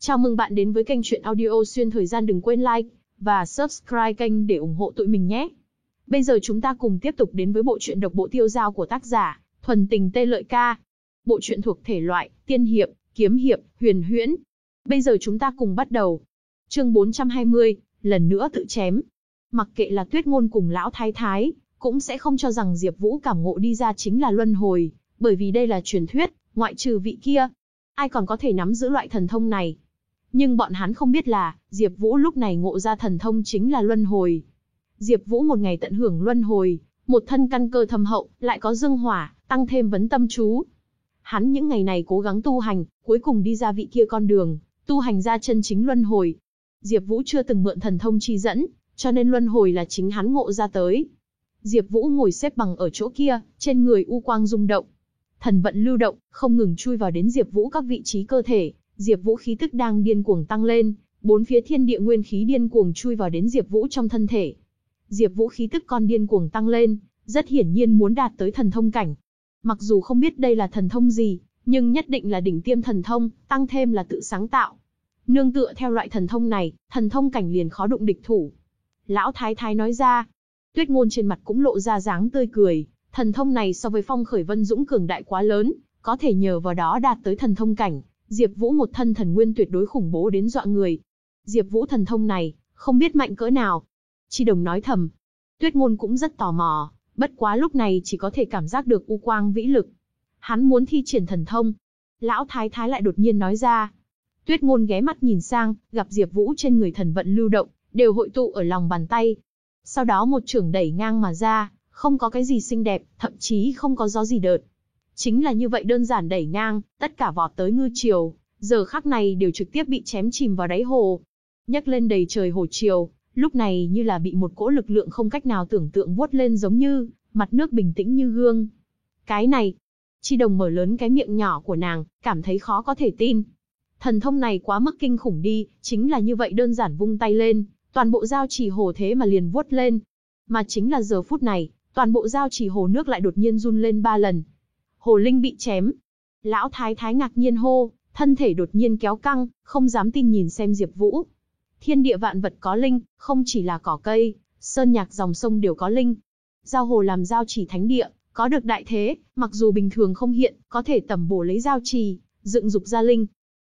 Chào mừng bạn đến với kênh truyện audio xuyên thời gian đừng quên like và subscribe kênh để ủng hộ tụi mình nhé. Bây giờ chúng ta cùng tiếp tục đến với bộ truyện độc bộ tiêu giao của tác giả Thuần Tình Tê Lợi Ca. Bộ truyện thuộc thể loại tiên hiệp, kiếm hiệp, huyền huyễn. Bây giờ chúng ta cùng bắt đầu. Chương 420, lần nữa tự chém. Mặc kệ là Tuyết Ngôn cùng lão thái thái, cũng sẽ không cho rằng Diệp Vũ cảm ngộ đi ra chính là luân hồi, bởi vì đây là truyền thuyết, ngoại trừ vị kia, ai còn có thể nắm giữ loại thần thông này. Nhưng bọn hắn không biết là, Diệp Vũ lúc này ngộ ra thần thông chính là luân hồi. Diệp Vũ một ngày tận hưởng luân hồi, một thân căn cơ thâm hậu, lại có dương hỏa, tăng thêm vấn tâm chú. Hắn những ngày này cố gắng tu hành, cuối cùng đi ra vị kia con đường, tu hành ra chân chính luân hồi. Diệp Vũ chưa từng mượn thần thông chi dẫn, cho nên luân hồi là chính hắn ngộ ra tới. Diệp Vũ ngồi xếp bằng ở chỗ kia, trên người u quang rung động. Thần vận lưu động, không ngừng chui vào đến Diệp Vũ các vị trí cơ thể, Diệp Vũ khí tức đang điên cuồng tăng lên, bốn phía thiên địa nguyên khí điên cuồng chui vào đến Diệp Vũ trong thân thể. Diệp Vũ khí tức còn điên cuồng tăng lên, rất hiển nhiên muốn đạt tới thần thông cảnh. Mặc dù không biết đây là thần thông gì, nhưng nhất định là đỉnh tiêm thần thông, tăng thêm là tự sáng tạo. Nương tựa theo loại thần thông này, thần thông cảnh liền khó đụng địch thủ. Lão Thái Thái nói ra. Tuyết Ngôn trên mặt cũng lộ ra dáng tươi cười, thần thông này so với Phong Khởi Vân Dũng cường đại quá lớn, có thể nhờ vào đó đạt tới thần thông cảnh, Diệp Vũ một thân thần nguyên tuyệt đối khủng bố đến dọa người. Diệp Vũ thần thông này, không biết mạnh cỡ nào. Chi Đồng nói thầm. Tuyết Ngôn cũng rất tò mò, bất quá lúc này chỉ có thể cảm giác được u quang vĩ lực. Hắn muốn thi triển thần thông. Lão Thái Thái lại đột nhiên nói ra. Tuyết Ngôn ghé mắt nhìn sang, gặp Diệp Vũ trên người thần vận lưu động, đều hội tụ ở lòng bàn tay. Sau đó một trường đẩy ngang mà ra, không có cái gì xinh đẹp, thậm chí không có gió gì đợt. Chính là như vậy đơn giản đẩy ngang, tất cả vọt tới ngư triều, giờ khắc này đều trực tiếp bị chém chìm vào đáy hồ. Nhấc lên đầy trời hồ triều, lúc này như là bị một cỗ lực lượng không cách nào tưởng tượng vuốt lên giống như, mặt nước bình tĩnh như gương. Cái này, chi đồng mở lớn cái miệng nhỏ của nàng, cảm thấy khó có thể tin. Thần thông này quá mức kinh khủng đi, chính là như vậy đơn giản vung tay lên, toàn bộ giao chỉ hồ thế mà liền vuốt lên. Mà chính là giờ phút này, toàn bộ giao chỉ hồ nước lại đột nhiên run lên ba lần. Hồ Linh bị chém. Lão Thái Thái ngạc nhiên hô, thân thể đột nhiên kéo căng, không dám tin nhìn xem Diệp Vũ. Thiên địa vạn vật có linh, không chỉ là cỏ cây, sơn nhạc dòng sông đều có linh. Giao hồ làm giao chỉ thánh địa, có được đại thế, mặc dù bình thường không hiện, có thể tầm bổ lấy giao trì, dựng dục ra linh.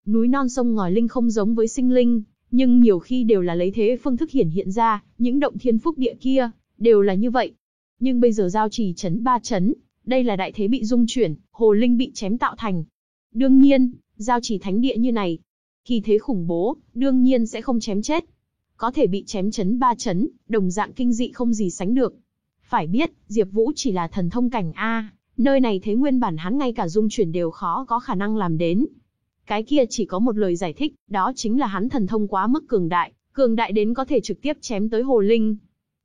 Núi non sông ngòi linh không giống với sinh linh, nhưng nhiều khi đều là lấy thế phương thức hiển hiện ra, những động thiên phúc địa kia, đều là như vậy. Nhưng bây giờ giao trì chấn ba chấn, đây là đại thế bị dung chuyển, hồ linh bị chém tạo thành. Đương nhiên, giao chỉ thánh địa như này, khi thế khủng bố, đương nhiên sẽ không chém chết. Có thể bị chém chấn ba chấn, đồng dạng kinh dị không gì sánh được. Phải biết, Diệp Vũ chỉ là thần thông cảnh A, nơi này thế nguyên bản hắn ngay cả dung chuyển đều khó có khả năng làm đến. Cái kia chỉ có một lời giải thích, đó chính là hắn thần thông quá mức cường đại, cường đại đến có thể trực tiếp chém tới hồ linh.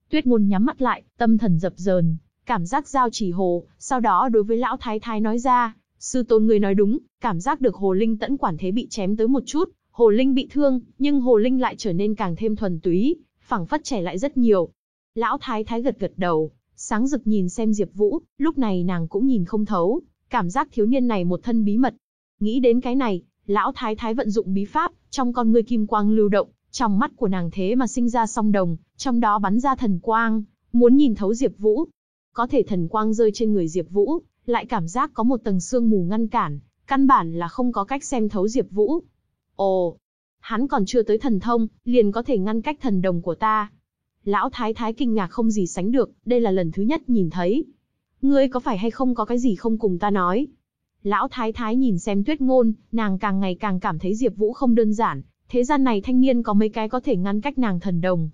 Tuyết ngôn nhắm mắt lại, tâm thần dập dờn, cảm giác giao chỉ hồ, sau đó đối với lão thái thái nói ra, sư tôn người nói đúng, cảm giác được hồ linh tẫn quản thế bị chém tới một chút, hồ linh bị thương, nhưng hồ linh lại trở nên càng thêm thuần túy, phảng phất trẻ lại rất nhiều. Lão thái thái gật gật đầu, sáng rực nhìn xem Diệp Vũ, lúc này nàng cũng nhìn không thấu, cảm giác thiếu niên này một thân bí mật. Nghĩ đến cái này, lão thái thái vận dụng bí pháp, trong con ngươi kim quang lưu động, trong mắt của nàng thế mà sinh ra song đồng, trong đó bắn ra thần quang, muốn nhìn thấu Diệp Vũ, có thể thần quang rơi trên người Diệp Vũ, lại cảm giác có một tầng sương mù ngăn cản, căn bản là không có cách xem thấu Diệp Vũ. Ồ, hắn còn chưa tới thần thông, liền có thể ngăn cách thần đồng của ta. Lão Thái Thái kinh ngạc không gì sánh được, đây là lần thứ nhất nhìn thấy. Ngươi có phải hay không có cái gì không cùng ta nói? Lão Thái Thái nhìn xem tuyết ngôn, nàng càng ngày càng cảm thấy Diệp Vũ không đơn giản, thế gian này thanh niên có mấy cái có thể ngăn cách nàng thần đồng.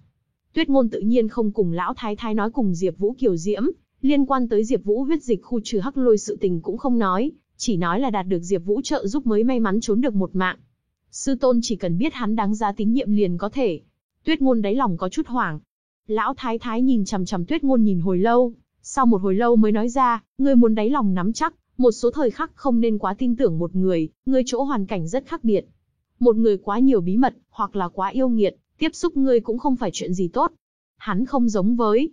Tuyết ngôn tự nhiên không cùng Lão Thái Thái nói cùng Diệp Vũ kiều diễm, Liên quan tới Diệp Vũ huyết dịch khu trừ hắc lôi sự tình cũng không nói, chỉ nói là đạt được Diệp Vũ trợ giúp mới may mắn trốn được một mạng. Sư tôn chỉ cần biết hắn đáng giá tín nhiệm liền có thể. Tuyết Ngôn đáy lòng có chút hoảng. Lão Thái Thái nhìn chằm chằm Tuyết Ngôn nhìn hồi lâu, sau một hồi lâu mới nói ra, ngươi muốn đáy lòng nắm chắc, một số thời khắc không nên quá tin tưởng một người, ngươi chỗ hoàn cảnh rất khác biệt. Một người quá nhiều bí mật, hoặc là quá yêu nghiệt, tiếp xúc ngươi cũng không phải chuyện gì tốt. Hắn không giống với.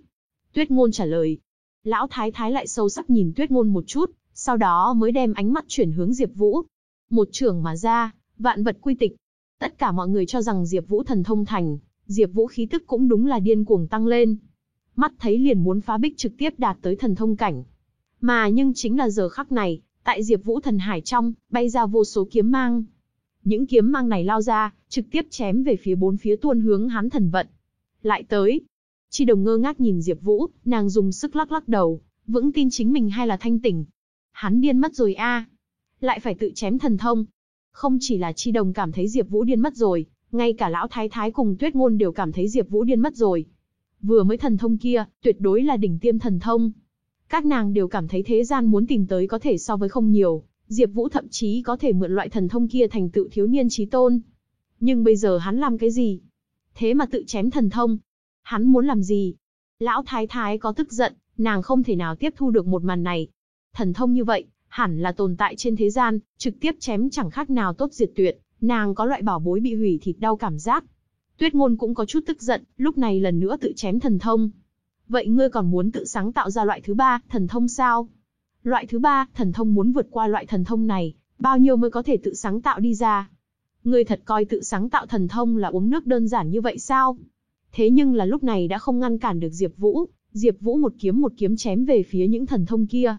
Tuyết Ngôn trả lời, Lão thái thái lại sâu sắc nhìn tuyết ngôn một chút, sau đó mới đem ánh mắt chuyển hướng Diệp Vũ. Một trưởng mà ra, vạn vật quy tịch. Tất cả mọi người cho rằng Diệp Vũ thần thông thành, Diệp Vũ khí tức cũng đúng là điên cuồng tăng lên. Mắt thấy liền muốn phá bích trực tiếp đạt tới thần thông cảnh. Mà nhưng chính là giờ khắc này, tại Diệp Vũ thần hải trong, bay ra vô số kiếm mang. Những kiếm mang này lao ra, trực tiếp chém về phía bốn phía tuôn hướng hắn thần vận. Lại tới. Chi Đồng ngơ ngác nhìn Diệp Vũ, nàng dùng sức lắc lắc đầu, vững tin chính mình hay là thanh tỉnh. Hắn điên mất rồi a. Lại phải tự chém thần thông. Không chỉ là Chi Đồng cảm thấy Diệp Vũ điên mất rồi, ngay cả lão thái thái cùng Tuyết Ngôn đều cảm thấy Diệp Vũ điên mất rồi. Vừa mới thần thông kia, tuyệt đối là đỉnh tiêm thần thông. Các nàng đều cảm thấy thế gian muốn tìm tới có thể so với không nhiều, Diệp Vũ thậm chí có thể mượn loại thần thông kia thành tựu thiếu niên chí tôn. Nhưng bây giờ hắn làm cái gì? Thế mà tự chém thần thông. Hắn muốn làm gì? Lão thái thái có tức giận, nàng không thể nào tiếp thu được một màn này. Thần thông như vậy, hẳn là tồn tại trên thế gian, trực tiếp chém chẳng khác nào tốt diệt tuyệt, nàng có loại bảo bối bị hủy thịt đau cảm giác. Tuyết ngôn cũng có chút tức giận, lúc này lần nữa tự chém thần thông. Vậy ngươi còn muốn tự sáng tạo ra loại thứ ba, thần thông sao? Loại thứ ba, thần thông muốn vượt qua loại thần thông này, bao nhiêu mới có thể tự sáng tạo đi ra? Ngươi thật coi tự sáng tạo thần thông là uống nước đơn giản như vậy sao? Thế nhưng là lúc này đã không ngăn cản được Diệp Vũ, Diệp Vũ một kiếm một kiếm chém về phía những thần thông kia.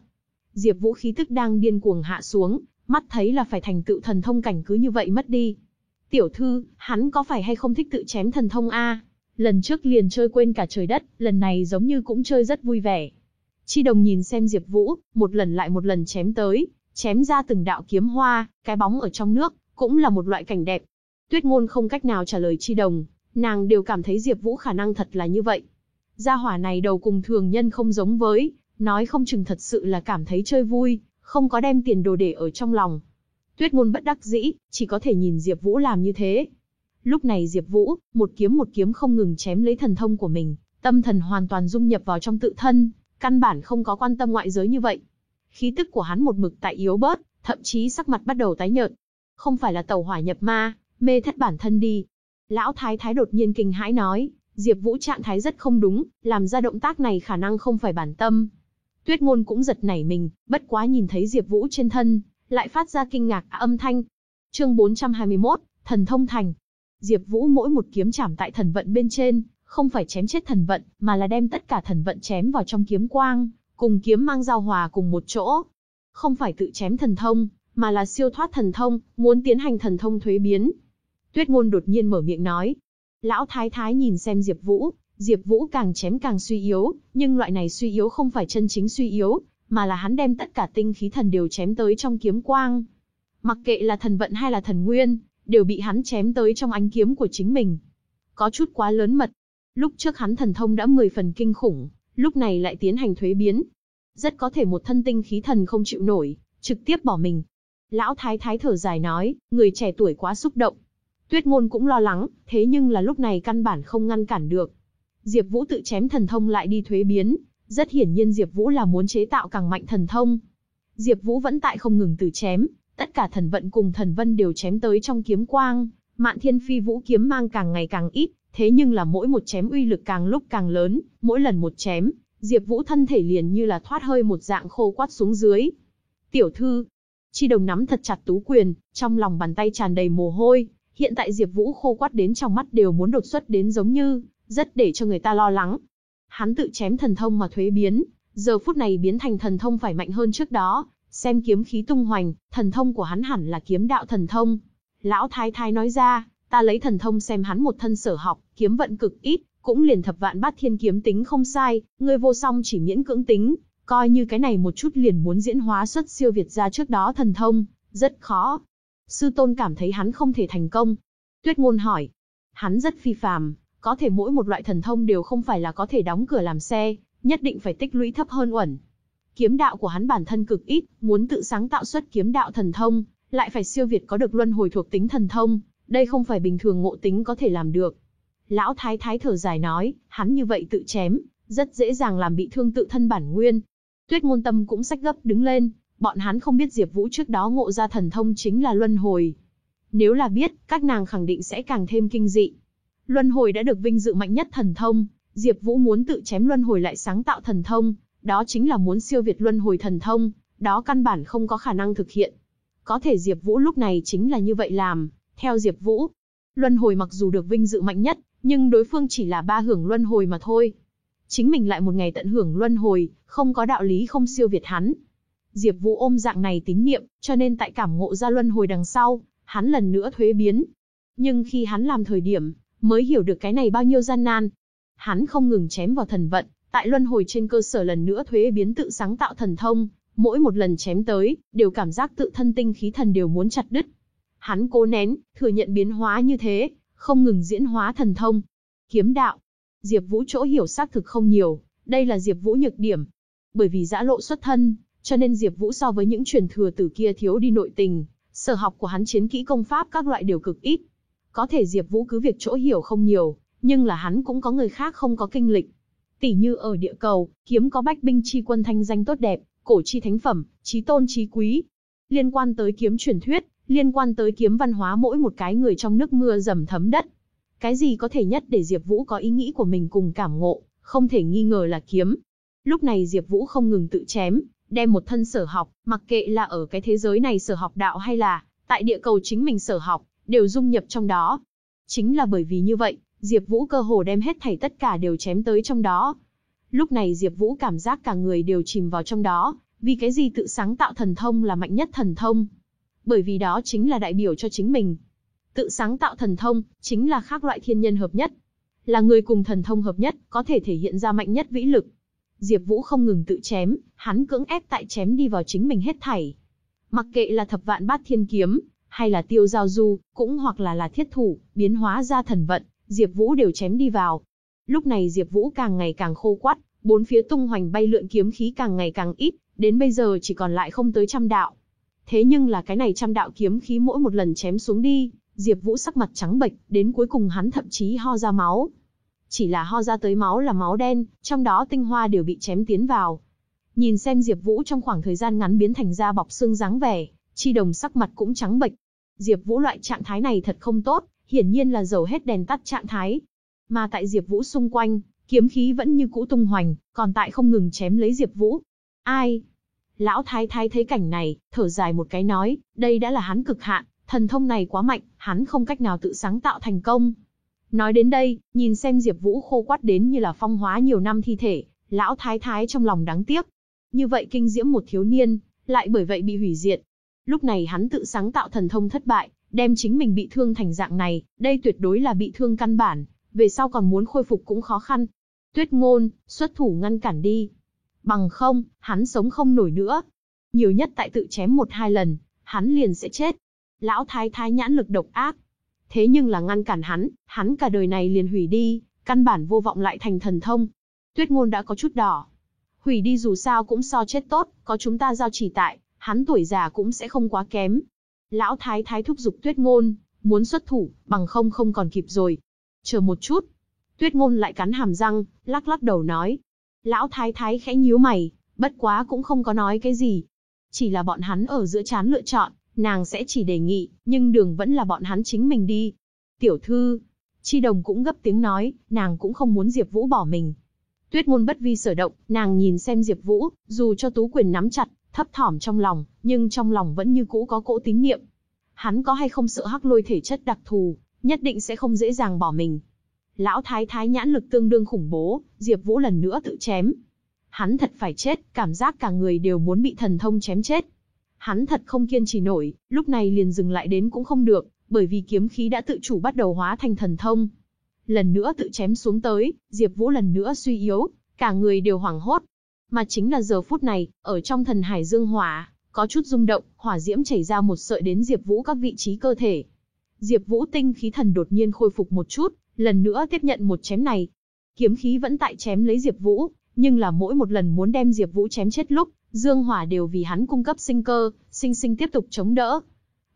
Diệp Vũ khí tức đang điên cuồng hạ xuống, mắt thấy là phải thành tựu thần thông cảnh cứ như vậy mất đi. Tiểu thư, hắn có phải hay không thích tự chém thần thông a? Lần trước liền chơi quên cả trời đất, lần này giống như cũng chơi rất vui vẻ. Chi đồng nhìn xem Diệp Vũ, một lần lại một lần chém tới, chém ra từng đạo kiếm hoa, cái bóng ở trong nước, cũng là một loại cảnh đẹp. Tuyết ngôn không cách nào trả lời chi đồng, nàng đều cảm thấy Diệp Vũ khả năng thật là như vậy. Gia hỏa này đầu cùng thường nhân không giống với, nói không chừng thật sự là cảm thấy chơi vui, không có đem tiền đồ để ở trong lòng. Tuyết ngôn bất đắc dĩ, chỉ có thể nhìn Diệp Vũ làm như thế. Lúc này Diệp Vũ, một kiếm một kiếm không ngừng chém lấy thần thông của mình, tâm thần hoàn toàn dung nhập vào trong tự thân, căn bản không có quan tâm ngoại giới như vậy. Khí tức của hắn một mực tại yếu bớt, thậm chí sắc mặt bắt đầu tái nhợt. Không phải là tẩu hỏa nhập ma, mê thất bản thân đi. Lão thái thái đột nhiên kinh hãi nói, Diệp Vũ trạng thái rất không đúng, làm ra động tác này khả năng không phải bản tâm. Tuyết ngôn cũng giật nảy mình, bất quá nhìn thấy Diệp Vũ trên thân, lại phát ra kinh ngạc âm thanh. Chương 421, Thần thông thành. Diệp Vũ mỗi một kiếm chạm tại thần vận bên trên, không phải chém chết thần vận, mà là đem tất cả thần vận chém vào trong kiếm quang, cùng kiếm mang giao hòa cùng một chỗ. Không phải tự chém thần thông, mà là siêu thoát thần thông, muốn tiến hành thần thông thuế biến. Tuyết Ngôn đột nhiên mở miệng nói. Lão Thái Thái nhìn xem Diệp Vũ, Diệp Vũ càng chém càng suy yếu, nhưng loại này suy yếu không phải chân chính suy yếu, mà là hắn đem tất cả tinh khí thần đều chém tới trong kiếm quang. Mặc kệ là thần vận hay là thần nguyên, đều bị hắn chém tới trong ánh kiếm của chính mình. Có chút quá lớn mật. Lúc trước hắn thần thông đã 10 phần kinh khủng, lúc này lại tiến hành thuế biến. Rất có thể một thân tinh khí thần không chịu nổi, trực tiếp bỏ mình. Lão thái thái thở dài nói, người trẻ tuổi quá xúc động. Tuyết ngôn cũng lo lắng, thế nhưng là lúc này căn bản không ngăn cản được. Diệp Vũ tự chém thần thông lại đi thuế biến, rất hiển nhiên Diệp Vũ là muốn chế tạo càng mạnh thần thông. Diệp Vũ vẫn tại không ngừng từ chém, tất cả thần vận cùng thần vân đều chém tới trong kiếm quang, Mạn Thiên Phi Vũ kiếm mang càng ngày càng ít, thế nhưng là mỗi một chém uy lực càng lúc càng lớn, mỗi lần một chém, Diệp Vũ thân thể liền như là thoát hơi một dạng khô quắt xuống dưới. "Tiểu thư." Chi Đồng nắm thật chặt tú quyền, trong lòng bàn tay tràn đầy mồ hôi, hiện tại Diệp Vũ khô quắt đến trong mắt đều muốn đột xuất đến giống như, rất để cho người ta lo lắng. Hắn tự chém thần thông mà thuế biến, giờ phút này biến thành thần thông phải mạnh hơn trước đó, xem kiếm khí tung hoành, thần thông của hắn hẳn là kiếm đạo thần thông. Lão thái thái nói ra, ta lấy thần thông xem hắn một thân sở học, kiếm vận cực ít, cũng liền thập vạn bát thiên kiếm tính không sai, ngươi vô song chỉ miễn cưỡng tính, coi như cái này một chút liền muốn diễn hóa xuất siêu việt ra trước đó thần thông, rất khó. Sư tôn cảm thấy hắn không thể thành công. Tuyết ngôn hỏi, hắn rất phi phàm, có thể mỗi một loại thần thông đều không phải là có thể đóng cửa làm xe, nhất định phải tích lũy thấp hơn uẩn. Kiếm đạo của hắn bản thân cực ít, muốn tự sáng tạo xuất kiếm đạo thần thông, lại phải siêu việt có được luân hồi thuộc tính thần thông, đây không phải bình thường ngộ tính có thể làm được. Lão thái thái thở dài nói, hắn như vậy tự chém, rất dễ dàng làm bị thương tự thân bản nguyên. Tuyết ngôn tâm cũng sách gấp đứng lên, bọn hắn không biết Diệp Vũ trước đó ngộ ra thần thông chính là luân hồi. Nếu là biết, các nàng khẳng định sẽ càng thêm kinh dị. Luân hồi đã được vinh dự mạnh nhất thần thông, Diệp Vũ muốn tự chém luân hồi lại sáng tạo thần thông, đó chính là muốn siêu việt luân hồi thần thông, đó căn bản không có khả năng thực hiện. Có thể Diệp Vũ lúc này chính là như vậy làm, theo Diệp Vũ, Luân hồi mặc dù được vinh dự mạnh nhất, nhưng đối phương chỉ là ba hưởng luân hồi mà thôi. Chính mình lại một ngày tận hưởng luân hồi, không có đạo lý không siêu việt hắn. Diệp Vũ ôm dạng này tín niệm, cho nên tại cảm ngộ ra luân hồi đằng sau, hắn lần nữa thuế biến. Nhưng khi hắn làm thời điểm, mới hiểu được cái này bao nhiêu gian nan. Hắn không ngừng chém vào thần vận, tại luân hồi trên cơ sở lần nữa thuế biến tự sáng tạo thần thông, mỗi một lần chém tới, đều cảm giác tự thân tinh khí thần đều muốn chặt đứt. Hắn cố nén, thừa nhận biến hóa như thế, không ngừng diễn hóa thần thông. Kiếm đạo. Diệp Vũ chỗ hiểu xác thực không nhiều, đây là Diệp Vũ nhược điểm. Bởi vì dã lộ xuất thân, cho nên Diệp Vũ so với những truyền thừa tử kia thiếu đi nội tình, sở học của hắn chiến kỹ công pháp các loại đều cực ít. Có thể Diệp Vũ cứ việc chỗ hiểu không nhiều, nhưng là hắn cũng có người khác không có kinh lịch. Tỷ như ở địa cầu, kiếm có bách binh chi quân thanh danh tốt đẹp, cổ chi thánh phẩm, chí tôn chí quý. Liên quan tới kiếm truyền thuyết, liên quan tới kiếm văn hóa mỗi một cái người trong nước mưa dầm thấm đất. Cái gì có thể nhất để Diệp Vũ có ý nghĩ của mình cùng cảm ngộ, không thể nghi ngờ là kiếm. Lúc này Diệp Vũ không ngừng tự chém, đem một thân sở học, mặc kệ là ở cái thế giới này sở học đạo hay là tại địa cầu chính mình sở học, đều dung nhập trong đó. Chính là bởi vì như vậy, Diệp Vũ cơ hồ đem hết thảy tất cả đều chém tới trong đó. Lúc này Diệp Vũ cảm giác cả người đều chìm vào trong đó, vì cái gì tự sáng tạo thần thông là mạnh nhất thần thông? Bởi vì đó chính là đại biểu cho chính mình. Tự sáng tạo thần thông, chính là khác loại thiên nhân hợp nhất. Là người cùng thần thông hợp nhất, có thể thể hiện ra mạnh nhất vĩ lực. Diệp Vũ không ngừng tự chém, hắn cưỡng ép tại chém đi vào chính mình hết thảy. Mặc kệ là thập vạn bát thiên kiếm, hay là tiêu giao du, cũng hoặc là là thiết thủ, biến hóa ra thần vận, Diệp Vũ đều chém đi vào. Lúc này Diệp Vũ càng ngày càng khô quắt, bốn phía tung hoành bay lượn kiếm khí càng ngày càng ít, đến bây giờ chỉ còn lại không tới trăm đạo. Thế nhưng là cái này trăm đạo kiếm khí mỗi một lần chém xuống đi, Diệp Vũ sắc mặt trắng bệch, đến cuối cùng hắn thậm chí ho ra máu. Chỉ là ho ra tới máu là máu đen, trong đó tinh hoa đều bị chém tiến vào. Nhìn xem Diệp Vũ trong khoảng thời gian ngắn biến thành da bọc xương dáng vẻ, Chi Đồng sắc mặt cũng trắng bệch. Diệp Vũ loại trạng thái này thật không tốt, hiển nhiên là dầu hết đèn tắt trạng thái. Mà tại Diệp Vũ xung quanh, kiếm khí vẫn như cũ tung hoành, còn tại không ngừng chém lấy Diệp Vũ. Ai? Lão Thái Thái thấy cảnh này, thở dài một cái nói, đây đã là hắn cực hạn, thần thông này quá mạnh, hắn không cách nào tự sáng tạo thành công. Nói đến đây, nhìn xem Diệp Vũ khô quắt đến như là phong hóa nhiều năm thi thể, lão Thái Thái trong lòng đáng tiếc. Như vậy kinh diễm một thiếu niên, lại bởi vậy bị hủy diệt. Lúc này hắn tự sáng tạo thần thông thất bại, đem chính mình bị thương thành dạng này, đây tuyệt đối là bị thương căn bản, về sau còn muốn khôi phục cũng khó khăn. Tuyết ngôn, xuất thủ ngăn cản đi. Bằng không, hắn sống không nổi nữa. Nhiều nhất tại tự chém một hai lần, hắn liền sẽ chết. Lão thái thái nhãn lực độc ác. Thế nhưng là ngăn cản hắn, hắn cả đời này liền hủy đi, căn bản vô vọng lại thành thần thông. Tuyết ngôn đã có chút đỏ. Hủy đi dù sao cũng so chết tốt, có chúng ta giao chỉ tại, hắn tuổi già cũng sẽ không quá kém. Lão thái thái thúc giục tuyết ngôn, muốn xuất thủ, bằng không không còn kịp rồi. Chờ một chút. Tuyết ngôn lại cắn hàm răng, lắc lắc đầu nói. Lão thái thái khẽ nhíu mày, bất quá cũng không có nói cái gì. Chỉ là bọn hắn ở giữa chán lựa chọn, nàng sẽ chỉ đề nghị, nhưng đường vẫn là bọn hắn chính mình đi. Tiểu thư, Chi Đồng cũng gấp tiếng nói, nàng cũng không muốn Diệp Vũ bỏ mình. Tuyết ngôn bất vi sở động, nàng nhìn xem Diệp Vũ, dù cho tú quyền nắm chặt, thấp thỏm trong lòng, nhưng trong lòng vẫn như cũ có cỗ tín niệm. Hắn có hay không sợ hắc lôi thể chất đặc thù, nhất định sẽ không dễ dàng bỏ mình. Lão thái thái nhãn lực tương đương khủng bố, Diệp Vũ lần nữa tự chém. Hắn thật phải chết, cảm giác cả người đều muốn bị thần thông chém chết. Hắn thật không kiên trì nổi, lúc này liền dừng lại đến cũng không được, bởi vì kiếm khí đã tự chủ bắt đầu hóa thành thần thông. Lần nữa tự chém xuống tới, Diệp Vũ lần nữa suy yếu, cả người đều hoảng hốt, mà chính là giờ phút này, ở trong thần hải dương hỏa, có chút rung động, hỏa diễm chảy ra một sợi đến Diệp Vũ các vị trí cơ thể. Diệp Vũ tinh khí thần đột nhiên khôi phục một chút, lần nữa tiếp nhận một chém này. Kiếm khí vẫn tại chém lấy Diệp Vũ, nhưng là mỗi một lần muốn đem Diệp Vũ chém chết lúc, dương hỏa đều vì hắn cung cấp sinh cơ, sinh sinh tiếp tục chống đỡ.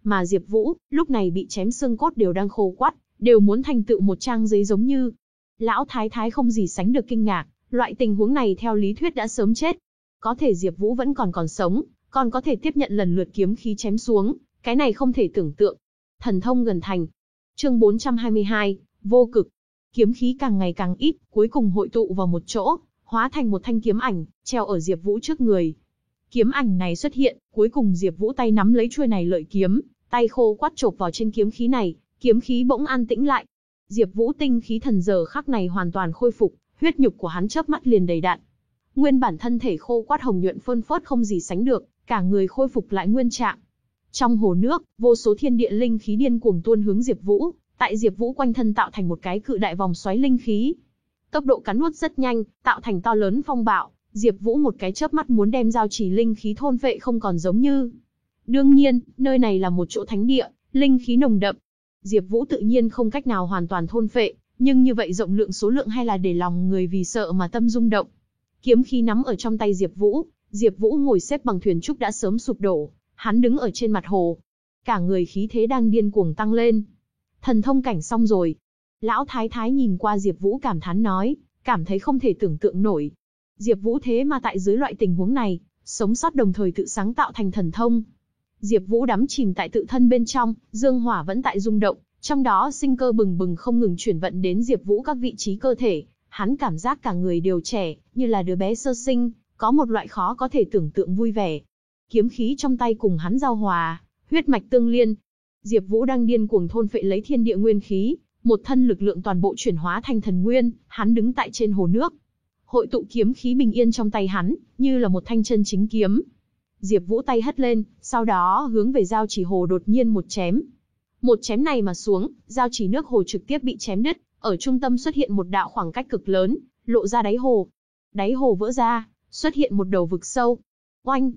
Mà Diệp Vũ, lúc này bị chém xương cốt đều đang khô quắt, đều muốn thành tựu một trang giấy giống như. Lão thái thái không gì sánh được kinh ngạc, Loại tình huống này theo lý thuyết đã sớm chết. Có thể Diệp Vũ vẫn còn còn sống, còn có thể tiếp nhận lần lượt kiếm khí chém xuống, cái này không thể tưởng tượng. Thần thông gần thành. Chương 422, vô cực. Kiếm khí càng ngày càng ít, cuối cùng hội tụ vào một chỗ, hóa thành một thanh kiếm ảnh, treo ở Diệp Vũ trước người. Kiếm ảnh này xuất hiện, cuối cùng Diệp Vũ tay nắm lấy chuôi này lợi kiếm, tay khô quát chộp vào trên kiếm khí này, Kiếm khí bỗng an tĩnh lại. Diệp Vũ tinh khí thần giờ khắc này hoàn toàn khôi phục, huyết nhục của hắn chớp mắt liền đầy đặn. Nguyên bản thân thể khô quắt hồng nhuận phơn phớt không gì sánh được, cả người khôi phục lại nguyên trạng. Trong hồ nước, vô số thiên địa linh khí điên cuồng tuôn hướng Diệp Vũ, tại Diệp Vũ quanh thân tạo thành một cái cự đại vòng xoáy linh khí. Tốc độ cắn nuốt rất nhanh, tạo thành to lớn phong bạo, Diệp Vũ một cái chớp mắt muốn đem giao chỉ linh khí thôn phệ không còn giống như. Đương nhiên, nơi này là một chỗ thánh địa, linh khí nồng đậm. Diệp Vũ tự nhiên không cách nào hoàn toàn thôn phệ, nhưng như vậy rộng lượng số lượng hay là để lòng người vì sợ mà tâm rung động. Kiếm khí nắm ở trong tay Diệp Vũ, Diệp Vũ ngồi xếp bằng thuyền trúc đã sớm sụp đổ, hắn đứng ở trên mặt hồ. Cả người khí thế đang điên cuồng tăng lên. Thần thông cảnh xong rồi. Lão Thái Thái nhìn qua Diệp Vũ cảm thán nói, cảm thấy không thể tưởng tượng nổi. Diệp Vũ thế mà tại dưới loại tình huống này, sống sót đồng thời tự sáng tạo thành thần thông. Diệp Vũ đắm chìm tại tự thân bên trong, dương hỏa vẫn tại rung động, trong đó sinh cơ bừng bừng không ngừng chuyển vận đến Diệp Vũ các vị trí cơ thể, hắn cảm giác cả người đều trẻ, như là đứa bé sơ sinh, có một loại khó có thể tưởng tượng vui vẻ. Kiếm khí trong tay cùng hắn giao hòa, huyết mạch tương liên. Diệp Vũ đang điên cuồng thôn phệ lấy thiên địa nguyên khí, một thân lực lượng toàn bộ chuyển hóa thành thần nguyên, hắn đứng tại trên hồ nước. Hội tụ kiếm khí bình yên trong tay hắn, như là một thanh chân chính kiếm. Diệp Vũ tay hất lên, sau đó hướng về giao chỉ hồ đột nhiên một chém. Một chém này mà xuống, giao chỉ nước hồ trực tiếp bị chém đứt, ở trung tâm xuất hiện một đạo khoảng cách cực lớn, lộ ra đáy hồ. Đáy hồ vỡ ra, xuất hiện một đầu vực sâu. Oanh!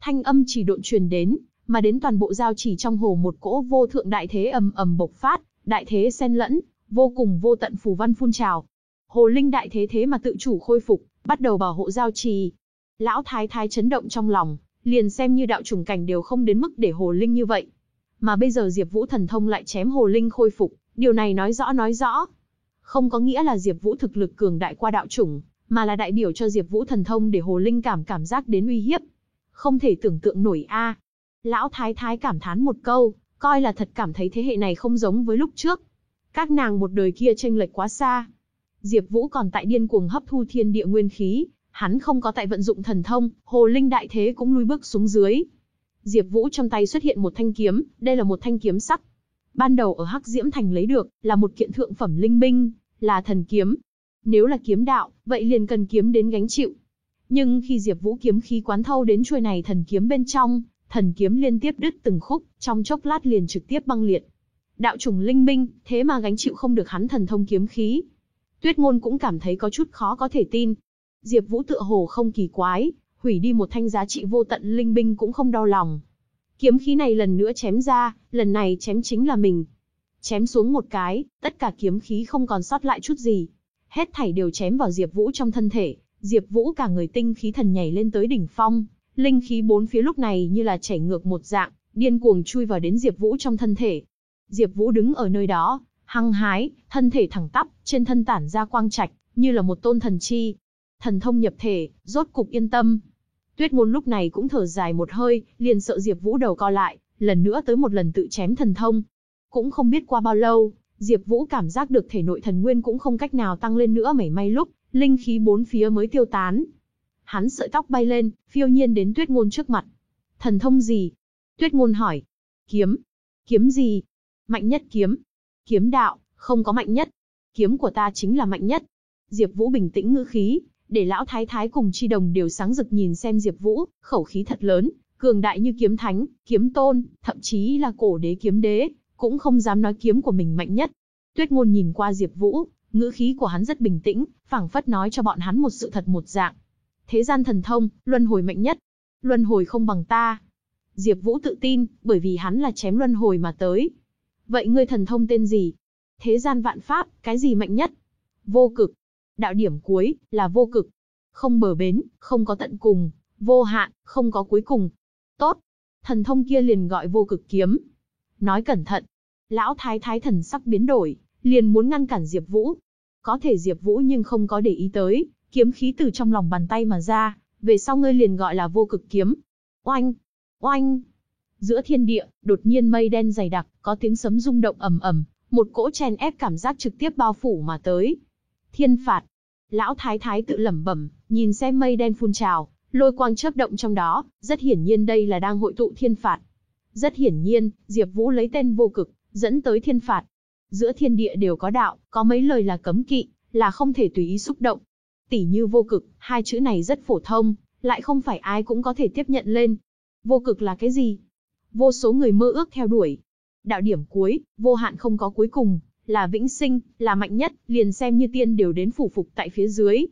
Thanh âm chỉ độn truyền đến, mà đến toàn bộ giao chỉ trong hồ một cỗ vô thượng đại thế ầm ầm bộc phát, đại thế xen lẫn, vô cùng vô tận phù văn phun trào. Hồ linh đại thế thế mà tự chủ khôi phục, bắt đầu bảo hộ giao trì. Lão thái thái chấn động trong lòng, liền xem như đạo trùng cảnh đều không đến mức để hồ linh như vậy. Mà bây giờ Diệp Vũ thần thông lại chém hồ linh khôi phục, điều này nói rõ nói rõ. Không có nghĩa là Diệp Vũ thực lực cường đại qua đạo chủng, mà là đại biểu cho Diệp Vũ thần thông để hồ linh cảm cảm giác đến uy hiếp. Không thể tưởng tượng nổi a. Lão thái thái cảm thán một câu, coi là thật cảm thấy thế hệ này không giống với lúc trước. Các nàng một đời kia chênh lệch quá xa. Diệp Vũ còn tại điên cuồng hấp thu thiên địa nguyên khí, hắn không có tại vận dụng thần thông, hồ linh đại thế cũng lùi bước xuống dưới. Diệp Vũ trong tay xuất hiện một thanh kiếm, đây là một thanh kiếm sắc. Ban đầu ở Hắc Diễm Thành lấy được, là một kiện thượng phẩm linh binh, là thần kiếm. Nếu là kiếm đạo, vậy liền cần kiếm đến gánh chịu. Nhưng khi Diệp Vũ kiếm khí quán thâu đến chuôi này thần kiếm bên trong, thần kiếm liên tiếp đứt từng khúc, trong chốc lát liền trực tiếp băng liệt. Đạo chủng linh binh, thế mà gánh chịu không được hắn thần thông kiếm khí. Tuyết Ngôn cũng cảm thấy có chút khó có thể tin. Diệp Vũ tựa hồ không kỳ quái, hủy đi một thanh giá trị vô tận linh binh cũng không đau lòng. Kiếm khí này lần nữa chém ra, lần này chém chính là mình. Chém xuống một cái, tất cả kiếm khí không còn sót lại chút gì. Hết thảy đều chém vào Diệp Vũ trong thân thể, Diệp Vũ cả người tinh khí thần nhảy lên tới đỉnh phong, linh khí bốn phía lúc này như là chảy ngược một dạng, điên cuồng chui vào đến Diệp Vũ trong thân thể. Diệp Vũ đứng ở nơi đó, hăng hái, thân thể thẳng tắp, trên thân tản ra quang trạch, như là một tôn thần chi. Thần thông nhập thể, rốt cục yên tâm. Tuyết Ngôn lúc này cũng thở dài một hơi, liền sợ Diệp Vũ đầu co lại, lần nữa tới một lần tự chém thần thông. Cũng không biết qua bao lâu, Diệp Vũ cảm giác được thể nội thần nguyên cũng không cách nào tăng lên nữa mảy may lúc, linh khí bốn phía mới tiêu tán. Hắn sợi tóc bay lên, phiêu nhiên đến Tuyết Ngôn trước mặt. Thần thông gì? Tuyết Ngôn hỏi. Kiếm. Kiếm gì? Mạnh nhất kiếm. Kiếm đạo, không có mạnh nhất. Kiếm của ta chính là mạnh nhất. Diệp Vũ bình tĩnh ngữ khí, để lão thái thái cùng chi đồng đều sáng rực nhìn xem Diệp Vũ, khẩu khí thật lớn, cường đại như kiếm thánh, kiếm tôn, thậm chí là cổ đế kiếm đế, cũng không dám nói kiếm của mình mạnh nhất. Tuyết Ngôn nhìn qua Diệp Vũ, ngữ khí của hắn rất bình tĩnh, phảng phất nói cho bọn hắn một sự thật một dạng. Thế gian thần thông, luân hồi mạnh nhất. Luân hồi không bằng ta. Diệp Vũ tự tin, bởi vì hắn là chém luân hồi mà tới. Vậy ngươi thần thông tên gì? Thế gian vạn pháp, cái gì mạnh nhất? Vô cực. Đạo điểm cuối là vô cực. Không bờ bến, không có tận cùng, vô hạn, không có cuối cùng. Tốt. Thần thông kia liền gọi vô cực kiếm. Nói cẩn thận. Lão thái thái thần sắc biến đổi, liền muốn ngăn cản Diệp Vũ. Có thể Diệp Vũ nhưng không có để ý tới, kiếm khí từ trong lòng bàn tay mà ra, về sau ngươi liền gọi là vô cực kiếm. Oanh, oanh. Giữa thiên địa, đột nhiên mây đen dày đặc, có tiếng sấm rung động ầm ầm, một cỗ chèn ép cảm giác trực tiếp bao phủ mà tới. Thiên phạt. Lão thái thái tự lẩm bẩm, nhìn xem mây đen phun trào, lôi quang chớp động trong đó, rất hiển nhiên đây là đang hội tụ thiên phạt. Rất hiển nhiên, Diệp Vũ lấy tên vô cực, dẫn tới thiên phạt. Giữa thiên địa đều có đạo, có mấy lời là cấm kỵ, là không thể tùy ý xúc động. Tỷ như vô cực, hai chữ này rất phổ thông, lại không phải ai cũng có thể tiếp nhận lên. Vô cực là cái gì? Vô số người mơ ước theo đuổi. Đạo điểm cuối, vô hạn không có cuối cùng, là vĩnh sinh, là mạnh nhất, liền xem như tiên đều đến phủ phục tại phía dưới.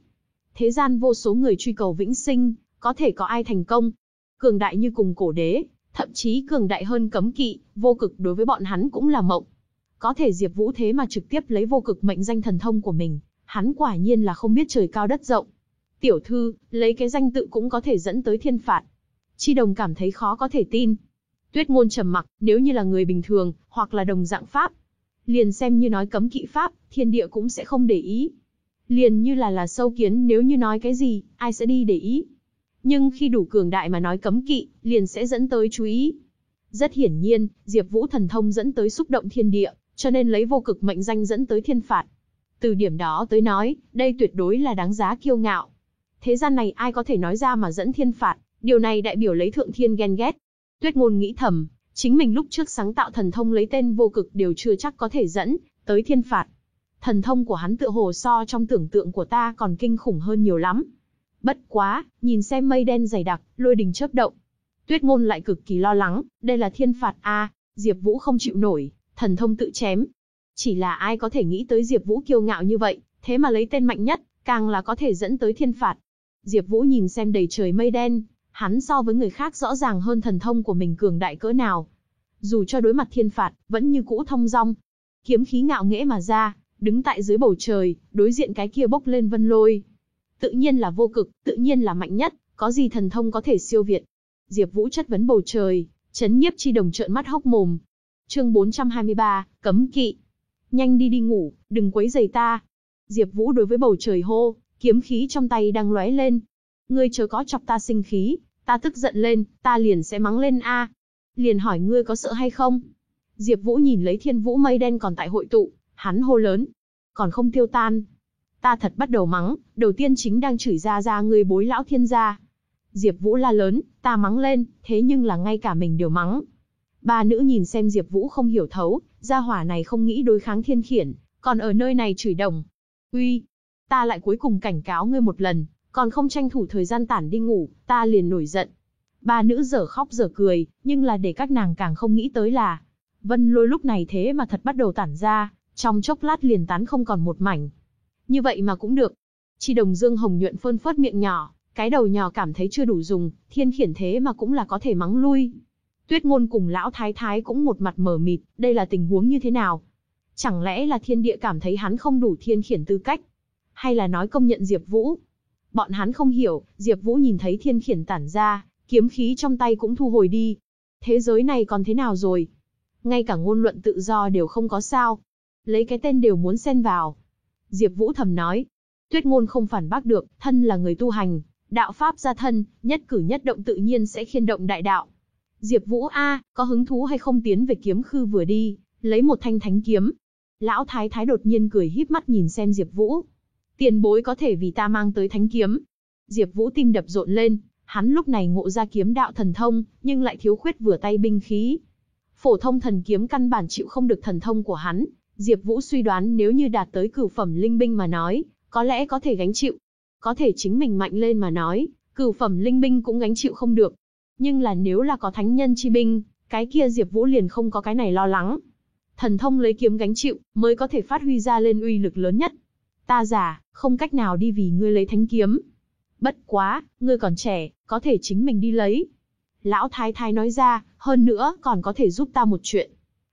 Thế gian vô số người truy cầu vĩnh sinh, có thể có ai thành công. Cường đại như cùng cổ đế, thậm chí cường đại hơn cấm kỵ, vô cực đối với bọn hắn cũng là mộng. Có thể Diệp Vũ thế mà trực tiếp lấy vô cực mệnh danh thần thông của mình, hắn quả nhiên là không biết trời cao đất rộng. Tiểu thư, lấy cái danh tự cũng có thể dẫn tới thiên phạt. Chi đồng cảm thấy khó có thể tin. Tuyết ngôn trầm mặc, nếu như là người bình thường, hoặc là đồng dạng pháp. Liền xem như nói cấm kỵ pháp, thiên địa cũng sẽ không để ý. Liền như là là sâu kiến nếu như nói cái gì, ai sẽ đi để ý. Nhưng khi đủ cường đại mà nói cấm kỵ, liền sẽ dẫn tới chú ý. Rất hiển nhiên, Diệp Vũ thần thông dẫn tới xúc động thiên địa, cho nên lấy vô cực mệnh danh dẫn tới thiên phạt. Từ điểm đó tới nói, đây tuyệt đối là đáng giá kiêu ngạo. Thế gian này ai có thể nói ra mà dẫn thiên phạt, điều này đại biểu lấy thượng thiên ghen ghét. Tuyết ngôn nghĩ thầm, chính mình lúc trước sáng tạo thần thông lấy tên vô cực đều chưa chắc có thể dẫn tới thiên phạt. Thần thông của hắn tựa hồ so trong tưởng tượng của ta còn kinh khủng hơn nhiều lắm. Bất quá, nhìn xem mây đen dày đặc, lôi đình chớp động. Tuyết ngôn lại cực kỳ lo lắng, đây là thiên phạt a, Diệp Vũ không chịu nổi, thần thông tự chém. Chỉ là ai có thể nghĩ tới Diệp Vũ kiêu ngạo như vậy, thế mà lấy tên mạnh nhất, càng là có thể dẫn tới thiên phạt. Diệp Vũ nhìn xem đầy trời mây đen, hắn so với người khác rõ ràng hơn thần thông của mình cường đại cỡ nào. Dù cho đối mặt thiên phạt, vẫn như cũ thông dong. Kiếm khí ngạo nghễ mà ra, đứng tại dưới bầu trời, đối diện cái kia bốc lên vân lôi. Tự nhiên là vô cực, tự nhiên là mạnh nhất, có gì thần thông có thể siêu việt. Diệp Vũ chất vấn bầu trời, chấn nhiếp chi đồng trợn mắt hốc mồm. Chương 423, cấm kỵ. Nhanh đi đi ngủ, đừng quấy rầy ta. Diệp Vũ đối với bầu trời hô, kiếm khí trong tay đang lóe lên. Ngươi chớ có chọc ta sinh khí, ta tức giận lên, ta liền sẽ mắng lên a. Liền hỏi ngươi có sợ hay không? Diệp Vũ nhìn lấy thiên vũ mây đen còn tại hội tụ, hắn hô lớn, còn không tiêu tan. Ta thật bắt đầu mắng, đầu tiên chính đang chửi ra ra ngươi bối lão thiên gia. Diệp Vũ la lớn, ta mắng lên, thế nhưng là ngay cả mình đều mắng. Ba nữ nhìn xem Diệp Vũ không hiểu thấu, gia hỏa này không nghĩ đối kháng thiên khiển, còn ở nơi này chửi đồng. Uy, ta lại cuối cùng cảnh cáo ngươi một lần, còn không tranh thủ thời gian tản đi ngủ, ta liền nổi giận. Ba nữ dở khóc dở cười, nhưng là để các nàng càng không nghĩ tới là, Vân Lôi lúc này thế mà thật bắt đầu tản ra, trong chốc lát liền tán không còn một mảnh. Như vậy mà cũng được. Chi đồng dương hồng nhuận phơn phớt miệng nhỏ, cái đầu nhỏ cảm thấy chưa đủ dùng, thiên khiển thế mà cũng là có thể mắng lui. Tuyết ngôn cùng lão thái thái cũng một mặt mờ mịt, đây là tình huống như thế nào? Chẳng lẽ là thiên địa cảm thấy hắn không đủ thiên khiển tư cách? Hay là nói công nhận Diệp Vũ? Bọn hắn không hiểu, Diệp Vũ nhìn thấy thiên khiển tản ra, kiếm khí trong tay cũng thu hồi đi. Thế giới này còn thế nào rồi? Ngay cả ngôn luận tự do đều không có sao. Lấy cái tên đều muốn xen vào. Diệp Vũ thầm nói. Tuyết ngôn không phản bác được, thân là người tu hành, đạo pháp gia thân, nhất cử nhất động tự nhiên sẽ khiên động đại đạo. Diệp Vũ a, có hứng thú hay không tiến về kiếm khư vừa đi, lấy một thanh thánh kiếm. Lão thái thái đột nhiên cười híp mắt nhìn xem Diệp Vũ. Tiền bối có thể vì ta mang tới thánh kiếm. Diệp Vũ tim đập rộn lên, hắn lúc này ngộ ra kiếm đạo thần thông, nhưng lại thiếu khuyết vừa tay binh khí. Phổ thông thần kiếm căn bản chịu không được thần thông của hắn, Diệp Vũ suy đoán nếu như đạt tới cửu phẩm linh binh mà nói, có lẽ có thể gánh chịu. Có thể chính mình mạnh lên mà nói, cửu phẩm linh binh cũng gánh chịu không được. Nhưng là nếu là có thánh nhân chi binh, cái kia Diệp Vũ liền không có cái này lo lắng. Thần thông lấy kiếm gánh chịu, mới có thể phát huy ra lên uy lực lớn nhất. Ta giả, không cách nào đi vì ngươi lấy thánh kiếm. Bất quá, ngươi còn trẻ, có thể chính mình đi lấy. Lão Thái Thái nói ra, hơn nữa còn có thể giúp ta một chuyện.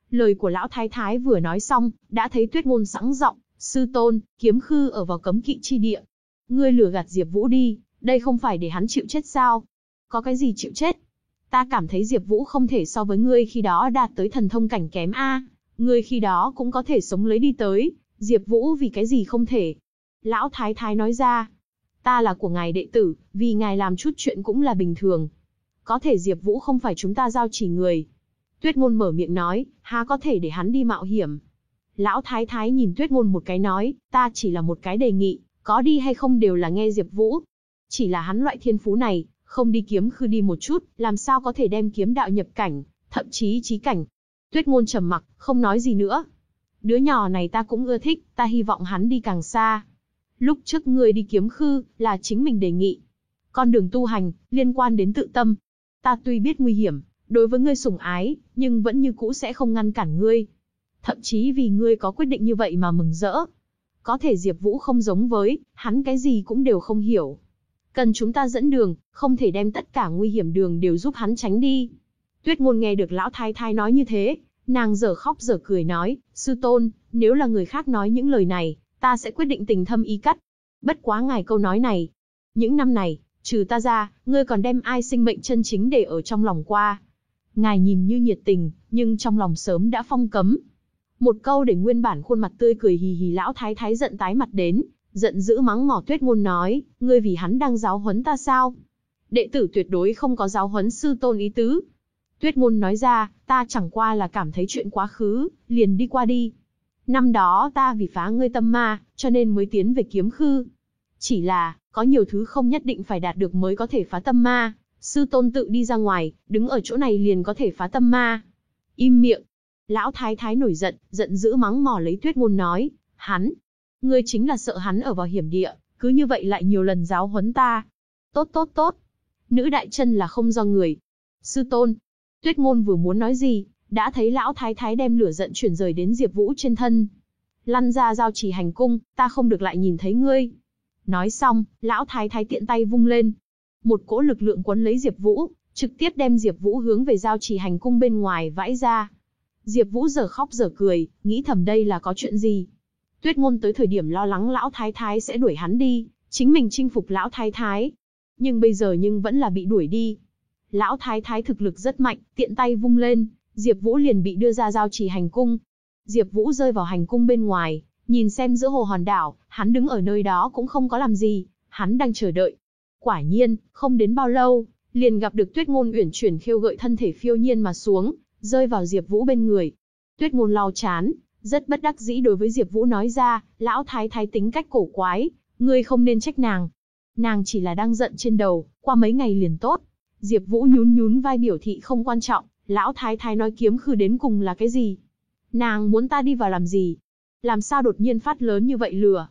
Lời của Lão Thái Thái vừa nói xong, đã thấy tuyết ngôn sẵn giọng, sư tôn, kiếm khư ở vào cấm kỵ chi địa. Ngươi lừa gạt Diệp Vũ đi, đây không phải để hắn chịu chết sao? Có cái gì chịu chết? Ta cảm thấy Diệp Vũ không thể so với ngươi khi đó đạt tới thần thông cảnh kém a, ngươi khi đó cũng có thể sống lấy đi tới, Diệp Vũ vì cái gì không thể? Lão Thái Thái nói ra, ta là của ngài đệ tử, vì ngài làm chút chuyện cũng là bình thường. Có thể Diệp Vũ không phải chúng ta giao chỉ người. Tuyết Ngôn mở miệng nói, há có thể để hắn đi mạo hiểm. Lão Thái Thái nhìn Tuyết Ngôn một cái nói, ta chỉ là một cái đề nghị, có đi hay không đều là nghe Diệp Vũ. Chỉ là hắn loại thiên phú này, không đi kiếm khư đi một chút, làm sao có thể đem kiếm đạo nhập cảnh, thậm chí chí cảnh. Tuyết ngôn trầm mặc, không nói gì nữa. Đứa nhỏ này ta cũng ưa thích, ta hy vọng hắn đi càng xa. Lúc trước ngươi đi kiếm khư, là chính mình đề nghị. Con đường tu hành, liên quan đến tự tâm. Ta tuy biết nguy hiểm, đối với ngươi sủng ái, nhưng vẫn như cũ sẽ không ngăn cản ngươi. Thậm chí vì ngươi có quyết định như vậy mà mừng rỡ. Có thể Diệp Vũ không giống với, hắn cái gì cũng đều không hiểu. Cần chúng ta dẫn đường, không thể đem tất cả nguy hiểm đường đều giúp hắn tránh đi. Tuyết ngôn nghe được lão thái thái nói như thế, nàng dở khóc dở cười nói, sư tôn, nếu là người khác nói những lời này, ta sẽ quyết định tình thâm ý cắt. Bất quá ngài câu nói này. Những năm này, trừ ta ra, ngươi còn đem ai sinh mệnh chân chính để ở trong lòng qua. Ngài nhìn như nhiệt tình, nhưng trong lòng sớm đã phong cấm. Một câu để nguyên bản khuôn mặt tươi cười hì hì lão thái thái giận tái mặt đến, giận dữ mắng mỏ tuyết ngôn nói, ngươi vì hắn đang giáo huấn ta sao? Đệ tử tuyệt đối không có giáo huấn sư tôn ý tứ. Tuyết ngôn nói ra, ta chẳng qua là cảm thấy chuyện quá khứ, liền đi qua đi. Năm đó ta vì phá ngươi tâm ma, cho nên mới tiến về kiếm khư. Chỉ là, có nhiều thứ không nhất định phải đạt được mới có thể phá tâm ma. Sư tôn tự đi ra ngoài, đứng ở chỗ này liền có thể phá tâm ma. Im miệng. Lão thái thái nổi giận, giận dữ mắng mỏ lấy tuyết ngôn nói, hắn. Ngươi chính là sợ hắn ở vào hiểm địa, cứ như vậy lại nhiều lần giáo huấn ta. Tốt tốt tốt. Nữ đại chân là không do người. Sư tôn. Tuyết ngôn vừa muốn nói gì, đã thấy lão thái thái đem lửa giận chuyển rời đến Diệp Vũ trên thân. Lăn ra giao chỉ hành cung, ta không được lại nhìn thấy ngươi. Nói xong, lão thái thái tiện tay vung lên. Một cỗ lực lượng quấn lấy Diệp Vũ, trực tiếp đem Diệp Vũ hướng về giao chỉ hành cung bên ngoài vãi ra. Diệp Vũ giờ khóc giờ cười, nghĩ thầm đây là có chuyện gì. Tuyết ngôn tới thời điểm lo lắng lão thái thái sẽ đuổi hắn đi, chính mình chinh phục lão thái thái. Nhưng bây giờ nhưng vẫn là bị đuổi đi. Lão thái thái thực lực rất mạnh, tiện tay vung lên, Diệp Vũ liền bị đưa ra giao trì hành cung. Diệp Vũ rơi vào hành cung bên ngoài, nhìn xem giữa hồ hòn đảo, hắn đứng ở nơi đó cũng không có làm gì, hắn đang chờ đợi. Quả nhiên, không đến bao lâu, liền gặp được Tuyết Ngôn uyển chuyển khiêu gợi thân thể phiêu nhiên mà xuống, rơi vào Diệp Vũ bên người. Tuyết Ngôn lau chán, rất bất đắc dĩ đối với Diệp Vũ nói ra, lão thái thái tính cách cổ quái, ngươi không nên trách nàng. Nàng chỉ là đang giận trên đầu, qua mấy ngày liền tốt. Diệp Vũ nhún nhún vai biểu thị không quan trọng, lão thái thái nói kiếm khư đến cùng là cái gì? Nàng muốn ta đi vào làm gì? Làm sao đột nhiên phát lớn như vậy lừa?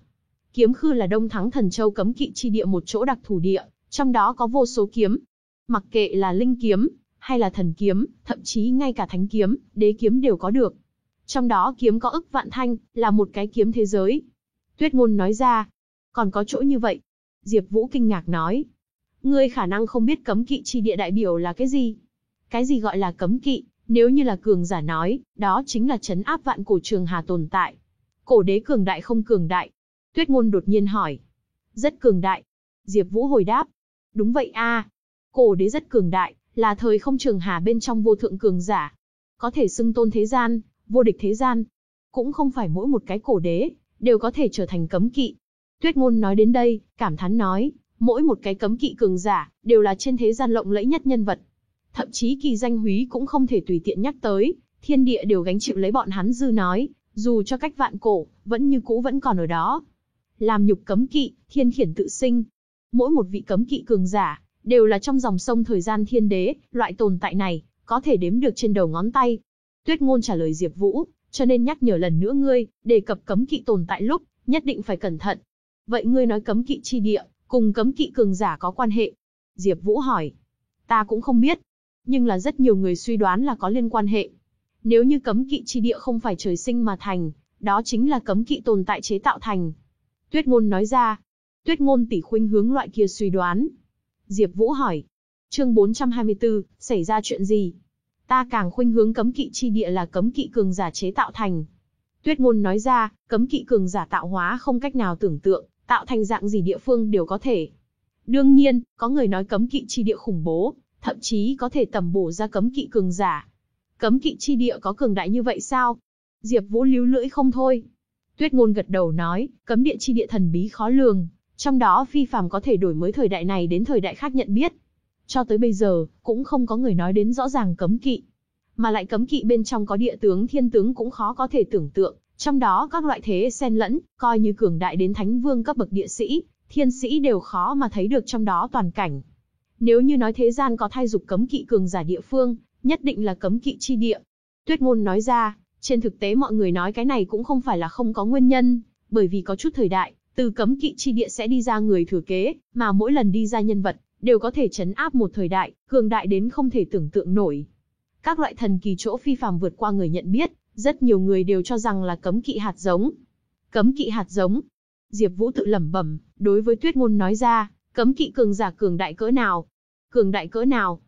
Kiếm khư là Đông Thắng Thần Châu cấm kỵ chi địa một chỗ đặc thủ địa, trong đó có vô số kiếm. Mặc kệ là linh kiếm, hay là thần kiếm, thậm chí ngay cả thánh kiếm, đế kiếm đều có được. Trong đó kiếm có ức vạn thanh, là một cái kiếm thế giới. Tuyết ngôn nói ra, còn có chỗ như vậy. Diệp Vũ kinh ngạc nói, ngươi khả năng không biết cấm kỵ chi địa đại biểu là cái gì. Cái gì gọi là cấm kỵ, nếu như là cường giả nói, đó chính là chấn áp vạn cổ trường hà tồn tại. Cổ đế cường đại không cường đại? Tuyết ngôn đột nhiên hỏi. Rất cường đại. Diệp Vũ hồi đáp. Đúng vậy a, Cổ đế rất cường đại, là thời không trường hà bên trong vô thượng cường giả. Có thể xưng tôn thế gian, vô địch thế gian. Cũng không phải mỗi một cái cổ đế, đều có thể trở thành cấm kỵ. Tuyết ngôn nói đến đây, cảm thán nói, mỗi một cái cấm kỵ cường giả, đều là trên thế gian lộng lẫy nhất nhân vật. Thậm chí kỳ danh húy cũng không thể tùy tiện nhắc tới, thiên địa đều gánh chịu lấy bọn hắn dư nói, dù cho cách vạn cổ, vẫn như cũ vẫn còn ở đó. Làm nhục cấm kỵ, thiên khiển tự sinh. Mỗi một vị cấm kỵ cường giả, đều là trong dòng sông thời gian thiên đế, loại tồn tại này, có thể đếm được trên đầu ngón tay. Tuyết ngôn trả lời Diệp Vũ, cho nên nhắc nhở lần nữa ngươi, đề cập cấm kỵ tồn tại lúc, nhất định phải cẩn thận. Vậy ngươi nói cấm kỵ chi địa, cùng cấm kỵ cường giả có quan hệ? Diệp Vũ hỏi. Ta cũng không biết, nhưng là rất nhiều người suy đoán là có liên quan hệ. Nếu như cấm kỵ chi địa không phải trời sinh mà thành, đó chính là cấm kỵ tồn tại chế tạo thành. Tuyết ngôn nói ra. Tuyết ngôn tỷ khuynh hướng loại kia suy đoán. Diệp Vũ hỏi. Chương 424, xảy ra chuyện gì? Ta càng khuynh hướng cấm kỵ chi địa là cấm kỵ cường giả chế tạo thành. Tuyết ngôn nói ra, cấm kỵ cường giả tạo hóa không cách nào tưởng tượng, tạo thành dạng gì địa phương đều có thể. Đương nhiên, có người nói cấm kỵ chi địa khủng bố, thậm chí có thể tầm bổ ra cấm kỵ cường giả. Cấm kỵ chi địa có cường đại như vậy sao? Diệp Vũ líu lưỡi không thôi. Tuyết ngôn gật đầu nói, cấm địa chi địa thần bí khó lường, trong đó phi phàm có thể đổi mới thời đại này đến thời đại khác nhận biết. Cho tới bây giờ, cũng không có người nói đến rõ ràng cấm kỵ. Mà lại cấm kỵ bên trong có địa tướng thiên tướng cũng khó có thể tưởng tượng, trong đó các loại thế xen lẫn, coi như cường đại đến thánh vương cấp bậc địa sĩ, thiên sĩ đều khó mà thấy được trong đó toàn cảnh. Nếu như nói thế gian có thai dục cấm kỵ cường giả địa phương, nhất định là cấm kỵ chi địa. Tuyết ngôn nói ra, trên thực tế mọi người nói cái này cũng không phải là không có nguyên nhân, bởi vì có chút thời đại, từ cấm kỵ chi địa sẽ đi ra người thừa kế, mà mỗi lần đi ra nhân vật, đều có thể chấn áp một thời đại, cường đại đến không thể tưởng tượng nổi. Các loại thần kỳ chỗ phi phàm vượt qua người nhận biết, rất nhiều người đều cho rằng là cấm kỵ hạt giống. Cấm kỵ hạt giống. Diệp Vũ tự lẩm bẩm, đối với Tuyết Ngôn nói ra, cấm kỵ cường giả cường đại cỡ nào? Cường đại cỡ nào?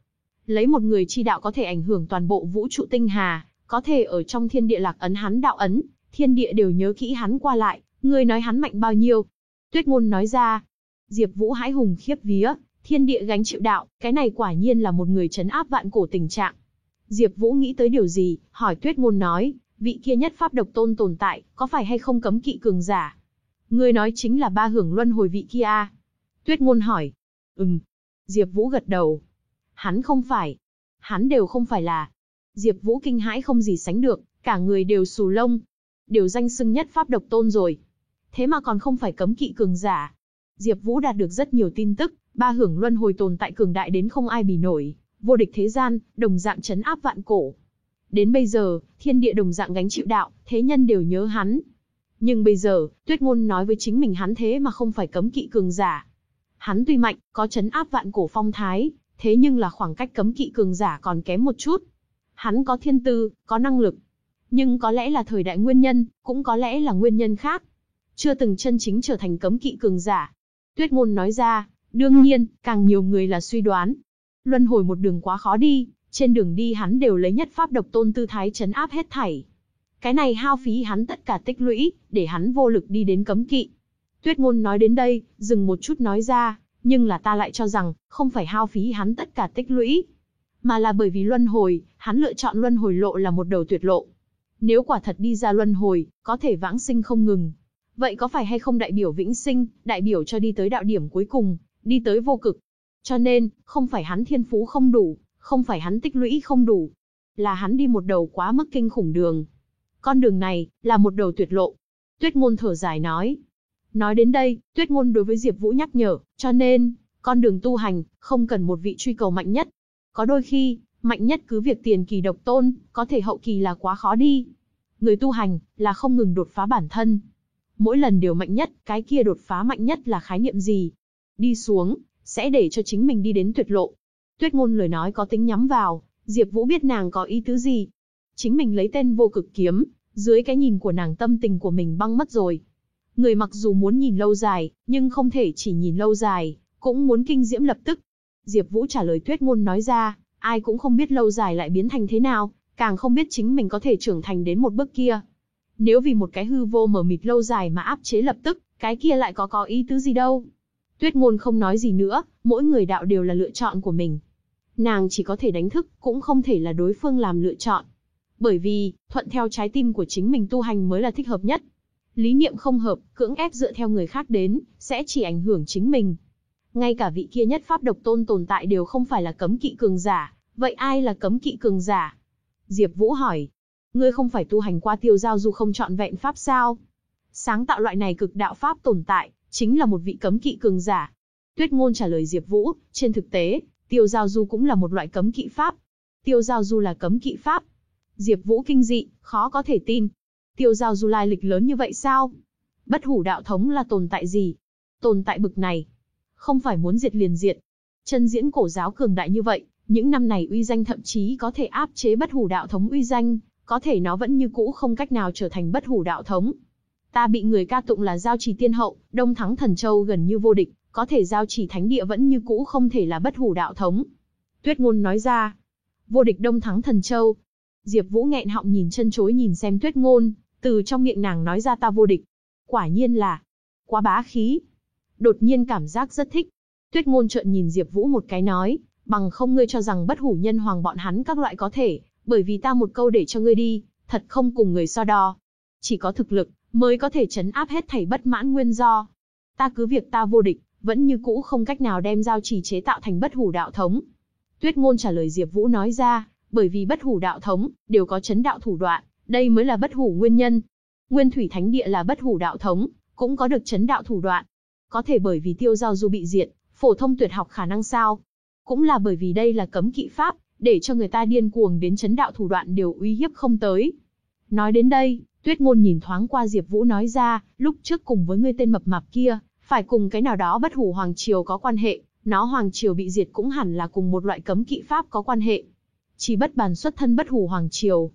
Lấy một người chi đạo có thể ảnh hưởng toàn bộ vũ trụ tinh hà, có thể ở trong thiên địa lạc ấn hắn đạo ấn, thiên địa đều nhớ kỹ hắn qua lại, người nói hắn mạnh bao nhiêu? Tuyết Ngôn nói ra. Diệp Vũ hãi hùng khiếp vía, thiên địa gánh chịu đạo, cái này quả nhiên là một người chấn áp vạn cổ tình trạng. Diệp Vũ nghĩ tới điều gì, hỏi Tuyết Ngôn nói, vị kia nhất pháp độc tôn tồn tại, có phải hay không cấm kỵ cường giả? Ngươi nói chính là ba hưởng luân hồi vị kia à? Tuyết Ngôn hỏi. Ừm. Diệp Vũ gật đầu. Hắn không phải. Hắn đều không phải là. Diệp Vũ kinh hãi không gì sánh được, cả người đều xù lông. Đều danh xưng nhất pháp độc tôn rồi. Thế mà còn không phải cấm kỵ cường giả. Diệp Vũ đạt được rất nhiều tin tức, ba hưởng luân hồi tồn tại cường đại đến không ai bì nổi, vô địch thế gian, đồng dạng chấn áp vạn cổ. Đến bây giờ, thiên địa đồng dạng gánh chịu đạo, thế nhân đều nhớ hắn. Nhưng bây giờ, Tuyết Ngôn nói với chính mình hắn thế mà không phải cấm kỵ cường giả. Hắn tuy mạnh, có chấn áp vạn cổ phong thái, thế nhưng là khoảng cách cấm kỵ cường giả còn kém một chút. Hắn có thiên tư, có năng lực. Nhưng có lẽ là thời đại nguyên nhân, cũng có lẽ là nguyên nhân khác. Chưa từng chân chính trở thành cấm kỵ cường giả. Tuyết Ngôn nói ra, đương nhiên, càng nhiều người là suy đoán. Luân hồi một đường quá khó đi, trên đường đi hắn đều lấy nhất pháp độc tôn tư thái chấn áp hết thảy. Cái này hao phí hắn tất cả tích lũy, để hắn vô lực đi đến cấm kỵ. Tuyết ngôn nói đến đây, dừng một chút nói ra, nhưng là ta lại cho rằng, không phải hao phí hắn tất cả tích lũy, mà là bởi vì luân hồi, hắn lựa chọn luân hồi lộ là một đầu tuyệt lộ. Nếu quả thật đi ra luân hồi, có thể vãng sinh không ngừng. Vậy có phải hay không đại biểu vĩnh sinh, đại biểu cho đi tới đạo điểm cuối cùng, đi tới vô cực? Cho nên, không phải hắn thiên phú không đủ, không phải hắn tích lũy không đủ, là hắn đi một đầu quá mức kinh khủng đường. Con đường này, là một đầu tuyệt lộ. Tuyết ngôn thở dài nói. Nói đến đây, tuyết ngôn đối với Diệp Vũ nhắc nhở, cho nên, con đường tu hành, không cần một vị truy cầu mạnh nhất. Có đôi khi, mạnh nhất cứ việc tiền kỳ độc tôn, có thể hậu kỳ là quá khó đi. Người tu hành, là không ngừng đột phá bản thân. Mỗi lần đều mạnh nhất, cái kia đột phá mạnh nhất là khái niệm gì? Đi xuống, sẽ để cho chính mình đi đến tuyệt lộ, Tuyết ngôn lời nói có tính nhắm vào, Diệp Vũ biết nàng có ý tứ gì. Chính mình lấy tên vô cực kiếm, dưới cái nhìn của nàng tâm tình của mình băng mất rồi. Người mặc dù muốn nhìn lâu dài, nhưng không thể chỉ nhìn lâu dài, cũng muốn kinh diễm lập tức. Diệp Vũ trả lời Tuyết ngôn nói ra, ai cũng không biết lâu dài lại biến thành thế nào, càng không biết chính mình có thể trưởng thành đến một bước kia. Nếu vì một cái hư vô mờ mịt lâu dài mà áp chế lập tức, cái kia lại có có ý tứ gì đâu. Tuyết ngôn không nói gì nữa, mỗi người đạo đều là lựa chọn của mình. Nàng chỉ có thể đánh thức, cũng không thể là đối phương làm lựa chọn. Bởi vì, thuận theo trái tim của chính mình tu hành mới là thích hợp nhất. Lý niệm không hợp, cưỡng ép dựa theo người khác đến, sẽ chỉ ảnh hưởng chính mình. Ngay cả vị kia nhất pháp độc tôn tồn tại đều không phải là cấm kỵ cường giả, vậy ai là cấm kỵ cường giả? Diệp Vũ hỏi, ngươi không phải tu hành qua tiêu giao du không chọn vẹn pháp sao? Sáng tạo loại này cực đạo pháp tồn tại, chính là một vị cấm kỵ cường giả. Tuyết Ngôn trả lời Diệp Vũ, trên thực tế, Tiêu giao du cũng là một loại cấm kỵ pháp. Tiêu giao du là cấm kỵ pháp. Diệp Vũ kinh dị, khó có thể tin. Tiêu giao du lai lịch lớn như vậy sao? Bất hủ đạo thống là tồn tại gì? Tồn tại bực này, không phải muốn diệt liền diệt. Chân diễn cổ giáo cường đại như vậy, những năm này uy danh thậm chí có thể áp chế bất hủ đạo thống uy danh, có thể nó vẫn như cũ không cách nào trở thành bất hủ đạo thống. Ta bị người ca tụng là giao chỉ tiên hậu, đông thắng thần châu gần như vô địch, có thể giao chỉ thánh địa vẫn như cũ không thể là bất hủ đạo thống. Tuyết ngôn nói ra, vô địch đông thắng thần châu. Diệp Vũ nghẹn họng nhìn chân chối nhìn xem tuyết ngôn, từ trong miệng nàng nói ra ta vô địch. Quả nhiên là, quá bá khí. Đột nhiên cảm giác rất thích. Tuyết ngôn trợn nhìn Diệp Vũ một cái nói, bằng không ngươi cho rằng bất hủ nhân hoàng bọn hắn các loại có thể, bởi vì ta một câu để cho ngươi đi, thật không cùng người so đo. Chỉ có thực lực, mới có thể chấn áp hết thảy bất mãn nguyên do. Ta cứ việc ta vô địch, vẫn như cũ không cách nào đem giao chỉ chế tạo thành bất hủ đạo thống. Tuyết ngôn trả lời Diệp Vũ nói ra, bởi vì bất hủ đạo thống, đều có chấn đạo thủ đoạn, đây mới là bất hủ nguyên nhân. Nguyên Thủy Thánh Địa là bất hủ đạo thống, cũng có được chấn đạo thủ đoạn. Có thể bởi vì tiêu giao du bị diệt, phổ thông tuyệt học khả năng sao? Cũng là bởi vì đây là cấm kỵ pháp, để cho người ta điên cuồng đến chấn đạo thủ đoạn đều uy hiếp không tới. Nói đến đây, Tuyết Ngôn nhìn thoáng qua Diệp Vũ nói ra, lúc trước cùng với ngươi tên mập mạp kia, phải cùng cái nào đó bất hủ hoàng triều có quan hệ, nó hoàng triều bị diệt cũng hẳn là cùng một loại cấm kỵ pháp có quan hệ. Chỉ bất bàn xuất thân bất hủ hoàng triều.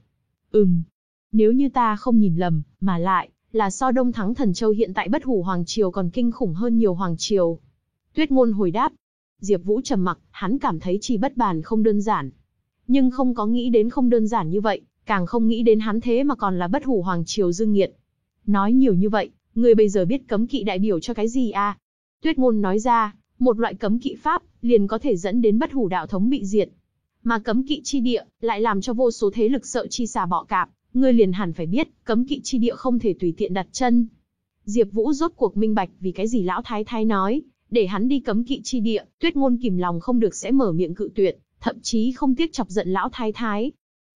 Ừm, nếu như ta không nhìn lầm, mà lại, là so Đông Thắng Thần Châu hiện tại bất hủ hoàng triều còn kinh khủng hơn nhiều hoàng triều. Tuyết ngôn hồi đáp. Diệp Vũ trầm mặc, hắn cảm thấy chỉ bất bàn không đơn giản. Nhưng không có nghĩ đến không đơn giản như vậy, càng không nghĩ đến hắn thế mà còn là bất hủ hoàng triều dương nghiệt. Nói nhiều như vậy, người bây giờ biết cấm kỵ đại biểu cho cái gì à? Tuyết ngôn nói ra, một loại cấm kỵ pháp, liền có thể dẫn đến bất hủ đạo thống bị diệt. Mà cấm kỵ chi địa, lại làm cho vô số thế lực sợ chi xà bọ cạp, ngươi liền hẳn phải biết, cấm kỵ chi địa không thể tùy tiện đặt chân. Diệp Vũ rốt cuộc minh bạch vì cái gì lão thái thái nói, để hắn đi cấm kỵ chi địa, Tuyết ngôn kìm lòng không được sẽ mở miệng cự tuyệt, thậm chí không tiếc chọc giận lão thái thái.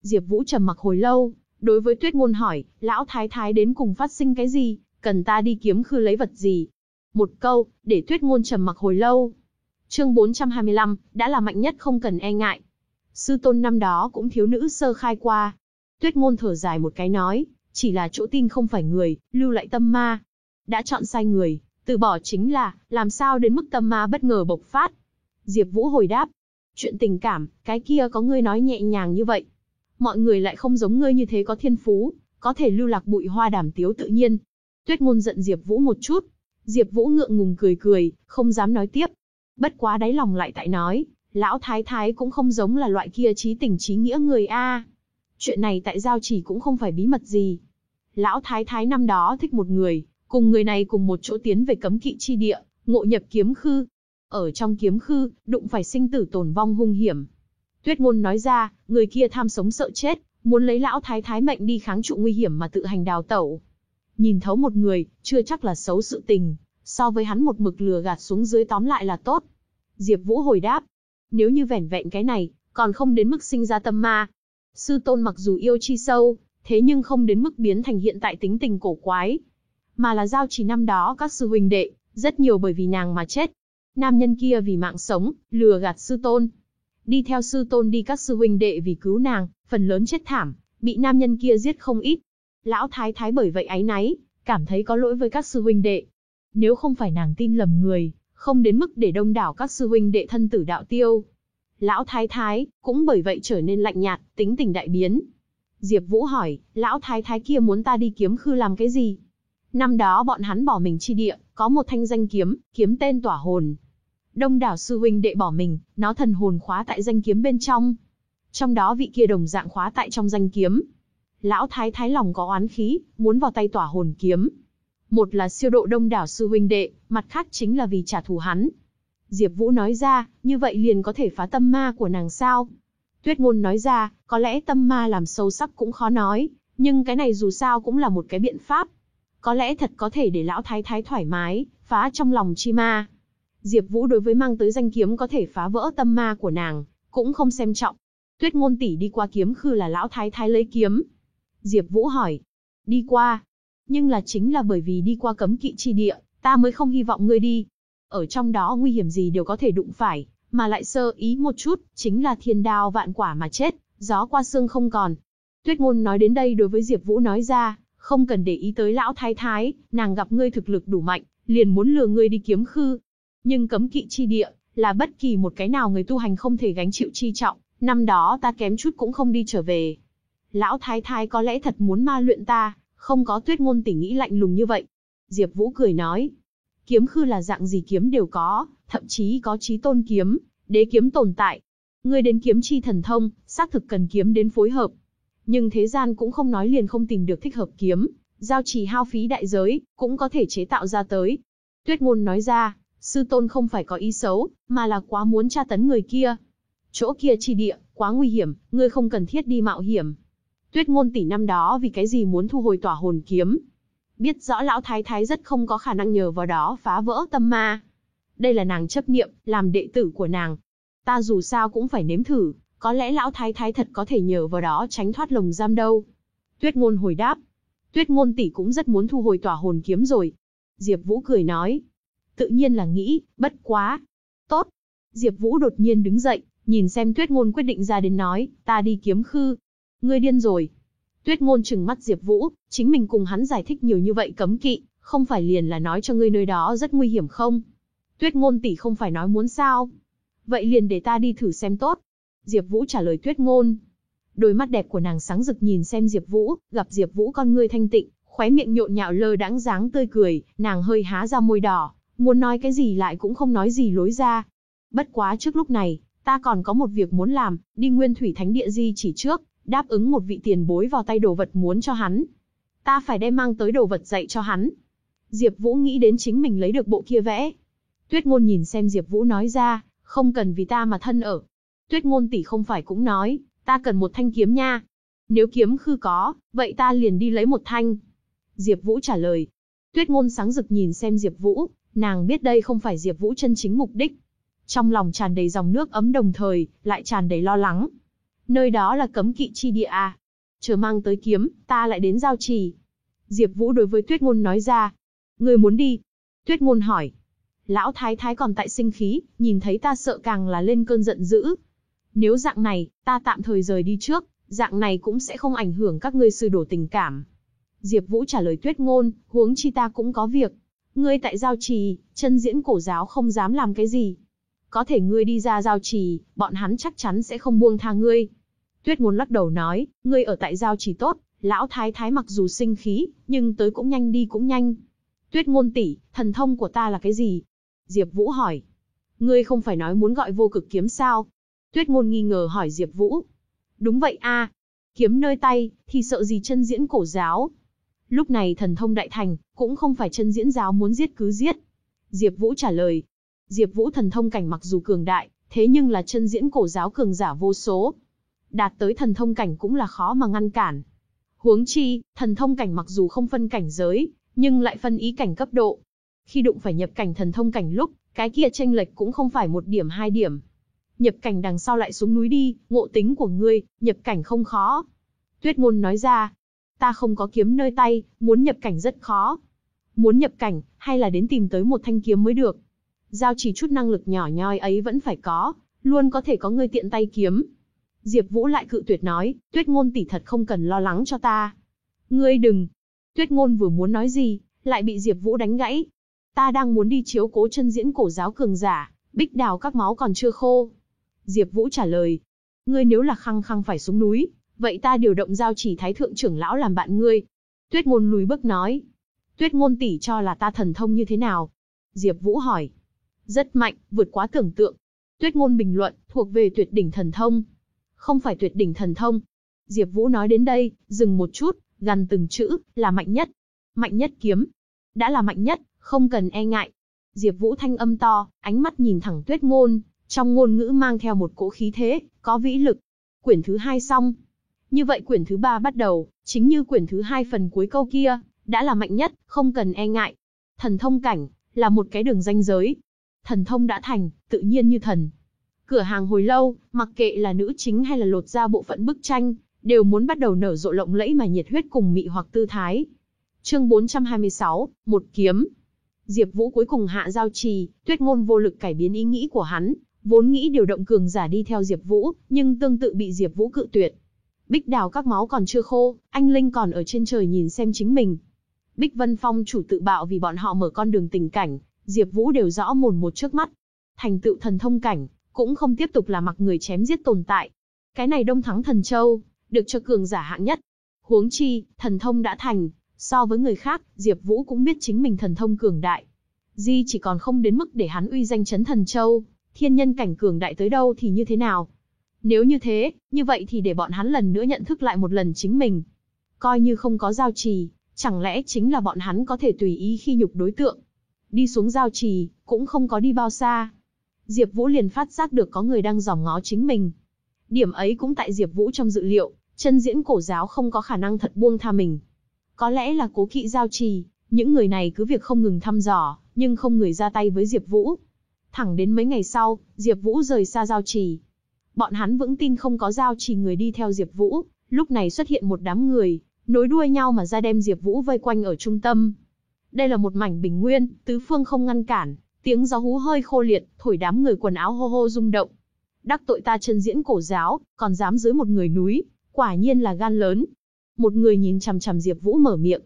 Diệp Vũ trầm mặc hồi lâu, đối với Tuyết ngôn hỏi, lão thái thái đến cùng phát sinh cái gì, cần ta đi kiếm khư lấy vật gì? Một câu, để Tuyết ngôn trầm mặc hồi lâu. Chương 425, đã là mạnh nhất không cần e ngại. Sư tôn năm đó cũng thiếu nữ sơ khai qua, Tuyết ngôn thở dài một cái nói, chỉ là chỗ tin không phải người, lưu lại tâm ma. Đã chọn sai người, từ bỏ chính là, làm sao đến mức tâm ma bất ngờ bộc phát. Diệp Vũ hồi đáp, chuyện tình cảm, cái kia có ngươi nói nhẹ nhàng như vậy. Mọi người lại không giống ngươi như thế có thiên phú, có thể lưu lạc bụi hoa đàm tiếu tự nhiên. Tuyết ngôn giận Diệp Vũ một chút. Diệp Vũ ngượng ngùng cười cười, không dám nói tiếp. Bất quá đáy lòng lại tại nói, lão thái thái cũng không giống là loại kia trí tình trí nghĩa người a. Chuyện này tại giao chỉ cũng không phải bí mật gì. Lão Thái Thái năm đó thích một người, cùng người này cùng một chỗ tiến về cấm kỵ chi địa, ngộ nhập kiếm khư. Ở trong kiếm khư, đụng phải sinh tử tồn vong hung hiểm. Tuyết ngôn nói ra, người kia tham sống sợ chết, muốn lấy lão thái thái mệnh đi kháng trụ nguy hiểm mà tự hành đào tẩu. Nhìn thấu một người, chưa chắc là xấu sự tình, so với hắn một mực lừa gạt xuống dưới tóm lại là tốt. Diệp Vũ hồi đáp, nếu như vẻn vẹn cái này, còn không đến mức sinh ra tâm ma, Sư tôn mặc dù yêu chi sâu, thế nhưng không đến mức biến thành hiện tại tính tình cổ quái. Mà là giao chỉ năm đó các sư huynh đệ, rất nhiều bởi vì nàng mà chết. Nam nhân kia vì mạng sống, lừa gạt sư tôn. Đi theo sư tôn đi các sư huynh đệ vì cứu nàng, phần lớn chết thảm, bị nam nhân kia giết không ít. Lão thái thái bởi vậy áy náy, cảm thấy có lỗi với các sư huynh đệ. Nếu không phải nàng tin lầm người, không đến mức để đông đảo các sư huynh đệ thân tử đạo tiêu, Lão thái thái, cũng bởi vậy trở nên lạnh nhạt, tính tình đại biến. Diệp Vũ hỏi, lão thái thái kia muốn ta đi kiếm khư làm cái gì? Năm đó bọn hắn bỏ mình chi địa, có một thanh danh kiếm, kiếm tên tỏa hồn. Đông đảo sư huynh đệ bỏ mình, nó thần hồn khóa tại danh kiếm bên trong. Trong đó vị kia đồng dạng khóa tại trong danh kiếm. Lão thái thái lòng có oán khí, muốn vào tay tỏa hồn kiếm. Một là siêu độ đông đảo sư huynh đệ, mặt khác chính là vì trả thù hắn, Diệp Vũ nói ra, như vậy liền có thể phá tâm ma của nàng sao? Tuyết ngôn nói ra, có lẽ tâm ma làm sâu sắc cũng khó nói, nhưng cái này dù sao cũng là một cái biện pháp. Có lẽ thật có thể để lão thái thái thoải mái, phá trong lòng chi ma. Diệp Vũ đối với mang tới danh kiếm có thể phá vỡ tâm ma của nàng, cũng không xem trọng. Tuyết ngôn tỷ đi qua kiếm khư là lão thái thái lấy kiếm. Diệp Vũ hỏi, đi qua. Nhưng là chính là bởi vì đi qua cấm kỵ chi địa, ta mới không hy vọng ngươi đi ở trong đó nguy hiểm gì đều có thể đụng phải, mà lại sơ ý một chút, chính là thiên đao vạn quả mà chết, gió qua xương không còn. Tuyết ngôn nói đến đây đối với Diệp Vũ nói ra, không cần để ý tới lão thái thái, nàng gặp ngươi thực lực đủ mạnh, liền muốn lừa ngươi đi kiếm khư. Nhưng cấm kỵ chi địa, là bất kỳ một cái nào người tu hành không thể gánh chịu chi trọng, năm đó ta kém chút cũng không đi trở về. Lão thái thái có lẽ thật muốn ma luyện ta, không có tuyết ngôn tỉnh nghĩ lạnh lùng như vậy. Diệp Vũ cười nói, Kiếm khư là dạng gì kiếm đều có, thậm chí có chí tôn kiếm, đế kiếm tồn tại. Ngươi đến kiếm chi thần thông, xác thực cần kiếm đến phối hợp. Nhưng thế gian cũng không nói liền không tìm được thích hợp kiếm, giao trì hao phí đại giới, cũng có thể chế tạo ra tới. Tuyết ngôn nói ra, sư tôn không phải có ý xấu, mà là quá muốn tra tấn người kia. Chỗ kia chi địa, quá nguy hiểm, ngươi không cần thiết đi mạo hiểm. Tuyết ngôn tỷ năm đó vì cái gì muốn thu hồi tỏa hồn kiếm, biết rõ lão thái thái rất không có khả năng nhờ vào đó phá vỡ tâm ma. Đây là nàng chấp niệm, làm đệ tử của nàng. Ta dù sao cũng phải nếm thử, có lẽ lão thái thái thật có thể nhờ vào đó tránh thoát lồng giam đâu. Tuyết ngôn hồi đáp. Tuyết ngôn tỷ cũng rất muốn thu hồi tỏa hồn kiếm rồi. Diệp Vũ cười nói. Tự nhiên là nghĩ, bất quá. Tốt. Diệp Vũ đột nhiên đứng dậy, Nhìn xem Tuyết Ngôn quyết định ra đến nói, ta đi kiếm khư. Ngươi điên rồi. Tuyết Ngôn trừng mắt Diệp Vũ, chính mình cùng hắn giải thích nhiều như vậy cấm kỵ, không phải liền là nói cho ngươi nơi đó rất nguy hiểm không? Tuyết Ngôn tỷ không phải nói muốn sao? Vậy liền để ta đi thử xem tốt. Diệp Vũ trả lời Tuyết Ngôn. Đôi mắt đẹp của nàng sáng rực nhìn xem Diệp Vũ, gặp Diệp Vũ con ngươi thanh tịnh, khóe miệng nhộn nhạo lơ đãng dáng tươi cười, nàng hơi há ra môi đỏ, muốn nói cái gì lại cũng không nói gì lối ra. Bất quá trước lúc này, ta còn có một việc muốn làm, đi Nguyên Thủy Thánh Địa di chỉ trước, đáp ứng một vị tiền bối vào tay đồ vật muốn cho hắn. Ta phải đem mang tới đồ vật dạy cho hắn. Diệp Vũ nghĩ đến chính mình lấy được bộ kia vẽ. Tuyết Ngôn nhìn xem Diệp Vũ nói ra, không cần vì ta mà thân ở. Tuyết Ngôn tỷ không phải cũng nói, ta cần một thanh kiếm nha. Nếu kiếm khư có, vậy ta liền đi lấy một thanh. Diệp Vũ trả lời. Tuyết Ngôn sáng rực nhìn xem Diệp Vũ, nàng biết đây không phải Diệp Vũ chân chính mục đích. Trong lòng tràn đầy dòng nước ấm đồng thời, lại tràn đầy lo lắng. Nơi đó là cấm kỵ chi địa à? Chờ mang tới kiếm, ta lại đến giao trì. Diệp Vũ đối với Tuyết Ngôn nói ra. Ngươi muốn đi? Tuyết Ngôn hỏi. Lão Thái Thái còn tại sinh khí, nhìn thấy ta sợ càng là lên cơn giận dữ. Nếu dạng này, ta tạm thời rời đi trước, dạng này cũng sẽ không ảnh hưởng các ngươi sư đổ tình cảm. Diệp Vũ trả lời Tuyết Ngôn, huống chi ta cũng có việc. Ngươi tại giao trì, chân diễn cổ giáo không dám làm cái gì. Có thể ngươi đi ra giao trì, bọn hắn chắc chắn sẽ không buông tha ngươi. Tuyết Ngôn lắc đầu nói, ngươi ở tại giao trì tốt, lão thái thái mặc dù sinh khí, nhưng tới cũng nhanh đi cũng nhanh. Tuyết Ngôn tỷ, thần thông của ta là cái gì? Diệp Vũ hỏi. Ngươi không phải nói muốn gọi vô cực kiếm sao? Tuyết Ngôn nghi ngờ hỏi Diệp Vũ. Đúng vậy a, kiếm nơi tay, thì sợ gì chân diễn cổ giáo? Lúc này thần thông đại thành, cũng không phải chân diễn giáo muốn giết cứ giết. Diệp Vũ trả lời. Diệp Vũ thần thông cảnh mặc dù cường đại, thế nhưng là chân diễn cổ giáo cường giả vô số. Đạt tới thần thông cảnh cũng là khó mà ngăn cản. Huống chi, thần thông cảnh mặc dù không phân cảnh giới, nhưng lại phân ý cảnh cấp độ. Khi đụng phải nhập cảnh thần thông cảnh lúc, cái kia chênh lệch cũng không phải một điểm hai điểm. Nhập cảnh đằng sau lại xuống núi đi, ngộ tính của ngươi, nhập cảnh không khó. Tuyết ngôn nói ra, ta không có kiếm nơi tay, muốn nhập cảnh rất khó. Muốn nhập cảnh, hay là đến tìm tới một thanh kiếm mới được. Giao chỉ chút năng lực nhỏ nhoi ấy vẫn phải có, luôn có thể có người tiện tay kiếm. Diệp Vũ lại cự tuyệt nói, tuyết ngôn tỷ thật không cần lo lắng cho ta. Ngươi đừng. Tuyết ngôn vừa muốn nói gì, lại bị Diệp Vũ đánh gãy. Ta đang muốn đi chiếu cố chân diễn cổ giáo cường giả, bích đào các máu còn chưa khô. Diệp Vũ trả lời, ngươi nếu là khăng khăng phải xuống núi, vậy ta điều động giao chỉ thái thượng trưởng lão làm bạn ngươi. Tuyết ngôn lùi bước nói. Tuyết ngôn tỷ cho là ta thần thông như thế nào? Diệp Vũ hỏi. Rất mạnh, vượt quá tưởng tượng. Tuyết ngôn bình luận, thuộc về tuyệt đỉnh thần thông. Không phải tuyệt đỉnh thần thông. Diệp Vũ nói đến đây, dừng một chút, gần từng chữ, là mạnh nhất. Mạnh nhất kiếm. Đã là mạnh nhất, không cần e ngại. Diệp Vũ thanh âm to, ánh mắt nhìn thẳng Tuyết ngôn, trong ngôn ngữ mang theo một cỗ khí thế, có vĩ lực. Quyển thứ hai xong, như vậy quyển thứ ba bắt đầu, chính như quyển thứ hai phần cuối câu kia, đã là mạnh nhất, không cần e ngại. Thần thông cảnh, là một cái đường ranh giới. Thần thông đã thành, tự nhiên như thần. Cửa hàng hồi lâu, mặc kệ là nữ chính hay là lột ra bộ phận bức tranh, đều muốn bắt đầu nở rộ lộng lẫy mà nhiệt huyết cùng mị hoặc tư thái. Chương 426, một kiếm. Diệp Vũ cuối cùng hạ giao trì, Tuyết Ngôn vô lực cải biến ý nghĩ của hắn, vốn nghĩ điều động cường giả đi theo Diệp Vũ, nhưng tương tự bị Diệp Vũ cự tuyệt. Bích đào các máu còn chưa khô, anh Linh còn ở trên trời nhìn xem chính mình. Bích Vân Phong chủ tự bạo vì bọn họ mở con đường tình cảnh, Diệp Vũ đều rõ mồn một trước mắt. Thành tựu thần thông cảnh, cũng không tiếp tục là mặc người chém giết tồn tại. Cái này Đông Thắng Thần Châu, được cho cường giả hạng nhất. Huống chi, thần thông đã thành, so với người khác, Diệp Vũ cũng biết chính mình thần thông cường đại. Di chỉ còn không đến mức để hắn uy danh chấn thần châu, thiên nhân cảnh cường đại tới đâu thì như thế nào, nếu như thế, như vậy thì để bọn hắn lần nữa nhận thức lại một lần chính mình. Coi như không có giao trì, chẳng lẽ chính là bọn hắn có thể tùy ý khi nhục đối tượng. Đi xuống giao trì, cũng không có đi bao xa. Diệp Vũ liền phát giác được có người đang dòm ngó chính mình. Điểm ấy cũng tại Diệp Vũ trong dự liệu, chân diễn cổ giáo không có khả năng thật buông tha mình. Có lẽ là cố kỵ giao trì, những người này cứ việc không ngừng thăm dò, nhưng không người ra tay với Diệp Vũ. Thẳng đến mấy ngày sau, Diệp Vũ rời xa giao trì, Bọn hắn vững tin không có giao chỉ người đi theo Diệp Vũ, lúc này xuất hiện một đám người, nối đuôi nhau mà ra đem Diệp Vũ vây quanh ở trung tâm. Đây là một mảnh bình nguyên, tứ phương không ngăn cản, tiếng gió hú hơi khô liệt, thổi đám người quần áo hô hô rung động. đắc tội ta chân diễn cổ giáo, còn dám dưới một người núi, quả nhiên là gan lớn. Một người nhìn chằm chằm Diệp Vũ mở miệng.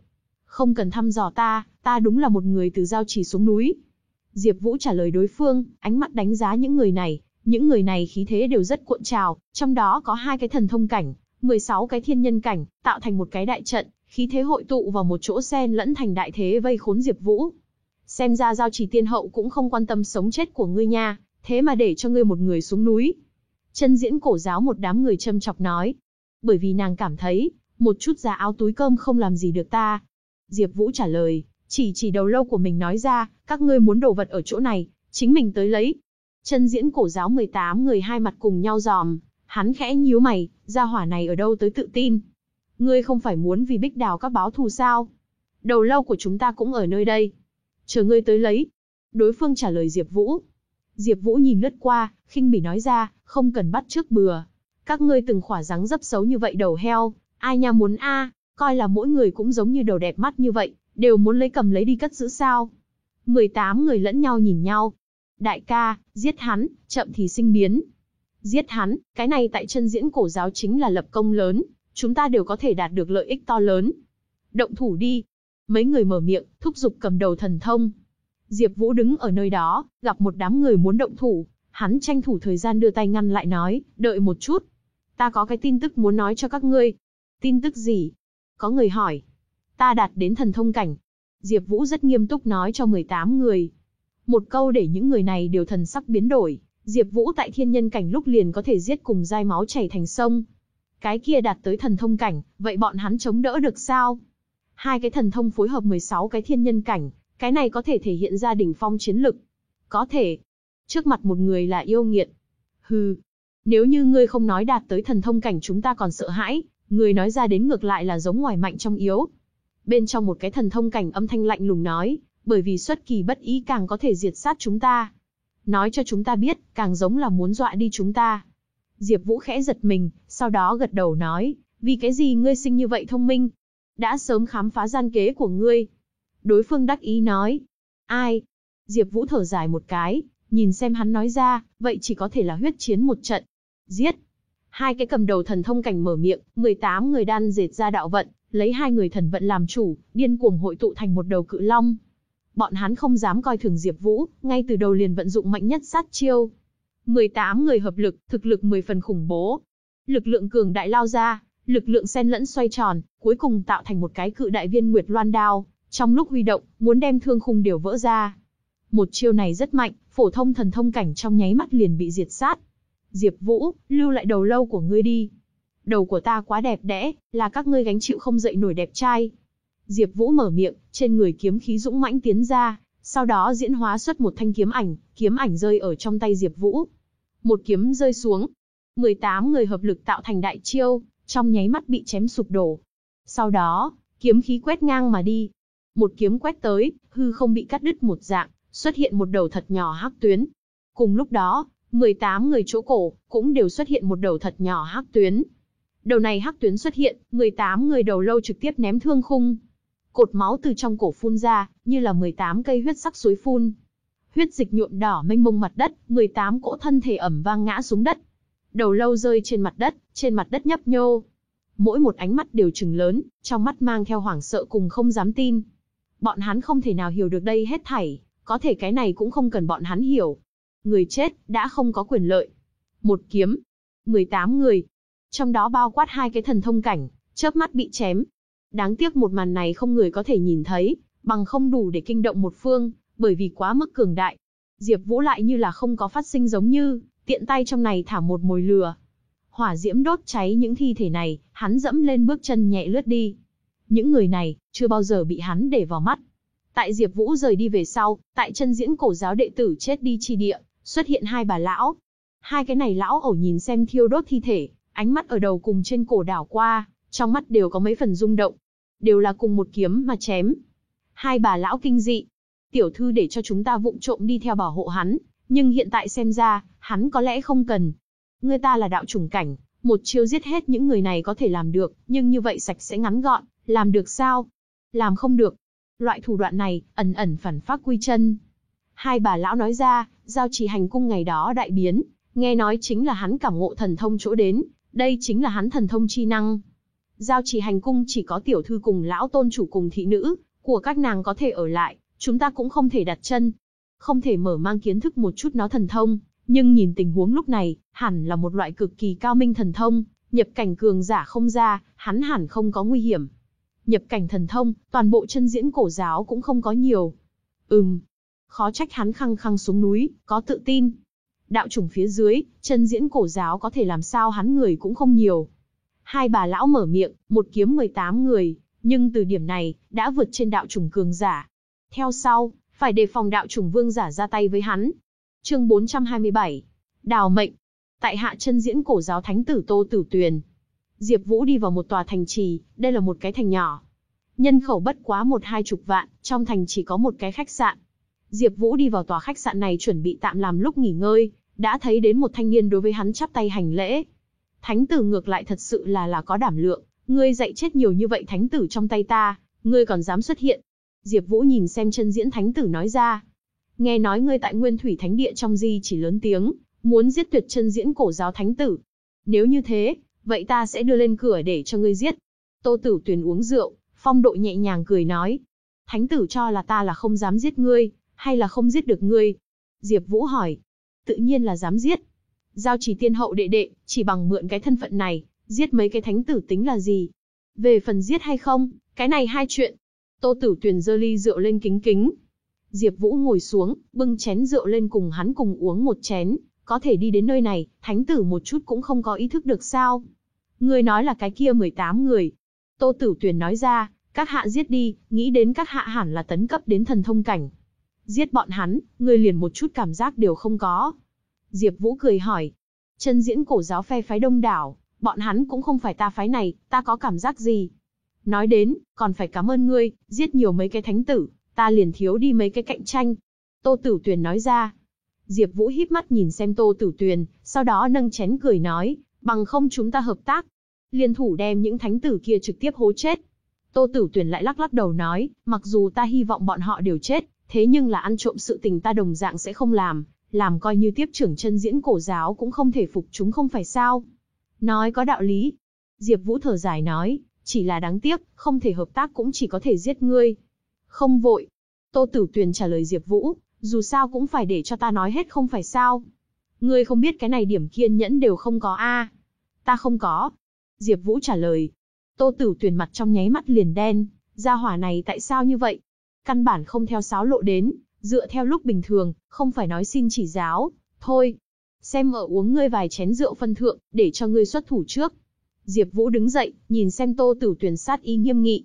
Không cần thăm dò ta, ta đúng là một người từ giao chỉ xuống núi. Diệp Vũ trả lời đối phương, ánh mắt đánh giá những người này, những người này khí thế đều rất cuộn trào, trong đó có hai cái thần thông cảnh, 16 cái thiên nhân cảnh, tạo thành một cái đại trận, khí thế hội tụ vào một chỗ xen lẫn thành đại thế vây khốn Diệp Vũ. Xem ra giao chỉ tiên hậu cũng không quan tâm sống chết của ngươi nha, thế mà để cho ngươi một người xuống núi. Chân diễn cổ giáo một đám người châm chọc nói. Bởi vì nàng cảm thấy, một chút giá áo túi cơm không làm gì được ta. Diệp Vũ trả lời, chỉ chỉ đầu lâu của mình nói ra, các ngươi muốn đồ vật ở chỗ này, chính mình tới lấy. Chân diễn cổ giáo 18 người hai mặt cùng nhau giòm, hắn khẽ nhíu mày, gia hỏa này ở đâu tới tự tin. Ngươi không phải muốn vì bích đào các báo thù sao? Đầu lâu của chúng ta cũng ở nơi đây. Chờ ngươi tới lấy. Đối phương trả lời Diệp Vũ. Diệp Vũ nhìn lướt qua, khinh bỉ nói ra, không cần bắt trước bừa. Các ngươi từng khỏa dáng dấp xấu như vậy đầu heo, ai nha muốn a, coi là mỗi người cũng giống như đầu đẹp mắt như vậy, đều muốn lấy cầm lấy đi cất giữ sao? 18 người lẫn nhau nhìn nhau. Đại ca, giết hắn, chậm thì sinh biến. Giết hắn, cái này tại chân diễn cổ giáo chính là lập công lớn, chúng ta đều có thể đạt được lợi ích to lớn. Động thủ đi. Mấy người mở miệng, thúc giục cầm đầu thần thông. Diệp Vũ đứng ở nơi đó, gặp một đám người muốn động thủ, hắn tranh thủ thời gian đưa tay ngăn lại nói, đợi một chút. Ta có cái tin tức muốn nói cho các ngươi. Tin tức gì? Có người hỏi. Ta đạt đến thần thông cảnh. Diệp Vũ rất nghiêm túc nói cho 18 người. Một câu để những người này đều thần sắc biến đổi. Diệp Vũ tại thiên nhân cảnh lúc liền có thể giết cùng dai máu chảy thành sông. Cái kia đạt tới thần thông cảnh, vậy bọn hắn chống đỡ được sao? Hai cái thần thông phối hợp 16 cái thiên nhân cảnh, cái này có thể thể hiện ra đỉnh phong chiến lực. Có thể. Trước mặt một người là yêu nghiệt. Hừ. Nếu như ngươi không nói đạt tới thần thông cảnh chúng ta còn sợ hãi, người nói ra đến ngược lại là giống ngoài mạnh trong yếu. Bên trong một cái thần thông cảnh âm thanh lạnh lùng nói, bởi vì xuất kỳ bất ý càng có thể diệt sát chúng ta. Nói cho chúng ta biết, càng giống là muốn dọa đi chúng ta. Diệp Vũ khẽ giật mình, sau đó gật đầu nói, vì cái gì ngươi sinh như vậy thông minh? Đã sớm khám phá gian kế của ngươi. Đối phương đắc ý nói, ai? Diệp Vũ thở dài một cái, nhìn xem hắn nói ra, vậy chỉ có thể là huyết chiến một trận. Giết! Hai cái cầm đầu thần thông cảnh mở miệng, 18 người đan dệt ra đạo vận, lấy hai người thần vận làm chủ, điên cuồng hội tụ thành một đầu cự long. Bọn hắn không dám coi thường Diệp Vũ, ngay từ đầu liền vận dụng mạnh nhất sát chiêu. 18 người hợp lực, thực lực 10 phần khủng bố. Lực lượng cường đại lao ra, lực lượng xen lẫn xoay tròn, cuối cùng tạo thành một cái cự đại viên Nguyệt Loan đao, trong lúc huy động, muốn đem thương khung đều vỡ ra. Một chiêu này rất mạnh, phổ thông thần thông cảnh trong nháy mắt liền bị diệt sát. Diệp Vũ, lưu lại đầu lâu của ngươi đi. Đầu của ta quá đẹp đẽ, là các ngươi gánh chịu không dậy nổi đẹp trai. Diệp Vũ mở miệng, trên người kiếm khí dũng mãnh tiến ra, sau đó diễn hóa xuất một thanh kiếm ảnh, kiếm ảnh rơi ở trong tay Diệp Vũ. Một kiếm rơi xuống, 18 người hợp lực tạo thành đại chiêu, trong nháy mắt bị chém sụp đổ. Sau đó, kiếm khí quét ngang mà đi. Một kiếm quét tới, hư không bị cắt đứt một dạng, xuất hiện một đầu thật nhỏ hắc tuyến. Cùng lúc đó, 18 người chỗ cổ cũng đều xuất hiện một đầu thật nhỏ hắc tuyến. Đầu này hắc tuyến xuất hiện, 18 người đầu lâu trực tiếp ném thương khung. Cột máu từ trong cổ phun ra, như là 18 cây huyết sắc suối phun. Huyết dịch nhuộm đỏ mênh mông mặt đất, 18 cỗ thân thể ẩm vang ngã xuống đất. Đầu lâu rơi trên mặt đất, trên mặt đất nhấp nhô. Mỗi một ánh mắt đều trừng lớn, trong mắt mang theo hoảng sợ cùng không dám tin. Bọn hắn không thể nào hiểu được đây hết thảy, có thể cái này cũng không cần bọn hắn hiểu. Người chết, đã không có quyền lợi. Một kiếm. 18 người. Trong đó bao quát hai cái thần thông cảnh, chớp mắt bị chém. Đáng tiếc một màn này không người có thể nhìn thấy, bằng không đủ để kinh động một phương, bởi vì quá mức cường đại. Diệp Vũ lại như là không có phát sinh giống như, tiện tay trong này thả một mồi lửa. Hỏa diễm đốt cháy những thi thể này, hắn dẫm lên bước chân nhẹ lướt đi. Những người này, chưa bao giờ bị hắn để vào mắt. Tại Diệp Vũ rời đi về sau, tại chân diễn cổ giáo đệ tử chết đi chi địa, xuất hiện hai bà lão. Hai cái này lão ẩu nhìn xem thiêu đốt thi thể, ánh mắt ở đầu cùng trên cổ đảo qua, trong mắt đều có mấy phần rung động. Đều là cùng một kiếm mà chém. Hai bà lão kinh dị. Tiểu thư để cho chúng ta vụng trộm đi theo bảo hộ hắn, nhưng hiện tại xem ra, hắn có lẽ không cần. Người ta là đạo chủng cảnh, một chiêu giết hết những người này có thể làm được, nhưng như vậy sạch sẽ ngắn gọn, làm được sao? Làm không được. Loại thủ đoạn này, ẩn ẩn phản phát quy chân. Hai bà lão nói ra, giao trì hành cung ngày đó đại biến, Nghe nói chính là hắn cảm ngộ thần thông chỗ đến, đây chính là hắn thần thông chi năng. Giao chỉ hành cung chỉ có tiểu thư cùng lão tôn chủ cùng thị nữ, của các nàng có thể ở lại, chúng ta cũng không thể đặt chân. Không thể mở mang kiến thức một chút nó thần thông, nhưng nhìn tình huống lúc này, hẳn là một loại cực kỳ cao minh thần thông, nhập cảnh cường giả không ra, hắn hẳn không có nguy hiểm. Nhập cảnh thần thông, toàn bộ chân diễn cổ giáo cũng không có nhiều. Ừm, khó trách hắn khăng khăng xuống núi, có tự tin. Đạo chủng phía dưới, chân diễn cổ giáo có thể làm sao hắn người cũng không nhiều. Hai bà lão mở miệng, một kiếm 18 người, nhưng từ điểm này, đã vượt trên đạo chủng cường giả. Theo sau, phải đề phòng đạo chủng vương giả ra tay với hắn. Chương 427. Đào mệnh. Tại hạ chân diễn cổ giáo thánh tử Tô Tử Tuyền. Diệp Vũ đi vào một tòa thành trì, đây là một cái thành nhỏ. Nhân khẩu bất quá một hai chục vạn, trong thành chỉ có một cái khách sạn. Diệp Vũ đi vào tòa khách sạn này chuẩn bị tạm làm lúc nghỉ ngơi, đã thấy đến một thanh niên đối với hắn chắp tay hành lễ. Thánh tử ngược lại thật sự là là có đảm lượng, ngươi dạy chết nhiều như vậy thánh tử trong tay ta, ngươi còn dám xuất hiện. Diệp Vũ nhìn xem chân diễn thánh tử nói ra. Nghe nói ngươi tại Nguyên Thủy Thánh Địa trong di chỉ lớn tiếng, muốn giết tuyệt chân diễn cổ giáo thánh tử. Nếu như thế, vậy ta sẽ đưa lên cửa để cho ngươi giết. Tô Tử Tuyền uống rượu, phong độ nhẹ nhàng cười nói. Thánh tử cho là ta là không dám giết ngươi, hay là không giết được ngươi? Diệp Vũ hỏi. Tự nhiên là dám giết. Giao chỉ tiên hậu đệ đệ, chỉ bằng mượn cái thân phận này, giết mấy cái thánh tử tính là gì? Về phần giết hay không, cái này hai chuyện. Tô Tử Tuyền giơ ly rượu lên kính kính. Diệp Vũ ngồi xuống, bưng chén rượu lên cùng hắn cùng uống một chén, có thể đi đến nơi này, thánh tử một chút cũng không có ý thức được sao? Ngươi nói là cái kia 18 người. Tô Tử Tuyền nói ra, các hạ giết đi, nghĩ đến các hạ hẳn là tấn cấp đến thần thông cảnh. Giết bọn hắn, ngươi liền một chút cảm giác đều không có. Diệp Vũ cười hỏi. Chân diễn cổ giáo phe phái đông đảo, bọn hắn cũng không phải ta phái này, ta có cảm giác gì? Nói đến, còn phải cảm ơn ngươi, giết nhiều mấy cái thánh tử, ta liền thiếu đi mấy cái cạnh tranh. Tô Tử Tuyền nói ra. Diệp Vũ híp mắt nhìn xem Tô Tử Tuyền, sau đó nâng chén cười nói, bằng không chúng ta hợp tác. Liên thủ đem những thánh tử kia trực tiếp hố chết. Tô Tử Tuyền lại lắc lắc đầu nói, mặc dù ta hy vọng bọn họ đều chết, thế nhưng là ăn trộm sự tình ta đồng dạng sẽ không làm, làm coi như tiếp trưởng chân diễn cổ giáo cũng không thể phục chúng không phải sao. Nói có đạo lý. Diệp Vũ thở dài nói, chỉ là đáng tiếc, không thể hợp tác cũng chỉ có thể giết ngươi. Không vội. Tô Tử Tuyền trả lời Diệp Vũ, dù sao cũng phải để cho ta nói hết không phải sao. Ngươi không biết cái này điểm kiên nhẫn đều không có a. Ta không có. Diệp Vũ trả lời. Tô Tử Tuyền mặt trong nháy mắt liền đen, gia hỏa này tại sao như vậy? Căn bản không theo sáo lộ đến, dựa theo lúc bình thường, không phải nói xin chỉ giáo, thôi. Xem ở uống ngươi vài chén rượu phân thượng, để cho ngươi xuất thủ trước. Diệp Vũ đứng dậy, nhìn xem Tô Tử Tuyền sát ý nghiêm nghị.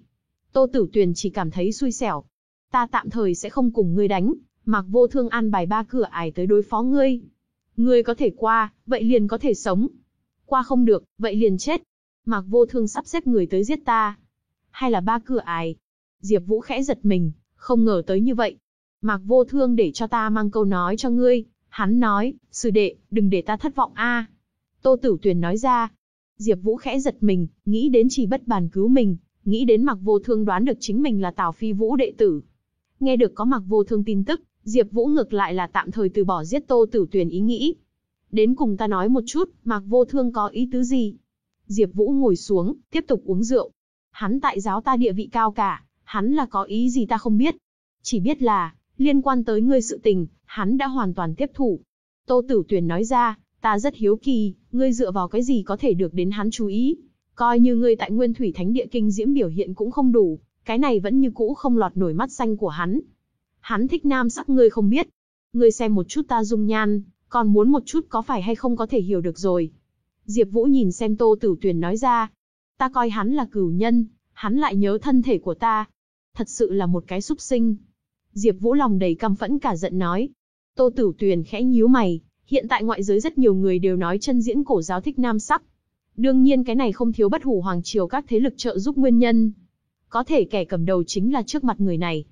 Tô Tử Tuyền chỉ cảm thấy xui xẻo. Ta tạm thời sẽ không cùng ngươi đánh, Mạc Vô Thương an bài ba cửa ải tới đối phó ngươi. Ngươi có thể qua, vậy liền có thể sống. Qua không được, vậy liền chết. Mạc Vô Thương sắp xếp người tới giết ta. Hay là ba cửa ải? Diệp Vũ khẽ giật mình, không ngờ tới như vậy. Mạc Vô Thương để cho ta mang câu nói cho ngươi, hắn nói, sư đệ, đừng để ta thất vọng a. Tô Tử Tuyền nói ra. Diệp Vũ khẽ giật mình, nghĩ đến chỉ bất bàn cứu mình, nghĩ đến Mạc Vô Thương đoán được chính mình là Tào Phi Vũ đệ tử. Nghe được có Mạc Vô Thương tin tức, Diệp Vũ ngược lại là tạm thời từ bỏ giết Tô Tử Tuyền ý nghĩ. Đến cùng ta nói một chút, Mạc Vô Thương có ý tứ gì? Diệp Vũ ngồi xuống, tiếp tục uống rượu. Hắn tại giáo ta địa vị cao cả, hắn là có ý gì ta không biết. Chỉ biết là, liên quan tới ngươi sự tình, hắn đã hoàn toàn tiếp thủ. Tô Tử Tuyền nói ra, ta rất hiếu kỳ, ngươi dựa vào cái gì có thể được đến hắn chú ý? Coi như ngươi tại Nguyên Thủy Thánh Địa kinh diễm biểu hiện cũng không đủ, cái này vẫn như cũ không lọt nổi mắt xanh của hắn. Hắn thích nam sắc ngươi không biết. Ngươi xem một chút ta dung nhan, còn muốn một chút có phải hay không có thể hiểu được rồi. Diệp Vũ nhìn xem Tô Tử Tuyền nói ra. Ta coi hắn là cửu nhân, hắn lại nhớ thân thể của ta. Thật sự là một cái súc sinh. Diệp Vũ lòng đầy căm phẫn cả giận nói. Tô Tử Tuyền khẽ nhíu mày, hiện tại ngoại giới rất nhiều người đều nói chân diễn cổ giáo thích nam sắc. Đương nhiên cái này không thiếu bất hủ hoàng triều các thế lực trợ giúp nguyên nhân. Có thể kẻ cầm đầu chính là trước mặt người này.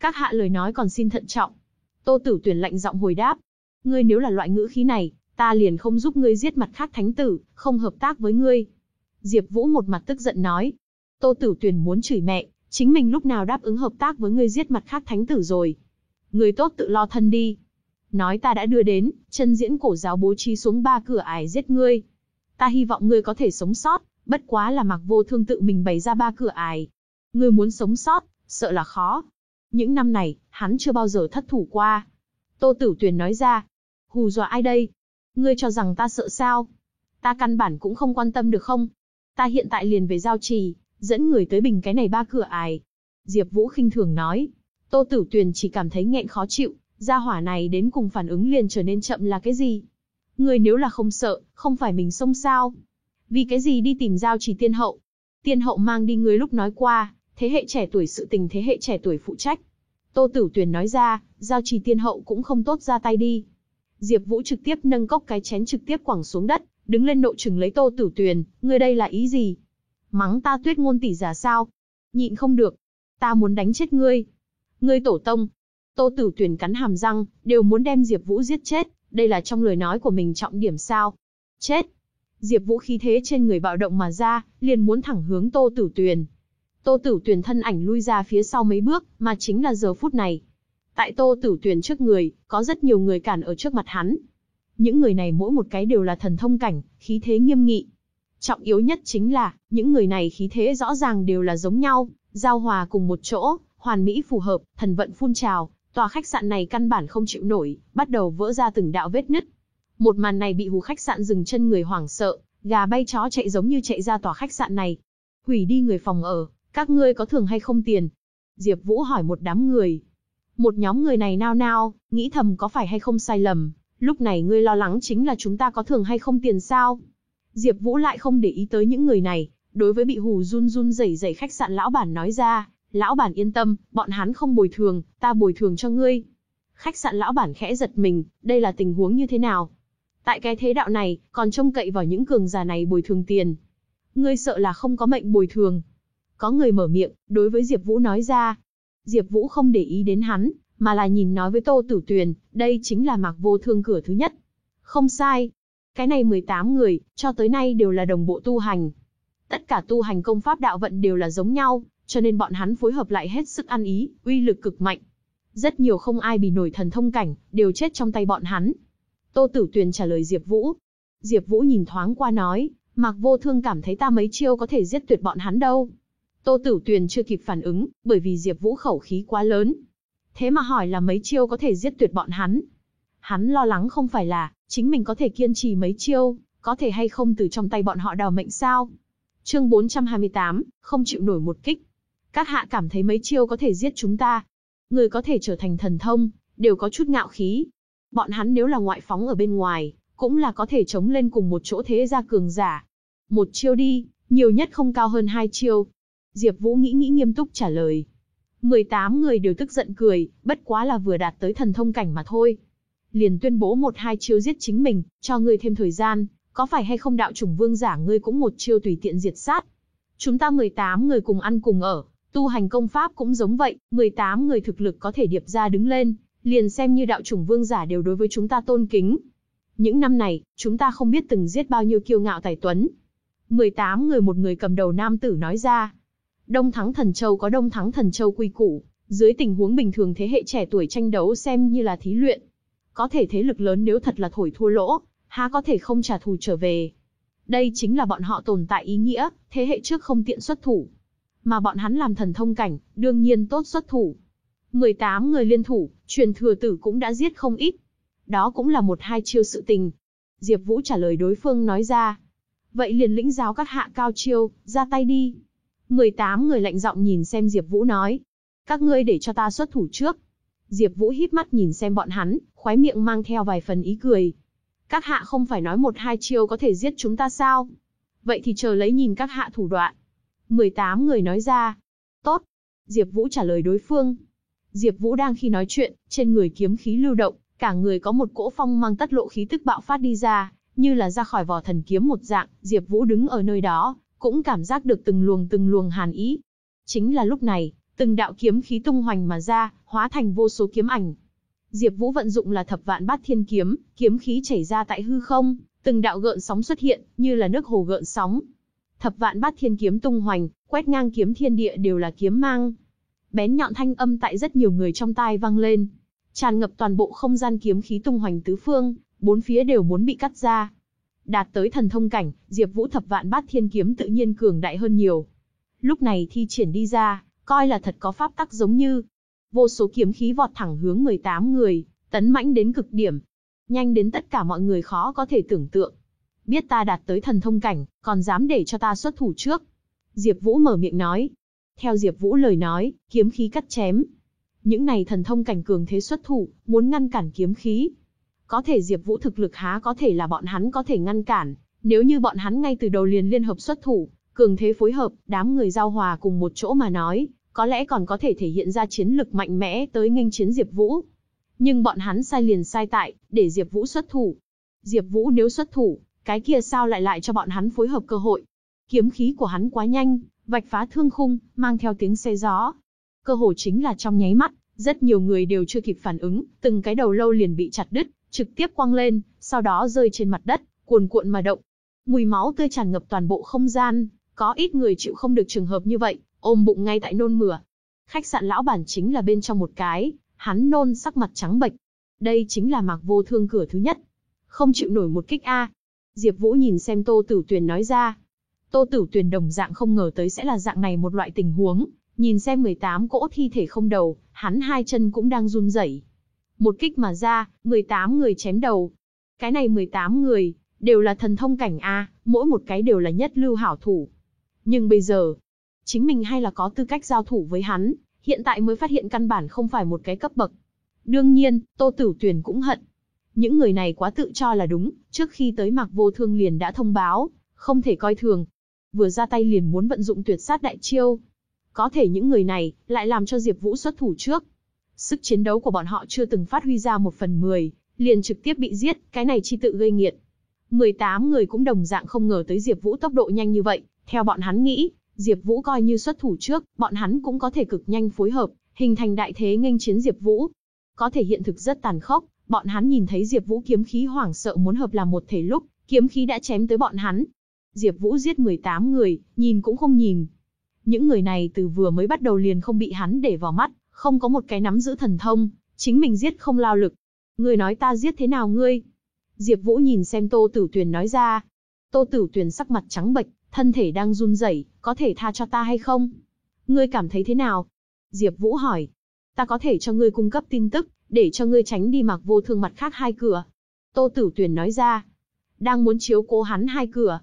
Các hạ lời nói còn xin thận trọng. Tô Tử Tuyền lạnh giọng hồi đáp. Ngươi nếu là loại ngữ khí này, ta liền không giúp ngươi giết mặt khác thánh tử, không hợp tác với ngươi. Diệp Vũ một mặt tức giận nói. Tô Tử Tuyền muốn chửi mẹ, chính mình lúc nào đáp ứng hợp tác với ngươi giết mặt khác thánh tử rồi. Ngươi tốt tự lo thân đi. nói ta đã đưa đến, chân diễn cổ giáo bố trí xuống ba cửa ải giết ngươi. Ta hy vọng ngươi có thể sống sót, bất quá là mặc vô thương tự mình bày ra ba cửa ải. Ngươi muốn sống sót, sợ là khó. Những năm này, hắn chưa bao giờ thất thủ qua. Tô Tử Tuyền nói ra, hù dọa ai đây? Ngươi cho rằng ta sợ sao? Ta căn bản cũng không quan tâm được không? Ta hiện tại liền về giao trì, dẫn người tới bình cái này ba cửa ải. Diệp Vũ khinh thường nói. Tô Tử Tuyền chỉ cảm thấy nghẹn khó chịu, gia hỏa này đến cùng phản ứng liền trở nên chậm là cái gì? Người nếu là không sợ, không phải mình xông sao? Vì cái gì đi tìm giao trì tiên hậu? Tiên hậu mang đi người lúc nói qua, thế hệ trẻ tuổi sự tình thế hệ trẻ tuổi phụ trách. Tô Tử Tuyền nói ra, giao trì tiên hậu cũng không tốt ra tay đi. Diệp Vũ trực tiếp nâng cốc cái chén trực tiếp quẳng xuống đất, đứng lên nộ trừng lấy Tô Tử Tuyền, ngươi đây là ý gì? Mắng ta Tuyết ngôn tỷ giả sao? Nhịn không được, ta muốn đánh chết ngươi. Ngươi tổ tông. Tô Tử Tuyền cắn hàm răng, đều muốn đem Diệp Vũ giết chết, đây là trong lời nói của mình trọng điểm sao? Chết. Diệp Vũ khí thế trên người bạo động mà ra, liền muốn thẳng hướng Tô Tử Tuyền. Tô Tử Tuyền thân ảnh lui ra phía sau mấy bước, mà chính là giờ phút này. Tại Tô Tử Tuyền trước người, có rất nhiều người cản ở trước mặt hắn. Những người này mỗi một cái đều là thần thông cảnh, khí thế nghiêm nghị. Trọng yếu nhất chính là, những người này khí thế rõ ràng đều là giống nhau, giao hòa cùng một chỗ, hoàn mỹ phù hợp, thần vận phun trào, tòa khách sạn này căn bản không chịu nổi, bắt đầu vỡ ra từng đạo vết nứt. Một màn này bị hù khách sạn dừng chân người hoảng sợ, gà bay chó chạy giống như chạy ra tòa khách sạn này. Hủy đi người phòng ở, các ngươi có thường hay không tiền? Diệp Vũ hỏi một đám người. Một nhóm người này nao nao, nghĩ thầm có phải hay không sai lầm, lúc này ngươi lo lắng chính là chúng ta có thường hay không tiền sao? Diệp Vũ lại không để ý tới những người này, đối với bị hù run run rẩy rẩy khách sạn lão bản nói ra, lão bản yên tâm, bọn hắn không bồi thường, ta bồi thường cho ngươi. Khách sạn lão bản khẽ giật mình, đây là tình huống như thế nào? Tại cái thế đạo này, còn trông cậy vào những cường giả này bồi thường tiền. Ngươi sợ là không có mệnh bồi thường. Có người mở miệng, đối với Diệp Vũ nói ra. Diệp Vũ không để ý đến hắn, mà là nhìn nói với Tô Tử Tuyền, đây chính là Mạc Vô Thương cửa thứ nhất. Không sai. Cái này 18 người, cho tới nay đều là đồng bộ tu hành. Tất cả tu hành công pháp đạo vận đều là giống nhau, cho nên bọn hắn phối hợp lại hết sức ăn ý, uy lực cực mạnh. Rất nhiều không ai bị nổi thần thông cảnh, đều chết trong tay bọn hắn. Tô Tử Tuyền trả lời Diệp Vũ. Diệp Vũ nhìn thoáng qua nói, Mạc Vô Thương cảm thấy ta mấy chiêu có thể giết tuyệt bọn hắn đâu. Tô Tử Tuyền chưa kịp phản ứng, bởi vì Diệp Vũ khẩu khí quá lớn. Thế mà hỏi là mấy chiêu có thể giết tuyệt bọn hắn. Hắn lo lắng không phải là, chính mình có thể kiên trì mấy chiêu, có thể hay không từ trong tay bọn họ đào mệnh sao. Chương 428, không chịu nổi một kích. Các hạ cảm thấy mấy chiêu có thể giết chúng ta. Người có thể trở thành thần thông, đều có chút ngạo khí. Bọn hắn nếu là ngoại phóng ở bên ngoài, cũng là có thể chống lên cùng một chỗ thế gia cường giả. Một chiêu đi, nhiều nhất không cao hơn hai chiêu. Diệp Vũ nghĩ nghĩ nghiêm túc trả lời. 18 người đều tức giận cười, bất quá là vừa đạt tới thần thông cảnh mà thôi. Liền tuyên bố một hai chiêu giết chính mình, cho ngươi thêm thời gian, có phải hay không đạo chủng vương giả ngươi cũng một chiêu tùy tiện diệt sát. Chúng ta 18 người cùng ăn cùng ở, tu hành công pháp cũng giống vậy, 18 người thực lực có thể điệp ra đứng lên, liền xem như đạo chủng vương giả đều đối với chúng ta tôn kính. Những năm này, chúng ta không biết từng giết bao nhiêu kiêu ngạo tài tuấn. 18 người một người cầm đầu nam tử nói ra. Đông Thắng Thần Châu có Đông Thắng Thần Châu quy củ, dưới tình huống bình thường thế hệ trẻ tuổi tranh đấu xem như là thí luyện. Có thể thế lực lớn nếu thật là thổi thua lỗ, há có thể không trả thù trở về. Đây chính là bọn họ tồn tại ý nghĩa, thế hệ trước không tiện xuất thủ. Mà bọn hắn làm thần thông cảnh, đương nhiên tốt xuất thủ. 18 người liên thủ, truyền thừa tử cũng đã giết không ít. Đó cũng là một hai chiêu sự tình. Diệp Vũ trả lời đối phương nói ra. Vậy liền lĩnh giáo các hạ cao chiêu, ra tay đi. 18 người lạnh giọng nhìn xem Diệp Vũ nói. Các ngươi để cho ta xuất thủ trước. Diệp Vũ híp mắt nhìn xem bọn hắn, khóe miệng mang theo vài phần ý cười. Các hạ không phải nói một hai chiêu có thể giết chúng ta sao? Vậy thì chờ lấy nhìn các hạ thủ đoạn. 18 người nói ra. Tốt. Diệp Vũ trả lời đối phương. Diệp Vũ đang khi nói chuyện, trên người kiếm khí lưu động, cả người có một cỗ phong mang tất lộ khí tức bạo phát đi ra, như là ra khỏi vỏ thần kiếm một dạng, Diệp Vũ đứng ở nơi đó, cũng cảm giác được từng luồng từng luồng hàn ý. Chính là lúc này, từng đạo kiếm khí tung hoành mà ra, hóa thành vô số kiếm ảnh. Diệp Vũ vận dụng là Thập Vạn Bát Thiên kiếm, kiếm khí chảy ra tại hư không, từng đạo gợn sóng xuất hiện, như là nước hồ gợn sóng. Thập Vạn Bát Thiên kiếm tung hoành, quét ngang kiếm thiên địa đều là kiếm mang. Bén nhọn thanh âm tại rất nhiều người trong tai vang lên. tràn ngập toàn bộ không gian kiếm khí tung hoành tứ phương, bốn phía đều muốn bị cắt ra. Đạt tới thần thông cảnh, Diệp Vũ thập vạn bát thiên kiếm tự nhiên cường đại hơn nhiều. Lúc này thi triển đi ra, coi là thật có pháp tắc giống như. Vô số kiếm khí vọt thẳng hướng 18 người, tấn mãnh đến cực điểm. Nhanh đến tất cả mọi người khó có thể tưởng tượng. Biết ta đạt tới thần thông cảnh, còn dám để cho ta xuất thủ trước. Diệp Vũ mở miệng nói. Theo Diệp Vũ lời nói, kiếm khí cắt chém. Những này thần thông cảnh cường thế xuất thủ, muốn ngăn cản kiếm khí. Có thể Diệp Vũ thực lực há có thể là bọn hắn có thể ngăn cản, nếu như bọn hắn ngay từ đầu liền liên hợp xuất thủ, cường thế phối hợp, đám người giao hòa cùng một chỗ mà nói, có lẽ còn có thể thể hiện ra chiến lực mạnh mẽ tới nghênh chiến Diệp Vũ. Nhưng bọn hắn sai liền sai tại, để Diệp Vũ xuất thủ. Diệp Vũ nếu xuất thủ, cái kia sao lại lại cho bọn hắn phối hợp cơ hội. Kiếm khí của hắn quá nhanh, vạch phá thương khung, mang theo tiếng xe gió. Cơ hội chính là trong nháy mắt, rất nhiều người đều chưa kịp phản ứng, từng cái đầu lâu liền bị chặt đứt, trực tiếp quăng lên, sau đó rơi trên mặt đất, cuồn cuộn mà động. Mùi máu tươi tràn ngập toàn bộ không gian, có ít người chịu không được trường hợp như vậy, ôm bụng ngay tại nôn mửa. Khách sạn lão bản chính là bên trong một cái, hắn nôn sắc mặt trắng bệch. Đây chính là Mạc Vô Thương cửa thứ nhất. Không chịu nổi một kích a. Diệp Vũ nhìn xem Tô Tử Tuyền nói ra. Tô Tử Tuyền đồng dạng không ngờ tới sẽ là dạng này một loại tình huống, nhìn xem 18 cỗ thi thể không đầu, hắn hai chân cũng đang run rẩy. Một kích mà ra, 18 người chém đầu. Cái này 18 người, đều là thần thông cảnh A, mỗi một cái đều là nhất lưu hảo thủ. Nhưng bây giờ, chính mình hay là có tư cách giao thủ với hắn, hiện tại mới phát hiện căn bản không phải một cái cấp bậc. Đương nhiên, Tô Tử Tuyền cũng hận. Những người này quá tự cho là đúng, trước khi tới Mạc Vô Thương liền đã thông báo, không thể coi thường. Vừa ra tay liền muốn vận dụng tuyệt sát đại chiêu. Có thể những người này, lại làm cho Diệp Vũ xuất thủ trước. Sức chiến đấu của bọn họ chưa từng phát huy ra một phần mười, liền trực tiếp bị giết, cái này chi tự gây nghiệt. 18 người cũng đồng dạng không ngờ tới Diệp Vũ tốc độ nhanh như vậy, theo bọn hắn nghĩ, Diệp Vũ coi như xuất thủ trước, bọn hắn cũng có thể cực nhanh phối hợp, hình thành đại thế nghênh chiến Diệp Vũ. Có thể hiện thực rất tàn khốc, bọn hắn nhìn thấy Diệp Vũ kiếm khí hoảng sợ muốn hợp làm một thể lúc, kiếm khí đã chém tới bọn hắn. Diệp Vũ giết 18 người, nhìn cũng không nhìn. Những người này từ vừa mới bắt đầu liền không bị hắn để vào mắt, không có một cái nắm giữ thần thông, chính mình giết không lao lực. Ngươi nói ta giết thế nào ngươi? Diệp Vũ nhìn xem Tô Tử Tuyền nói ra. Tô Tử Tuyền sắc mặt trắng bệch, thân thể đang run rẩy, có thể tha cho ta hay không? Ngươi cảm thấy thế nào? Diệp Vũ hỏi. Ta có thể cho ngươi cung cấp tin tức, để cho ngươi tránh đi mặc vô thương mặt khác hai cửa. Tô Tử Tuyền nói ra. Đang muốn chiếu cố hắn hai cửa.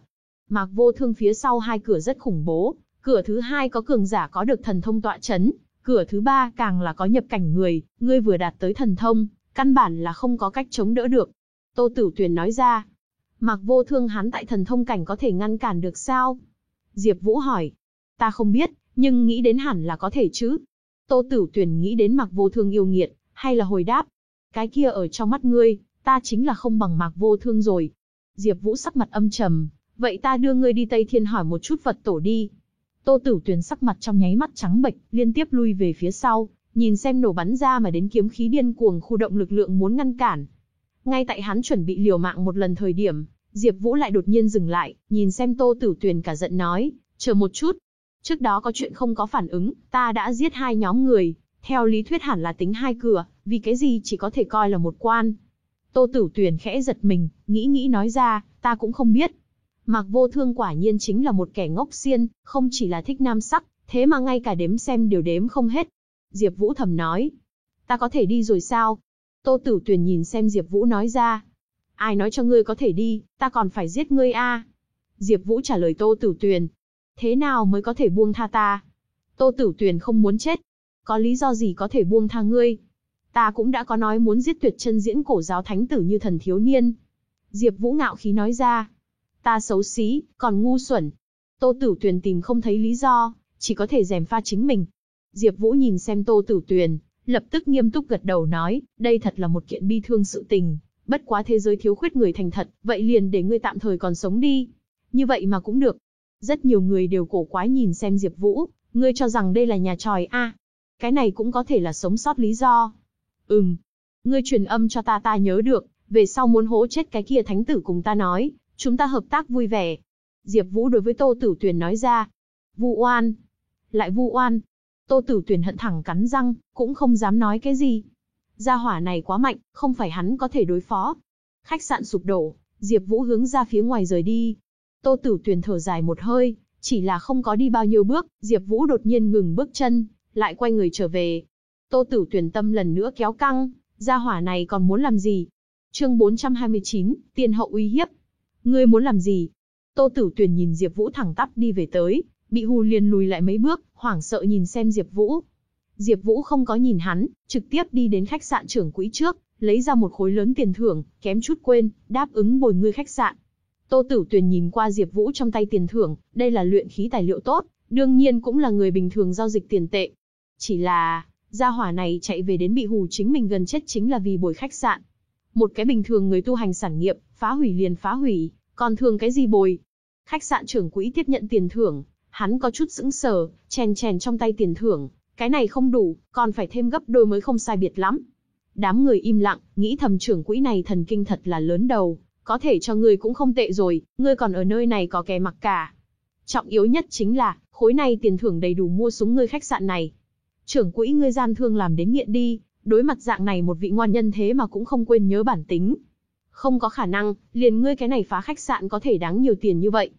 Mạc vô thương phía sau hai cửa rất khủng bố, cửa thứ hai có cường giả có được thần thông tọa chấn, cửa thứ ba càng là có nhập cảnh người, ngươi vừa đạt tới thần thông, căn bản là không có cách chống đỡ được. Tô Tử Tuyền nói ra, Mạc Vô Thương hắn tại thần thông cảnh có thể ngăn cản được sao? Diệp Vũ hỏi, ta không biết, nhưng nghĩ đến hẳn là có thể chứ. Tô Tử Tuyền nghĩ đến Mạc Vô Thương yêu nghiệt, hay là hồi đáp, cái kia ở trong mắt ngươi, ta chính là không bằng Mạc Vô Thương rồi. Diệp Vũ sắc mặt âm trầm, vậy ta đưa ngươi đi Tây Thiên hỏi một chút Phật tổ đi. Tô Tử Tuyền sắc mặt trong nháy mắt trắng bệch, liên tiếp lui về phía sau, nhìn xem nổ bắn ra mà đến kiếm khí điên cuồng khu động lực lượng muốn ngăn cản. Ngay tại hắn chuẩn bị liều mạng một lần thời điểm, Diệp Vũ lại đột nhiên dừng lại, nhìn xem Tô Tử Tuyền cả giận nói, "Chờ một chút, trước đó có chuyện không có phản ứng, ta đã giết hai nhóm người, theo lý thuyết hẳn là tính hai cửa, vì cái gì chỉ có thể coi là một quan?" Tô Tử Tuyền khẽ giật mình, nghĩ nghĩ nói ra, "Ta cũng không biết." Mạc Vô Thương quả nhiên chính là một kẻ ngốc xiên, không chỉ là thích nam sắc, thế mà ngay cả đếm xem đều đếm không hết. Diệp Vũ thầm nói, ta có thể đi rồi sao? Tô Tử Tuyền nhìn xem Diệp Vũ nói ra, ai nói cho ngươi có thể đi, ta còn phải giết ngươi a. Diệp Vũ trả lời Tô Tử Tuyền, thế nào mới có thể buông tha ta? Tô Tử Tuyền không muốn chết, có lý do gì có thể buông tha ngươi? Ta cũng đã có nói muốn giết tuyệt chân diễn cổ giáo thánh tử như thần thiếu niên. Diệp Vũ ngạo khí nói ra, Ta xấu xí, còn ngu xuẩn. Tô Tử Tuyền tìm không thấy lý do, chỉ có thể dèm pha chính mình. Diệp Vũ nhìn xem Tô Tử Tuyền, lập tức nghiêm túc gật đầu nói, đây thật là một kiện bi thương sự tình, bất quá thế giới thiếu khuyết người thành thật, vậy liền để ngươi tạm thời còn sống đi. Như vậy mà cũng được. Rất nhiều người đều cổ quái nhìn xem Diệp Vũ, ngươi cho rằng đây là nhà tròi a? cái này cũng có thể là sống sót lý do. Ừm, ngươi truyền âm cho ta ta nhớ được, về sau muốn hố chết cái kia thánh tử cùng ta nói, Chúng ta hợp tác vui vẻ. Diệp Vũ đối với Tô Tử Tuyền nói ra. Vu oan. Lại vu oan. Tô Tử Tuyền hận thẳng cắn răng, cũng không dám nói cái gì. Gia hỏa này quá mạnh, không phải hắn có thể đối phó. Khách sạn sụp đổ, Diệp Vũ hướng ra phía ngoài rời đi. Tô Tử Tuyền thở dài một hơi, chỉ là không có đi bao nhiêu bước, Diệp Vũ đột nhiên ngừng bước chân, lại quay người trở về. Tô Tử Tuyền tâm lần nữa kéo căng, gia hỏa này còn muốn làm gì? Chương 429, tiên hậu uy hiếp. Ngươi muốn làm gì? Tô Tử Tuyền nhìn Diệp Vũ thẳng tắp đi về tới, bị hù liền lùi lại mấy bước, hoảng sợ nhìn xem Diệp Vũ. Diệp Vũ không có nhìn hắn, trực tiếp đi đến khách sạn trưởng quỹ trước, lấy ra một khối lớn tiền thưởng, kém chút quên, đáp ứng bồi ngươi khách sạn. Tô Tử Tuyền nhìn qua Diệp Vũ trong tay tiền thưởng, đây là luyện khí tài liệu tốt, đương nhiên cũng là người bình thường giao dịch tiền tệ. Chỉ là, gia hỏa này chạy về đến bị hù chính mình gần chết chính là vì bồi khách sạn. Một cái bình thường người tu hành sản nghiệp, phá hủy liền phá hủy, còn thường cái gì bồi. Khách sạn trưởng quỹ tiếp nhận tiền thưởng, hắn có chút sững sờ, chèn chèn trong tay tiền thưởng, cái này không đủ, còn phải thêm gấp đôi mới không sai biệt lắm. Đám người im lặng, nghĩ thầm trưởng quỹ này thần kinh thật là lớn đầu, có thể cho ngươi cũng không tệ rồi, ngươi còn ở nơi này có kẻ mặc cả. Trọng yếu nhất chính là, khối này tiền thưởng đầy đủ mua súng ngươi khách sạn này. Trưởng quỹ ngươi gian thương làm đến nghiện đi, đối mặt dạng này một vị ngoan nhân thế mà cũng không quên nhớ bản tính. Không có khả năng, liền ngươi cái này phá khách sạn có thể đáng nhiều tiền như vậy.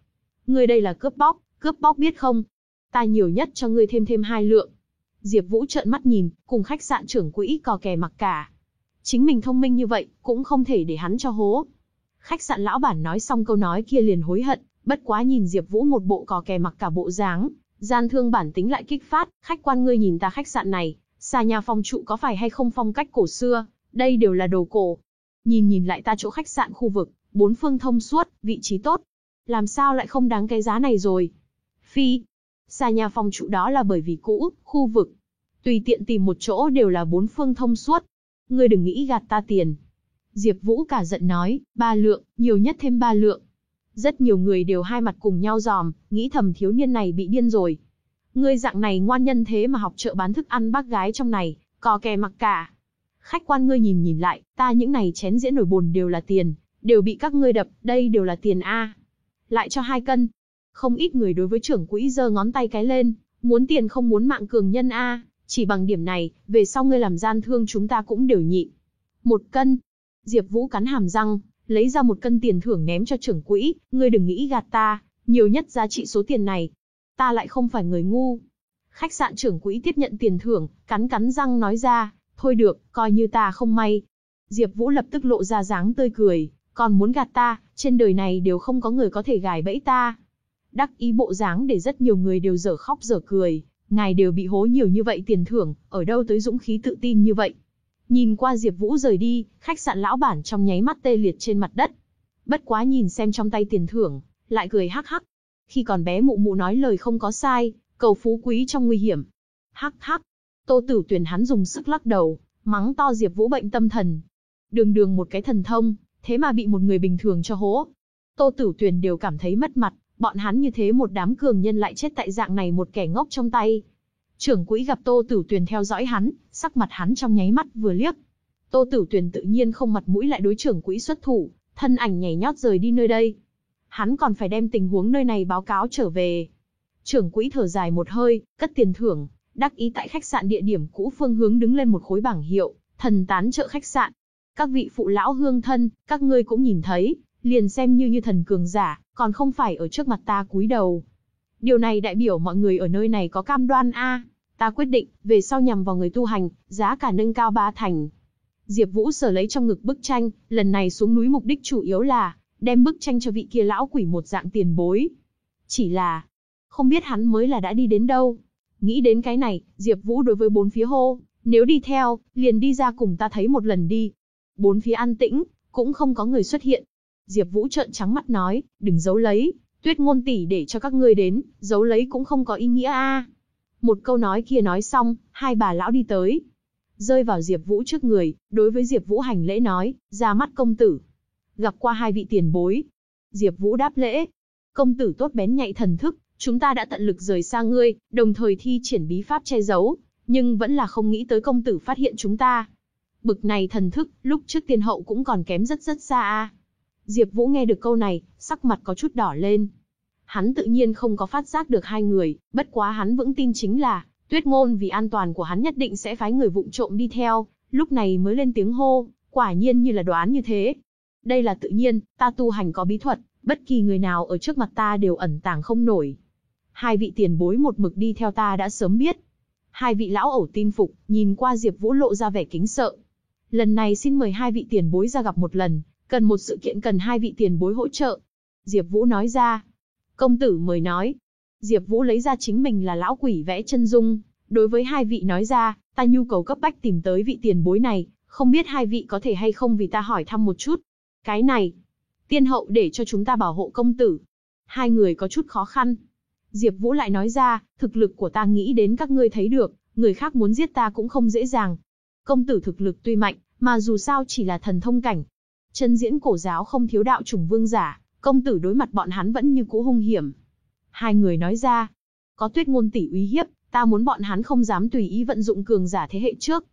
Ngươi đây là cướp bóc, cướp bóc biết không? Ta nhiều nhất cho ngươi thêm thêm hai lượng. Diệp Vũ trợn mắt nhìn, cùng khách sạn trưởng quỹ cò kè mặc cả. Chính mình thông minh như vậy, cũng không thể để hắn cho hố. Khách sạn lão bản nói xong câu nói kia liền hối hận, bất quá nhìn Diệp Vũ một bộ cò kè mặc cả bộ dáng, gian thương bản tính lại kích phát, khách quan ngươi nhìn ta khách sạn này, xa nhà phong trụ có phải hay không phong cách cổ xưa, đây đều là đồ cổ. Nhìn nhìn lại ta chỗ khách sạn khu vực, bốn phương thông suốt, vị trí tốt. Làm sao lại không đáng cái giá này rồi? Phi, xa nhà phong trụ đó là bởi vì cũ, khu vực. Tùy tiện tìm một chỗ đều là bốn phương thông suốt. Ngươi đừng nghĩ gạt ta tiền. Diệp Vũ cả giận nói, ba lượng, nhiều nhất thêm ba lượng. Rất nhiều người đều hai mặt cùng nhau giòm, nghĩ thầm thiếu niên này bị điên rồi. Ngươi dạng này ngoan nhân thế mà học chợ bán thức ăn bác gái trong này, có kè mặc cả. Khách quan ngươi nhìn nhìn lại, ta những này chén diễn nổi bồn đều là tiền, đều bị các ngươi đập, đây đều là tiền A. Lại cho hai cân. Không ít người đối với trưởng quỹ giơ ngón tay cái lên, muốn tiền không muốn mạng cường nhân A, chỉ bằng điểm này, về sau ngươi làm gian thương chúng ta cũng đều nhịn. Một cân. Diệp Vũ cắn hàm răng, lấy ra một cân tiền thưởng ném cho trưởng quỹ, ngươi đừng nghĩ gạt ta, nhiều nhất giá trị số tiền này. Ta lại không phải người ngu. Khách sạn trưởng quỹ tiếp nhận tiền thưởng, cắn cắn răng nói ra, thôi được, coi như ta không may. Diệp Vũ lập tức lộ ra dáng tươi cười, còn muốn gạt ta, trên đời này đều không có người có thể gài bẫy ta. Đắc ý bộ dáng để rất nhiều người đều dở khóc dở cười, ngài đều bị hố nhiều như vậy tiền thưởng, ở đâu tới dũng khí tự tin như vậy. Nhìn qua Diệp Vũ rời đi, khách sạn lão bản trong nháy mắt tê liệt trên mặt đất. Bất quá nhìn xem trong tay tiền thưởng, lại cười hắc hắc. Khi còn bé mụ mụ nói lời không có sai, cầu phú quý trong nguy hiểm. Hắc hắc. Tô Tử Tuyền hắn dùng sức lắc đầu, mắng to Diệp Vũ bệnh tâm thần. Đường đường một cái thần thông, thế mà bị một người bình thường cho hố. Tô Tử Tuyền đều cảm thấy mất mặt, bọn hắn như thế một đám cường nhân lại chết tại dạng này một kẻ ngốc trong tay. Trưởng quỹ gặp Tô Tử Tuyền theo dõi hắn, sắc mặt hắn trong nháy mắt vừa liếc. Tô Tử Tuyền tự nhiên không mặt mũi lại đối trưởng quỹ xuất thủ, thân ảnh nhảy nhót rời đi nơi đây. Hắn còn phải đem tình huống nơi này báo cáo trở về. Trưởng quỹ thở dài một hơi, cất tiền thưởng, đắc ý tại khách sạn địa điểm cũ phương hướng đứng lên một khối bảng hiệu, thần tán trợ khách sạn. Các vị phụ lão hương thân, các ngươi cũng nhìn thấy, liền xem như như thần cường giả, còn không phải ở trước mặt ta cúi đầu. Điều này đại biểu mọi người ở nơi này có cam đoan a. Ta quyết định, về sau nhằm vào người tu hành, giá cả nâng cao ba thành. Diệp Vũ sở lấy trong ngực bức tranh, lần này xuống núi mục đích chủ yếu là đem bức tranh cho vị kia lão quỷ một dạng tiền bối. Chỉ là, không biết hắn mới là đã đi đến đâu. Nghĩ đến cái này, Diệp Vũ đối với bốn phía hô, nếu đi theo, liền đi ra cùng ta thấy một lần đi. Bốn phía an tĩnh, cũng không có người xuất hiện. Diệp Vũ trợn trắng mắt nói, đừng giấu lấy, Tuyết ngôn tỷ để cho các ngươi đến, giấu lấy cũng không có ý nghĩa a. Một câu nói kia nói xong, hai bà lão đi tới. Rơi vào Diệp Vũ trước người, đối với Diệp Vũ hành lễ nói, ra mắt công tử. Gặp qua hai vị tiền bối. Diệp Vũ đáp lễ. Công tử tốt bén nhạy thần thức, chúng ta đã tận lực rời xa ngươi, đồng thời thi triển bí pháp che giấu, nhưng vẫn là không nghĩ tới công tử phát hiện chúng ta. Bực này thần thức, lúc trước tiên hậu cũng còn kém rất rất xa a. Diệp Vũ nghe được câu này, sắc mặt có chút đỏ lên. Hắn tự nhiên không có phát giác được hai người, bất quá hắn vững tin chính là, Tuyết Ngôn vì an toàn của hắn nhất định sẽ phái người vụng trộm đi theo, lúc này mới lên tiếng hô, quả nhiên như là đoán như thế. Đây là tự nhiên, ta tu hành có bí thuật, bất kỳ người nào ở trước mặt ta đều ẩn tàng không nổi. Hai vị tiền bối một mực đi theo ta đã sớm biết. Hai vị lão ẩu tin phục, nhìn qua Diệp Vũ lộ ra vẻ kính sợ. Lần này xin mời hai vị tiền bối ra gặp một lần, cần một sự kiện cần hai vị tiền bối hỗ trợ. Diệp Vũ nói ra. Công tử mời nói. Diệp Vũ lấy ra chính mình là lão quỷ vẽ chân dung, đối với hai vị nói ra, ta nhu cầu cấp bách tìm tới vị tiền bối này, không biết hai vị có thể hay không vì ta hỏi thăm một chút. Cái này, tiên hậu để cho chúng ta bảo hộ công tử. Hai người có chút khó khăn. Diệp Vũ lại nói ra, thực lực của ta nghĩ đến các ngươi thấy được, người khác muốn giết ta cũng không dễ dàng. Công tử thực lực tuy mạnh, mà dù sao chỉ là thần thông cảnh. Chân diễn cổ giáo không thiếu đạo trùng vương giả, công tử đối mặt bọn hắn vẫn như cũ hung hiểm. Hai người nói ra, có tuyết ngôn tỷ uy hiếp, ta muốn bọn hắn không dám tùy ý vận dụng cường giả thế hệ trước.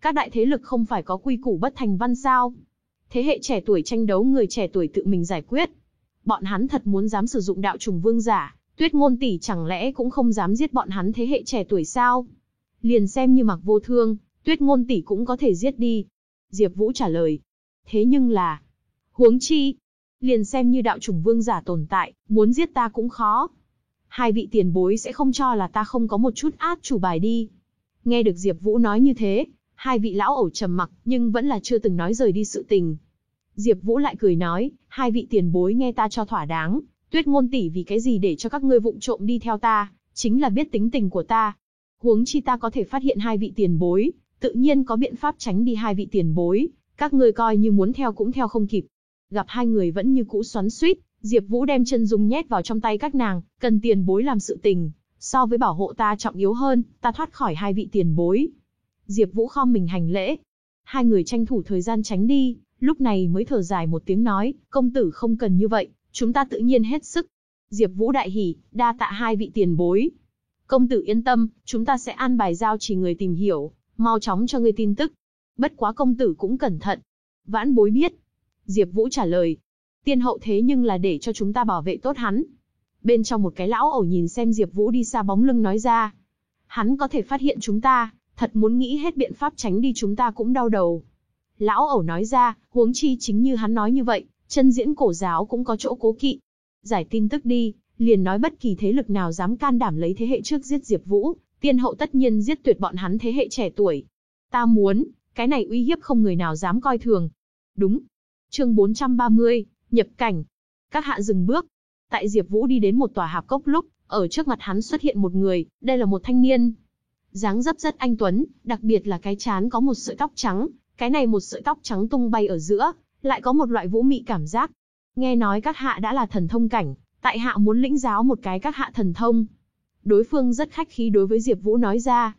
Các đại thế lực không phải có quy củ bất thành văn sao? Thế hệ trẻ tuổi tranh đấu người trẻ tuổi tự mình giải quyết. Bọn hắn thật muốn dám sử dụng đạo trùng vương giả, tuyết ngôn tỷ chẳng lẽ cũng không dám giết bọn hắn thế hệ trẻ tuổi sao? Liền xem như mặc vô thương, tuyết ngôn tỷ cũng có thể giết đi. Diệp Vũ trả lời. Thế nhưng là, huống chi, liền xem như đạo chủng vương giả tồn tại, muốn giết ta cũng khó. Hai vị tiền bối sẽ không cho là ta không có một chút át chủ bài đi. Nghe được Diệp Vũ nói như thế, hai vị lão ẩu trầm mặc, nhưng vẫn là chưa từng nói rời đi sự tình. Diệp Vũ lại cười nói, hai vị tiền bối nghe ta cho thỏa đáng, Tuyết ngôn tỷ vì cái gì để cho các ngươi vụng trộm đi theo ta, chính là biết tính tình của ta. Huống chi ta có thể phát hiện hai vị tiền bối, tự nhiên có biện pháp tránh đi hai vị tiền bối, các ngươi coi như muốn theo cũng theo không kịp. Gặp hai người vẫn như cũ xoắn xuýt, Diệp Vũ đem chân dung nhét vào trong tay các nàng, cần tiền bối làm sự tình, so với bảo hộ ta trọng yếu hơn, ta thoát khỏi hai vị tiền bối. Diệp Vũ khom mình hành lễ. Hai người tranh thủ thời gian tránh đi, lúc này mới thở dài một tiếng nói, công tử không cần như vậy, chúng ta tự nhiên hết sức. Diệp Vũ đại hỉ, đa tạ hai vị tiền bối. Công tử yên tâm, chúng ta sẽ an bài giao chỉ người tìm hiểu, mau chóng cho ngươi tin tức. Bất quá công tử cũng cẩn thận. Vãn bối biết. Diệp Vũ trả lời. Tiên hậu thế nhưng là để cho chúng ta bảo vệ tốt hắn. Bên trong một cái lão ẩu nhìn xem Diệp Vũ đi xa bóng lưng nói ra. Hắn có thể phát hiện chúng ta, thật muốn nghĩ hết biện pháp tránh đi chúng ta cũng đau đầu. Lão ẩu nói ra, huống chi chính như hắn nói như vậy, chân diễn cổ giáo cũng có chỗ cố kỵ. Giải tin tức đi, liền nói bất kỳ thế lực nào dám can đảm lấy thế hệ trước giết Diệp Vũ, tiên hậu tất nhiên giết tuyệt bọn hắn thế hệ trẻ tuổi. Ta muốn, cái này uy hiếp không người nào dám coi thường. Đúng. Chương 430, nhập cảnh. Các hạ dừng bước. Tại Diệp Vũ đi đến một tòa hạp cốc lúc, ở trước mặt hắn xuất hiện một người, đây là một thanh niên. Dáng dấp rất anh tuấn, đặc biệt là cái chán có một sợi tóc trắng, cái này một sợi tóc trắng tung bay ở giữa, lại có một loại vũ mị cảm giác. Nghe nói các hạ đã là thần thông cảnh, tại hạ muốn lĩnh giáo một cái các hạ thần thông. Đối phương rất khách khí đối với Diệp Vũ nói ra.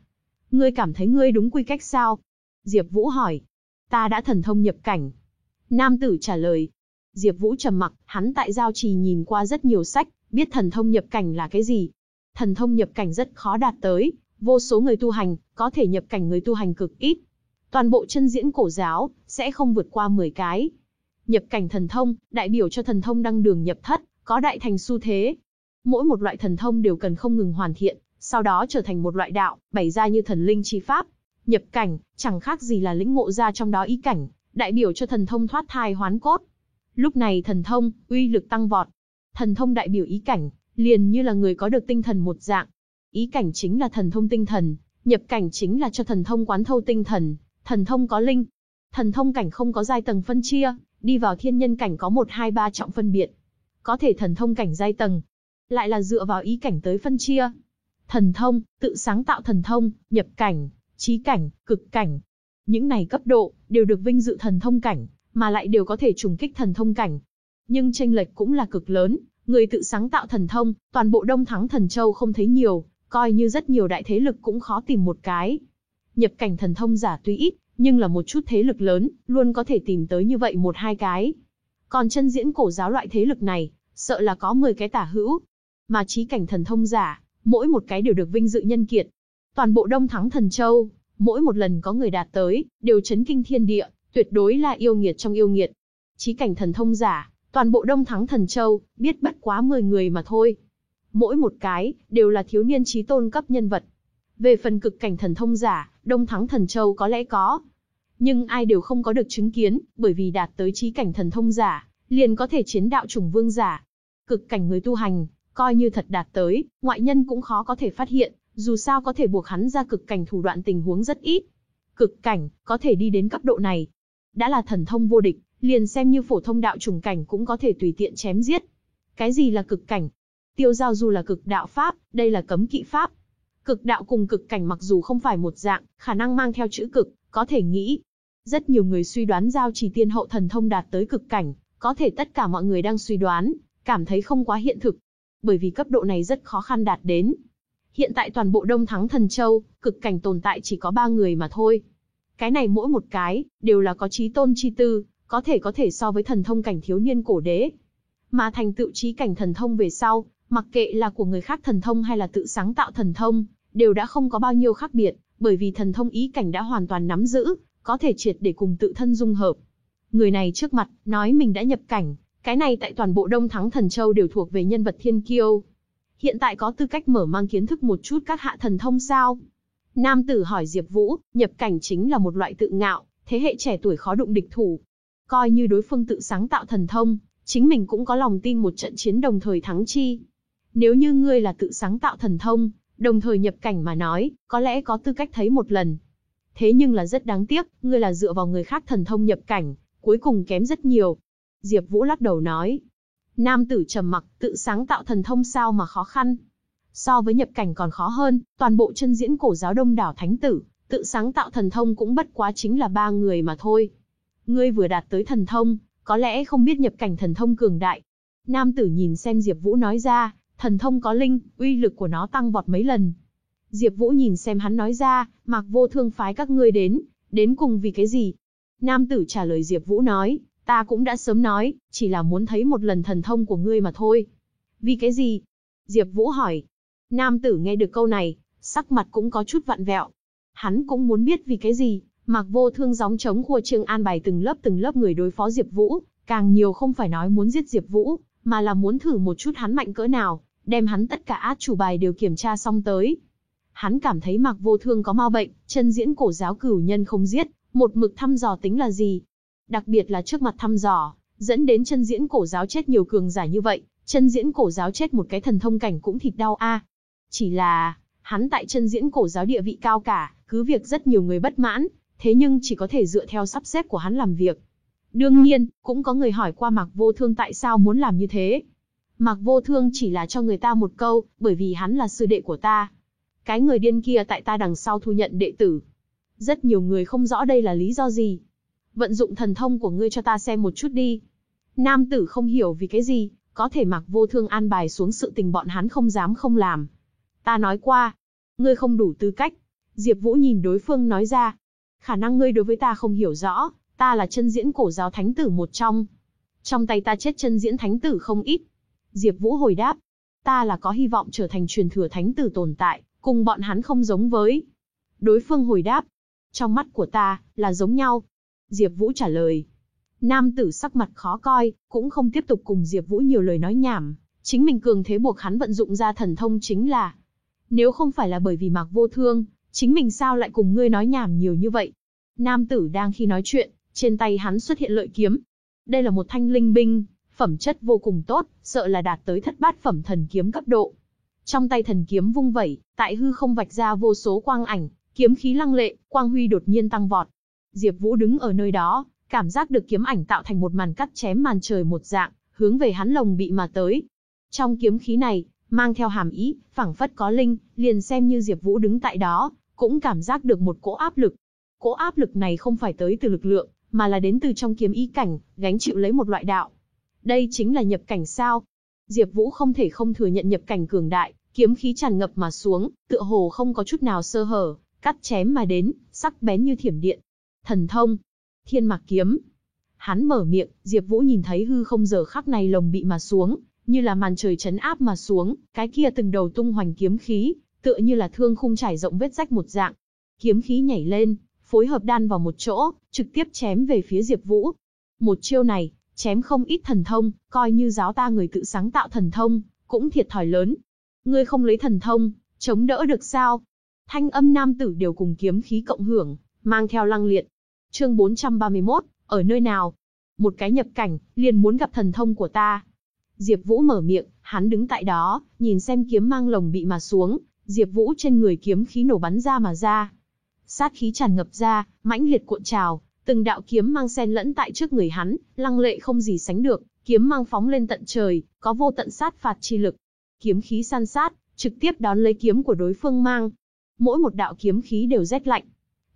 Ngươi cảm thấy ngươi đúng quy cách sao? Diệp Vũ hỏi. Ta đã thần thông nhập cảnh. Nam tử trả lời. Diệp Vũ trầm mặc, hắn tại giao trì nhìn qua rất nhiều sách, biết thần thông nhập cảnh là cái gì. Thần thông nhập cảnh rất khó đạt tới, vô số người tu hành, có thể nhập cảnh người tu hành cực ít. Toàn bộ chân diễn cổ giáo, sẽ không vượt qua 10 cái. Nhập cảnh thần thông, đại biểu cho thần thông đăng đường nhập thất, có đại thành xu thế. Mỗi một loại thần thông đều cần không ngừng hoàn thiện, sau đó trở thành một loại đạo, bày ra như thần linh chi pháp. Nhập cảnh, chẳng khác gì là lĩnh ngộ ra trong đó ý cảnh, đại biểu cho thần thông thoát thai hoán cốt. Lúc này thần thông, uy lực tăng vọt. Thần thông đại biểu ý cảnh, liền như là người có được tinh thần một dạng. Ý cảnh chính là thần thông tinh thần, nhập cảnh chính là cho thần thông quán thâu tinh thần, Thần thông có linh. Thần thông cảnh không có giai tầng phân chia, đi vào thiên nhân cảnh có một hai ba trọng phân biệt. Có thể thần thông cảnh giai tầng, lại là dựa vào ý cảnh tới phân chia. Thần thông, tự sáng tạo thần thông, nhập cảnh, trí cảnh, cực cảnh. Những này cấp độ, đều được vinh dự thần thông cảnh, mà lại đều có thể trùng kích thần thông cảnh. Nhưng tranh lệch cũng là cực lớn, người tự sáng tạo thần thông, toàn bộ Đông Thắng Thần Châu không thấy nhiều, coi như rất nhiều đại thế lực cũng khó tìm một cái. Nhập cảnh thần thông giả tuy ít, nhưng là một chút thế lực lớn, luôn có thể tìm tới như vậy một hai cái. Còn chân diễn cổ giáo loại thế lực này, sợ là có 10 cái tả hữu. Mà trí cảnh thần thông giả, mỗi một cái đều được vinh dự nhân kiệt. Toàn bộ Đông Thắng Thần Châu, mỗi một lần có người đạt tới, đều chấn kinh thiên địa, tuyệt đối là yêu nghiệt trong yêu nghiệt. Trí cảnh thần thông giả, toàn bộ Đông Thắng Thần Châu, biết bất quá 10 người mà thôi. Mỗi một cái, đều là thiếu niên trí tôn cấp nhân vật. Về phần cực cảnh thần thông giả, Đông Thắng Thần Châu có lẽ có. nhưng ai đều không có được chứng kiến, bởi vì đạt tới trí cảnh thần thông giả, liền có thể chiến đạo trùng vương giả. Cực cảnh người tu hành, coi như thật đạt tới, ngoại nhân cũng khó có thể phát hiện, dù sao có thể buộc hắn ra cực cảnh thủ đoạn tình huống rất ít. Cực cảnh, có thể đi đến cấp độ này. Đã là thần thông vô địch, liền xem như phổ thông đạo trùng cảnh cũng có thể tùy tiện chém giết. Cái gì là cực cảnh? Tiêu giao du là cực đạo pháp, đây là cấm kỵ pháp. Cực đạo cùng cực cảnh mặc dù không phải một dạng, khả năng mang theo chữ cực, có thể nghĩ. Rất nhiều người suy đoán giao chỉ tiên hậu thần thông đạt tới cực cảnh, có thể tất cả mọi người đang suy đoán, cảm thấy không quá hiện thực. Bởi vì cấp độ này rất khó khăn đạt đến. Hiện tại toàn bộ Đông Thắng Thần Châu, cực cảnh tồn tại chỉ có ba người mà thôi. Cái này mỗi một cái, đều là có trí tôn chi tư, có thể có thể so với thần thông cảnh thiếu niên cổ đế. Mà thành tựu trí cảnh thần thông về sau, mặc kệ là của người khác thần thông hay là tự sáng tạo thần thông, đều đã không có bao nhiêu khác biệt, bởi vì thần thông ý cảnh đã hoàn toàn nắm giữ, có thể triệt để cùng tự thân dung hợp. Người này trước mặt, nói mình đã nhập cảnh, cái này tại toàn bộ Đông Thắng Thần Châu đều thuộc về nhân vật thiên kiêu. Hiện tại có tư cách mở mang kiến thức một chút các hạ thần thông sao? Nam tử hỏi Diệp Vũ, nhập cảnh chính là một loại tự ngạo, thế hệ trẻ tuổi khó đụng địch thủ. Coi như đối phương tự sáng tạo thần thông, chính mình cũng có lòng tin một trận chiến đồng thời thắng chi. Nếu như ngươi là tự sáng tạo thần thông, đồng thời nhập cảnh mà nói, có lẽ có tư cách thấy một lần. Thế nhưng là rất đáng tiếc, ngươi là dựa vào người khác thần thông nhập cảnh, cuối cùng kém rất nhiều. Diệp Vũ lắc đầu nói. Nam tử trầm mặc, tự sáng tạo thần thông sao mà khó khăn. So với nhập cảnh còn khó hơn, toàn bộ chân diễn cổ giáo đông đảo thánh tử, tự sáng tạo thần thông cũng bất quá chính là ba người mà thôi. Ngươi vừa đạt tới thần thông, có lẽ không biết nhập cảnh thần thông cường đại. Nam tử nhìn xem Diệp Vũ nói ra, thần thông có linh, uy lực của nó tăng vọt mấy lần. Diệp Vũ nhìn xem hắn nói ra, Mạc Vô Thương phái các ngươi đến, đến cùng vì cái gì? Nam tử trả lời Diệp Vũ nói, ta cũng đã sớm nói, chỉ là muốn thấy một lần thần thông của ngươi mà thôi. Vì cái gì? Diệp Vũ hỏi. Nam tử nghe được câu này, sắc mặt cũng có chút vặn vẹo. Hắn cũng muốn biết vì cái gì, Mạc Vô Thương gióng chống khua trương an bài từng lớp từng lớp người đối phó Diệp Vũ, càng nhiều không phải nói muốn giết Diệp Vũ, mà là muốn thử một chút hắn mạnh cỡ nào, đem hắn tất cả át chủ bài đều kiểm tra xong tới. Hắn cảm thấy Mạc Vô Thương có ma bệnh, chân diễn cổ giáo cửu nhân không giết, một mực thăm dò tính là gì? Đặc biệt là trước mặt thăm dò, dẫn đến chân diễn cổ giáo chết nhiều cường giả như vậy, chân diễn cổ giáo chết một cái thần thông cảnh cũng thịt đau a. Chỉ là, hắn tại chân diễn cổ giáo địa vị cao cả, cứ việc rất nhiều người bất mãn, thế nhưng chỉ có thể dựa theo sắp xếp của hắn làm việc. Đương nhiên, cũng có người hỏi qua Mạc Vô Thương tại sao muốn làm như thế. Mạc Vô Thương chỉ là cho người ta một câu, bởi vì hắn là sư đệ của ta. Cái người điên kia tại ta đằng sau thu nhận đệ tử. Rất nhiều người không rõ đây là lý do gì. Vận dụng thần thông của ngươi cho ta xem một chút đi. Nam tử không hiểu vì cái gì, có thể mặc Vô Thương an bài xuống sự tình bọn hắn không dám không làm. Ta nói qua, ngươi không đủ tư cách. Diệp Vũ nhìn đối phương nói ra, khả năng ngươi đối với ta không hiểu rõ, ta là chân diễn cổ giáo thánh tử một trong. Trong tay ta chết chân diễn thánh tử không ít. Diệp Vũ hồi đáp, ta là có hy vọng trở thành truyền thừa thánh tử tồn tại, cùng bọn hắn không giống với. Đối phương hồi đáp, trong mắt của ta, là giống nhau. Diệp Vũ trả lời. Nam tử sắc mặt khó coi, cũng không tiếp tục cùng Diệp Vũ nhiều lời nói nhảm, chính mình cường thế buộc hắn vận dụng ra thần thông chính là. Nếu không phải là bởi vì Mạc Vô Thương, chính mình sao lại cùng ngươi nói nhảm nhiều như vậy? Nam tử đang khi nói chuyện, trên tay hắn xuất hiện lợi kiếm. Đây là một thanh linh binh, phẩm chất vô cùng tốt, sợ là đạt tới thất bát phẩm thần kiếm cấp độ. Trong tay thần kiếm vung vẩy, tại hư không vạch ra vô số quang ảnh, kiếm khí lăng lệ, quang huy đột nhiên tăng vọt. Diệp Vũ đứng ở nơi đó, cảm giác được kiếm ảnh tạo thành một màn cắt chém màn trời một dạng, hướng về hắn lồng bị mà tới. Trong kiếm khí này, mang theo hàm ý, phảng phất có linh, liền xem như Diệp Vũ đứng tại đó, cũng cảm giác được một cỗ áp lực. Cỗ áp lực này không phải tới từ lực lượng, mà là đến từ trong kiếm ý cảnh, gánh chịu lấy một loại đạo. Đây chính là nhập cảnh sao? Diệp Vũ không thể không thừa nhận nhập cảnh cường đại, kiếm khí tràn ngập mà xuống, tựa hồ không có chút nào sơ hở, cắt chém mà đến, sắc bén như thiểm điện. Thần thông, Thiên Mạc kiếm. Hắn mở miệng, Diệp Vũ nhìn thấy hư không giờ khắc này lồng bị mà xuống, như là màn trời chấn áp mà xuống, cái kia từng đầu tung hoành kiếm khí, tựa như là thương khung trải rộng vết rách một dạng. Kiếm khí nhảy lên, phối hợp đan vào một chỗ, trực tiếp chém về phía Diệp Vũ. Một chiêu này, chém không ít thần thông, coi như giáo ta người tự sáng tạo thần thông, cũng thiệt thòi lớn. Ngươi không lấy thần thông, chống đỡ được sao? Thanh âm nam tử đều cùng kiếm khí cộng hưởng, mang theo lăng liệt. Chương 431, ở nơi nào? Một cái nhập cảnh, liền muốn gặp thần thông của ta. Diệp Vũ mở miệng, hắn đứng tại đó, nhìn xem kiếm mang lồng bị mà xuống, Diệp Vũ trên người kiếm khí nổ bắn ra mà ra. Sát khí tràn ngập ra, mãnh liệt cuộn trào, từng đạo kiếm mang xen lẫn tại trước người hắn, lăng lệ không gì sánh được, kiếm mang phóng lên tận trời, có vô tận sát phạt chi lực. Kiếm khí san sát, trực tiếp đón lấy kiếm của đối phương mang. Mỗi một đạo kiếm khí đều rét lạnh.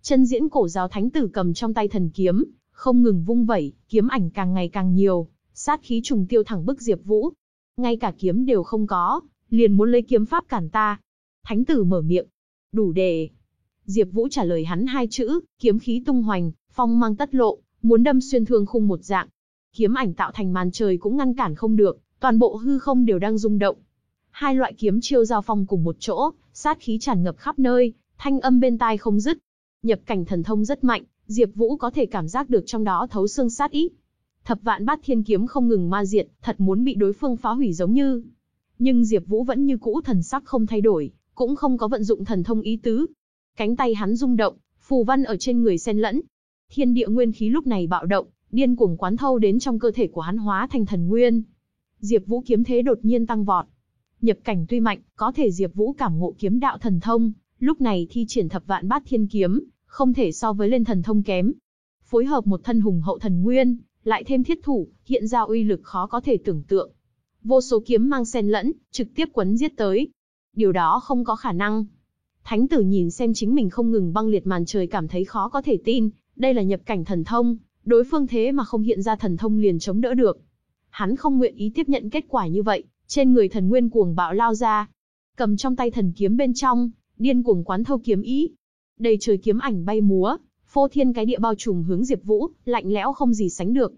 Chân diễn cổ giáo thánh tử cầm trong tay thần kiếm, không ngừng vung vẩy, kiếm ảnh càng ngày càng nhiều, sát khí trùng tiêu thẳng bức Diệp Vũ. Ngay cả kiếm đều không có, liền muốn lấy kiếm pháp cản ta. Thánh tử mở miệng. Đủ để. Diệp Vũ trả lời hắn hai chữ, kiếm khí tung hoành, phong mang tất lộ, muốn đâm xuyên thương khung một dạng. Kiếm ảnh tạo thành màn trời cũng ngăn cản không được, toàn bộ hư không đều đang rung động. Hai loại kiếm chiêu giao phong cùng một chỗ, sát khí tràn ngập khắp nơi, thanh âm bên tai không dứt. Nhập cảnh thần thông rất mạnh, Diệp Vũ có thể cảm giác được trong đó thấu xương sát ý. Thập vạn bát thiên kiếm không ngừng ma diệt, thật muốn bị đối phương phá hủy giống như. Nhưng Diệp Vũ vẫn như cũ thần sắc không thay đổi, cũng không có vận dụng thần thông ý tứ. Cánh tay hắn rung động, phù văn ở trên người xen lẫn. Thiên địa nguyên khí lúc này bạo động, điên cuồng quán thâu đến trong cơ thể của hắn hóa thành thần nguyên. Diệp Vũ kiếm thế đột nhiên tăng vọt. Nhập cảnh tuy mạnh, có thể Diệp Vũ cảm ngộ kiếm đạo thần thông, lúc này thi triển thập vạn bát thiên kiếm, không thể so với lên thần thông kém. Phối hợp một thân hùng hậu thần nguyên, lại thêm thiết thủ, hiện ra uy lực khó có thể tưởng tượng. Vô số kiếm mang xen lẫn, trực tiếp quấn giết tới. Điều đó không có khả năng. Thánh tử nhìn xem chính mình không ngừng băng liệt màn trời cảm thấy khó có thể tin, đây là nhập cảnh thần thông, đối phương thế mà không hiện ra thần thông liền chống đỡ được. Hắn không nguyện ý tiếp nhận kết quả như vậy, trên người thần nguyên cuồng bạo lao ra, cầm trong tay thần kiếm bên trong, điên cuồng quán thâu kiếm ý. Đầy trời kiếm ảnh bay múa, phô thiên cái địa bao trùm hướng Diệp Vũ, lạnh lẽo không gì sánh được.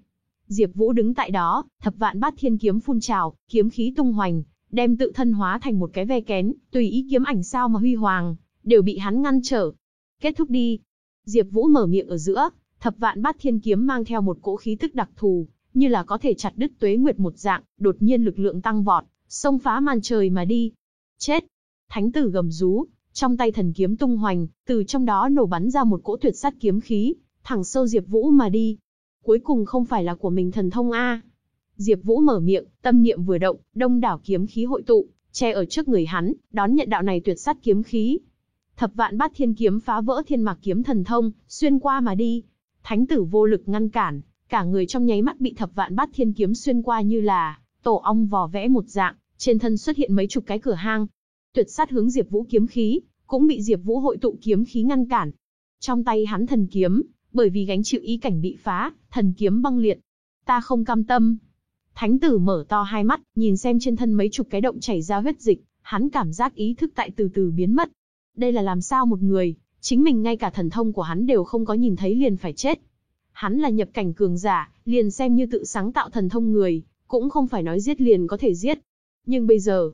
Diệp Vũ đứng tại đó, thập vạn bát thiên kiếm phun trào, kiếm khí tung hoành, đem tự thân hóa thành một cái ve kén, tùy ý kiếm ảnh sao mà huy hoàng, đều bị hắn ngăn trở. Kết thúc đi. Diệp Vũ mở miệng ở giữa, thập vạn bát thiên kiếm mang theo một cỗ khí tức đặc thù, như là có thể chặt đứt tuế nguyệt một dạng, đột nhiên lực lượng tăng vọt, xông phá màn trời mà đi. Chết! Thánh tử gầm rú, trong tay thần kiếm tung hoành, từ trong đó nổ bắn ra một cỗ tuyệt sát kiếm khí, thẳng sâu Diệp Vũ mà đi. Cuối cùng không phải là của mình thần thông a. Diệp Vũ mở miệng, tâm niệm vừa động, đông đảo kiếm khí hội tụ, che ở trước người hắn, đón nhận đạo này tuyệt sát kiếm khí. Thập vạn bát thiên kiếm phá vỡ thiên mạc kiếm thần thông, xuyên qua mà đi. Thánh tử vô lực ngăn cản, cả người trong nháy mắt bị thập vạn bát thiên kiếm xuyên qua như là tổ ong vò vẽ một dạng, trên thân xuất hiện mấy chục cái cửa hang. Tuyệt sát hướng Diệp Vũ kiếm khí, cũng bị Diệp Vũ hội tụ kiếm khí ngăn cản. Trong tay hắn thần kiếm, bởi vì gánh chịu ý cảnh bị phá, thần kiếm băng liệt. Ta không cam tâm. Thánh tử mở to hai mắt, nhìn xem trên thân mấy chục cái động chảy ra huyết dịch, hắn cảm giác ý thức tại từ từ biến mất. Đây là làm sao một người, chính mình ngay cả thần thông của hắn đều không có nhìn thấy liền phải chết. Hắn là nhập cảnh cường giả, liền xem như tự sáng tạo thần thông người, cũng không phải nói giết liền có thể giết. Nhưng bây giờ,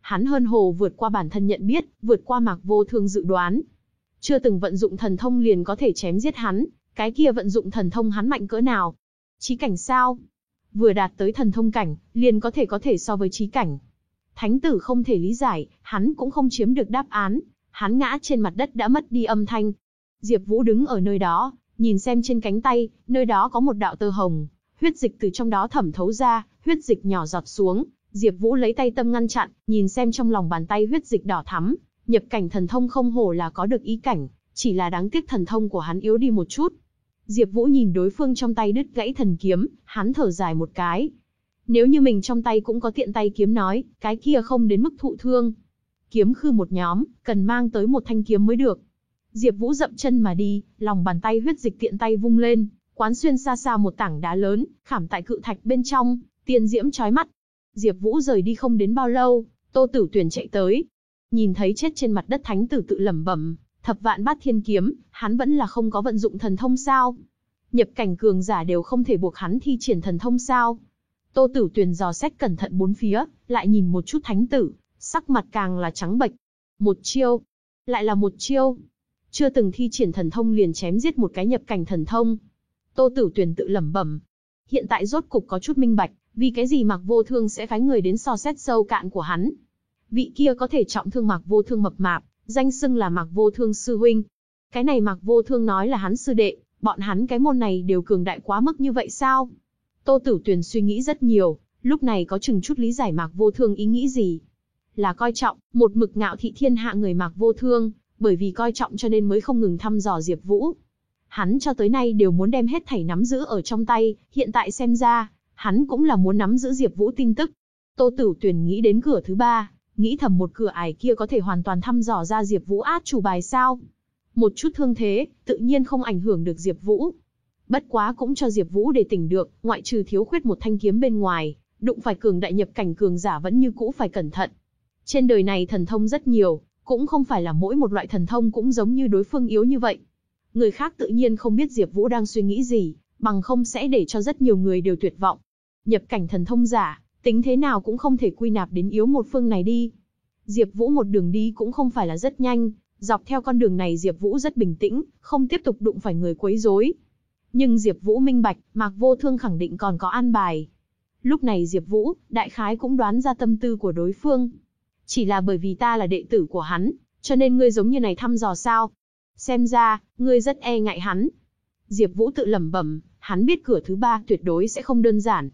hắn hơn hồ vượt qua bản thân nhận biết, vượt qua mạc vô thương dự đoán. Chưa từng vận dụng thần thông liền có thể chém giết hắn, cái kia vận dụng thần thông hắn mạnh cỡ nào? Chí cảnh sao? Vừa đạt tới thần thông cảnh, liền có thể có thể so với chí cảnh. Thánh tử không thể lý giải, hắn cũng không chiếm được đáp án, hắn ngã trên mặt đất đã mất đi âm thanh. Diệp Vũ đứng ở nơi đó, nhìn xem trên cánh tay, nơi đó có một đạo tơ hồng, huyết dịch từ trong đó thẩm thấu ra, huyết dịch nhỏ giọt xuống, Diệp Vũ lấy tay tâm ngăn chặn, nhìn xem trong lòng bàn tay huyết dịch đỏ thắm, nhập cảnh thần thông không hổ là có được ý cảnh, chỉ là đáng tiếc thần thông của hắn yếu đi một chút. Diệp Vũ nhìn đối phương trong tay đứt gãy thần kiếm, hắn thở dài một cái. Nếu như mình trong tay cũng có tiện tay kiếm nói, cái kia không đến mức thụ thương. Kiếm khư một nhóm, cần mang tới một thanh kiếm mới được. Diệp Vũ dậm chân mà đi, lòng bàn tay huyết dịch tiện tay vung lên, quán xuyên xa xa một tảng đá lớn, khảm tại cự thạch bên trong, tiên diễm chói mắt. Diệp Vũ rời đi không đến bao lâu, Tô Tử Tuyển chạy tới. Nhìn thấy chết trên mặt đất thánh tử tự lẩm bẩm, thập vạn bát thiên kiếm, hắn vẫn là không có vận dụng thần thông sao? Nhập cảnh cường giả đều không thể buộc hắn thi triển thần thông sao? Tô Tử Tuyền dò xét cẩn thận bốn phía, lại nhìn một chút thánh tử, sắc mặt càng là trắng bệch. Một chiêu, lại là một chiêu. Chưa từng thi triển thần thông liền chém giết một cái nhập cảnh thần thông. Tô Tử Tuyền tự lẩm bẩm. Hiện tại rốt cục có chút minh bạch, vì cái gì Mạc Vô Thương sẽ phái người đến so xét sâu cạn của hắn. Vị kia có thể trọng thương Mạc Vô Thương mập mạp, danh xưng là Mạc Vô Thương sư huynh. Cái này Mạc Vô Thương nói là hắn sư đệ, Bọn hắn cái môn này đều cường đại quá mức như vậy sao? Tô Tử Tuyền suy nghĩ rất nhiều, lúc này có chừng chút lý giải Mạc Vô Thương ý nghĩ gì. Là coi trọng, một mực ngạo thị thiên hạ người Mạc Vô Thương, bởi vì coi trọng cho nên mới không ngừng thăm dò Diệp Vũ. Hắn cho tới nay đều muốn đem hết thảy nắm giữ ở trong tay, hiện tại xem ra, hắn cũng là muốn nắm giữ Diệp Vũ tin tức. Tô Tử Tuyền nghĩ đến cửa thứ ba, nghĩ thầm một cửa ải kia có thể hoàn toàn thăm dò ra Diệp Vũ át chủ bài sao? Một chút thương thế, tự nhiên không ảnh hưởng được Diệp Vũ. Bất quá cũng cho Diệp Vũ để tỉnh được, ngoại trừ thiếu khuyết một thanh kiếm bên ngoài, đụng phải cường đại nhập cảnh cường giả vẫn như cũ phải cẩn thận. Trên đời này thần thông rất nhiều, cũng không phải là mỗi một loại thần thông cũng giống như đối phương yếu như vậy. Người khác tự nhiên không biết Diệp Vũ đang suy nghĩ gì, bằng không sẽ để cho rất nhiều người đều tuyệt vọng. Nhập cảnh thần thông giả, tính thế nào cũng không thể quy nạp đến yếu một phương này đi. Diệp Vũ một đường đi cũng không phải là rất nhanh, dọc theo con đường này Diệp Vũ rất bình tĩnh, không tiếp tục đụng phải người quấy rối. Nhưng Diệp Vũ minh bạch, Mạc Vô Thương khẳng định còn có an bài. Lúc này Diệp Vũ, đại khái cũng đoán ra tâm tư của đối phương. Chỉ là bởi vì ta là đệ tử của hắn, cho nên ngươi giống như này thăm dò sao? Xem ra, ngươi rất e ngại hắn. Diệp Vũ tự lẩm bẩm, hắn biết cửa thứ ba tuyệt đối sẽ không đơn giản.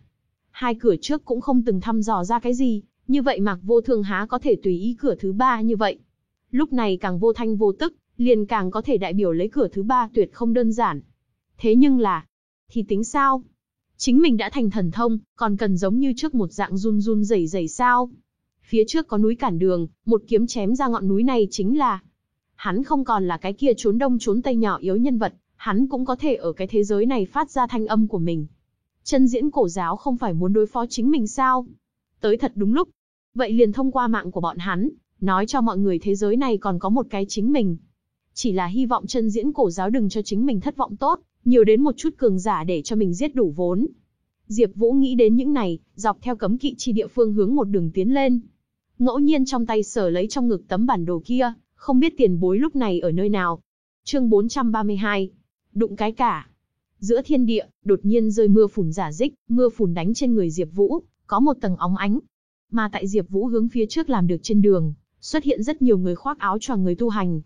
Hai cửa trước cũng không từng thăm dò ra cái gì, như vậy Mạc Vô Thương há có thể tùy ý cửa thứ ba như vậy. Lúc này càng vô thanh vô tức, liền càng có thể đại biểu lấy cửa thứ ba tuyệt không đơn giản. Thế nhưng là, thì tính sao? Chính mình đã thành thần thông, còn cần giống như trước một dạng run run rẩy rẩy sao? Phía trước có núi cản đường, một kiếm chém ra ngọn núi này chính là hắn không còn là cái kia trốn đông trốn tây nhỏ yếu nhân vật, hắn cũng có thể ở cái thế giới này phát ra thanh âm của mình. Chân diễn cổ giáo không phải muốn đối phó chính mình sao? Tới thật đúng lúc. Vậy liền thông qua mạng của bọn hắn, nói cho mọi người thế giới này còn có một cái chính mình. Chỉ là hy vọng chân diễn cổ giáo đừng cho chính mình thất vọng tốt, nhiều đến một chút cường giả để cho mình giết đủ vốn. Diệp Vũ nghĩ đến những này, dọc theo cấm kỵ chi địa phương hướng một đường tiến lên. Ngẫu nhiên trong tay sở lấy trong ngực tấm bản đồ kia, không biết tiền bối lúc này ở nơi nào. Chương 432. Đụng cái cả. Giữa thiên địa, đột nhiên rơi mưa phùn giả dích, mưa phùn đánh trên người Diệp Vũ, có một tầng óng ánh. Mà tại Diệp Vũ hướng phía trước làm được trên đường, xuất hiện rất nhiều người khoác áo choàng người tu hành.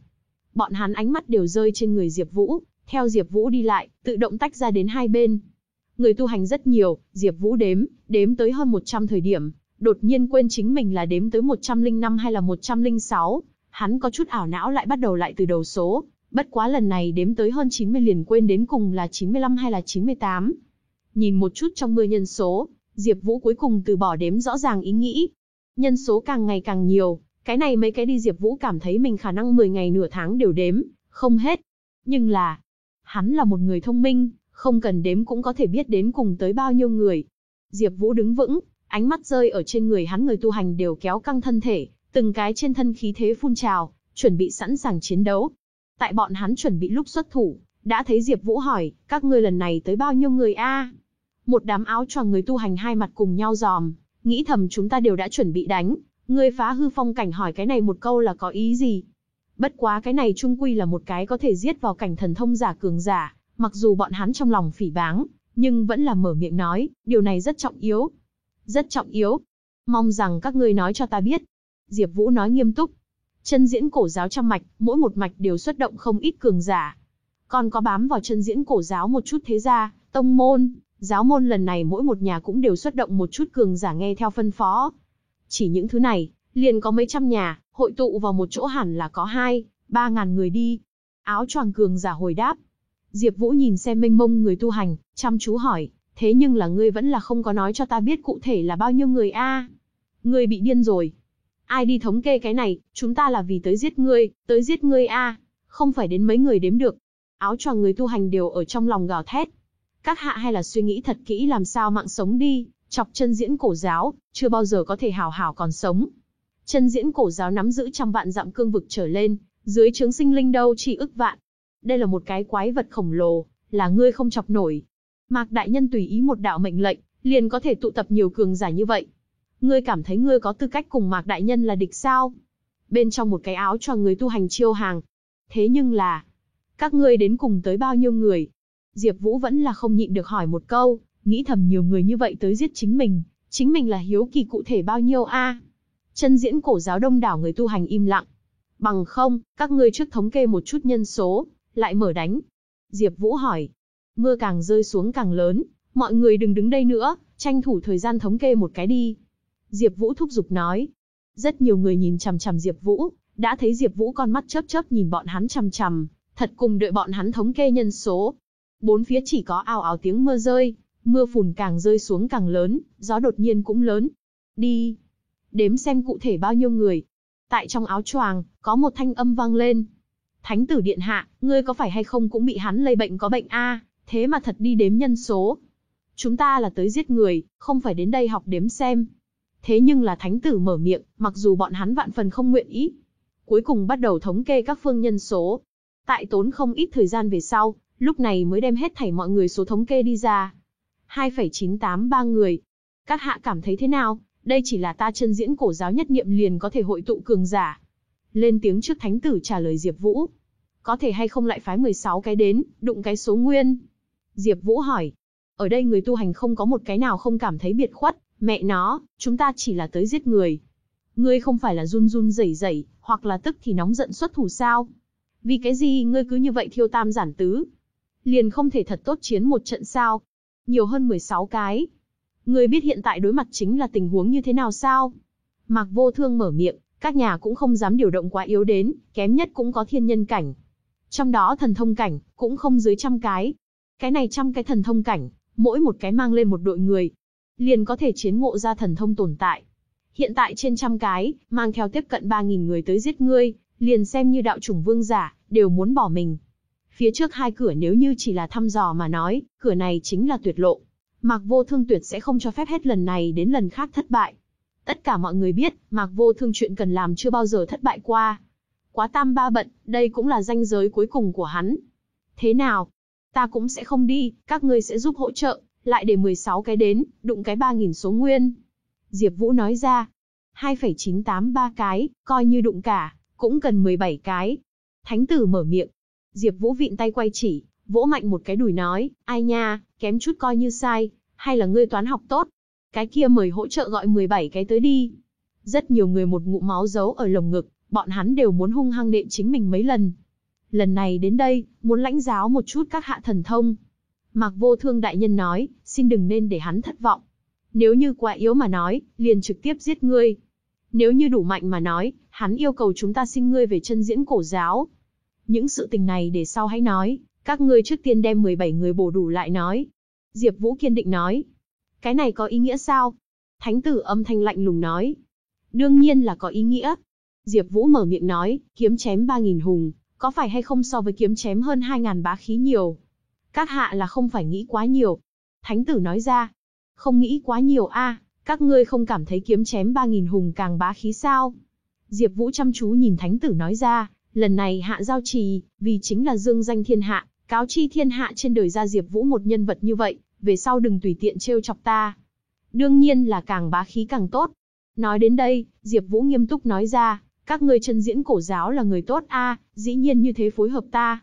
Bọn hắn ánh mắt đều rơi trên người Diệp Vũ, theo Diệp Vũ đi lại, tự động tách ra đến hai bên. Người tu hành rất nhiều, Diệp Vũ đếm, đếm tới hơn 100 thời điểm, đột nhiên quên chính mình là đếm tới 105 hay là 106, hắn có chút ảo não lại bắt đầu lại từ đầu số, bất quá lần này đếm tới hơn 90 liền quên đến cùng là 95 hay là 98. Nhìn một chút trong mưa nhân số, Diệp Vũ cuối cùng từ bỏ đếm rõ ràng ý nghĩ. Nhân số càng ngày càng nhiều, cái này mấy cái đi Diệp Vũ cảm thấy mình khả năng 10 ngày nửa tháng đều đếm, không hết. Nhưng là, hắn là một người thông minh, không cần đếm cũng có thể biết đến cùng tới bao nhiêu người. Diệp Vũ đứng vững, ánh mắt rơi ở trên người hắn người tu hành đều kéo căng thân thể, từng cái trên thân khí thế phun trào, chuẩn bị sẵn sàng chiến đấu. Tại bọn hắn chuẩn bị lúc xuất thủ, đã thấy Diệp Vũ hỏi, các ngươi lần này tới bao nhiêu người a? Một đám áo choàng người tu hành hai mặt cùng nhau giòm, nghĩ thầm chúng ta đều đã chuẩn bị đánh, ngươi phá hư phong cảnh hỏi cái này một câu là có ý gì? Bất quá cái này trung quy là một cái có thể giết vào cảnh thần thông giả cường giả, mặc dù bọn hắn trong lòng phỉ báng, nhưng vẫn là mở miệng nói, điều này rất trọng yếu. Rất trọng yếu. Mong rằng các ngươi nói cho ta biết. Diệp Vũ nói nghiêm túc. Chân diễn cổ giáo trăm mạch, mỗi một mạch đều xuất động không ít cường giả. Còn có bám vào chân diễn cổ giáo một chút thế gia, tông môn, giáo môn lần này mỗi một nhà cũng đều xuất động một chút cường giả nghe theo phân phó. Chỉ những thứ này, liền có mấy trăm nhà, hội tụ vào một chỗ hẳn là có hai, ba ngàn người đi. Áo choàng cường giả hồi đáp. Diệp Vũ nhìn xem mênh mông người tu hành, chăm chú hỏi, thế nhưng là ngươi vẫn là không có nói cho ta biết cụ thể là bao nhiêu người a? Ngươi bị điên rồi. Ai đi thống kê cái này, chúng ta là vì tới giết ngươi, tới giết ngươi a, không phải đến mấy người đếm được. Áo choàng người tu hành đều ở trong lòng gào thét. Các hạ hay là suy nghĩ thật kỹ làm sao mạng sống đi, chọc chân diễn cổ giáo, chưa bao giờ có thể hảo hảo còn sống. Chân diễn cổ giáo nắm giữ trăm vạn dặm cương vực trở lên, dưới trướng sinh linh đâu chỉ ức vạn. Đây là một cái quái vật khổng lồ, là ngươi không chọc nổi. Mạc đại nhân tùy ý một đạo mệnh lệnh, liền có thể tụ tập nhiều cường giả như vậy. Ngươi cảm thấy ngươi có tư cách cùng Mạc đại nhân là địch sao? Bên trong một cái áo cho người tu hành chiêu hàng. Thế nhưng là, các ngươi đến cùng tới bao nhiêu người? Diệp Vũ vẫn là không nhịn được hỏi một câu, nghĩ thầm nhiều người như vậy tới giết chính mình, chính mình là hiếu kỳ cụ thể bao nhiêu a? Chân diễn cổ giáo đông đảo người tu hành im lặng. Bằng không, các ngươi trước thống kê một chút nhân số, lại mở đánh. Diệp Vũ hỏi. Mưa càng rơi xuống càng lớn, mọi người đừng đứng đây nữa, tranh thủ thời gian thống kê một cái đi. Diệp Vũ thúc giục nói. Rất nhiều người nhìn chằm chằm Diệp Vũ, đã thấy Diệp Vũ con mắt chớp chớp nhìn bọn hắn chằm chằm, thật cùng đợi bọn hắn thống kê nhân số. Bốn phía chỉ có ào ào tiếng mưa rơi, mưa phùn càng rơi xuống càng lớn, gió đột nhiên cũng lớn. Đi, đếm xem cụ thể bao nhiêu người. Tại trong áo choàng, có một thanh âm vang lên. Thánh tử điện hạ, ngươi có phải hay không cũng bị hắn lây bệnh có bệnh a, thế mà thật đi đếm nhân số. Chúng ta là tới giết người, không phải đến đây học đếm xem. Thế nhưng là thánh tử mở miệng, mặc dù bọn hắn vạn phần không nguyện ý. Cuối cùng bắt đầu thống kê các phương nhân số. Tại tốn không ít thời gian về sau, lúc này mới đem hết thảy mọi người số thống kê đi ra. 2,983 người. Các hạ cảm thấy thế nào? Đây chỉ là ta chân diễn cổ giáo nhất niệm liền có thể hội tụ cường giả. Lên tiếng trước thánh tử trả lời Diệp Vũ. Có thể hay không lại phái 16 cái đến, đụng cái số nguyên. Diệp Vũ hỏi. Ở đây người tu hành không có một cái nào không cảm thấy biệt khuất, mẹ nó, chúng ta chỉ là tới giết người. Ngươi không phải là run run rẩy rẩy, hoặc là tức thì nóng giận xuất thủ sao? Vì cái gì ngươi cứ như vậy thiêu tam giản tứ? Liền không thể thật tốt chiến một trận sao? Nhiều hơn 16 cái, Ngươi biết hiện tại đối mặt chính là tình huống như thế nào sao? Mạc Vô Thương mở miệng, các nhà cũng không dám điều động quá yếu đến, kém nhất cũng có thiên nhân cảnh. Trong đó thần thông cảnh, cũng không dưới trăm cái. Cái này trăm cái thần thông cảnh, mỗi một cái mang lên một đội người. Liền có thể chiến ngộ ra thần thông tồn tại. Hiện tại trên trăm cái, mang theo tiếp cận 3.000 người tới giết ngươi, liền xem như đạo chủng vương giả, đều muốn bỏ mình. Phía trước hai cửa nếu như chỉ là thăm dò mà nói, cửa này chính là tuyệt lộ. Mạc Vô Thương tuyệt sẽ không cho phép hết lần này đến lần khác thất bại. Tất cả mọi người biết, Mạc Vô Thương chuyện cần làm chưa bao giờ thất bại qua. Quá tam ba bận, đây cũng là danh giới cuối cùng của hắn. Thế nào? Ta cũng sẽ không đi, các ngươi sẽ giúp hỗ trợ, lại để 16 cái đến, đụng cái 3.000 số nguyên. Diệp Vũ nói ra, 2,983 cái, coi như đụng cả, cũng cần 17 cái. Thánh tử mở miệng. Diệp Vũ vịn tay quay chỉ, vỗ mạnh một cái đùi nói, ai nha, kém chút coi như sai, hay là ngươi toán học tốt? Cái kia mời hỗ trợ gọi 17 cái tới đi. Rất nhiều người một ngụm máu giấu ở lồng ngực, bọn hắn đều muốn hung hăng đệ chính mình mấy lần. Lần này đến đây, muốn lãnh giáo một chút các hạ thần thông. Mạc vô thương đại nhân nói, xin đừng nên để hắn thất vọng. Nếu như quá yếu mà nói, liền trực tiếp giết ngươi. Nếu như đủ mạnh mà nói, hắn yêu cầu chúng ta xin ngươi về chân diễn cổ giáo. Những sự tình này để sau hãy nói. Các ngươi trước tiên đem 17 người bổ đủ lại nói. Diệp Vũ kiên định nói. Cái này có ý nghĩa sao? Thánh tử âm thanh lạnh lùng nói. Đương nhiên là có ý nghĩa. Diệp Vũ mở miệng nói, kiếm chém 3.000 hùng, có phải hay không so với kiếm chém hơn 2.000 bá khí nhiều? Các hạ là không phải nghĩ quá nhiều. Thánh tử nói ra. Không nghĩ quá nhiều a, các ngươi không cảm thấy kiếm chém 3.000 hùng càng bá khí sao? Diệp Vũ chăm chú nhìn thánh tử nói ra, lần này hạ giao trì, vì chính là dương danh thiên hạ, Cáo chi thiên hạ trên đời ra Diệp Vũ một nhân vật như vậy, về sau đừng tùy tiện trêu chọc ta. Đương nhiên là càng bá khí càng tốt. Nói đến đây, Diệp Vũ nghiêm túc nói ra, các ngươi chân diễn cổ giáo là người tốt a, dĩ nhiên như thế phối hợp ta.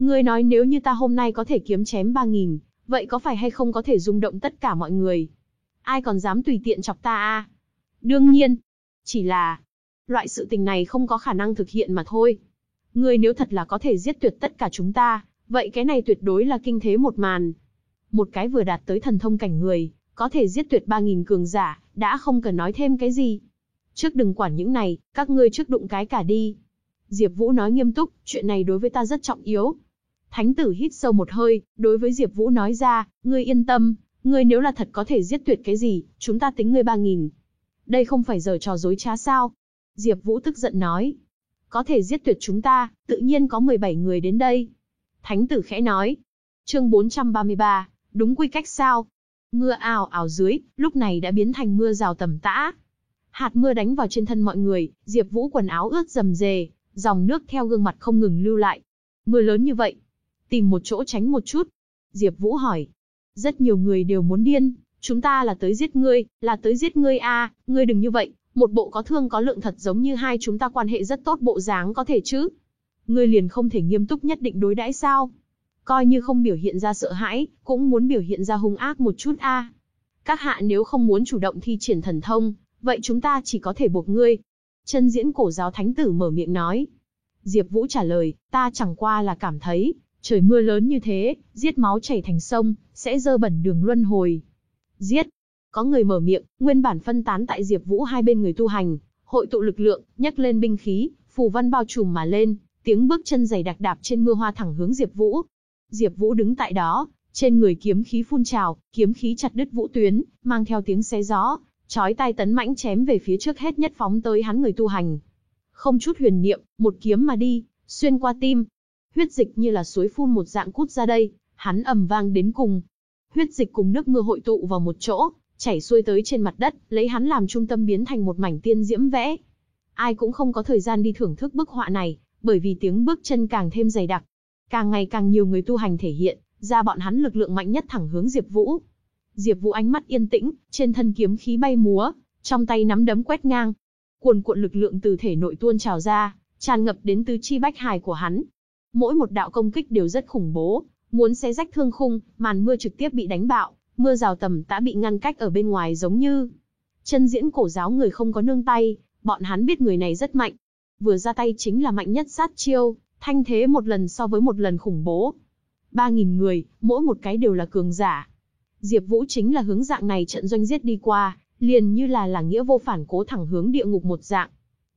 Ngươi nói nếu như ta hôm nay có thể kiếm chém 3000, vậy có phải hay không có thể rung động tất cả mọi người? Ai còn dám tùy tiện chọc ta a? Đương nhiên, chỉ là loại sự tình này không có khả năng thực hiện mà thôi. Ngươi nếu thật là có thể giết tuyệt tất cả chúng ta, Vậy cái này tuyệt đối là kinh thế một màn. Một cái vừa đạt tới thần thông cảnh người, có thể giết tuyệt 3.000 cường giả, đã không cần nói thêm cái gì. Trước đừng quản những này, các ngươi trước đụng cái cả đi. Diệp Vũ nói nghiêm túc, chuyện này đối với ta rất trọng yếu. Thánh tử hít sâu một hơi, đối với Diệp Vũ nói ra, ngươi yên tâm, ngươi nếu là thật có thể giết tuyệt cái gì, chúng ta tính ngươi 3000. Đây không phải giờ trò dối trá sao? Diệp Vũ tức giận nói. Có thể giết tuyệt chúng ta, tự nhiên có 17 người đến đây. Thánh tử khẽ nói. Chương 433, đúng quy cách sao? Mưa ào ảo dưới, lúc này đã biến thành mưa rào tầm tã. Hạt mưa đánh vào trên thân mọi người, Diệp Vũ quần áo ướt rầm rề, dòng nước theo gương mặt không ngừng lưu lại. Mưa lớn như vậy, tìm một chỗ tránh một chút. Diệp Vũ hỏi. Rất nhiều người đều muốn điên, chúng ta là tới giết ngươi, là tới giết ngươi a, ngươi đừng như vậy, một bộ có thương có lượng thật giống như hai chúng ta quan hệ rất tốt bộ dáng có thể chứ? ngươi liền không thể nghiêm túc nhất định đối đãi sao? Coi như không biểu hiện ra sợ hãi, cũng muốn biểu hiện ra hung ác một chút a. Các hạ nếu không muốn chủ động thi triển thần thông, vậy chúng ta chỉ có thể buộc ngươi. Chân diễn cổ giáo thánh tử mở miệng nói. Diệp Vũ trả lời, ta chẳng qua là cảm thấy, Trời mưa lớn như thế, giết máu chảy thành sông, sẽ dơ bẩn đường luân hồi. Giết! Có người mở miệng, nguyên bản phân tán tại Diệp Vũ hai bên người tu hành, hội tụ lực lượng, nhấc lên binh khí, phù văn bao trùm mà lên, tiếng bước chân dày đặc đạp trên mưa hoa thẳng hướng Diệp Vũ. Diệp Vũ đứng tại đó, trên người kiếm khí phun trào, kiếm khí chặt đứt vũ tuyến, mang theo tiếng xé gió, chói tai tấn mãnh chém về phía trước hết nhất phóng tới hắn người tu hành. Không chút huyền niệm, một kiếm mà đi, xuyên qua tim. Huyết dịch như là suối phun một dạng cút ra đây, hắn ầm vang đến cùng. Huyết dịch cùng nước mưa hội tụ vào một chỗ, chảy xuôi tới trên mặt đất, lấy hắn làm trung tâm biến thành một mảnh tiên diễm vẽ. Ai cũng không có thời gian đi thưởng thức bức họa này, bởi vì tiếng bước chân càng thêm dày đặc. Càng ngày càng nhiều người tu hành thể hiện, ra bọn hắn lực lượng mạnh nhất thẳng hướng Diệp Vũ. Diệp Vũ ánh mắt yên tĩnh, trên thân kiếm khí bay múa, trong tay nắm đấm quét ngang. Cuồn cuộn lực lượng từ thể nội tuôn trào ra, tràn ngập đến tứ chi bách hài của hắn. Mỗi một đạo công kích đều rất khủng bố, muốn xé rách thương khung, màn mưa trực tiếp bị đánh bạo, mưa rào tầm tã bị ngăn cách ở bên ngoài giống như chân diễn cổ giáo người không có nương tay, bọn hắn biết người này rất mạnh. Vừa ra tay chính là mạnh nhất sát chiêu, thanh thế một lần so với một lần khủng bố. 3.000 người, mỗi một cái đều là cường giả. Diệp Vũ chính là hướng dạng này trận doanh giết đi qua, liền như là là nghĩa vô phản cố thẳng hướng địa ngục một dạng.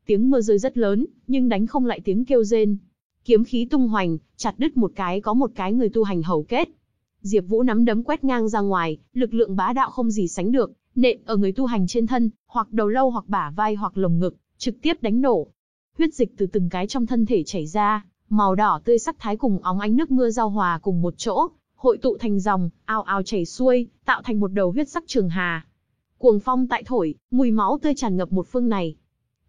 Tiếng mưa rơi rất lớn, nhưng đánh không lại tiếng kêu rên. Kiếm khí tung hoành, chặt đứt một cái có một cái người tu hành hầu kết. Diệp Vũ nắm đấm quét ngang ra ngoài, lực lượng bá đạo không gì sánh được, nện ở người tu hành trên thân, hoặc đầu lâu hoặc bả vai hoặc lồng ngực, trực tiếp đánh nổ. Huyết dịch từ từng cái trong thân thể chảy ra, màu đỏ tươi sắc thái cùng óng ánh nước mưa giao hòa cùng một chỗ, hội tụ thành dòng, ao ao chảy xuôi, tạo thành một đầu huyết sắc trường hà. Cuồng phong tại thổi, mùi máu tươi tràn ngập một phương này.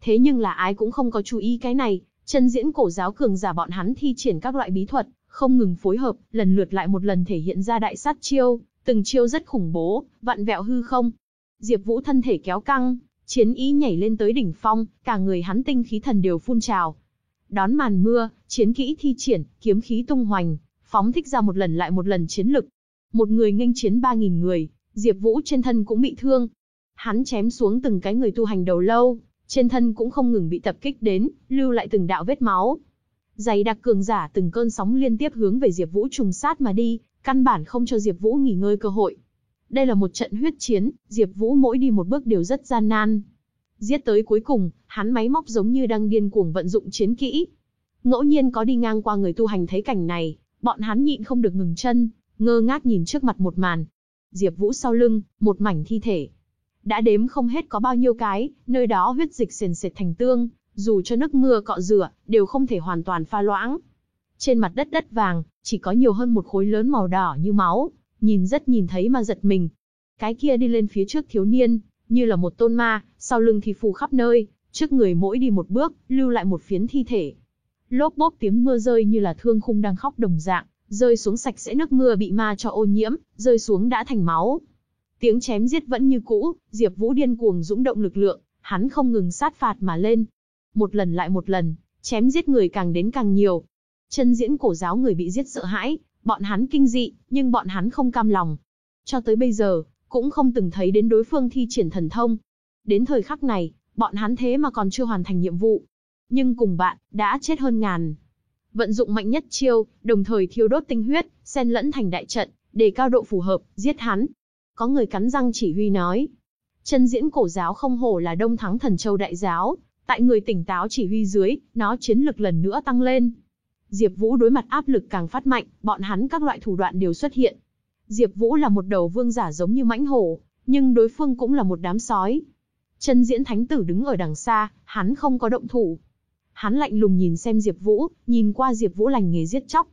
Thế nhưng là ai cũng không có chú ý cái này, chân diễn cổ giáo cường giả bọn hắn thi triển các loại bí thuật, không ngừng phối hợp, lần lượt lại một lần thể hiện ra đại sát chiêu, từng chiêu rất khủng bố, vặn vẹo hư không. Diệp Vũ thân thể kéo căng, chiến ý nhảy lên tới đỉnh phong, cả người hắn tinh khí thần đều phun trào. Đón màn mưa, chiến kỹ thi triển, kiếm khí tung hoành, phóng thích ra một lần lại một lần chiến lực. Một người nghênh chiến 3000 người, Diệp Vũ trên thân cũng bị thương. Hắn chém xuống từng cái người tu hành đầu lâu, trên thân cũng không ngừng bị tập kích đến, lưu lại từng đạo vết máu. Dày đặc cường giả từng cơn sóng liên tiếp hướng về Diệp Vũ trùng sát mà đi, căn bản không cho Diệp Vũ nghỉ ngơi cơ hội. Đây là một trận huyết chiến, Diệp Vũ mỗi đi một bước đều rất gian nan. Giết tới cuối cùng, hắn máy móc giống như đang điên cuồng vận dụng chiến kỹ. Ngẫu nhiên có đi ngang qua người tu hành thấy cảnh này, bọn hắn nhịn không được ngừng chân, ngơ ngác nhìn trước mặt một màn. Diệp Vũ sau lưng, một mảnh thi thể. Đã đếm không hết có bao nhiêu cái, nơi đó huyết dịch sền sệt thành tương, dù cho nước mưa cọ rửa, đều không thể hoàn toàn pha loãng. Trên mặt đất đất vàng, chỉ có nhiều hơn một khối lớn màu đỏ như máu, nhìn rất nhìn thấy mà giật mình. Cái kia đi lên phía trước thiếu niên, như là một tôn ma, sau lưng thì phù khắp nơi, trước người mỗi đi một bước, lưu lại một phiến thi thể. Lốp bốp tiếng mưa rơi như là thương khung đang khóc đồng dạng, rơi xuống sạch sẽ nước mưa bị ma cho ô nhiễm, rơi xuống đã thành máu. Tiếng chém giết vẫn như cũ, Diệp Vũ điên cuồng dũng động lực lượng, hắn không ngừng sát phạt mà lên. Một lần lại một lần, chém giết người càng đến càng nhiều. Chân diễn cổ giáo người bị giết sợ hãi, bọn hắn kinh dị, nhưng bọn hắn không cam lòng. Cho tới bây giờ, cũng không từng thấy đến đối phương thi triển thần thông. Đến thời khắc này, bọn hắn thế mà còn chưa hoàn thành nhiệm vụ. Nhưng cùng bạn, đã chết hơn ngàn. Vận dụng mạnh nhất chiêu, đồng thời thiêu đốt tinh huyết, xen lẫn thành đại trận, để cao độ phù hợp, giết hắn. Có người cắn răng chỉ huy nói. Chân diễn cổ giáo không hổ là đông thắng thần châu đại giáo, tại người tỉnh táo chỉ huy dưới, nó chiến lực lần nữa tăng lên. Diệp Vũ đối mặt áp lực càng phát mạnh, bọn hắn các loại thủ đoạn đều xuất hiện. Diệp Vũ là một đầu vương giả giống như mãnh hổ, nhưng đối phương cũng là một đám sói. Chân Diễn Thánh Tử đứng ở đằng xa, hắn không có động thủ. Hắn lạnh lùng nhìn xem Diệp Vũ, nhìn qua Diệp Vũ lành nghề giết chóc.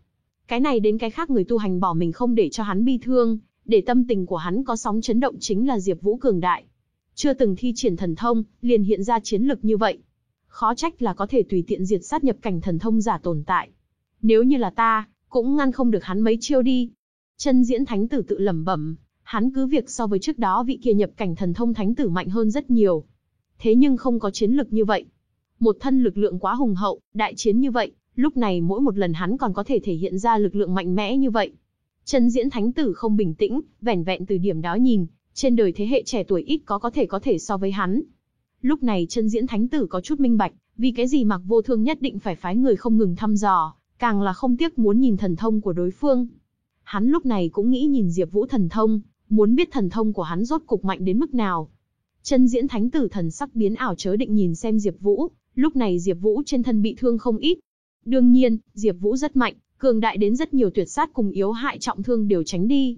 Cái này đến cái khác người tu hành bỏ mình không để cho hắn bi thương, để tâm tình của hắn có sóng chấn động chính là Diệp Vũ cường đại. Chưa từng thi triển thần thông, liền hiện ra chiến lực như vậy. Khó trách là có thể tùy tiện diệt sát nhập cảnh thần thông giả tồn tại. Nếu như là ta, cũng ngăn không được hắn mấy chiêu đi. Chân diễn thánh tử tự lẩm bẩm, hắn cứ việc so với trước đó vị kia nhập cảnh thần thông thánh tử mạnh hơn rất nhiều. Thế nhưng không có chiến lực như vậy. Một thân lực lượng quá hùng hậu, đại chiến như vậy, lúc này mỗi một lần hắn còn có thể thể hiện ra lực lượng mạnh mẽ như vậy. Chân diễn thánh tử không bình tĩnh, vẻn vẹn từ điểm đó nhìn, trên đời thế hệ trẻ tuổi ít có có thể có thể so với hắn. Lúc này chân diễn thánh tử có chút minh bạch, vì cái gì mặc vô thương nhất định phải phái người không ngừng thăm dò, càng là không tiếc muốn nhìn thần thông của đối phương. Hắn lúc này cũng nghĩ nhìn Diệp Vũ thần thông, muốn biết thần thông của hắn rốt cục mạnh đến mức nào. Chân diễn thánh tử thần sắc biến ảo chớ định nhìn xem Diệp Vũ, lúc này Diệp Vũ trên thân bị thương không ít. Đương nhiên, Diệp Vũ rất mạnh, cường đại đến rất nhiều tuyệt sát cùng yếu hại trọng thương đều tránh đi.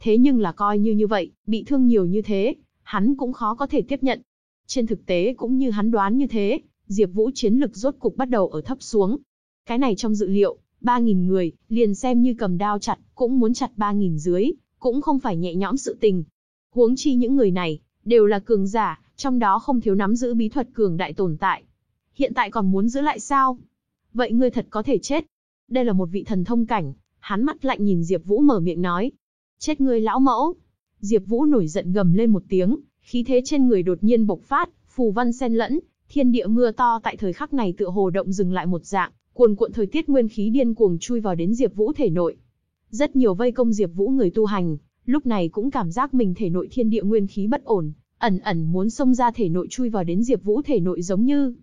Thế nhưng là coi như như vậy, bị thương nhiều như thế, hắn cũng khó có thể tiếp nhận. Trên thực tế cũng như hắn đoán như thế, Diệp Vũ chiến lực rốt cục bắt đầu ở thấp xuống. Cái này trong dự liệu, 3000 người, liền xem như cầm đao chặt, cũng muốn chặt 3000 dưới, cũng không phải nhẹ nhõm sự tình. Huống chi những người này đều là cường giả, trong đó không thiếu nắm giữ bí thuật cường đại tồn tại. Hiện tại còn muốn giữ lại sao? Vậy ngươi thật có thể chết. Đây là một vị thần thông cảnh, hắn mắt lạnh nhìn Diệp Vũ mở miệng nói. Chết ngươi lão mẫu. Diệp Vũ nổi giận gầm lên một tiếng, khí thế trên người đột nhiên bộc phát, phù văn xen lẫn, thiên địa mưa to tại thời khắc này tựa hồ động dừng lại một dạng, cuồn cuộn thời tiết nguyên khí điên cuồng chui vào đến Diệp Vũ thể nội. Rất nhiều vây công Diệp Vũ người tu hành, lúc này cũng cảm giác mình thể nội thiên địa nguyên khí bất ổn, ẩn ẩn muốn xông ra thể nội chui vào đến Diệp Vũ thể nội giống như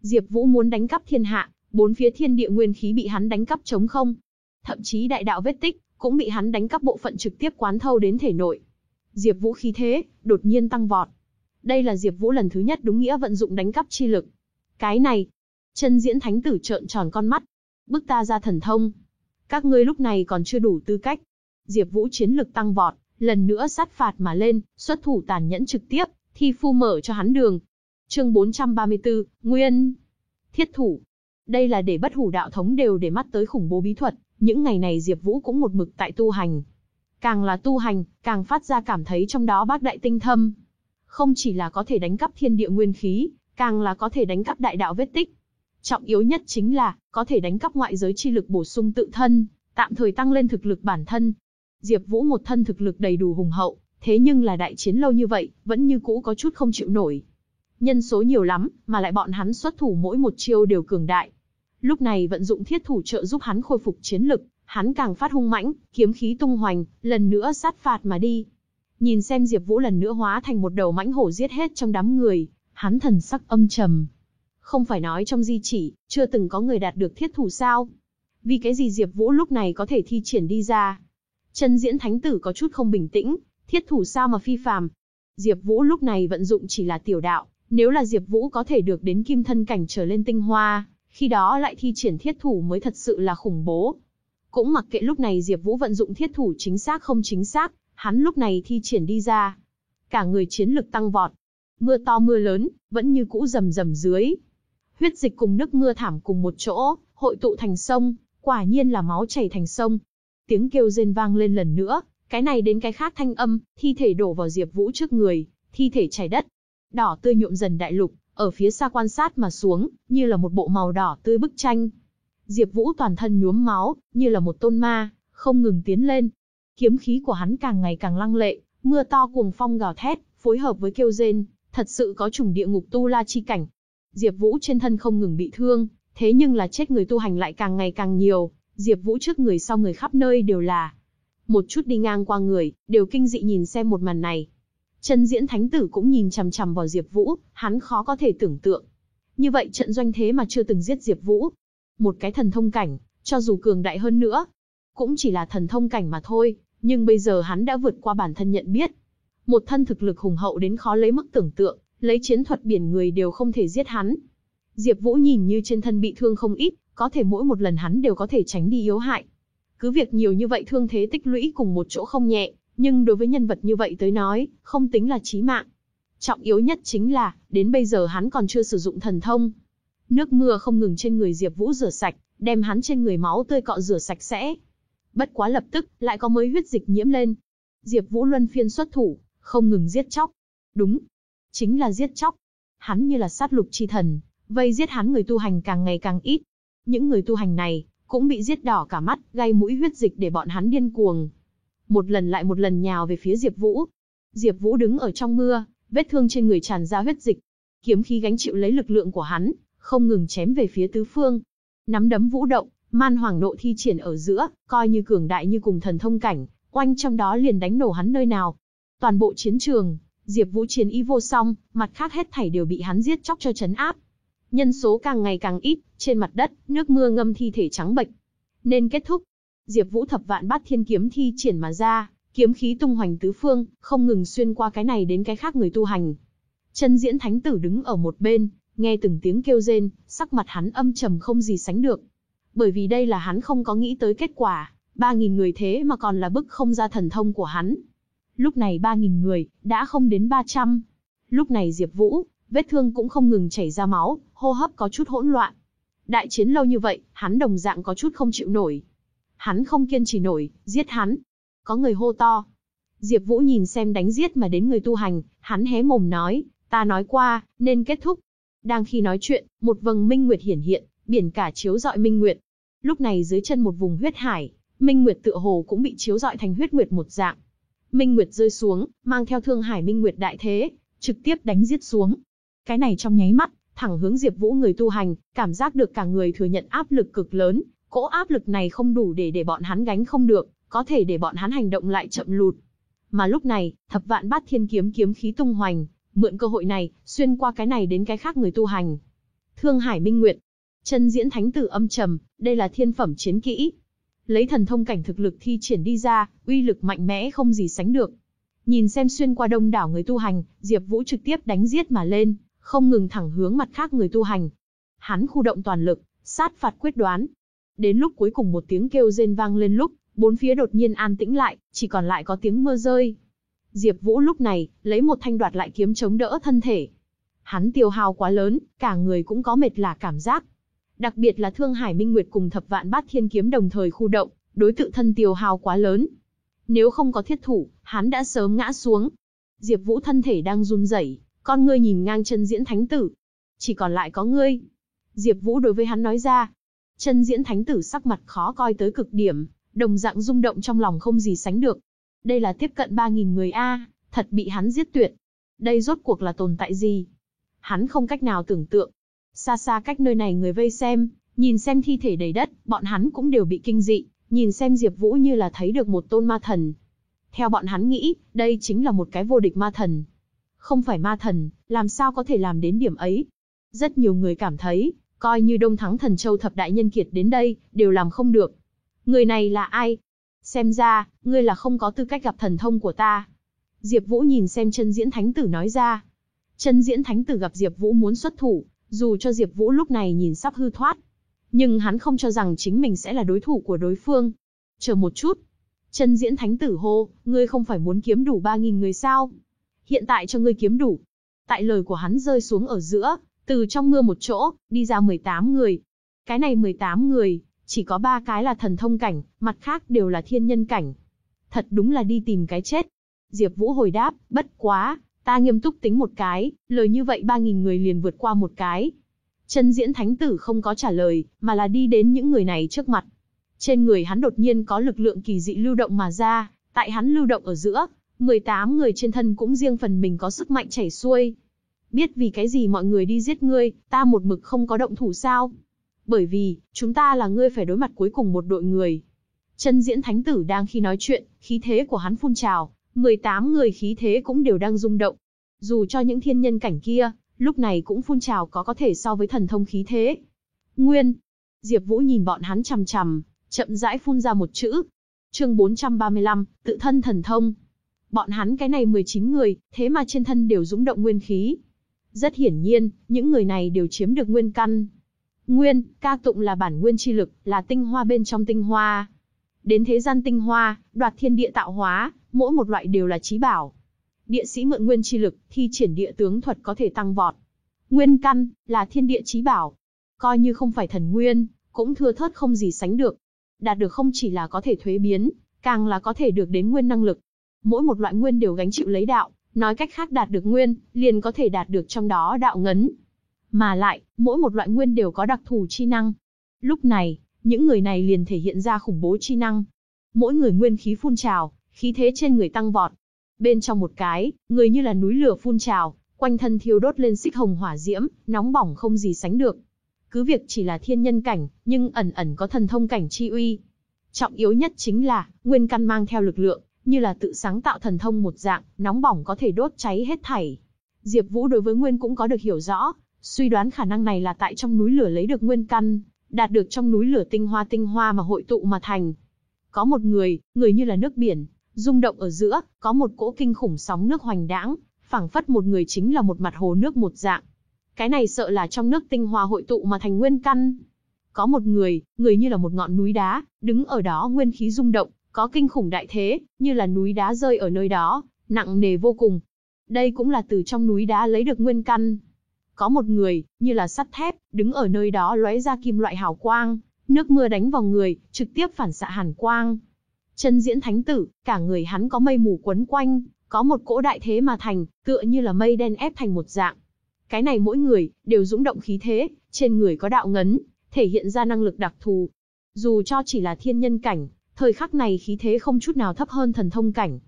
Diệp Vũ muốn đánh cắp thiên hạ, bốn phía thiên địa nguyên khí bị hắn đánh cắp trống không. Thậm chí đại đạo vết tích cũng bị hắn đánh cắp bộ phận trực tiếp quán thâu đến thể nội. Diệp Vũ khí thế đột nhiên tăng vọt. Đây là Diệp Vũ lần thứ nhất đúng nghĩa vận dụng đánh cắp chi lực. Cái này, chân diễn thánh tử trợn tròn con mắt, bức ta ra thần thông. Các ngươi lúc này còn chưa đủ tư cách. Diệp Vũ chiến lực tăng vọt, lần nữa sát phạt mà lên, xuất thủ tàn nhẫn trực tiếp, thi phu mở cho hắn đường. Chương 434, Nguyên Thiết thủ. Đây là để bất hủ đạo thống đều để mắt tới khủng bố bí thuật, những ngày này Diệp Vũ cũng một mực tại tu hành. Càng là tu hành, càng phát ra cảm thấy trong đó bác đại tinh thâm. Không chỉ là có thể đánh cắp thiên địa nguyên khí, càng là có thể đánh cắp đại đạo vết tích. Trọng yếu nhất chính là, có thể đánh cắp ngoại giới chi lực bổ sung tự thân, tạm thời tăng lên thực lực bản thân. Diệp Vũ một thân thực lực đầy đủ hùng hậu, thế nhưng là đại chiến lâu như vậy, vẫn như cũ có chút không chịu nổi. Nhân số nhiều lắm, mà lại bọn hắn xuất thủ mỗi một chiêu đều cường đại. Lúc này vận dụng thiết thủ trợ giúp hắn khôi phục chiến lực, hắn càng phát hung mãnh, kiếm khí tung hoành, lần nữa sát phạt mà đi. Nhìn xem Diệp Vũ lần nữa hóa thành một đầu mãnh hổ giết hết trong đám người, hắn thần sắc âm trầm. Không phải nói trong di chỉ, chưa từng có người đạt được thiết thủ sao? Vì cái gì Diệp Vũ lúc này có thể thi triển đi ra? Chân diễn thánh tử có chút không bình tĩnh, thiết thủ sao mà phi phàm? Diệp Vũ lúc này vận dụng chỉ là tiểu đạo, nếu là Diệp Vũ có thể được đến kim thân cảnh trở lên tinh hoa, khi đó lại thi triển thiết thủ mới thật sự là khủng bố. Cũng mặc kệ lúc này Diệp Vũ vận dụng thiết thủ chính xác không chính xác, hắn lúc này thi triển đi ra. Cả người chiến lực tăng vọt. Mưa to mưa lớn, vẫn như cũ rầm rầm dưới. Huyết dịch cùng nước mưa thảm cùng một chỗ, hội tụ thành sông, quả nhiên là máu chảy thành sông. Tiếng kêu rên vang lên lần nữa, cái này đến cái khác thanh âm, thi thể đổ vào Diệp Vũ trước người, thi thể chảy đất. Đỏ tươi nhuộm dần đại lục, ở phía xa quan sát mà xuống, như là một bộ màu đỏ tươi bức tranh. Diệp Vũ toàn thân nhuốm máu, như là một tôn ma, không ngừng tiến lên. Kiếm khí của hắn càng ngày càng lăng lệ, mưa to cuồng phong gào thét, phối hợp với kêu rên, thật sự có trùng địa ngục tu la chi cảnh. Diệp Vũ trên thân không ngừng bị thương, thế nhưng là chết người tu hành lại càng ngày càng nhiều, Diệp Vũ trước người sau người khắp nơi đều là. Một chút đi ngang qua người, đều kinh dị nhìn xem một màn này. Chân diễn thánh tử cũng nhìn chằm chằm vào Diệp Vũ, hắn khó có thể tưởng tượng. Như vậy trận doanh thế mà chưa từng giết Diệp Vũ. Một cái thần thông cảnh, cho dù cường đại hơn nữa, cũng chỉ là thần thông cảnh mà thôi, nhưng bây giờ hắn đã vượt qua bản thân nhận biết. Một thân thực lực hùng hậu đến khó lấy mức tưởng tượng, lấy chiến thuật biển người đều không thể giết hắn. Diệp Vũ nhìn như trên thân bị thương không ít, có thể mỗi một lần hắn đều có thể tránh đi yếu hại. Cứ việc nhiều như vậy thương thế tích lũy cùng một chỗ không nhẹ, nhưng đối với nhân vật như vậy tới nói, không tính là chí mạng. Trọng yếu nhất chính là, đến bây giờ hắn còn chưa sử dụng thần thông. Nước mưa không ngừng trên người Diệp Vũ rửa sạch, đem hắn trên người máu tươi cọ rửa sạch sẽ. Bất quá lập tức, lại có mới huyết dịch nhiễm lên. Diệp Vũ luân phiên xuất thủ, không ngừng giết chóc. Đúng, chính là giết chóc. Hắn như là sát lục chi thần, vây giết hắn người tu hành càng ngày càng ít. Những người tu hành này cũng bị giết đỏ cả mắt, gây mũi huyết dịch để bọn hắn điên cuồng. Một lần lại một lần nhào về phía Diệp Vũ. Diệp Vũ đứng ở trong mưa, vết thương trên người tràn ra huyết dịch. Kiếm khí gánh chịu lấy lực lượng của hắn, không ngừng chém về phía tứ phương. Nắm đấm vũ động, man hoàng nộ thi triển ở giữa, coi như cường đại như cùng thần thông cảnh, quanh trong đó liền đánh nổ hắn nơi nào. Toàn bộ chiến trường, Diệp Vũ chiến ý vô song, mặt khác hết thảy đều bị hắn giết chóc cho chấn áp. Nhân số càng ngày càng ít, trên mặt đất, nước mưa ngâm thi thể trắng bệch. Nên kết thúc. Diệp Vũ thập vạn bát thiên kiếm thi triển mà ra, kiếm khí tung hoành tứ phương, không ngừng xuyên qua cái này đến cái khác người tu hành. Chân Diễn Thánh Tử đứng ở một bên, nghe từng tiếng kêu rên, sắc mặt hắn âm trầm không gì sánh được. Bởi vì đây là hắn không có nghĩ tới kết quả, 3000 người thế mà còn là bức không ra thần thông của hắn. Lúc này 3000 người, đã không đến 300. Lúc này Diệp Vũ, vết thương cũng không ngừng chảy ra máu, hô hấp có chút hỗn loạn. Đại chiến lâu như vậy, hắn đồng dạng có chút không chịu nổi. Hắn không kiên trì nổi, giết hắn. Có người hô to. Diệp Vũ nhìn xem đánh giết mà đến người tu hành, hắn hé mồm nói, ta nói qua, nên kết thúc. Đang khi nói chuyện, một vầng minh nguyệt hiển hiện, biển cả chiếu rọi minh nguyệt. Lúc này dưới chân một vùng huyết hải, minh nguyệt tựa hồ cũng bị chiếu rọi thành huyết nguyệt một dạng. Minh nguyệt rơi xuống, mang theo thương hải minh nguyệt đại thế, trực tiếp đánh giết xuống. Cái này trong nháy mắt, thẳng hướng Diệp Vũ người tu hành, cảm giác được cả người thừa nhận áp lực cực lớn, cỗ áp lực này không đủ để để bọn hắn gánh không được, có thể để bọn hắn hành động lại chậm lụt. Mà lúc này, thập vạn bát thiên kiếm kiếm khí tung hoành, mượn cơ hội này, xuyên qua cái này đến cái khác người tu hành. Thương Hải Minh Nguyệt, chân diễn thánh tử âm trầm, đây là thiên phẩm chiến kỹ. Lấy thần thông cảnh thực lực thi triển đi ra, uy lực mạnh mẽ không gì sánh được. Nhìn xem xuyên qua đông đảo người tu hành, Diệp Vũ trực tiếp đánh giết mà lên, không ngừng thẳng hướng mặt khác người tu hành. Hắn khu động toàn lực, sát phạt quyết đoán. Đến lúc cuối cùng một tiếng kêu rên vang lên lúc, bốn phía đột nhiên an tĩnh lại, chỉ còn lại có tiếng mưa rơi. Diệp Vũ lúc này, lấy một thanh đoạt lại kiếm chống đỡ thân thể. Hắn tiêu hao quá lớn, cả người cũng có mệt lả cảm giác. Đặc biệt là Thương Hải Minh Nguyệt cùng Thập Vạn Bát Thiên kiếm đồng thời khu động, đối tự thân tiêu hao quá lớn. Nếu không có thiết thủ, hắn đã sớm ngã xuống. Diệp Vũ thân thể đang run rẩy, con ngươi nhìn ngang chân diễn thánh tử. Chỉ còn lại có ngươi. Diệp Vũ đối với hắn nói ra. Chân diễn thánh tử sắc mặt khó coi tới cực điểm, đồng dạng rung động trong lòng không gì sánh được. Đây là tiếp cận 3.000 người A, thật bị hắn giết tuyệt. Đây rốt cuộc là tồn tại gì? Hắn không cách nào tưởng tượng. Xa xa cách nơi này người vây xem, nhìn xem thi thể đầy đất, bọn hắn cũng đều bị kinh dị, nhìn xem Diệp Vũ như là thấy được một tôn ma thần. Theo bọn hắn nghĩ, đây chính là một cái vô địch ma thần. Không phải ma thần, làm sao có thể làm đến điểm ấy? Rất nhiều người cảm thấy, coi như Đông Thắng Thần Châu thập đại nhân kiệt đến đây, đều làm không được. Người này là ai? Xem ra, ngươi là không có tư cách gặp thần thông của ta. Diệp Vũ nhìn xem chân diễn thánh tử nói ra. Chân diễn thánh tử gặp Diệp Vũ muốn xuất thủ, dù cho Diệp Vũ lúc này nhìn sắp hư thoát. Nhưng hắn không cho rằng chính mình sẽ là đối thủ của đối phương. Chờ một chút. Chân diễn thánh tử hô, ngươi không phải muốn kiếm đủ 3.000 người sao? Hiện tại cho ngươi kiếm đủ. Tại lời của hắn rơi xuống ở giữa, từ trong mưa một chỗ, đi ra 18 người. Cái này 18 người, chỉ có ba cái là thần thông cảnh, mặt khác đều là thiên nhân cảnh. Thật đúng là đi tìm cái chết. Diệp Vũ hồi đáp, bất quá, ta nghiêm túc tính một cái, lời như vậy 3000 người liền vượt qua một cái. Chân diễn thánh tử không có trả lời, mà là đi đến những người này trước mặt. Trên người hắn đột nhiên có lực lượng kỳ dị lưu động mà ra, tại hắn lưu động ở giữa, 18 người trên thân cũng riêng phần mình có sức mạnh chảy xuôi. Biết vì cái gì mọi người đi giết ngươi, ta một mực không có động thủ sao? Bởi vì, chúng ta là ngươi phải đối mặt cuối cùng một đội người. Chân diễn thánh tử đang khi nói chuyện, khí thế của hắn phun trào, 18 người khí thế cũng đều đang rung động. Dù cho những thiên nhân cảnh kia, lúc này cũng phun trào có có thể so với thần thông khí thế. Nguyên. Diệp Vũ nhìn bọn hắn chằm chằm, chậm rãi phun ra một chữ. Chương 435, tự thân thần thông. Bọn hắn cái này 19 người, thế mà trên thân đều dũng động nguyên khí. Rất hiển nhiên, những người này đều chiếm được nguyên căn. Nguyên, ca tụng là bản nguyên chi lực, là tinh hoa bên trong tinh hoa. Đến thế gian tinh hoa, đoạt thiên địa tạo hóa, mỗi một loại đều là trí bảo. Địa sĩ mượn nguyên chi lực, thi triển địa tướng thuật có thể tăng vọt. Nguyên căn, là thiên địa trí bảo. Coi như không phải thần nguyên, cũng thưa thớt không gì sánh được. Đạt được không chỉ là có thể thuế biến, càng là có thể được đến nguyên năng lực. Mỗi một loại nguyên đều gánh chịu lấy đạo, nói cách khác đạt được nguyên, liền có thể đạt được trong đó đạo ngấn. Mà lại, mỗi một loại nguyên đều có đặc thù chi năng. Lúc này, những người này liền thể hiện ra khủng bố chi năng. Mỗi người nguyên khí phun trào, khí thế trên người tăng vọt. Bên trong một cái, người như là núi lửa phun trào, quanh thân thiêu đốt lên xích hồng hỏa diễm, nóng bỏng không gì sánh được. Cứ việc chỉ là thiên nhân cảnh, nhưng ẩn ẩn có thần thông cảnh chi uy. Trọng yếu nhất chính là, nguyên căn mang theo lực lượng, như là tự sáng tạo thần thông một dạng, nóng bỏng có thể đốt cháy hết thảy. Diệp Vũ đối với nguyên cũng có được hiểu rõ, suy đoán khả năng này là tại trong núi lửa lấy được nguyên căn, đạt được trong núi lửa tinh hoa tinh hoa mà hội tụ mà thành. Có một người, người như là nước biển, rung động ở giữa, có một cỗ kinh khủng sóng nước hoành đãng, phảng phất một người chính là một mặt hồ nước một dạng. Cái này sợ là trong nước tinh hoa hội tụ mà thành nguyên căn. Có một người, người như là một ngọn núi đá, đứng ở đó nguyên khí rung động, có kinh khủng đại thế, như là núi đá rơi ở nơi đó, nặng nề vô cùng. Đây cũng là từ trong núi đá lấy được nguyên căn. Có một người, như là sắt thép, đứng ở nơi đó lóe ra kim loại hào quang, nước mưa đánh vào người, trực tiếp phản xạ hàn quang. Chân diễn thánh tử, cả người hắn có mây mù quấn quanh, có một cỗ đại thế mà thành, tựa như là mây đen ép thành một dạng. Cái này mỗi người, đều dũng động khí thế, trên người có đạo ngấn, thể hiện ra năng lực đặc thù. Dù cho chỉ là thiên nhân cảnh, thời khắc này khí thế không chút nào thấp hơn thần thông cảnh.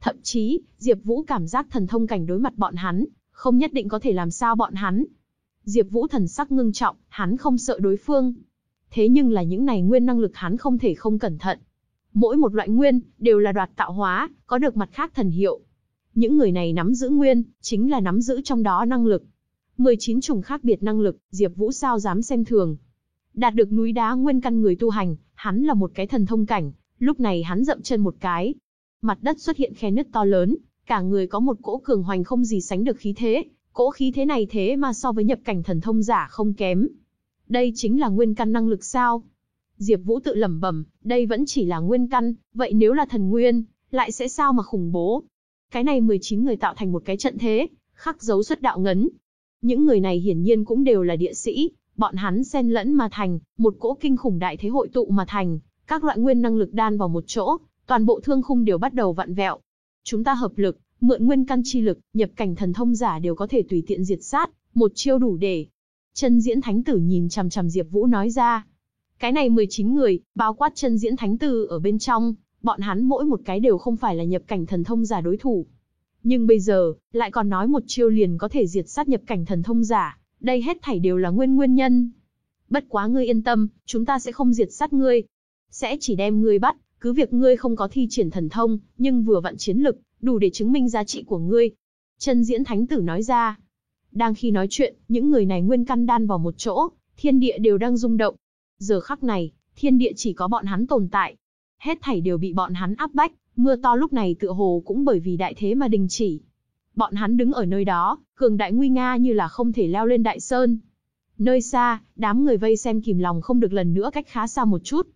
Thậm chí, Diệp Vũ cảm giác thần thông cảnh đối mặt bọn hắn, không nhất định có thể làm sao bọn hắn. Diệp Vũ thần sắc ngưng trọng, hắn không sợ đối phương. Thế nhưng là những này nguyên năng lực hắn không thể không cẩn thận. Mỗi một loại nguyên đều là đoạt tạo hóa, có được mặt khác thần hiệu. Những người này nắm giữ nguyên, chính là nắm giữ trong đó năng lực. 19 chủng khác biệt năng lực, Diệp Vũ sao dám xem thường. Đạt được núi đá nguyên căn người tu hành, hắn là một cái thần thông cảnh, lúc này hắn dậm chân một cái. Mặt đất xuất hiện khe nứt to lớn, cả người có một cỗ cường hoành không gì sánh được khí thế, cỗ khí thế này thế mà so với nhập cảnh thần thông giả không kém. Đây chính là nguyên căn năng lực sao? Diệp Vũ tự lẩm bẩm, đây vẫn chỉ là nguyên căn, vậy nếu là thần nguyên, lại sẽ sao mà khủng bố? Cái này 19 người tạo thành một cái trận thế, khắc dấu xuất đạo ngấn. Những người này hiển nhiên cũng đều là địa sĩ, bọn hắn xen lẫn mà thành, một cỗ kinh khủng đại thế hội tụ mà thành, các loại nguyên năng lực đan vào một chỗ, toàn bộ thương khung đều bắt đầu vặn vẹo. Chúng ta hợp lực, mượn nguyên căn chi lực, nhập cảnh thần thông giả đều có thể tùy tiện diệt sát, một chiêu đủ để. Chân diễn thánh tử nhìn chằm chằm Diệp Vũ nói ra. Cái này 19 người, bao quát chân diễn thánh tử ở bên trong, bọn hắn mỗi một cái đều không phải là nhập cảnh thần thông giả đối thủ. Nhưng bây giờ, lại còn nói một chiêu liền có thể diệt sát nhập cảnh thần thông giả, đây hết thảy đều là nguyên nguyên nhân. Bất quá ngươi yên tâm, chúng ta sẽ không diệt sát ngươi. Sẽ chỉ đem ngươi bắt, cứ việc ngươi không có thi triển thần thông, nhưng vừa vặn chiến lực, đủ để chứng minh giá trị của ngươi. Chân diễn thánh tử nói ra. Đang khi nói chuyện, những người này nguyên căn đan vào một chỗ, thiên địa đều đang rung động. Giờ khắc này, thiên địa chỉ có bọn hắn tồn tại. Hết thảy đều bị bọn hắn áp bách, mưa to lúc này tựa hồ cũng bởi vì đại thế mà đình chỉ. Bọn hắn đứng ở nơi đó, cường đại nguy nga như là không thể leo lên đại sơn. Nơi xa, đám người vây xem kìm lòng không được lần nữa cách khá xa một chút.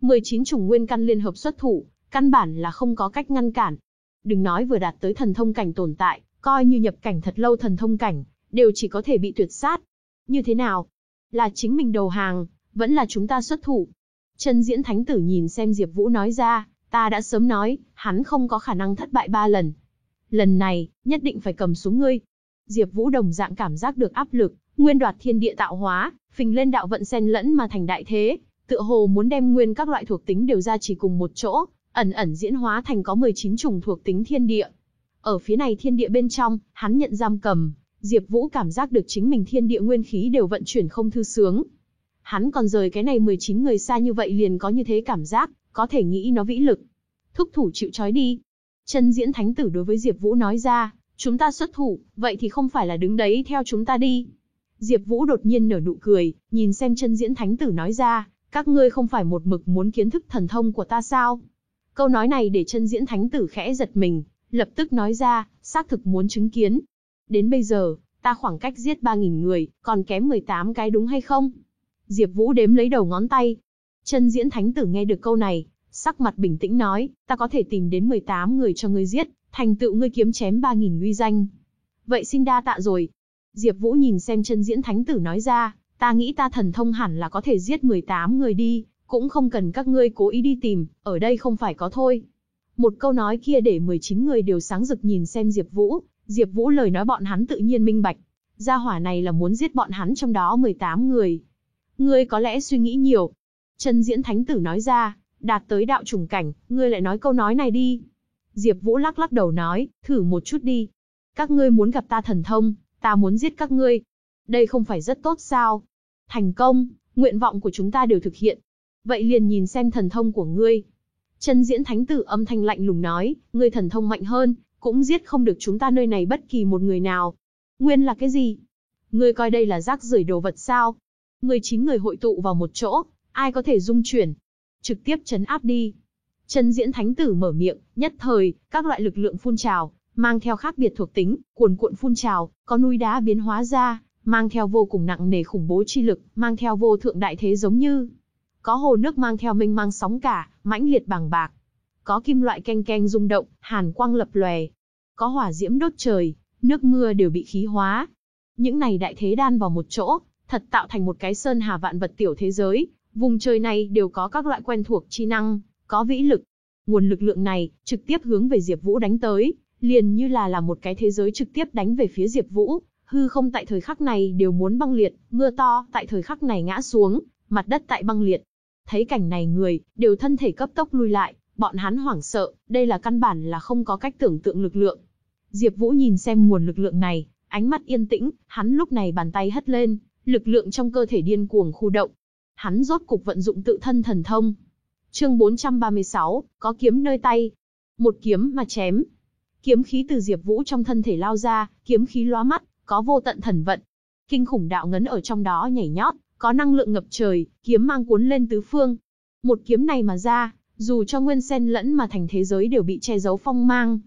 19 chủng nguyên căn liên hợp xuất thủ, căn bản là không có cách ngăn cản. Đừng nói vừa đạt tới thần thông cảnh tồn tại, coi như nhập cảnh thật lâu thần thông cảnh, đều chỉ có thể bị tuyệt sát. Như thế nào? Là chính mình đầu hàng, vẫn là chúng ta xuất thủ. Chân diễn thánh tử nhìn xem Diệp Vũ nói ra, ta đã sớm nói, hắn không có khả năng thất bại ba lần. Lần này, nhất định phải cầm xuống ngươi. Diệp Vũ đồng dạng cảm giác được áp lực, nguyên đoạt thiên địa tạo hóa, phình lên đạo vận xen lẫn mà thành đại thế, tựa hồ muốn đem nguyên các loại thuộc tính đều ra chỉ cùng một chỗ, ẩn ẩn diễn hóa thành có 19 chủng thuộc tính thiên địa. Ở phía này thiên địa bên trong, hắn nhận giam cầm, Diệp Vũ cảm giác được chính mình thiên địa nguyên khí đều vận chuyển không thư sướng. Hắn còn rời cái này 19 người xa như vậy liền có như thế cảm giác, có thể nghĩ nó vĩ lực. Thúc thủ chịu trói đi. Chân diễn thánh tử đối với Diệp Vũ nói ra, chúng ta xuất thủ, vậy thì không phải là đứng đấy theo chúng ta đi. Diệp Vũ đột nhiên nở nụ cười, nhìn xem chân diễn thánh tử nói ra, các ngươi không phải một mực muốn kiến thức thần thông của ta sao? Câu nói này để chân diễn thánh tử khẽ giật mình, lập tức nói ra, xác thực muốn chứng kiến. Đến bây giờ, ta khoảng cách giết 3000 người, còn kém 18 cái đúng hay không? Diệp Vũ đếm lấy đầu ngón tay. Chân diễn thánh tử nghe được câu này, sắc mặt bình tĩnh nói, ta có thể tìm đến 18 người cho ngươi giết, thành tựu ngươi kiếm chém 3.000 uy danh. Vậy xin đa tạ rồi. Diệp Vũ nhìn xem chân diễn thánh tử nói ra, ta nghĩ ta thần thông hẳn là có thể giết 18 người đi, cũng không cần các ngươi cố ý đi tìm, ở đây không phải có thôi. Một câu nói kia để 19 người đều sáng rực nhìn xem Diệp Vũ, Diệp Vũ lời nói bọn hắn tự nhiên minh bạch. Gia hỏa này là muốn giết bọn hắn trong đó 18 người. Ngươi có lẽ suy nghĩ nhiều. Chân diễn thánh tử nói ra, đạt tới đạo trùng cảnh, ngươi lại nói câu nói này đi. Diệp Vũ lắc lắc đầu nói, thử một chút đi. Các ngươi muốn gặp ta thần thông, ta muốn giết các ngươi. Đây không phải rất tốt sao? Thành công, nguyện vọng của chúng ta đều thực hiện. Vậy liền nhìn xem thần thông của ngươi. Chân diễn thánh tử âm thanh lạnh lùng nói, ngươi thần thông mạnh hơn, cũng giết không được chúng ta nơi này bất kỳ một người nào. Nguyên là cái gì? Ngươi coi đây là rác rưởi đồ vật sao? 19 người hội tụ vào một chỗ, ai có thể dung chuyển, trực tiếp chấn áp đi. Chân diễn thánh tử mở miệng, nhất thời, các loại lực lượng phun trào, mang theo khác biệt thuộc tính, cuồn cuộn phun trào, có núi đá biến hóa ra, mang theo vô cùng nặng nề khủng bố chi lực, mang theo vô thượng đại thế giống như có hồ nước mang theo mênh mang sóng cả, mãnh liệt bàng bạc. Có kim loại keng keng rung động, hàn quang lập lòe. Có hỏa diễm đốt trời, nước mưa đều bị khí hóa. Những này đại thế đan vào một chỗ, thật tạo thành một cái sơn hà vạn vật tiểu thế giới, vùng trời này đều có các loại quen thuộc chi năng, có vĩ lực. Nguồn lực lượng này, trực tiếp hướng về Diệp Vũ đánh tới, liền như là là một cái thế giới trực tiếp đánh về phía Diệp Vũ, hư không tại thời khắc này đều muốn băng liệt, mưa to tại thời khắc này ngã xuống, mặt đất tại băng liệt. Thấy cảnh này người, đều thân thể cấp tốc lui lại, bọn hắn hoảng sợ, đây là căn bản là không có cách tưởng tượng lực lượng. Diệp Vũ nhìn xem nguồn lực lượng này, ánh mắt yên tĩnh, hắn lúc này bàn tay hất lên, lực lượng trong cơ thể điên cuồng khu động. Hắn rốt cục vận dụng tự thân thần thông. Chương 436, có kiếm nơi tay. Một kiếm mà chém. Kiếm khí từ Diệp Vũ trong thân thể lao ra, kiếm khí lóa mắt, có vô tận thần vận. Kinh khủng đạo ngấn ở trong đó nhảy nhót, có năng lượng ngập trời, kiếm mang cuốn lên tứ phương. Một kiếm này mà ra, dù cho nguyên sen lẫn mà thành thế giới đều bị che giấu phong mang.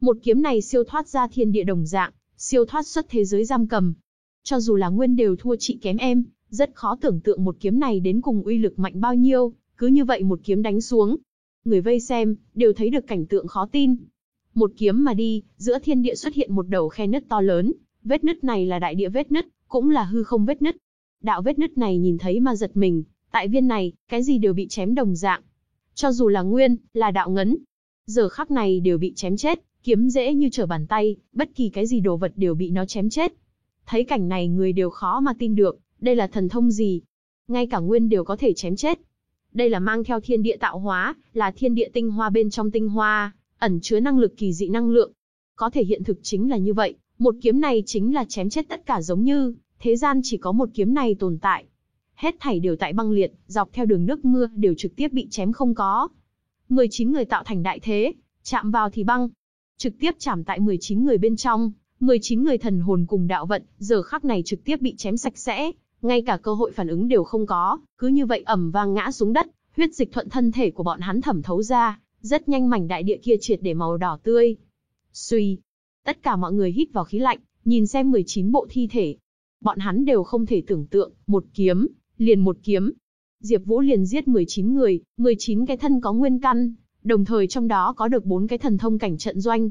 Một kiếm này siêu thoát ra thiên địa đồng dạng, siêu thoát xuất thế giới giam cầm. Cho dù là nguyên đều thua chị kém em, rất khó tưởng tượng một kiếm này đến cùng uy lực mạnh bao nhiêu, cứ như vậy một kiếm đánh xuống. Người vây xem, đều thấy được cảnh tượng khó tin. Một kiếm mà đi, giữa thiên địa xuất hiện một đầu khe nứt to lớn, vết nứt này là đại địa vết nứt, cũng là hư không vết nứt. Đạo vết nứt này nhìn thấy mà giật mình, tại viên này, cái gì đều bị chém đồng dạng. Cho dù là nguyên, là đạo ngấn, giờ khắc này đều bị chém chết, kiếm dễ như trở bàn tay, bất kỳ cái gì đồ vật đều bị nó chém chết. Thấy cảnh này người đều khó mà tin được, đây là thần thông gì? Ngay cả nguyên đều có thể chém chết. Đây là mang theo thiên địa tạo hóa, là thiên địa tinh hoa bên trong tinh hoa, ẩn chứa năng lực kỳ dị năng lượng. Có thể hiện thực chính là như vậy, một kiếm này chính là chém chết tất cả giống như, thế gian chỉ có một kiếm này tồn tại. Hết thảy đều tại băng liệt, dọc theo đường nước mưa đều trực tiếp bị chém không có. 19 người tạo thành đại thế, chạm vào thì băng. Trực tiếp chạm tại 19 người bên trong, 19 người thần hồn cùng đạo vận, giờ khắc này trực tiếp bị chém sạch sẽ, ngay cả cơ hội phản ứng đều không có, cứ như vậy ầm vang ngã xuống đất, huyết dịch thuận thân thể của bọn hắn thẩm thấu ra, rất nhanh mảnh đại địa kia triệt để màu đỏ tươi. Suy, tất cả mọi người hít vào khí lạnh, nhìn xem 19 bộ thi thể. Bọn hắn đều không thể tưởng tượng, một kiếm, liền một kiếm. Diệp Vũ liền giết 19 người, 19 cái thân có nguyên căn, đồng thời trong đó có được bốn cái thần thông cảnh trận doanh.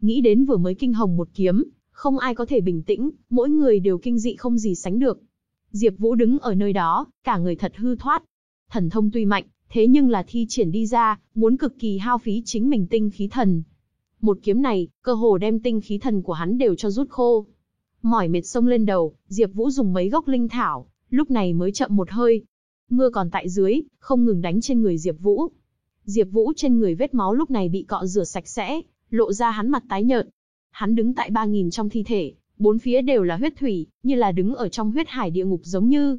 Nghĩ đến vừa mới kinh hồng một kiếm, không ai có thể bình tĩnh, mỗi người đều kinh dị không gì sánh được. Diệp Vũ đứng ở nơi đó, cả người thật hư thoát. Thần thông tuy mạnh, thế nhưng là thi triển đi ra, muốn cực kỳ hao phí chính mình tinh khí thần. Một kiếm này, cơ hồ đem tinh khí thần của hắn đều cho rút khô. Mỏi mệt sông lên đầu, Diệp Vũ dùng mấy gốc linh thảo, lúc này mới chậm một hơi. Mưa còn tại dưới, không ngừng đánh trên người Diệp Vũ. Diệp Vũ trên người vết máu lúc này bị cọ rửa sạch sẽ, lộ ra hắn mặt tái nhợt. Hắn đứng tại 3000 trong thi thể, bốn phía đều là huyết thủy, như là đứng ở trong huyết hải địa ngục giống như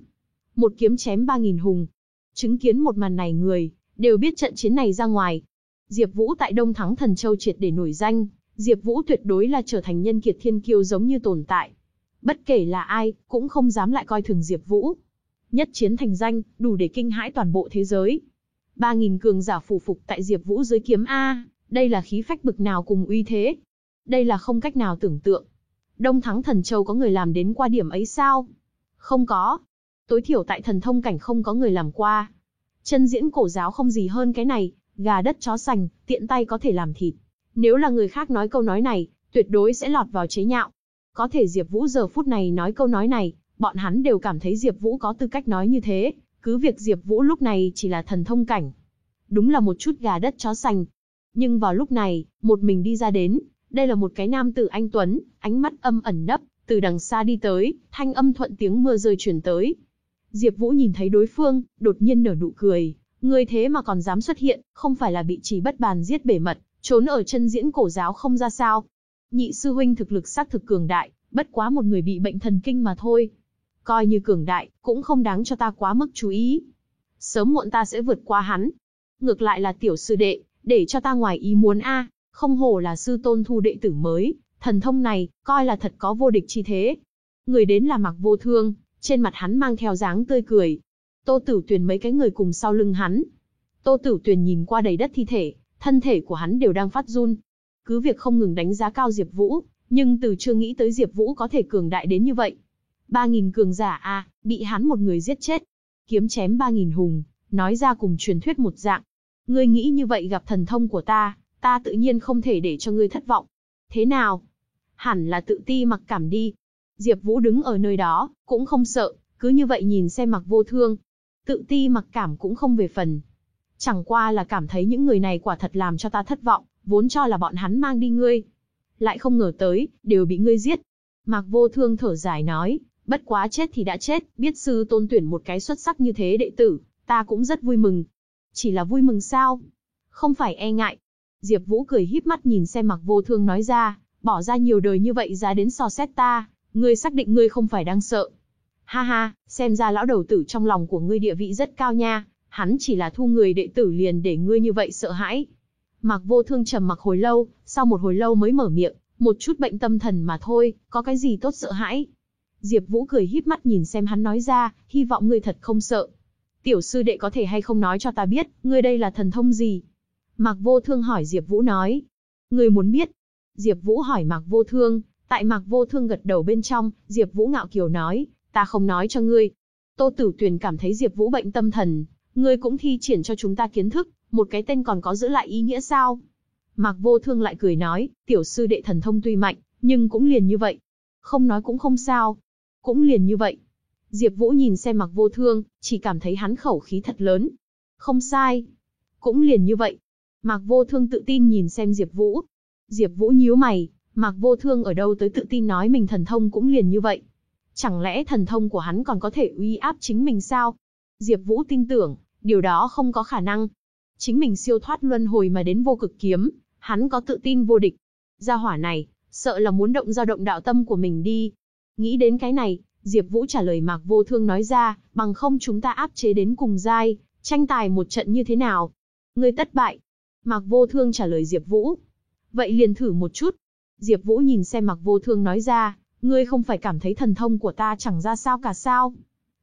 một kiếm chém 3000 hùng. Chứng kiến một màn này người, đều biết trận chiến này ra ngoài. Diệp Vũ tại Đông Thắng Thần Châu triệt để nổi danh, Diệp Vũ tuyệt đối là trở thành nhân kiệt thiên kiêu giống như tồn tại. Bất kể là ai, cũng không dám lại coi thường Diệp Vũ. Nhất chiến thành danh, đủ để kinh hãi toàn bộ thế giới. 3000 cường giả phủ phục tại Diệp Vũ dưới kiếm a, đây là khí phách bực nào cùng uy thế. Đây là không cách nào tưởng tượng. Đông Thắng Thần Châu có người làm đến qua điểm ấy sao? Không có. Tối thiểu tại thần thông cảnh không có người làm qua. Chân diễn cổ giáo không gì hơn cái này, gà đất chó sành, tiện tay có thể làm thịt. Nếu là người khác nói câu nói này, tuyệt đối sẽ lọt vào chế nhạo. Có thể Diệp Vũ giờ phút này nói câu nói này, bọn hắn đều cảm thấy Diệp Vũ có tư cách nói như thế, cứ việc Diệp Vũ lúc này chỉ là thần thông cảnh. Đúng là một chút gà đất chó sành. Nhưng vào lúc này, một mình đi ra đến, đây là một cái nam tử anh tuấn, ánh mắt âm ẩn nấp, từ đằng xa đi tới, thanh âm thuận tiếng mưa rơi truyền tới. Diệp Vũ nhìn thấy đối phương, đột nhiên nở nụ cười, Ngươi thế mà còn dám xuất hiện, không phải là bị chỉ bất bàn giết bể mật, trốn ở chân diễn cổ giáo không ra sao? Nhị sư huynh thực lực xác thực cường đại, bất quá một người bị bệnh thần kinh mà thôi. Coi như cường đại, cũng không đáng cho ta quá mức chú ý. Sớm muộn ta sẽ vượt qua hắn. Ngược lại là tiểu sư đệ, để cho ta ngoài ý muốn a, không hổ là sư tôn thu đệ tử mới, thần thông này, coi là thật có vô địch chi thế. Người đến là mặc vô thương, Trên mặt hắn mang theo dáng tươi cười. Tô Tử Tuyền mấy cái người cùng sau lưng hắn. Tô Tử Tuyền nhìn qua đầy đất thi thể, thân thể của hắn đều đang phát run. Cứ việc không ngừng đánh giá cao Diệp Vũ, nhưng từ chưa nghĩ tới Diệp Vũ có thể cường đại đến như vậy. 3000 cường giả a, bị hắn một người giết chết. Kiếm chém 3000 hùng, nói ra cùng truyền thuyết một dạng. Ngươi nghĩ như vậy gặp thần thông của ta, ta tự nhiên không thể để cho ngươi thất vọng. Thế nào? Hẳn là tự ti mặc cảm đi. Diệp Vũ đứng ở nơi đó, cũng không sợ, cứ như vậy nhìn xem mặc vô thương. Tự ti mặc cảm cũng không về phần. Chẳng qua là cảm thấy những người này quả thật làm cho ta thất vọng, vốn cho là bọn hắn mang đi ngươi. Lại không ngờ tới, đều bị ngươi giết. Mạc vô thương thở dài nói, bất quá chết thì đã chết, biết sư tôn tuyển một cái xuất sắc như thế đệ tử, ta cũng rất vui mừng. Chỉ là vui mừng sao? Không phải e ngại. Diệp Vũ cười híp mắt nhìn xem Mạc Vô Thương nói ra, bỏ ra nhiều đời như vậy ra đến so xét ta, ngươi xác định ngươi không phải đang sợ. Ha ha, xem ra lão đầu tử trong lòng của ngươi địa vị rất cao nha, hắn chỉ là thu người đệ tử liền để ngươi như vậy sợ hãi. Mạc Vô Thương trầm mặc hồi lâu, sau một hồi lâu mới mở miệng, một chút bệnh tâm thần mà thôi, có cái gì tốt sợ hãi. Diệp Vũ cười híp mắt nhìn xem hắn nói ra, hy vọng ngươi thật không sợ. Tiểu sư đệ có thể hay không nói cho ta biết, ngươi đây là thần thông gì? Mạc Vô Thương hỏi Diệp Vũ nói. Ngươi muốn biết? Diệp Vũ hỏi Mạc Vô Thương, tại Mạc Vô Thương gật đầu bên trong, Diệp Vũ ngạo kiều nói, ta không nói cho ngươi. Tô Tử Tuyền cảm thấy Diệp Vũ bệnh tâm thần, ngươi cũng thi triển cho chúng ta kiến thức, một cái tên còn có giữ lại ý nghĩa sao? Mạc Vô Thương lại cười nói, tiểu sư đệ thần thông tuy mạnh, nhưng cũng liền như vậy. Không nói cũng không sao. Cũng liền như vậy. Diệp Vũ nhìn xem Mạc Vô Thương, chỉ cảm thấy hắn khẩu khí thật lớn. Không sai. Cũng liền như vậy. Mạc Vô Thương tự tin nhìn xem Diệp Vũ. Diệp Vũ nhíu mày, Mạc Vô Thương ở đâu tới tự tin nói mình thần thông cũng liền như vậy. Chẳng lẽ thần thông của hắn còn có thể uy áp chính mình sao? Diệp Vũ tin tưởng, điều đó không có khả năng. Chính mình siêu thoát luân hồi mà đến vô cực kiếm, hắn có tự tin vô địch. Gia hỏa này, sợ là muốn động dao động đạo tâm của mình đi. Nghĩ đến cái này, Diệp Vũ trả lời Mạc Vô Thương nói ra, bằng không chúng ta áp chế đến cùng giai, tranh tài một trận như thế nào? Ngươi tất bại. Mạc Vô Thương trả lời Diệp Vũ. Vậy liền thử một chút. Diệp Vũ nhìn xem Mạc Vô Thương nói ra, ngươi không phải cảm thấy thần thông của ta chẳng ra sao cả sao?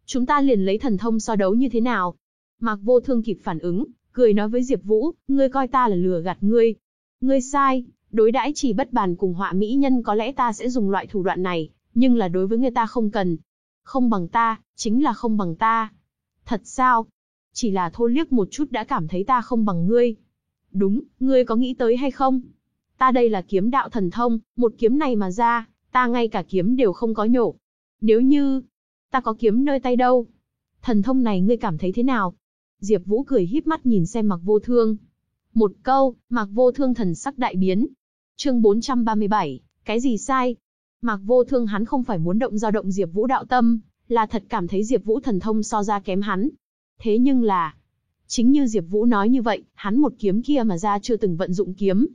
Chúng ta liền lấy thần thông so đấu như thế nào? Mạc Vô Thương kịp phản ứng, cười nói với Diệp Vũ, ngươi coi ta là lừa gạt ngươi. Ngươi sai, đối đãi chỉ bất bàn cùng họa mỹ nhân có lẽ ta sẽ dùng loại thủ đoạn này, nhưng là đối với người ta không cần. Không bằng ta, chính là không bằng ta. Thật sao? Chỉ là thô liếc một chút đã cảm thấy ta không bằng ngươi. Đúng, ngươi có nghĩ tới hay không? Ta đây là kiếm đạo thần thông, một kiếm này mà ra, ta ngay cả kiếm đều không có nhổ. Nếu như, ta có kiếm nơi tay đâu? Thần thông này ngươi cảm thấy thế nào? Diệp Vũ cười híp mắt nhìn xem Mạc Vô Thương. Một câu, Mạc Vô Thương thần sắc đại biến. Chương 437, cái gì sai? Mạc Vô Thương hắn không phải muốn động dao động Diệp Vũ đạo tâm, là thật cảm thấy Diệp Vũ thần thông so ra kém hắn. Thế nhưng là, chính như Diệp Vũ nói như vậy, hắn một kiếm kia mà ra chưa từng vận dụng kiếm.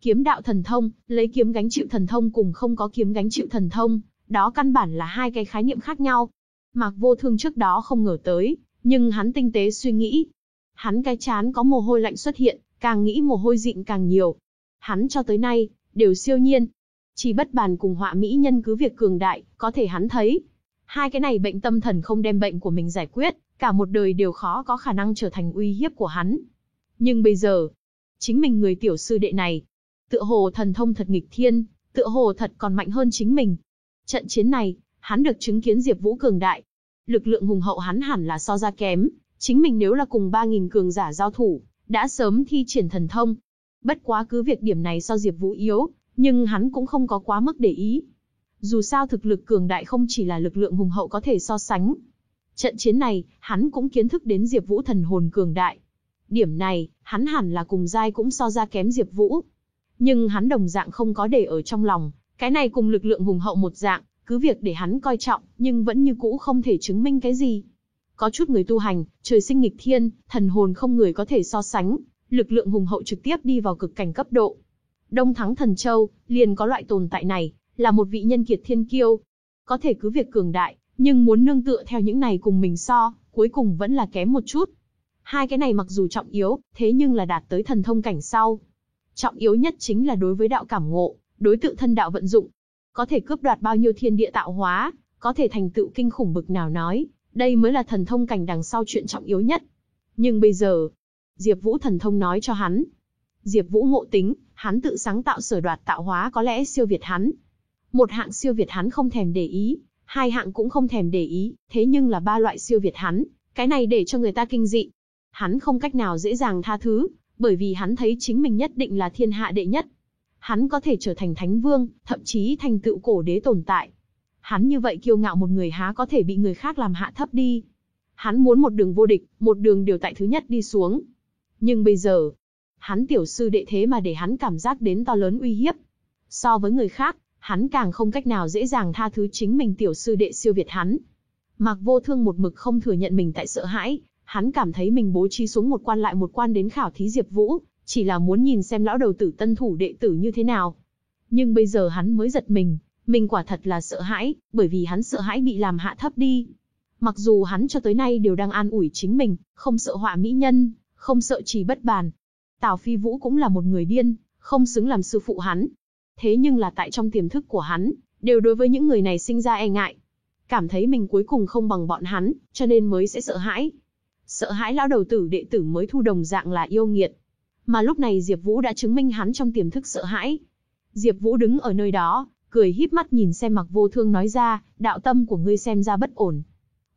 Kiếm đạo thần thông, lấy kiếm gánh chịu thần thông cùng không có kiếm gánh chịu thần thông, đó căn bản là hai cái khái niệm khác nhau. Mạc Vô Thương trước đó không ngờ tới, nhưng hắn tinh tế suy nghĩ. Hắn cái chán có mồ hôi lạnh xuất hiện, càng nghĩ mồ hôi dịn càng nhiều. Hắn cho tới nay, đều siêu nhiên. Chỉ bất bàn cùng họa mỹ nhân cứ việc cường đại, có thể hắn thấy. Hai cái này bệnh tâm thần không đem bệnh của mình giải quyết, cả một đời đều khó có khả năng trở thành uy hiếp của hắn. Nhưng bây giờ, chính mình người tiểu sư đệ này, tựa hồ thần thông thật nghịch thiên, tựa hồ thật còn mạnh hơn chính mình. Trận chiến này, hắn được chứng kiến Diệp Vũ cường đại, lực lượng hùng hậu hắn hẳn là so ra kém, chính mình nếu là cùng 3000 cường giả giao thủ, đã sớm thi triển thần thông. Bất quá cứ việc điểm này so Diệp Vũ yếu, nhưng hắn cũng không có quá mức để ý. Dù sao thực lực cường đại không chỉ là lực lượng hùng hậu có thể so sánh. Trận chiến này, hắn cũng kiến thức đến Diệp Vũ thần hồn cường đại. Điểm này, hắn hẳn là cùng giai cũng so ra kém Diệp Vũ. Nhưng hắn đồng dạng không có để ở trong lòng, cái này cùng lực lượng hùng hậu một dạng, cứ việc để hắn coi trọng, nhưng vẫn như cũ không thể chứng minh cái gì. Có chút người tu hành, trời sinh nghịch thiên, thần hồn không người có thể so sánh, lực lượng hùng hậu trực tiếp đi vào cực cảnh cấp độ. Đông Thắng Thần Châu, liền có loại tồn tại này, là một vị nhân kiệt thiên kiêu. Có thể cứ việc cường đại, nhưng muốn nương tựa theo những này cùng mình so, cuối cùng vẫn là kém một chút. Hai cái này mặc dù trọng yếu, thế nhưng là đạt tới thần thông cảnh sau. Trọng yếu nhất chính là đối với đạo cảm ngộ, đối tự thân đạo vận dụng, có thể cướp đoạt bao nhiêu thiên địa tạo hóa, có thể thành tựu kinh khủng bực nào nói, đây mới là thần thông cảnh đằng sau chuyện trọng yếu nhất. Nhưng bây giờ, Diệp Vũ thần thông nói cho hắn. Diệp Vũ ngộ tính, hắn tự sáng tạo sở đoạt tạo hóa có lẽ siêu việt hắn. Một hạng siêu việt hắn không thèm để ý, hai hạng cũng không thèm để ý, thế nhưng là ba loại siêu việt hắn, cái này để cho người ta kinh dị. Hắn không cách nào dễ dàng tha thứ, bởi vì hắn thấy chính mình nhất định là thiên hạ đệ nhất. Hắn có thể trở thành thánh vương, thậm chí thành tựu cổ đế tồn tại. Hắn như vậy kiêu ngạo một người há có thể bị người khác làm hạ thấp đi. Hắn muốn một đường vô địch, một đường điều tại thứ nhất đi xuống. Nhưng bây giờ, hắn tiểu sư đệ thế mà để hắn cảm giác đến to lớn uy hiếp. So với người khác, hắn càng không cách nào dễ dàng tha thứ chính mình tiểu sư đệ siêu việt hắn. Mạc Vô Thương một mực không thừa nhận mình tại sợ hãi, hắn cảm thấy mình bố trí xuống một quan lại một quan đến khảo thí Diệp Vũ, chỉ là muốn nhìn xem lão đầu tử tân thủ đệ tử như thế nào. Nhưng bây giờ hắn mới giật mình, mình quả thật là sợ hãi, bởi vì hắn sợ hãi bị làm hạ thấp đi. Mặc dù hắn cho tới nay đều đang an ủi chính mình, không sợ họa mỹ nhân, không sợ chỉ bất bàn. Tào Phi Vũ cũng là một người điên, không xứng làm sư phụ hắn. Thế nhưng là tại trong tiềm thức của hắn, đều đối với những người này sinh ra e ngại. Cảm thấy mình cuối cùng không bằng bọn hắn, cho nên mới sẽ sợ hãi. Sợ hãi lão đầu tử đệ tử mới thu đồng dạng là yêu nghiệt. Mà lúc này Diệp Vũ đã chứng minh hắn trong tiềm thức sợ hãi. Diệp Vũ đứng ở nơi đó, cười híp mắt nhìn xem Mặc Vô Thương nói ra, đạo tâm của ngươi xem ra bất ổn.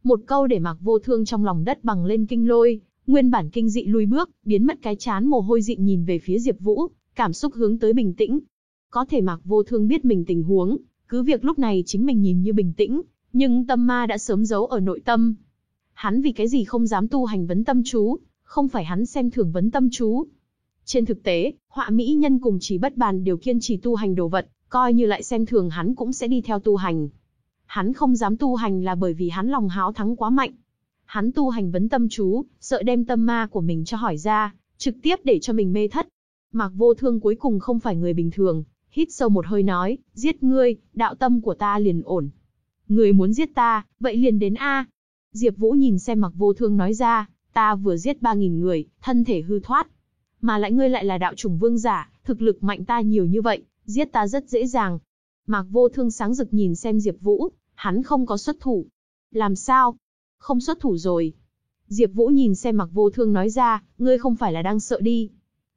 Một câu để Mặc Vô Thương trong lòng đất bằng lên kinh lôi, nguyên bản kinh dị lui bước, biến mất cái chán mồ hôi dị nhìn về phía Diệp Vũ, cảm xúc hướng tới bình tĩnh. Có thể Mặc Vô Thương biết mình tình huống, cứ việc lúc này chính mình nhìn như bình tĩnh, nhưng tâm ma đã sớm giấu ở nội tâm. Hắn vì cái gì không dám tu hành vấn tâm chú, không phải hắn xem thường vấn tâm chú. Trên thực tế, họa mỹ nhân cùng chỉ bất bàn điều kiên trì tu hành đồ vật, coi như lại xem thường hắn cũng sẽ đi theo tu hành. Hắn không dám tu hành là bởi vì hắn lòng háo thắng quá mạnh. Hắn tu hành vấn tâm chú, sợ đem tâm ma của mình cho hỏi ra, trực tiếp để cho mình mê thất. Mạc vô thương cuối cùng không phải người bình thường, hít sâu một hơi nói, giết ngươi, đạo tâm của ta liền ổn. Ngươi muốn giết ta, vậy liền đến A. Diệp Vũ nhìn xem Mặc vô thương nói ra, ta vừa giết 3.000 người, thân thể hư thoát. Mà lại ngươi lại là đạo trùng vương giả, thực lực mạnh ta nhiều như vậy, giết ta rất dễ dàng. Mạc vô thương sáng rực nhìn xem Diệp Vũ, hắn không có xuất thủ. Làm sao? Không xuất thủ rồi. Diệp Vũ nhìn xem Mạc vô thương nói ra, ngươi không phải là đang sợ đi.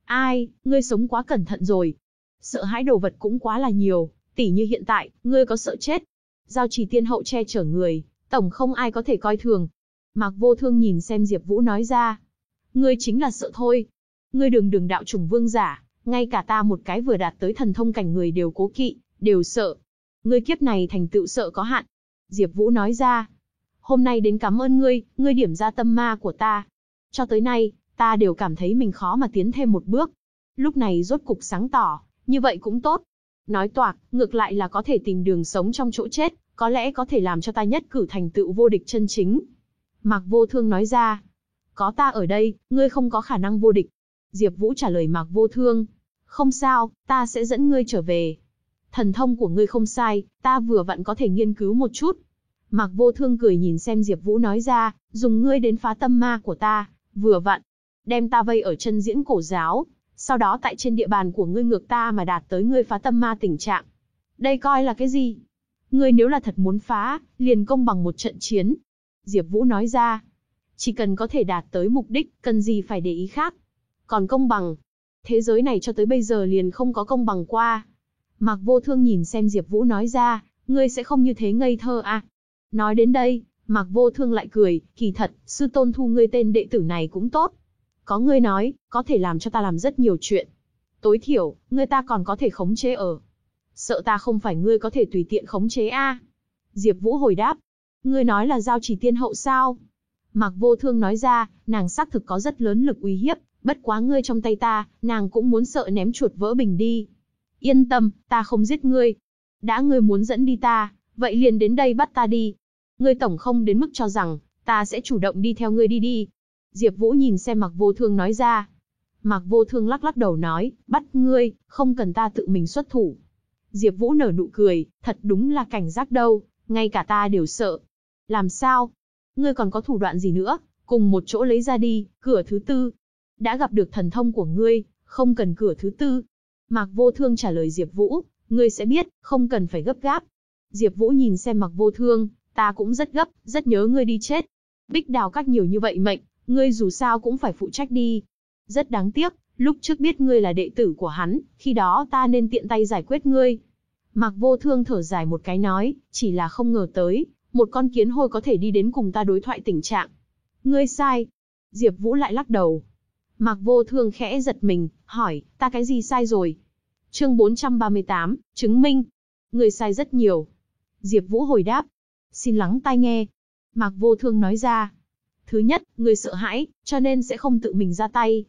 Ai, ngươi sống quá cẩn thận rồi. Sợ hãi đồ vật cũng quá là nhiều, tỉ như hiện tại, ngươi có sợ chết. Giao chỉ tiên hậu che chở người, tổng không ai có thể coi thường. Mạc vô thương nhìn xem Diệp Vũ nói ra. Ngươi chính là sợ thôi. Ngươi đường đường đạo trùng vương giả, ngay cả ta một cái vừa đạt tới thần thông cảnh người đều cố kỵ, đều sợ. Ngươi kiếp này thành tựu sợ có hạn. Diệp Vũ nói ra. Hôm nay đến cảm ơn ngươi, ngươi điểm ra tâm ma của ta. Cho tới nay, ta đều cảm thấy mình khó mà tiến thêm một bước. Lúc này rốt cục sáng tỏ, như vậy cũng tốt. Nói toạc, ngược lại là có thể tìm đường sống trong chỗ chết, có lẽ có thể làm cho ta nhất cử thành tựu vô địch chân chính. Mạc Vô Thương nói ra. Có ta ở đây, ngươi không có khả năng vô địch. Diệp Vũ trả lời Mạc Vô Thương. Không sao, ta sẽ dẫn ngươi trở về. Thần thông của ngươi không sai, ta vừa vặn có thể nghiên cứu một chút. Mạc Vô Thương cười nhìn xem Diệp Vũ nói ra, dùng ngươi đến phá tâm ma của ta, vừa vặn. Đem ta vây ở chân diễn cổ giáo, sau đó tại trên địa bàn của ngươi ngược ta mà đạt tới ngươi phá tâm ma tình trạng. Đây coi là cái gì? Ngươi nếu là thật muốn phá, liền công bằng một trận chiến. Diệp Vũ nói ra, chỉ cần có thể đạt tới mục đích, cần gì phải để ý khác. Còn công bằng, thế giới này cho tới bây giờ liền không có công bằng qua. Mạc Vô Thương nhìn xem Diệp Vũ nói ra, ngươi sẽ không như thế ngây thơ à? Nói đến đây, Mạc Vô Thương lại cười, kỳ thật, sư tôn thu ngươi tên đệ tử này cũng tốt. Có ngươi nói, có thể làm cho ta làm rất nhiều chuyện. Tối thiểu, ngươi ta còn có thể khống chế ở. Sợ ta không phải ngươi có thể tùy tiện khống chế a? À? Diệp Vũ hồi đáp. Ngươi nói là giao chỉ tiên hậu sao? Mạc Vô Thương nói ra, nàng xác thực có rất lớn lực uy hiếp, bất quá ngươi trong tay ta, nàng cũng muốn sợ ném chuột vỡ bình đi. Yên tâm, ta không giết ngươi. Đã ngươi muốn dẫn đi ta, vậy liền đến đây bắt ta đi. Ngươi tổng không đến mức cho rằng, ta sẽ chủ động đi theo ngươi đi đi. Diệp Vũ nhìn xem Mạc Vô Thương nói ra. Mạc Vô Thương lắc lắc đầu nói, bắt ngươi, không cần ta tự mình xuất thủ. Diệp Vũ nở nụ cười, thật đúng là cảnh giác đâu, ngay cả ta đều sợ. Làm sao? Ngươi còn có thủ đoạn gì nữa? Cùng một chỗ lấy ra đi, cửa thứ tư, đã gặp được thần thông của ngươi, không cần cửa thứ tư. Mạc Vô Thương trả lời Diệp Vũ, ngươi sẽ biết, không cần phải gấp gáp. Diệp Vũ nhìn xem Mạc Vô Thương, Ta cũng rất gấp, rất nhớ ngươi đi chết. Bích đào các nhiều như vậy mệnh, ngươi dù sao cũng phải phụ trách đi. Rất đáng tiếc, lúc trước biết ngươi là đệ tử của hắn, khi đó ta nên tiện tay giải quyết ngươi. Mạc vô thương thở dài một cái nói, chỉ là không ngờ tới, một con kiến hôi có thể đi đến cùng ta đối thoại tình trạng. Ngươi sai. Diệp Vũ lại lắc đầu. Mạc vô thương khẽ giật mình, hỏi, ta cái gì sai rồi? Chương 438, chứng minh. Ngươi sai rất nhiều. Diệp Vũ hồi đáp. Xin lắng tai nghe. Mạc vô thương nói ra. Thứ nhất, ngươi sợ hãi, cho nên sẽ không tự mình ra tay.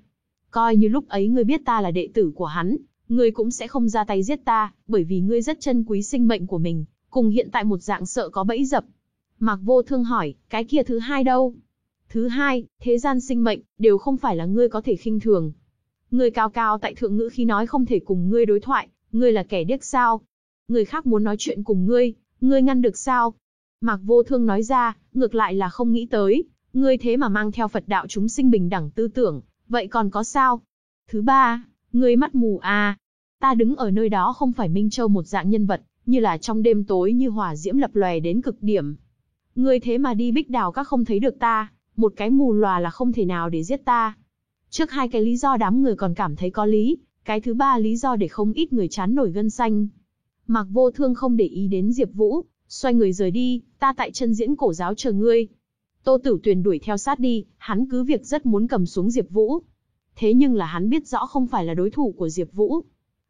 Coi như lúc ấy ngươi biết ta là đệ tử của hắn, ngươi cũng sẽ không ra tay giết ta, bởi vì ngươi rất trân quý sinh mệnh của mình, cùng hiện tại một dạng sợ có bẫy dập. Mạc Vô Thương hỏi, cái kia thứ hai đâu? Thứ hai, thế gian sinh mệnh, đều không phải là ngươi có thể khinh thường. Ngươi cao cao tại thượng ngữ khi nói không thể cùng ngươi đối thoại, ngươi là kẻ điếc sao? Người khác muốn nói chuyện cùng ngươi, ngươi ngăn được sao? Mạc Vô Thương nói ra, ngược lại là không nghĩ tới, ngươi thế mà mang theo Phật đạo chúng sinh bình đẳng tư tưởng, vậy còn có sao? Thứ ba, ngươi mắt mù à? Ta đứng ở nơi đó không phải Minh Châu một dạng nhân vật, như là trong đêm tối như hỏa diễm lập lòe đến cực điểm. Ngươi thế mà đi bích đào các không thấy được ta, một cái mù lòa là không thể nào để giết ta. Trước hai cái lý do đám người còn cảm thấy có lý, cái thứ ba lý do để không ít người chán nổi gân xanh. Mạc vô thương không để ý đến Diệp Vũ, xoay người rời đi, ta tại chân diễn cổ giáo chờ ngươi. Tô Tử Tuyền đuổi theo sát đi, hắn cứ việc rất muốn cầm xuống Diệp Vũ. Thế nhưng là hắn biết rõ không phải là đối thủ của Diệp Vũ.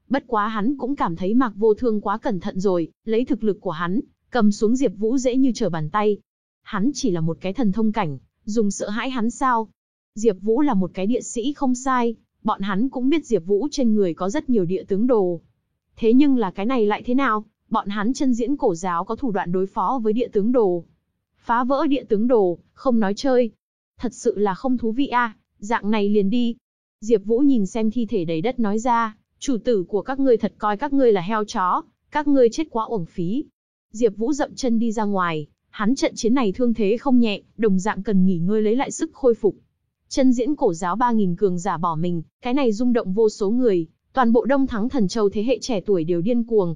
Bất quá hắn cũng cảm thấy Mạc Vô Thương quá cẩn thận rồi, lấy thực lực của hắn, cầm xuống Diệp Vũ dễ như trở bàn tay. Hắn chỉ là một cái thần thông cảnh, dùng sợ hãi hắn sao? Diệp Vũ là một cái địa sĩ không sai, bọn hắn cũng biết Diệp Vũ trên người có rất nhiều địa tướng đồ. Thế nhưng là cái này lại thế nào? Bọn hắn chân diễn cổ giáo có thủ đoạn đối phó với địa tướng đồ. Phá vỡ địa tướng đồ, không nói chơi. Thật sự là không thú vị a, dạng này liền đi. Diệp Vũ nhìn xem thi thể đầy đất nói ra, chủ tử của các ngươi thật coi các ngươi là heo chó, các ngươi chết quá uổng phí. Diệp Vũ dậm chân đi ra ngoài, hắn trận chiến này thương thế không nhẹ, đồng dạng cần nghỉ ngơi lấy lại sức khôi phục. Chân diễn cổ giáo 3000 cường giả bỏ mình, cái này rung động vô số người, toàn bộ Đông Thắng Thần Châu thế hệ trẻ tuổi đều điên cuồng.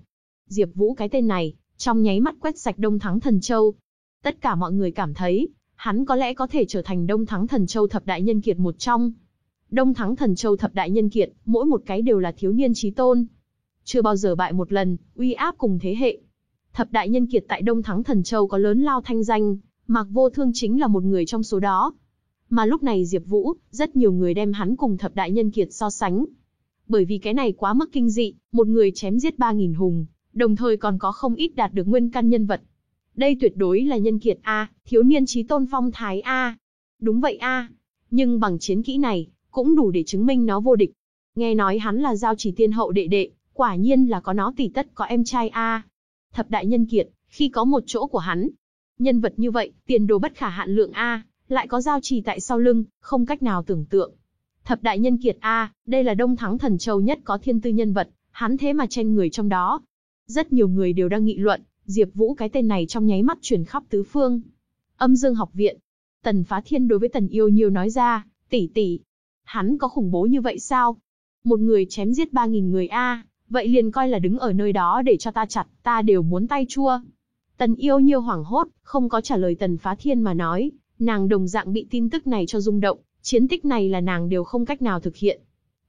Diệp Vũ cái tên này, trong nháy mắt quét sạch Đông Thắng Thần Châu. Tất cả mọi người cảm thấy, hắn có lẽ có thể trở thành Đông Thắng Thần Châu thập đại nhân kiệt một trong. Đông Thắng Thần Châu thập đại nhân kiệt, mỗi một cái đều là thiếu niên chí tôn. Chưa bao giờ bại một lần, uy áp cùng thế hệ. Thập đại nhân kiệt tại Đông Thắng Thần Châu có lớn lao thanh danh, Mạc Vô Thương chính là một người trong số đó. Mà lúc này Diệp Vũ, rất nhiều người đem hắn cùng thập đại nhân kiệt so sánh. Bởi vì cái này quá mức kinh dị, một người chém giết 3000 hùng, đồng thời còn có không ít đạt được nguyên căn nhân vật. Đây tuyệt đối là nhân kiệt a, thiếu niên chí tôn phong thái a. Đúng vậy a. Nhưng bằng chiến kỹ này, cũng đủ để chứng minh nó vô địch. Nghe nói hắn là giao chỉ tiên hậu đệ đệ, quả nhiên là có nó tỷ tất có em trai a. Thập đại nhân kiệt, khi có một chỗ của hắn, nhân vật như vậy, tiền đồ bất khả hạn lượng a, lại có giao trì tại sau lưng, không cách nào tưởng tượng. Thập đại nhân kiệt a, đây là Đông Thắng Thần Châu nhất có thiên tư nhân vật, hắn thế mà chen người trong đó. Rất nhiều người đều đang nghị luận, Diệp Vũ cái tên này trong nháy mắt truyền khắp tứ phương. Âm Dương học viện, Tần Phá Thiên đối với Tần Yêu Nhiêu nói ra, tỷ tỷ, hắn có khủng bố như vậy sao? Một người chém giết 3000 người a, vậy liền coi là đứng ở nơi đó để cho ta chặt, ta đều muốn tay chua. Tần Yêu Nhiêu hoảng hốt, không có trả lời Tần Phá Thiên mà nói, nàng đồng dạng bị tin tức này cho rung động, chiến tích này là nàng đều không cách nào thực hiện.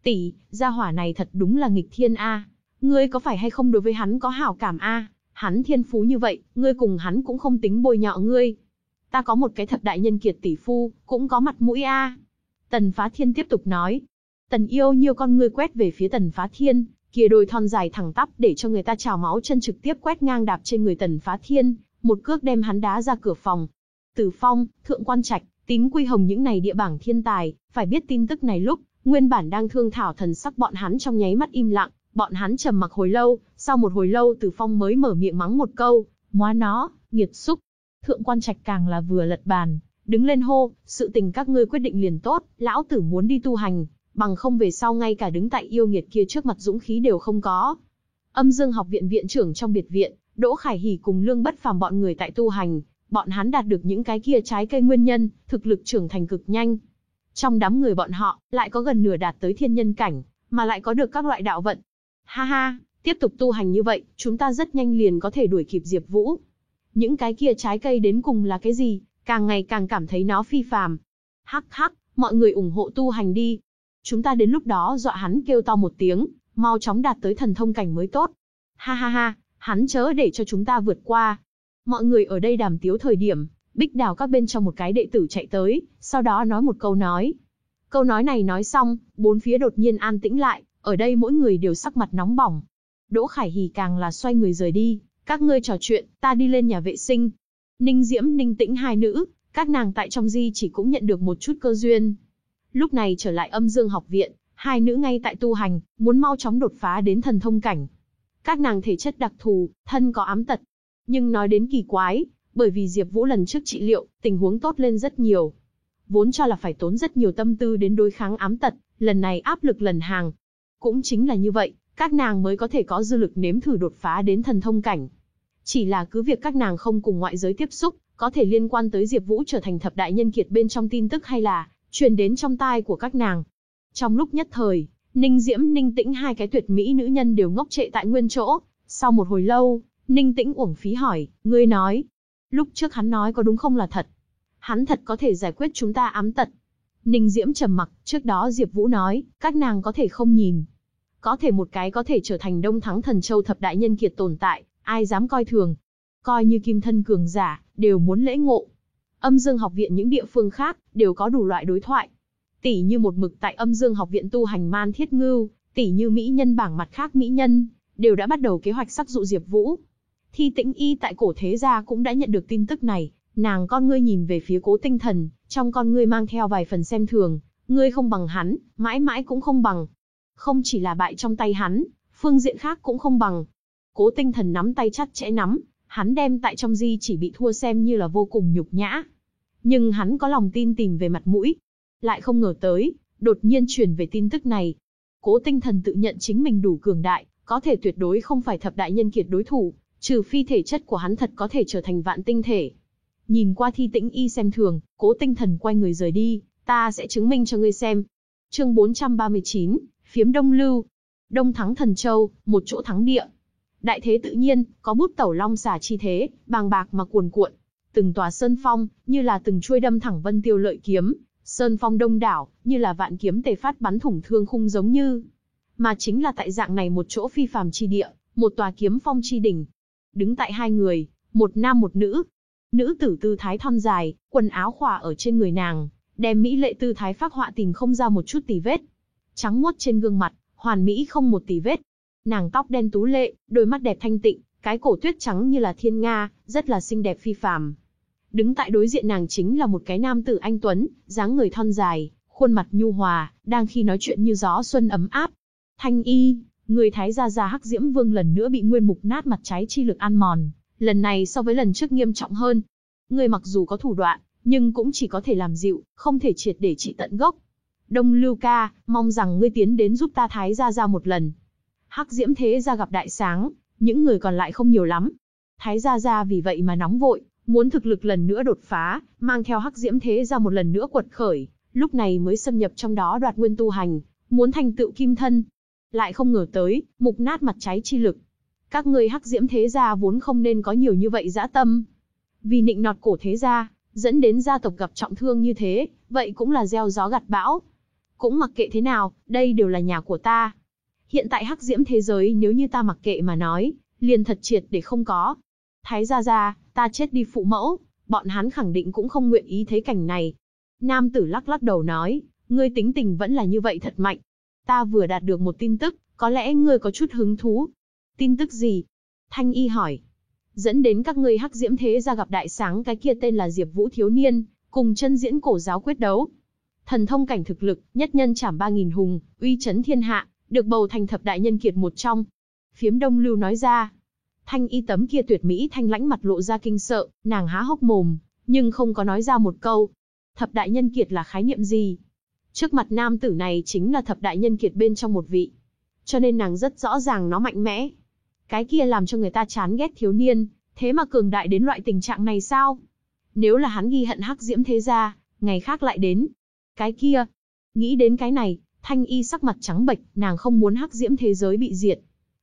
Tỷ, gia hỏa này thật đúng là nghịch thiên a. Ngươi có phải hay không đối với hắn có hảo cảm a? Hắn thiên phú như vậy, ngươi cùng hắn cũng không tính bôi nhọ ngươi. Ta có một cái thập đại nhân kiệt tỷ phu, cũng có mặt mũi a. Tần Phá Thiên tiếp tục nói. Tần yêu nhiều con ngươi quét về phía Tần Phá Thiên, kia đôi thon dài thẳng tắp để cho người ta trào máu chân trực tiếp quét ngang đạp trên người Tần Phá Thiên, một cước đem hắn đá ra cửa phòng. Từ Phong, Thượng Quan Trạch, Tính Quy Hồng những này địa bảng thiên tài, phải biết tin tức này lúc, nguyên bản đang thương thảo thần sắc bọn hắn trong nháy mắt im lặng, bọn hắn trầm mặc hồi lâu, sau một hồi lâu Từ Phong mới mở miệng mắng một câu, "Móa nó, nghiệt xúc." Thượng Quan Trạch càng là vừa lật bàn, đứng lên hô, "Sự tình các ngươi quyết định liền tốt, lão tử muốn đi tu hành, bằng không về sau ngay cả đứng tại yêu nghiệt kia trước mặt dũng khí đều không có." Âm Dương học viện viện trưởng trong biệt viện, Đỗ Khải Hỉ cùng Lương Bất Phàm bọn người tại tu hành, bọn hắn đạt được những cái kia trái cây nguyên nhân, thực lực trưởng thành cực nhanh. Trong đám người bọn họ, lại có gần nửa đạt tới thiên nhân cảnh, mà lại có được các loại đạo vận. Ha ha, tiếp tục tu hành như vậy, chúng ta rất nhanh liền có thể đuổi kịp Diệp Vũ. Những cái kia trái cây đến cùng là cái gì, càng ngày càng cảm thấy nó phi phàm. Hắc hắc, mọi người ủng hộ tu hành đi. Chúng ta đến lúc đó dọa hắn kêu to một tiếng, mau chóng đạt tới thần thông cảnh mới tốt. Ha ha ha, hắn chớ để cho chúng ta vượt qua. Mọi người ở đây đàm tiếu thời điểm, bích đào các bên trong một cái đệ tử chạy tới, sau đó nói một câu nói. Câu nói này nói xong, bốn phía đột nhiên an tĩnh lại, ở đây mỗi người đều sắc mặt nóng bỏng. Đỗ Khải Hỉ càng là xoay người rời đi, các ngươi trò chuyện, ta đi lên nhà vệ sinh. Ninh Diễm, Ninh Tĩnh hai nữ, các nàng tại trong di chỉ cũng nhận được một chút cơ duyên. Lúc này trở lại âm dương học viện, hai nữ ngay tại tu hành, muốn mau chóng đột phá đến thần thông cảnh. Các nàng thể chất đặc thù, thân có ám tật. Nhưng nói đến kỳ quái, bởi vì Diệp Vũ lần trước trị liệu, tình huống tốt lên rất nhiều. Vốn cho là phải tốn rất nhiều tâm tư đến đối kháng ám tật, lần này áp lực lần hàng. Cũng chính là như vậy, các nàng mới có thể có dư lực nếm thử đột phá đến thần thông cảnh. Chỉ là cứ việc các nàng không cùng ngoại giới tiếp xúc, có thể liên quan tới Diệp Vũ trở thành thập đại nhân kiệt bên trong tin tức hay là truyền đến trong tai của các nàng. Trong lúc nhất thời, Ninh Diễm, Ninh Tĩnh hai cái tuyệt mỹ nữ nhân đều ngốc trệ tại nguyên chỗ, sau một hồi lâu, Ninh Tĩnh uổng phí hỏi, ngươi nói, lúc trước hắn nói có đúng không là thật? Hắn thật có thể giải quyết chúng ta ám tật. Ninh Diễm trầm mặc, trước đó Diệp Vũ nói, các nàng có thể không nhìn. Có thể một cái có thể trở thành đông thắng thần châu thập đại nhân kiệt tồn tại, ai dám coi thường. Coi như kim thân cường giả, đều muốn lễ ngộ. Âm Dương học viện những địa phương khác, đều có đủ loại đối thoại. Tỷ như một mực tại âm Dương học viện tu hành man thiết ngưu, tỷ như mỹ nhân bảng mặt khác mỹ nhân, đều đã bắt đầu kế hoạch sắc dụ Diệp Vũ. Thi Tĩnh Y tại cổ thế gia cũng đã nhận được tin tức này, nàng con ngươi nhìn về phía Cố Tinh Thần, trong con ngươi mang theo vài phần xem thường, ngươi không bằng hắn, mãi mãi cũng không bằng. Không chỉ là bại trong tay hắn, phương diện khác cũng không bằng. Cố Tinh Thần nắm tay chặt chẽ nắm, hắn đem tại trong di chỉ bị thua xem như là vô cùng nhục nhã. Nhưng hắn có lòng tin tìm về mặt mũi. Lại không ngờ tới, đột nhiên truyền về tin tức này. Cố tinh thần tự nhận chính mình đủ cường đại, có thể tuyệt đối không phải thập đại nhân kiệt đối thủ, trừ phi thể chất của hắn thật có thể trở thành vạn tinh thể. Nhìn qua thi tĩnh y xem thường, cố tinh thần quay người rời đi, ta sẽ chứng minh cho ngươi xem. Chương 439, phiếm Đông Lưu. Đông thắng thần châu, một chỗ thắng địa. Đại thế tự nhiên, có bút tẩu long xà chi thế, bàng bạc mà cuồn cuộn. Từng tòa sơn phong, như là từng chuôi đâm thẳng vân tiêu lợi kiếm, sơn phong đông đảo, như là vạn kiếm tề phát bắn thủng thương khung giống như. Mà chính là tại dạng này một chỗ phi phàm chi địa, một tòa kiếm phong chi đỉnh. Đứng tại hai người, một nam một nữ. Nữ tử tư thái thon dài, quần áo khỏa ở trên người nàng, đem mỹ lệ tư thái phác họa tình không ra một chút tì vết. Trắng muốt trên gương mặt, hoàn mỹ không một tì vết, Nàng tóc đen tú lệ, đôi mắt đẹp thanh tịnh, cái cổ tuyết trắng như là thiên nga, rất là xinh đẹp phi phàm. Đứng tại đối diện nàng chính là một cái nam tử anh tuấn, dáng người thon dài, khuôn mặt nhu hòa, đang khi nói chuyện như gió xuân ấm áp. Thanh y, người thái gia gia hắc diễm vương lần nữa bị nguyên mục nát mặt trái chi lực ăn mòn, lần này so với lần trước nghiêm trọng hơn. Người mặc dù có thủ đoạn, nhưng cũng chỉ có thể làm dịu, không thể triệt để trị tận gốc. Đông Lưu ca, mong rằng ngươi tiến đến giúp ta thái gia gia một lần, Hắc Diễm Thế gia gặp đại sáng, những người còn lại không nhiều lắm. Thái gia gia vì vậy mà nóng vội, muốn thực lực lần nữa đột phá, mang theo Hắc Diễm Thế gia một lần nữa quật khởi, lúc này mới xâm nhập trong đó đoạt nguyên tu hành, muốn thành tựu kim thân. Lại không ngờ tới, mục nát mặt cháy chi lực. Các ngươi Hắc Diễm Thế gia vốn không nên có nhiều như vậy dã tâm. Vì nịnh nọt cổ thế gia, dẫn đến gia tộc gặp trọng thương như thế, vậy cũng là gieo gió gặt bão. Cũng mặc kệ thế nào, đây đều là nhà của ta, Hiện tại hắc diễm thế giới nếu như ta mặc kệ mà nói, liền thật triệt để không có. Thái gia gia, ta chết đi phụ mẫu, bọn hắn khẳng định cũng không nguyện ý thấy cảnh này. Nam tử lắc lắc đầu nói, ngươi tính tình vẫn là như vậy thật mạnh. Ta vừa đạt được một tin tức, có lẽ ngươi có chút hứng thú. Tin tức gì? Thanh y hỏi. Dẫn đến các ngươi hắc diễm thế gia gặp đại sáng cái kia tên là Diệp Vũ thiếu niên, cùng chân diễn cổ giáo quyết đấu. Thần thông cảnh thực lực, nhất nhân chảm 3000 hùng, uy chấn thiên hạ, được bầu thành thập đại nhân kiệt một trong. Phiếm Đông Lưu nói ra, thanh y tấm kia tuyệt mỹ thanh lãnh mặt lộ ra kinh sợ, nàng há hốc mồm, nhưng không có nói ra một câu. Thập đại nhân kiệt là khái niệm gì? Trước mặt nam tử này chính là thập đại nhân kiệt bên trong một vị. Cho nên nàng rất rõ ràng nó mạnh mẽ. Cái kia làm cho người ta chán ghét thiếu niên, thế mà cường đại đến loại tình trạng này sao? Nếu là hắn ghi hận hắc diễm thế gia, ngày khác lại đến. Cái kia, nghĩ đến cái này, Thanh y sắc mặt trắng bệch, nàng không muốn hắc diễm thế giới bị diệt.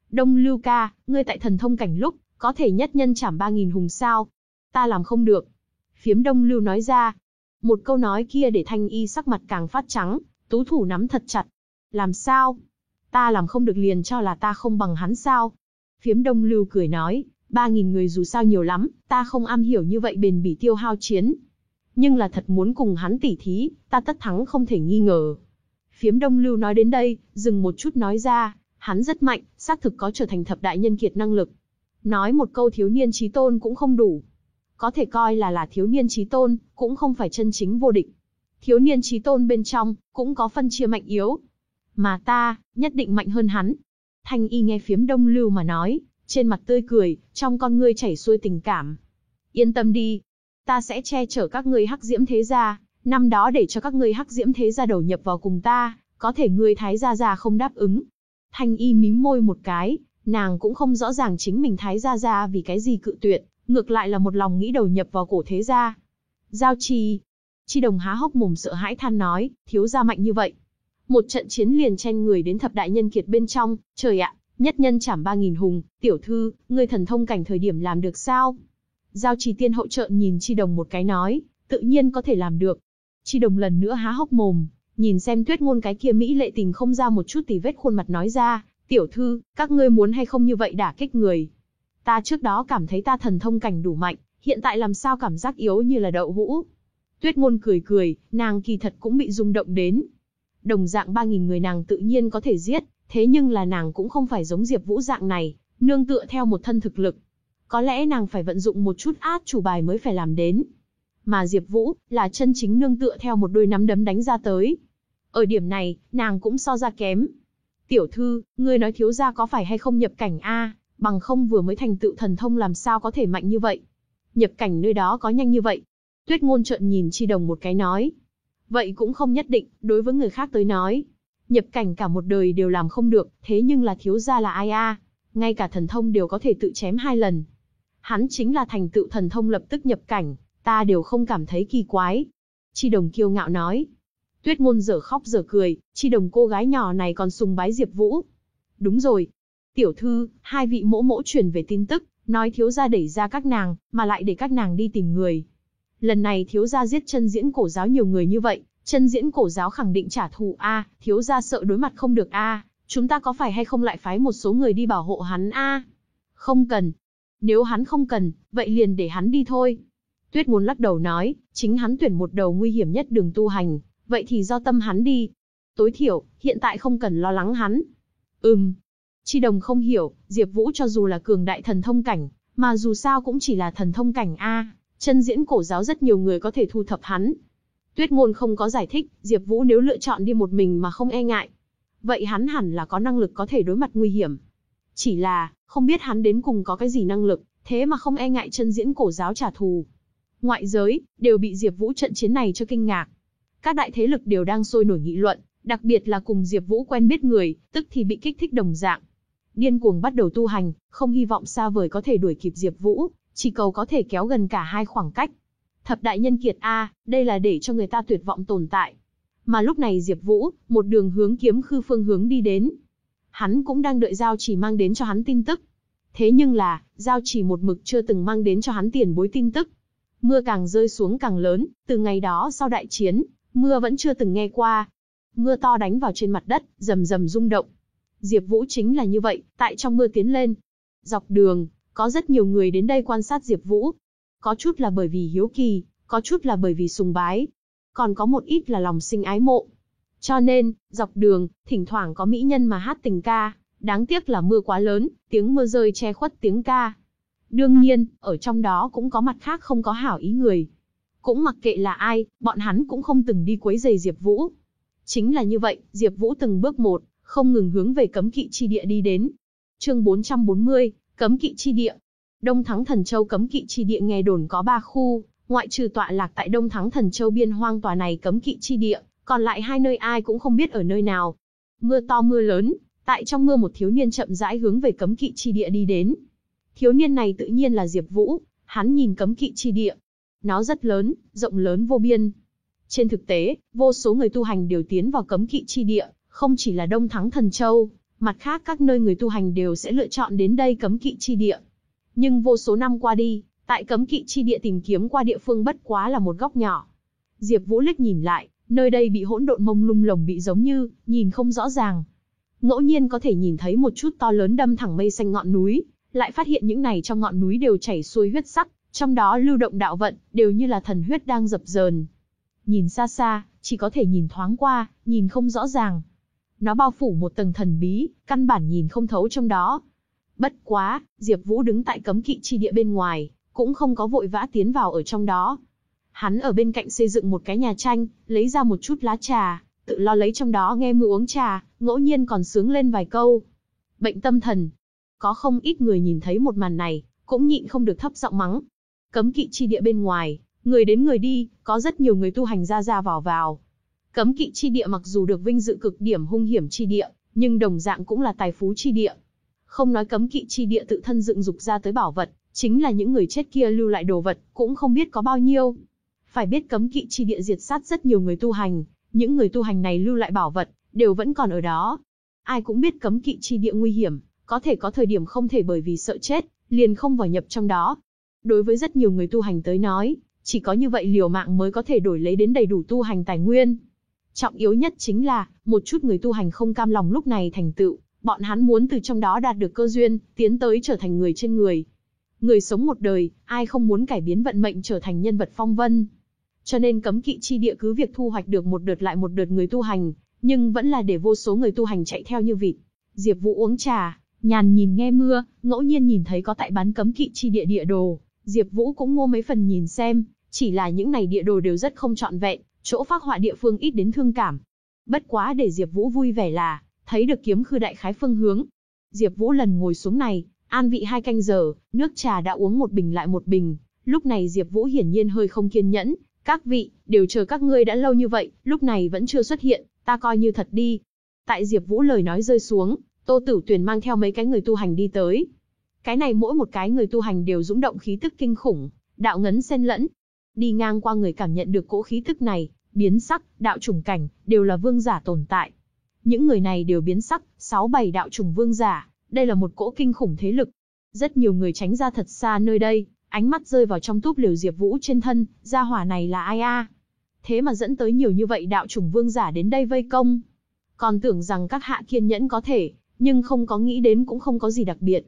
Đông Lưu ca, ngươi tại thần thông cảnh lúc, có thể nhất nhân chảm 3.000 hùng sao. Ta làm không được. Phiếm đông lưu nói ra. Một câu nói kia để thanh y sắc mặt càng phát trắng, tú thủ nắm thật chặt. Làm sao? Ta làm không được liền cho là ta không bằng hắn sao? Phiếm đông lưu cười nói, ba nghìn người dù sao nhiều lắm, ta không am hiểu như vậy bền bỉ tiêu hao chiến. Nhưng là thật muốn cùng hắn tỉ thí, ta tất thắng không thể nghi ngờ. Phiếm đông lưu nói đến đây, dừng một chút nói ra, hắn rất mạnh, xác thực có trở thành thập đại nhân kiệt năng lực. Nói một câu thiếu niên trí tôn cũng không đủ. Có thể coi là là thiếu niên trí tôn, cũng không phải chân chính vô địch. Thiếu niên trí tôn bên trong, cũng có phân chia mạnh yếu. Mà ta, nhất định mạnh hơn hắn. Thanh y nghe phiếm đông lưu mà nói, trên mặt tươi cười, trong con ngươi chảy xuôi tình cảm. Yên tâm đi, ta sẽ che chở các ngươi hắc diễm thế gia, năm đó để cho các ngươi hắc diễm thế gia đầu nhập vào cùng ta, có thể ngươi thái gia gia không đáp ứng. Thanh y mím môi một cái, nàng cũng không rõ ràng chính mình thái gia gia vì cái gì cự tuyệt, ngược lại là một lòng nghĩ đầu nhập vào cổ thế gia. Giao trì. Chi đồng há hốc mồm sợ hãi than nói, thiếu gia mạnh như vậy. Một trận chiến liền chen người đến thập đại nhân kiệt bên trong, trời ạ, nhất nhân chảm ba nghìn hùng, tiểu thư, ngươi thần thông cảnh thời điểm làm được sao? Giao trì tiên hậu trợn nhìn chi đồng một cái nói, tự nhiên có thể làm được. Chi đồng lần nữa há hốc mồm, nhìn xem tuyết ngôn cái kia Mỹ lệ tình không ra một chút tì vết khuôn mặt nói ra, tiểu thư, các ngươi muốn hay không như vậy đả kích người. Ta trước đó cảm thấy ta thần thông cảnh đủ mạnh, hiện tại làm sao cảm giác yếu như là đậu hũ. Tuyết ngôn cười cười, nàng kỳ thật cũng bị rung động đến. Đồng dạng 3.000 người nàng tự nhiên có thể giết, thế nhưng là nàng cũng không phải giống Diệp Vũ dạng này, nương tựa theo một thân thực lực. Có lẽ nàng phải vận dụng một chút át chủ bài mới phải làm đến. Mà Diệp Vũ là chân chính nương tựa theo một đôi nắm đấm đánh ra tới. Ở điểm này, nàng cũng so ra kém. Tiểu thư, ngươi nói thiếu gia có phải hay không nhập cảnh a, bằng không vừa mới thành tựu thần thông làm sao có thể mạnh như vậy? Nhập cảnh nơi đó có nhanh như vậy? Tuyết Ngôn trợn nhìn Chi Đồng một cái nói. Vậy cũng không nhất định, đối với người khác tới nói, nhập cảnh cả một đời đều làm không được, thế nhưng là thiếu gia là ai a? Ngay cả thần thông đều có thể tự chém hai lần. Hắn chính là thành tựu thần thông lập tức nhập cảnh, ta đều không cảm thấy kỳ quái. Chi đồng kiêu ngạo nói. Tuyết ngôn dở khóc dở cười, chi đồng cô gái nhỏ này còn sùng bái Diệp Vũ. Đúng rồi. Tiểu thư, hai vị mỗ mỗ truyền về tin tức, nói thiếu gia đẩy ra các nàng, mà lại để các nàng đi tìm người. Lần này thiếu gia giết chân diễn cổ giáo nhiều người như vậy, chân diễn cổ giáo khẳng định trả thù a, thiếu gia sợ đối mặt không được a, chúng ta có phải hay không lại phái một số người đi bảo hộ hắn a? Không cần. Nếu hắn không cần, vậy liền để hắn đi thôi. Tuyết môn lắc đầu nói, chính hắn tuyển một đầu nguy hiểm nhất đường tu hành, vậy thì do tâm hắn đi. Tối thiểu, hiện tại không cần lo lắng hắn. Ừm. Chi đồng không hiểu, Diệp Vũ cho dù là cường đại thần thông cảnh, mà dù sao cũng chỉ là thần thông cảnh A, chân diễn cổ giáo rất nhiều người có thể thu thập hắn. Tuyết ngôn không có giải thích, Diệp Vũ nếu lựa chọn đi một mình mà không e ngại. Vậy hắn hẳn là có năng lực có thể đối mặt nguy hiểm. Chỉ là, không biết hắn đến cùng có cái gì năng lực, thế mà không e ngại chân diễn cổ giáo trả thù. Ngoại giới, đều bị Diệp Vũ trận chiến này cho kinh ngạc. Các đại thế lực đều đang sôi nổi nghị luận, đặc biệt là cùng Diệp Vũ quen biết người, tức thì bị kích thích đồng dạng. Điên cuồng bắt đầu tu hành, không hy vọng xa vời có thể đuổi kịp Diệp Vũ, chỉ cầu có thể kéo gần cả hai khoảng cách. Thập đại nhân kiệt a, đây là để cho người ta tuyệt vọng tồn tại. Mà lúc này Diệp Vũ, một đường hướng kiếm khư phương hướng đi đến. Hắn cũng đang đợi giao chỉ mang đến cho hắn tin tức. Thế nhưng là, giao chỉ một mực chưa từng mang đến cho hắn tiền bối tin tức. Mưa càng rơi xuống càng lớn, từ ngày đó sau đại chiến, mưa vẫn chưa từng nghe qua. Mưa to đánh vào trên mặt đất, rầm rầm rung động. Diệp Vũ chính là như vậy, tại trong mưa tiến lên. Dọc đường, có rất nhiều người đến đây quan sát Diệp Vũ. Có chút là bởi vì hiếu kỳ, có chút là bởi vì sùng bái, còn có một ít là lòng sinh ái mộ. Cho nên, dọc đường, thỉnh thoảng có mỹ nhân mà hát tình ca, đáng tiếc là mưa quá lớn, tiếng mưa rơi che khuất tiếng ca. Đương nhiên, ở trong đó cũng có mặt khác không có hảo ý người. Cũng mặc kệ là ai, bọn hắn cũng không từng đi quấy rầy Diệp Vũ. Chính là như vậy, Diệp Vũ từng bước một, không ngừng hướng về cấm kỵ chi địa đi đến. Chương 440, cấm kỵ chi địa. Đông Thắng Thần Châu cấm kỵ chi địa nghe đồn có 3 khu, ngoại trừ tọa lạc tại Đông Thắng Thần Châu biên hoang tòa này cấm kỵ chi địa, còn lại hai nơi ai cũng không biết ở nơi nào. Mưa to mưa lớn, tại trong mưa một thiếu niên chậm rãi hướng về cấm kỵ chi địa đi đến. Thiếu niên này tự nhiên là Diệp Vũ, hắn nhìn cấm kỵ chi địa. Nó rất lớn, rộng lớn vô biên. Trên thực tế, vô số người tu hành đều tiến vào cấm kỵ chi địa, không chỉ là Đông Thắng Thần Châu, mặt khác các nơi người tu hành đều sẽ lựa chọn đến đây cấm kỵ chi địa. Nhưng vô số năm qua đi, Tại cấm kỵ chi địa tìm kiếm qua địa phương bất quá là một góc nhỏ. Diệp Vũ Lịch nhìn lại, nơi đây bị hỗn độn mông lung lồng bị giống như, nhìn không rõ ràng. Ngẫu nhiên có thể nhìn thấy một chút to lớn đâm thẳng mây xanh ngọn núi, lại phát hiện những này trong ngọn núi đều chảy xuôi huyết sắc, trong đó lưu động đạo vận, đều như là thần huyết đang dập dờn. Nhìn xa xa, chỉ có thể nhìn thoáng qua, nhìn không rõ ràng. Nó bao phủ một tầng thần bí, căn bản nhìn không thấu trong đó. Bất quá, Diệp Vũ đứng tại cấm kỵ chi địa bên ngoài, cũng không có vội vã tiến vào ở trong đó. Hắn ở bên cạnh xây dựng một cái nhà tranh, lấy ra một chút lá trà, tự lo lấy trong đó nghe mưa uống trà, ngẫu nhiên còn sướng lên vài câu. Bệnh tâm thần. Có không ít người nhìn thấy một màn này, cũng nhịn không được thấp giọng mắng. Cấm kỵ chi địa bên ngoài, người đến người đi, có rất nhiều người tu hành ra ra vào vào. Cấm kỵ chi địa mặc dù được vinh dự cực điểm hung hiểm chi địa, nhưng đồng dạng cũng là tài phú chi địa. Không nói cấm kỵ chi địa tự thân dựng dục ra tới bảo vật, chính là những người chết kia lưu lại đồ vật, cũng không biết có bao nhiêu. Phải biết cấm kỵ chi địa diệt sát rất nhiều người tu hành, những người tu hành này lưu lại bảo vật, đều vẫn còn ở đó. Ai cũng biết cấm kỵ chi địa nguy hiểm, có thể có thời điểm không thể bởi vì sợ chết, liền không vào nhập trong đó. Đối với rất nhiều người tu hành tới nói, chỉ có như vậy liều mạng mới có thể đổi lấy đến đầy đủ tu hành tài nguyên. Trọng yếu nhất chính là, một chút người tu hành không cam lòng lúc này thành tựu, bọn hắn muốn từ trong đó đạt được cơ duyên, tiến tới trở thành người trên người. Người sống một đời, ai không muốn cải biến vận mệnh trở thành nhân vật phong vân. Cho nên cấm kỵ chi địa cứ việc thu hoạch được một đợt lại một đợt người tu hành, nhưng vẫn là để vô số người tu hành chạy theo như vịt. Diệp Vũ uống trà, nhàn nhìn nghe mưa, ngẫu nhiên nhìn thấy có tại bán cấm kỵ chi địa địa đồ, Diệp Vũ cũng mua mấy phần nhìn xem, chỉ là những này địa đồ đều rất không trọn vẹn, chỗ phác họa địa phương ít đến thương cảm. Bất quá để Diệp Vũ vui vẻ là, thấy được kiếm khư đại khái phương hướng. Diệp Vũ lần ngồi xuống này, an vị hai canh giờ, nước trà đã uống một bình lại một bình, lúc này Diệp Vũ hiển nhiên hơi không kiên nhẫn, các vị, đều chờ các ngươi đã lâu như vậy, lúc này vẫn chưa xuất hiện, ta coi như thật đi. Tại Diệp Vũ lời nói rơi xuống, Tô Tử Tuyền mang theo mấy cái người tu hành đi tới. Cái này mỗi một cái người tu hành đều dũng động khí tức kinh khủng, đạo ngấn xen lẫn. Đi ngang qua người cảm nhận được cỗ khí tức này, biến sắc, đạo trùng cảnh, đều là vương giả tồn tại. Những người này đều biến sắc, sáu bảy đạo trùng vương giả, đây là một cỗ kinh khủng thế lực. Rất nhiều người tránh ra thật xa nơi đây, ánh mắt rơi vào trong túp liều Diệp Vũ trên thân, gia hỏa này là ai a? Thế mà dẫn tới nhiều như vậy đạo chủng vương giả đến đây vây công. Còn tưởng rằng các hạ kiên nhẫn có thể, nhưng không có nghĩ đến cũng không có gì đặc biệt.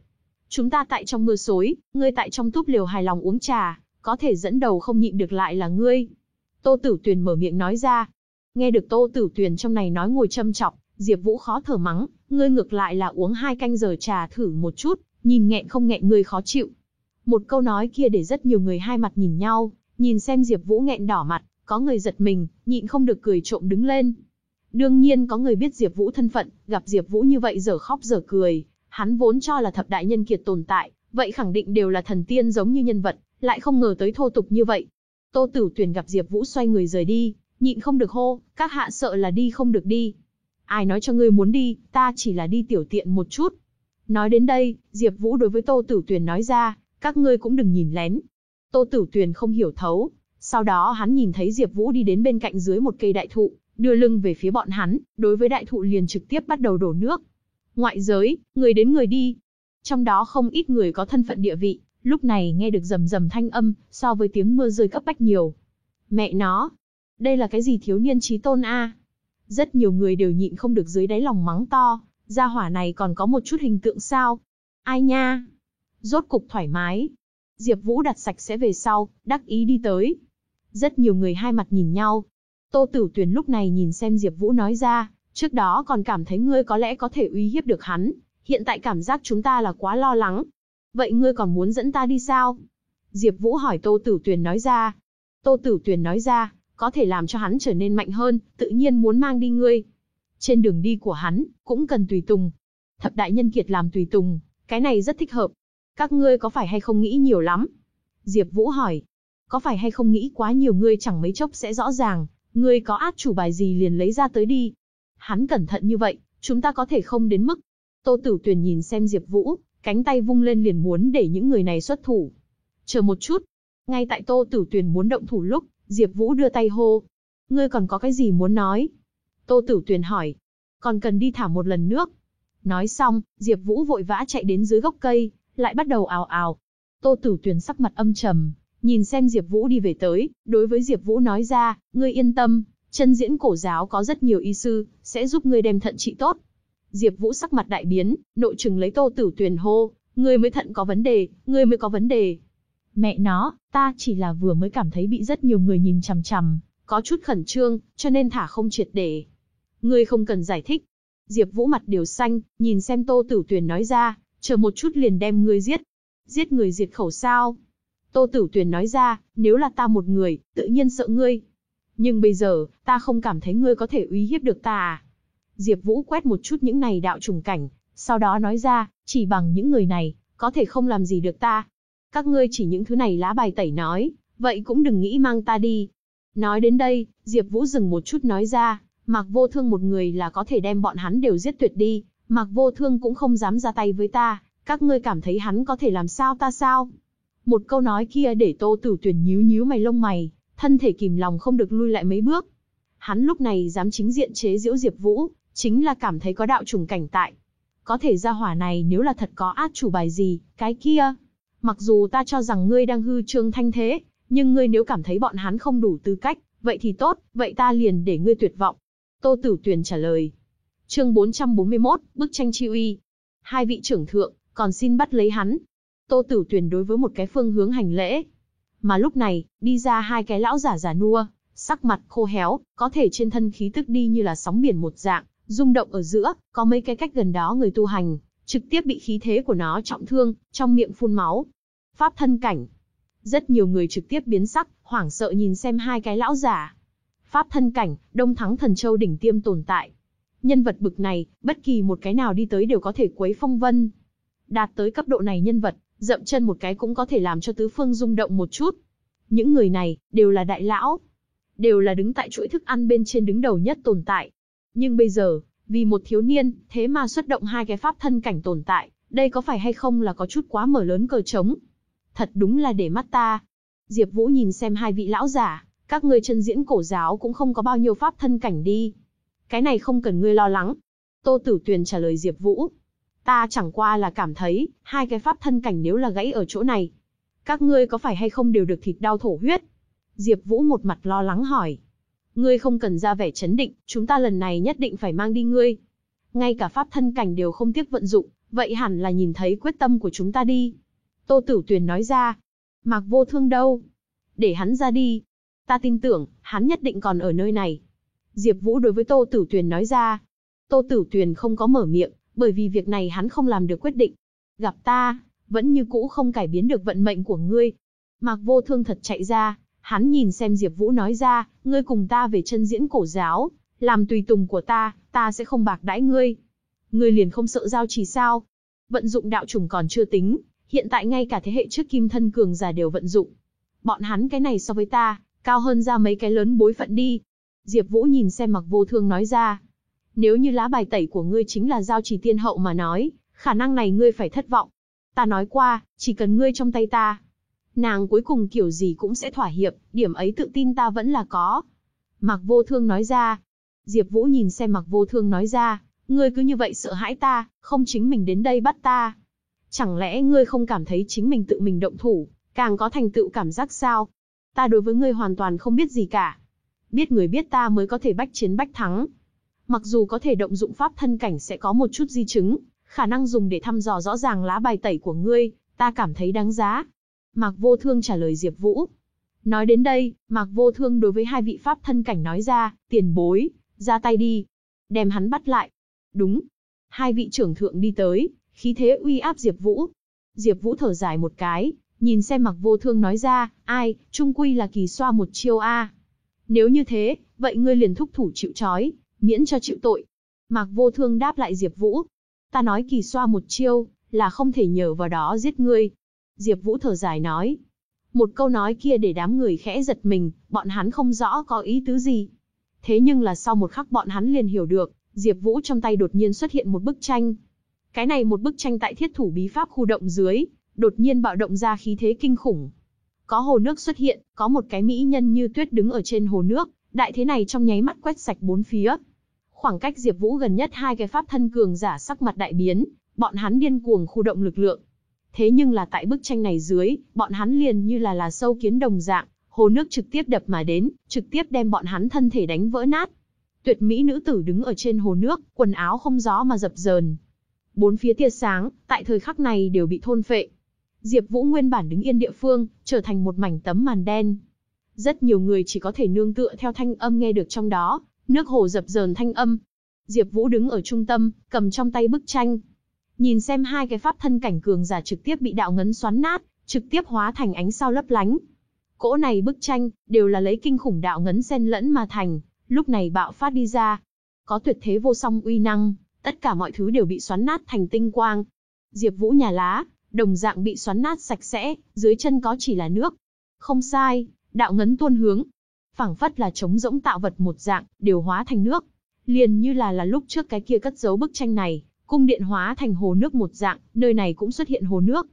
Chúng ta tại trong mưa xối, ngươi tại trong túp liều hài lòng uống trà, có thể dẫn đầu không nhịn được lại là ngươi. Tô Tử Tuyền mở miệng nói ra. Nghe được Tô Tử Tuyền trong này nói ngồi châm chọc, Diệp Vũ khó thở mắng, ngươi ngược lại là uống hai canh giờ trà thử một chút, nhìn nghẹn không nghẹn ngươi khó chịu. Một câu nói kia để rất nhiều người hai mặt nhìn nhau, nhìn xem Diệp Vũ nghẹn đỏ mặt, có người giật mình, nhịn không được cười trộm đứng lên. Đương nhiên có người biết Diệp Vũ thân phận, gặp Diệp Vũ như vậy giờ khóc giờ cười, hắn vốn cho là thập đại nhân kiệt tồn tại, vậy khẳng định đều là thần tiên giống như nhân vật, lại không ngờ tới thô tục như vậy. Tô Tử Tuyền gặp Diệp Vũ xoay người rời đi, nhịn không được hô, các hạ sợ là đi không được đi. Ai nói cho ngươi muốn đi, ta chỉ là đi tiểu tiện một chút. Nói đến đây, Diệp Vũ đối với Tô Tử Tuyền nói ra, các ngươi cũng đừng nhìn lén. Tô Tử Tuyền không hiểu thấu, sau đó hắn nhìn thấy Diệp Vũ đi đến bên cạnh dưới một cây đại thụ, đưa lưng về phía bọn hắn, đối với đại thụ liền trực tiếp bắt đầu đổ nước. Ngoại giới, người đến người đi. Trong đó không ít người có thân phận địa vị, lúc này nghe được rầm rầm thanh âm, so với tiếng mưa rơi cấp bách nhiều. Mẹ nó, đây là cái gì thiếu niên trí tôn a? Rất nhiều người đều nhịn không được dưới đáy lòng mắng to, gia hỏa này còn có một chút hình tượng sao? Ai nha? Rốt cục thoải mái. Diệp Vũ đặt sạch sẽ về sau, đắc ý đi tới. Rất nhiều người hai mặt nhìn nhau. Tô Tử Tuyền lúc này nhìn xem Diệp Vũ nói ra, trước đó còn cảm thấy ngươi có lẽ có thể uy hiếp được hắn, hiện tại cảm giác chúng ta là quá lo lắng. Vậy ngươi còn muốn dẫn ta đi sao? Diệp Vũ hỏi Tô Tử Tuyền nói ra. Tô Tử Tuyền nói ra, có thể làm cho hắn trở nên mạnh hơn, tự nhiên muốn mang đi ngươi. Trên đường đi của hắn, cũng cần tùy tùng. Thập đại nhân kiệt làm tùy tùng, cái này rất thích hợp. Các ngươi có phải hay không nghĩ nhiều lắm? Diệp Vũ hỏi. Có phải hay không nghĩ quá nhiều ngươi chẳng mấy chốc sẽ rõ ràng, ngươi có át chủ bài gì liền lấy ra tới đi. Hắn cẩn thận như vậy, chúng ta có thể không đến mức. Tô Tử Tuyền nhìn xem Diệp Vũ, cánh tay vung lên liền muốn để những người này xuất thủ. Chờ một chút. Ngay tại Tô Tử Tuyền muốn động thủ lúc, Diệp Vũ đưa tay hô. Ngươi còn có cái gì muốn nói? Tô Tử Tuyền hỏi. Còn cần đi thả một lần nước. Nói xong, Diệp Vũ vội vã chạy đến dưới gốc cây, lại bắt đầu ào ào. Tô Tử Tuyền sắc mặt âm trầm, nhìn xem Diệp Vũ đi về tới, đối với Diệp Vũ nói ra, ngươi yên tâm, chân diễn cổ giáo có rất nhiều y sư, sẽ giúp ngươi đem thận trị tốt. Diệp Vũ sắc mặt đại biến, nội trừng lấy Tô Tử Tuyền hô, ngươi mới thận có vấn đề, ngươi mới có vấn đề. Mẹ nó, ta chỉ là vừa mới cảm thấy bị rất nhiều người nhìn chằm chằm, có chút khẩn trương, cho nên thả không triệt để. Ngươi không cần giải thích. Diệp Vũ mặt đều xanh, nhìn xem Tô Tử Tuyền nói ra, chờ một chút liền đem ngươi giết. Giết người diệt khẩu sao? Tô Tử Tuyền nói ra, nếu là ta một người, tự nhiên sợ ngươi. Nhưng bây giờ, ta không cảm thấy ngươi có thể uy hiếp được ta à? Diệp Vũ quét một chút những này đạo trùng cảnh, sau đó nói ra, chỉ bằng những người này, có thể không làm gì được ta. Các ngươi chỉ những thứ này lá bài tẩy nói, vậy cũng đừng nghĩ mang ta đi. Nói đến đây, Diệp Vũ dừng một chút nói ra, Mạc Vô Thương một người là có thể đem bọn hắn đều giết tuyệt đi, Mạc Vô Thương cũng không dám ra tay với ta, các ngươi cảm thấy hắn có thể làm sao ta sao? Một câu nói kia để Tô Tử Tuyển nhíu nhíu mày lông mày, thân thể kìm lòng không được lui lại mấy bước. Hắn lúc này dám chính diện chế giễu Diệp Vũ, chính là cảm thấy có đạo trùng cảnh tại. Có thể ra hỏa này nếu là thật có át chủ bài gì, cái kia. Mặc dù ta cho rằng ngươi đang hư trương thanh thế, nhưng ngươi nếu cảm thấy bọn hắn không đủ tư cách, vậy thì tốt, vậy ta liền để ngươi tuyệt vọng. Tô Tử Tuyền trả lời. Chương 441, bức tranh chi uy. Hai vị trưởng thượng, còn xin bắt lấy hắn. Tô Tử Tuyền đối với một cái phương hướng hành lễ. Mà lúc này, đi ra hai cái lão giả giả nua, sắc mặt khô héo, có thể trên thân khí tức đi như là sóng biển một dạng, rung động ở giữa, có mấy cái cách gần đó người tu hành, trực tiếp bị khí thế của nó trọng thương, trong miệng phun máu. Pháp thân cảnh. Rất nhiều người trực tiếp biến sắc, hoảng sợ nhìn xem hai cái lão giả. Pháp thân cảnh, Đông Thắng Thần Châu đỉnh tiêm tồn tại. Nhân vật bực này, bất kỳ một cái nào đi tới đều có thể quấy phong vân. Đạt tới cấp độ này nhân vật, dậm chân một cái cũng có thể làm cho tứ phương rung động một chút. Những người này, đều là đại lão. Đều là đứng tại chuỗi thức ăn bên trên đứng đầu nhất tồn tại. Nhưng bây giờ, vì một thiếu niên, thế mà xuất động hai cái pháp thân cảnh tồn tại, đây có phải hay không là có chút quá mở lớn cờ trống? Thật đúng là để mắt ta. Diệp Vũ nhìn xem hai vị lão giả, các ngươi chân diễn cổ giáo cũng không có bao nhiêu pháp thân cảnh đi. Cái này không cần ngươi lo lắng. Tô Tử Tuyền trả lời Diệp Vũ. Ta chẳng qua là cảm thấy, hai cái pháp thân cảnh nếu là gãy ở chỗ này, các ngươi có phải hay không đều được thịt đau thổ huyết? Diệp Vũ một mặt lo lắng hỏi. Ngươi không cần ra vẻ chấn định, chúng ta lần này nhất định phải mang đi ngươi. Ngay cả pháp thân cảnh đều không tiếc vận dụng, vậy hẳn là nhìn thấy quyết tâm của chúng ta đi. Tô Tử Tuyền nói ra. Mạc Vô Thương đâu? Để hắn ra đi. Ta tin tưởng, hắn nhất định còn ở nơi này. Diệp Vũ đối với Tô Tử Tuyền nói ra. Tô Tử Tuyền không có mở miệng, bởi vì việc này hắn không làm được quyết định. Gặp ta, vẫn như cũ không cải biến được vận mệnh của ngươi. Mạc Vô Thương thật chạy ra, hắn nhìn xem Diệp Vũ nói ra, ngươi cùng ta về chân diễn cổ giáo, làm tùy tùng của ta, ta sẽ không bạc đãi ngươi. Ngươi liền không sợ giao chỉ sao? Vận dụng đạo trùng còn chưa tính, hiện tại ngay cả thế hệ trước kim thân cường giả đều vận dụng. Bọn hắn cái này so với ta, cao hơn ra mấy cái lớn bối phận đi. Diệp Vũ nhìn xem Mặc Vô Thương nói ra, nếu như lá bài tẩy của ngươi chính là giao trì tiên hậu mà nói, khả năng này ngươi phải thất vọng. Ta nói qua, chỉ cần ngươi trong tay ta, nàng cuối cùng kiểu gì cũng sẽ thỏa hiệp, điểm ấy tự tin ta vẫn là có. Mạc Vô Thương nói ra. Diệp Vũ nhìn xem Mạc Vô Thương nói ra, ngươi cứ như vậy sợ hãi ta, không chính mình đến đây bắt ta. Chẳng lẽ ngươi không cảm thấy chính mình tự mình động thủ, càng có thành tựu cảm giác sao? Ta đối với ngươi hoàn toàn không biết gì cả. Biết người biết ta mới có thể bách chiến bách thắng. Mặc dù có thể động dụng pháp thân cảnh sẽ có một chút di chứng, khả năng dùng để thăm dò rõ ràng lá bài tẩy của ngươi, ta cảm thấy đáng giá. Mạc Vô Thương trả lời Diệp Vũ. Nói đến đây, Mạc Vô Thương đối với hai vị pháp thân cảnh nói ra, tiền bối, ra tay đi. Đem hắn bắt lại. Đúng. Hai vị trưởng thượng đi tới, khí thế uy áp Diệp Vũ. Diệp Vũ thở dài một cái, nhìn xem Mạc Vô Thương nói ra, ai, trung quy là kỳ xoa một chiêu a. Nếu như thế, vậy ngươi liền thúc thủ chịu trói, miễn cho chịu tội. Mạc Vô Thương đáp lại Diệp Vũ. Ta nói kỳ xoa một chiêu, là không thể nhờ vào đó giết ngươi. Diệp Vũ thở dài nói. Một câu nói kia để đám người khẽ giật mình, bọn hắn không rõ có ý tứ gì. Thế nhưng là sau một khắc bọn hắn liền hiểu được, Diệp Vũ trong tay đột nhiên xuất hiện một bức tranh. Cái này một bức tranh tại thiết thủ bí pháp khu động dưới, đột nhiên bạo động ra khí thế kinh khủng. Có hồ nước xuất hiện, có một cái mỹ nhân như tuyết đứng ở trên hồ nước, đại thế này trong nháy mắt quét sạch bốn phía. Khoảng cách Diệp Vũ gần nhất hai cái pháp thân cường giả sắc mặt đại biến, bọn hắn điên cuồng khu động lực lượng. Thế nhưng là tại bức tranh này dưới, bọn hắn liền như là là sâu kiến đồng dạng, hồ nước trực tiếp đập mà đến, trực tiếp đem bọn hắn thân thể đánh vỡ nát. Tuyệt mỹ nữ tử đứng ở trên hồ nước, quần áo không gió mà dập dờn. Bốn phía tia sáng, tại thời khắc này đều bị thôn phệ. Diệp Vũ nguyên bản đứng yên địa phương, trở thành một mảnh tấm màn đen. Rất nhiều người chỉ có thể nương tựa theo thanh âm nghe được trong đó, nước hồ dập dờn thanh âm. Diệp Vũ đứng ở trung tâm, cầm trong tay bức tranh. Nhìn xem hai cái pháp thân cảnh cường giả trực tiếp bị đạo ngấn xoắn nát, trực tiếp hóa thành ánh sao lấp lánh. Cỗ này bức tranh đều là lấy kinh khủng đạo ngấn xen lẫn mà thành, lúc này bạo phát đi ra. Có tuyệt thế vô song uy năng, tất cả mọi thứ đều bị xoắn nát thành tinh quang. Diệp Vũ nhà lá, đồng dạng bị xoắn nát sạch sẽ, dưới chân có chỉ là nước. Không sai, đạo ngấn tuôn hướng. Phảng phất là trống rỗng tạo vật một dạng, đều hóa thành nước. Liền như là là lúc trước cái kia cất giấu bức tranh này, cung điện hóa thành hồ nước một dạng, nơi này cũng xuất hiện hồ nước.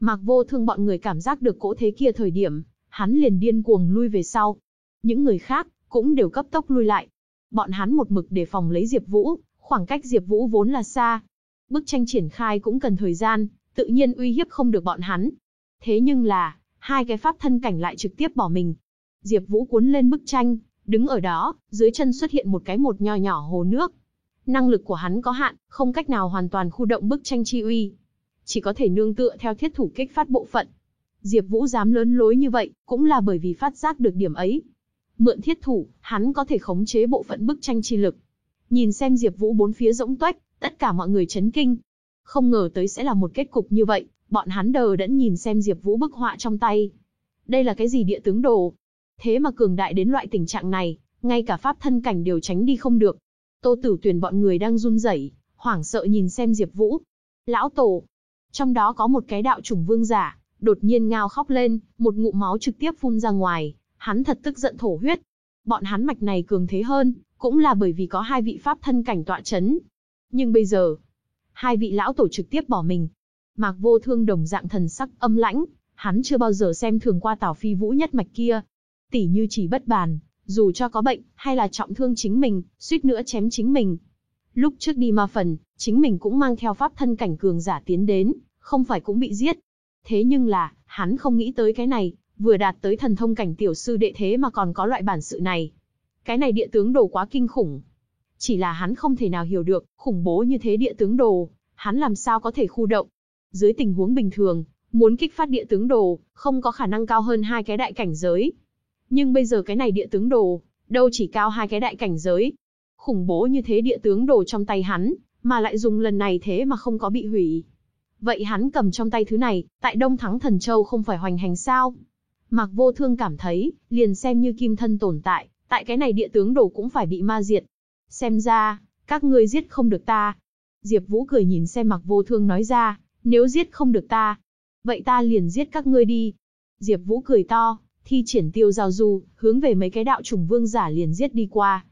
Mạc Vô Thương bọn người cảm giác được cỗ thế kia thời điểm, hắn liền điên cuồng lui về sau. Những người khác cũng đều cấp tốc lui lại. Bọn hắn một mực để phòng lấy Diệp Vũ, khoảng cách Diệp Vũ vốn là xa. Bức tranh triển khai cũng cần thời gian, tự nhiên uy hiếp không được bọn hắn. Thế nhưng là, hai cái pháp thân cảnh lại trực tiếp bỏ mình. Diệp Vũ cuốn lên bức tranh, đứng ở đó, dưới chân xuất hiện một cái một nho nhỏ hồ nước. Năng lực của hắn có hạn, không cách nào hoàn toàn khu động bức tranh chi uy, chỉ có thể nương tựa theo thiết thủ kích phát bộ phận. Diệp Vũ dám lớn lối như vậy, cũng là bởi vì phát giác được điểm ấy. Mượn thiết thủ, hắn có thể khống chế bộ phận bức tranh chi lực. Nhìn xem Diệp Vũ bốn phía rỗng tuếch, tất cả mọi người chấn kinh. Không ngờ tới sẽ là một kết cục như vậy, bọn hắn đờ đẫn nhìn xem Diệp Vũ bức họa trong tay. Đây là cái gì địa tướng đồ? Thế mà cường đại đến loại tình trạng này, ngay cả pháp thân cảnh đều tránh đi không được. Tô Tử Tuyền bọn người đang run rẩy, hoảng sợ nhìn xem Diệp Vũ. "Lão tổ!" Trong đó có một cái đạo chủng vương giả, đột nhiên ngao khóc lên, một ngụm máu trực tiếp phun ra ngoài, hắn thật tức giận thổ huyết. Bọn hắn mạch này cường thế hơn, cũng là bởi vì có hai vị pháp thân cảnh tọa chấn. Nhưng bây giờ, hai vị lão tổ trực tiếp bỏ mình. Mạc Vô Thương đồng dạng thần sắc âm lãnh, hắn chưa bao giờ xem thường qua Tào Phi Vũ nhất mạch kia. Tỷ như chỉ bất bàn, dù cho có bệnh, hay là trọng thương chính mình, suýt nữa chém chính mình. Lúc trước đi ma phần, chính mình cũng mang theo pháp thân cảnh cường giả tiến đến, không phải cũng bị giết. Thế nhưng là, hắn không nghĩ tới cái này, vừa đạt tới thần thông cảnh tiểu sư đệ thế mà còn có loại bản sự này. Cái này địa tướng đồ quá kinh khủng. Chỉ là hắn không thể nào hiểu được, khủng bố như thế địa tướng đồ, hắn làm sao có thể khu động. Dưới tình huống bình thường, muốn kích phát địa tướng đồ, không có khả năng cao hơn hai cái đại cảnh giới. Nhưng bây giờ cái này địa tướng đồ, đâu chỉ cao hai cái đại cảnh giới. Khủng bố như thế địa tướng đồ trong tay hắn, mà lại dùng lần này thế mà không có bị hủy. Vậy hắn cầm trong tay thứ này, tại Đông Thắng Thần Châu không phải hoành hành sao? Mạc Vô Thương cảm thấy, liền xem như kim thân tồn tại, tại cái này địa tướng đồ cũng phải bị ma diệt. Xem ra, các ngươi giết không được ta. Diệp Vũ cười nhìn xem Mạc Vô Thương nói ra, nếu giết không được ta, vậy ta liền giết các ngươi đi. Diệp Vũ cười to, thi triển tiêu giao du, hướng về mấy cái đạo trùng vương giả liền giết đi qua.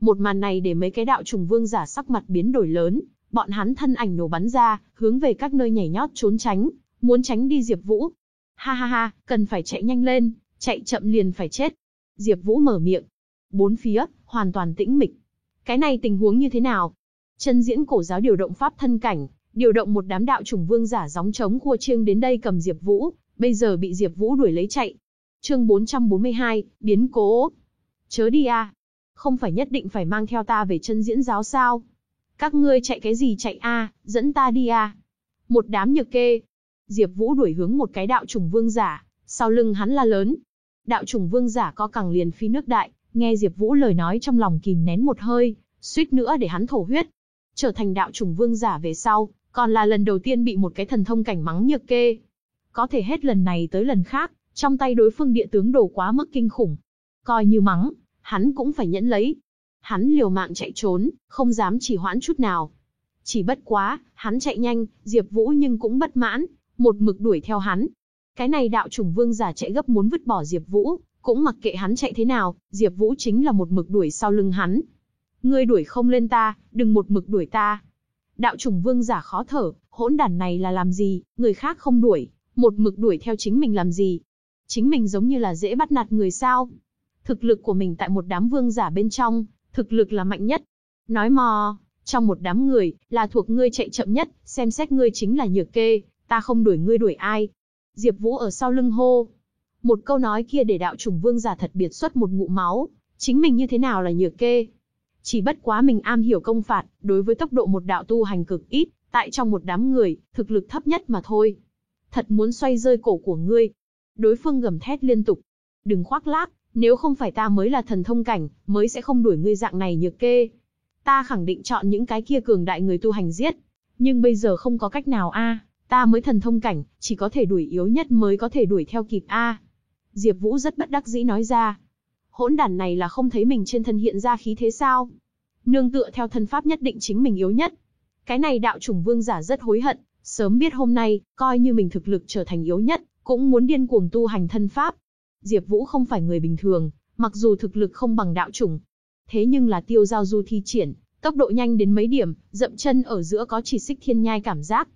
Một màn này để mấy cái đạo trùng vương giả sắc mặt biến đổi lớn, bọn hắn thân ảnh nổ bắn ra, hướng về các nơi nhảy nhót trốn tránh, muốn tránh đi Diệp Vũ. Ha ha ha, cần phải chạy nhanh lên, chạy chậm liền phải chết. Diệp Vũ mở miệng. Bốn phía, hoàn toàn tĩnh mịch. Cái này tình huống như thế nào? Chân diễn cổ giáo điều động pháp thân cảnh, điều động một đám đạo chủng vương giả gióng trống khua chiêng đến đây cầm Diệp Vũ, bây giờ bị Diệp Vũ đuổi lấy chạy. Chương 442, biến cố. Chớ đi a, không phải nhất định phải mang theo ta về chân diễn giáo sao? Các ngươi chạy cái gì chạy a, dẫn ta đi a. Một đám nhược kê. Diệp Vũ đuổi hướng một cái đạo trùng vương giả, sau lưng hắn la lớn. Đạo trùng vương giả co cẳng liền phi nước đại, nghe Diệp Vũ lời nói trong lòng kìm nén một hơi, suýt nữa để hắn thổ huyết. Trở thành đạo trùng vương giả về sau, còn là lần đầu tiên bị một cái thần thông cảnh mắng nhược kê. Có thể hết lần này tới lần khác, trong tay đối phương địa tướng đồ quá mức kinh khủng. Coi như mắng, hắn cũng phải nhẫn lấy. Hắn liều mạng chạy trốn, không dám chỉ hoãn chút nào. Chỉ bất quá, hắn chạy nhanh, Diệp Vũ nhưng cũng bất mãn, một mực đuổi theo hắn. Cái này đạo chủng vương giả chạy gấp muốn vứt bỏ Diệp Vũ, cũng mặc kệ hắn chạy thế nào, Diệp Vũ chính là một mực đuổi sau lưng hắn. Ngươi đuổi không lên ta, đừng một mực đuổi ta. Đạo chủng vương giả khó thở, hỗn đản này là làm gì, người khác không đuổi, một mực đuổi theo chính mình làm gì? Chính mình giống như là dễ bắt nạt người sao? Thực lực của mình tại một đám vương giả bên trong, thực lực là mạnh nhất. Nói mò, trong một đám người, là thuộc ngươi chạy chậm nhất, xem xét ngươi chính là nhược kê, Ta không đuổi ngươi đuổi ai? Diệp Vũ ở sau lưng hô. Một câu nói kia để đạo trùng vương giả thật biệt xuất một ngụ máu, chính mình như thế nào là nhược kê. Chỉ bất quá mình am hiểu công phạt, đối với tốc độ một đạo tu hành cực ít, tại trong một đám người, thực lực thấp nhất mà thôi. Thật muốn xoay rơi cổ của ngươi. Đối phương gầm thét liên tục. Đừng khoác lác, nếu không phải ta mới là thần thông cảnh, mới sẽ không đuổi ngươi dạng này nhược kê. Ta khẳng định chọn những cái kia cường đại người tu hành giết. Nhưng bây giờ không có cách nào a, ta mới thần thông cảnh, chỉ có thể đuổi yếu nhất mới có thể đuổi theo kịp a. Diệp Vũ rất bất đắc dĩ nói ra. Hỗn đản này là không thấy mình trên thân hiện ra khí thế sao? Nương tựa theo thân pháp nhất định chính mình yếu nhất. Cái này đạo chủng vương giả rất hối hận, sớm biết hôm nay, coi như mình thực lực trở thành yếu nhất, cũng muốn điên cuồng tu hành thân pháp. Diệp Vũ không phải người bình thường, mặc dù thực lực không bằng đạo chủng, thế nhưng là tiêu giao du thi triển, tốc độ nhanh đến mấy điểm, dậm chân ở giữa có chỉ xích thiên nhai cảm giác.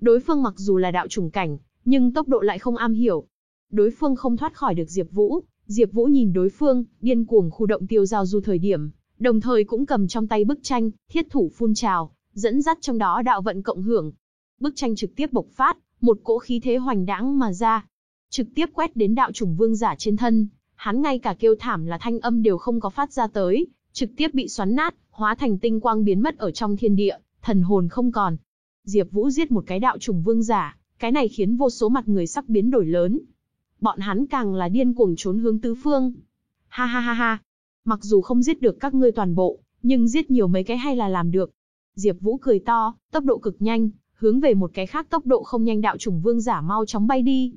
Đối phương mặc dù là đạo chủng cảnh, nhưng tốc độ lại không am hiểu. Đối phương không thoát khỏi được Diệp Vũ, Diệp Vũ nhìn đối phương, điên cuồng khu động tiêu giao du thời điểm, đồng thời cũng cầm trong tay bức tranh, thiết thủ phun trào, dẫn dắt trong đó đạo vận cộng hưởng. Bức tranh trực tiếp bộc phát, một cỗ khí thế hoành đãng mà ra, trực tiếp quét đến đạo chủng vương giả trên thân, hắn ngay cả kêu thảm là thanh âm đều không có phát ra tới, trực tiếp bị xoắn nát, hóa thành tinh quang biến mất ở trong thiên địa, thần hồn không còn. Diệp Vũ giết một cái đạo chủng vương giả, cái này khiến vô số mặt người sắc biến đổi lớn. Bọn hắn càng là điên cuồng trốn hướng tứ phương. Ha ha ha ha, mặc dù không giết được các ngươi toàn bộ, nhưng giết nhiều mấy cái hay là làm được. Diệp Vũ cười to, tốc độ cực nhanh, hướng về một cái khác tốc độ không nhanh đạo chủng vương giả mau chóng bay đi.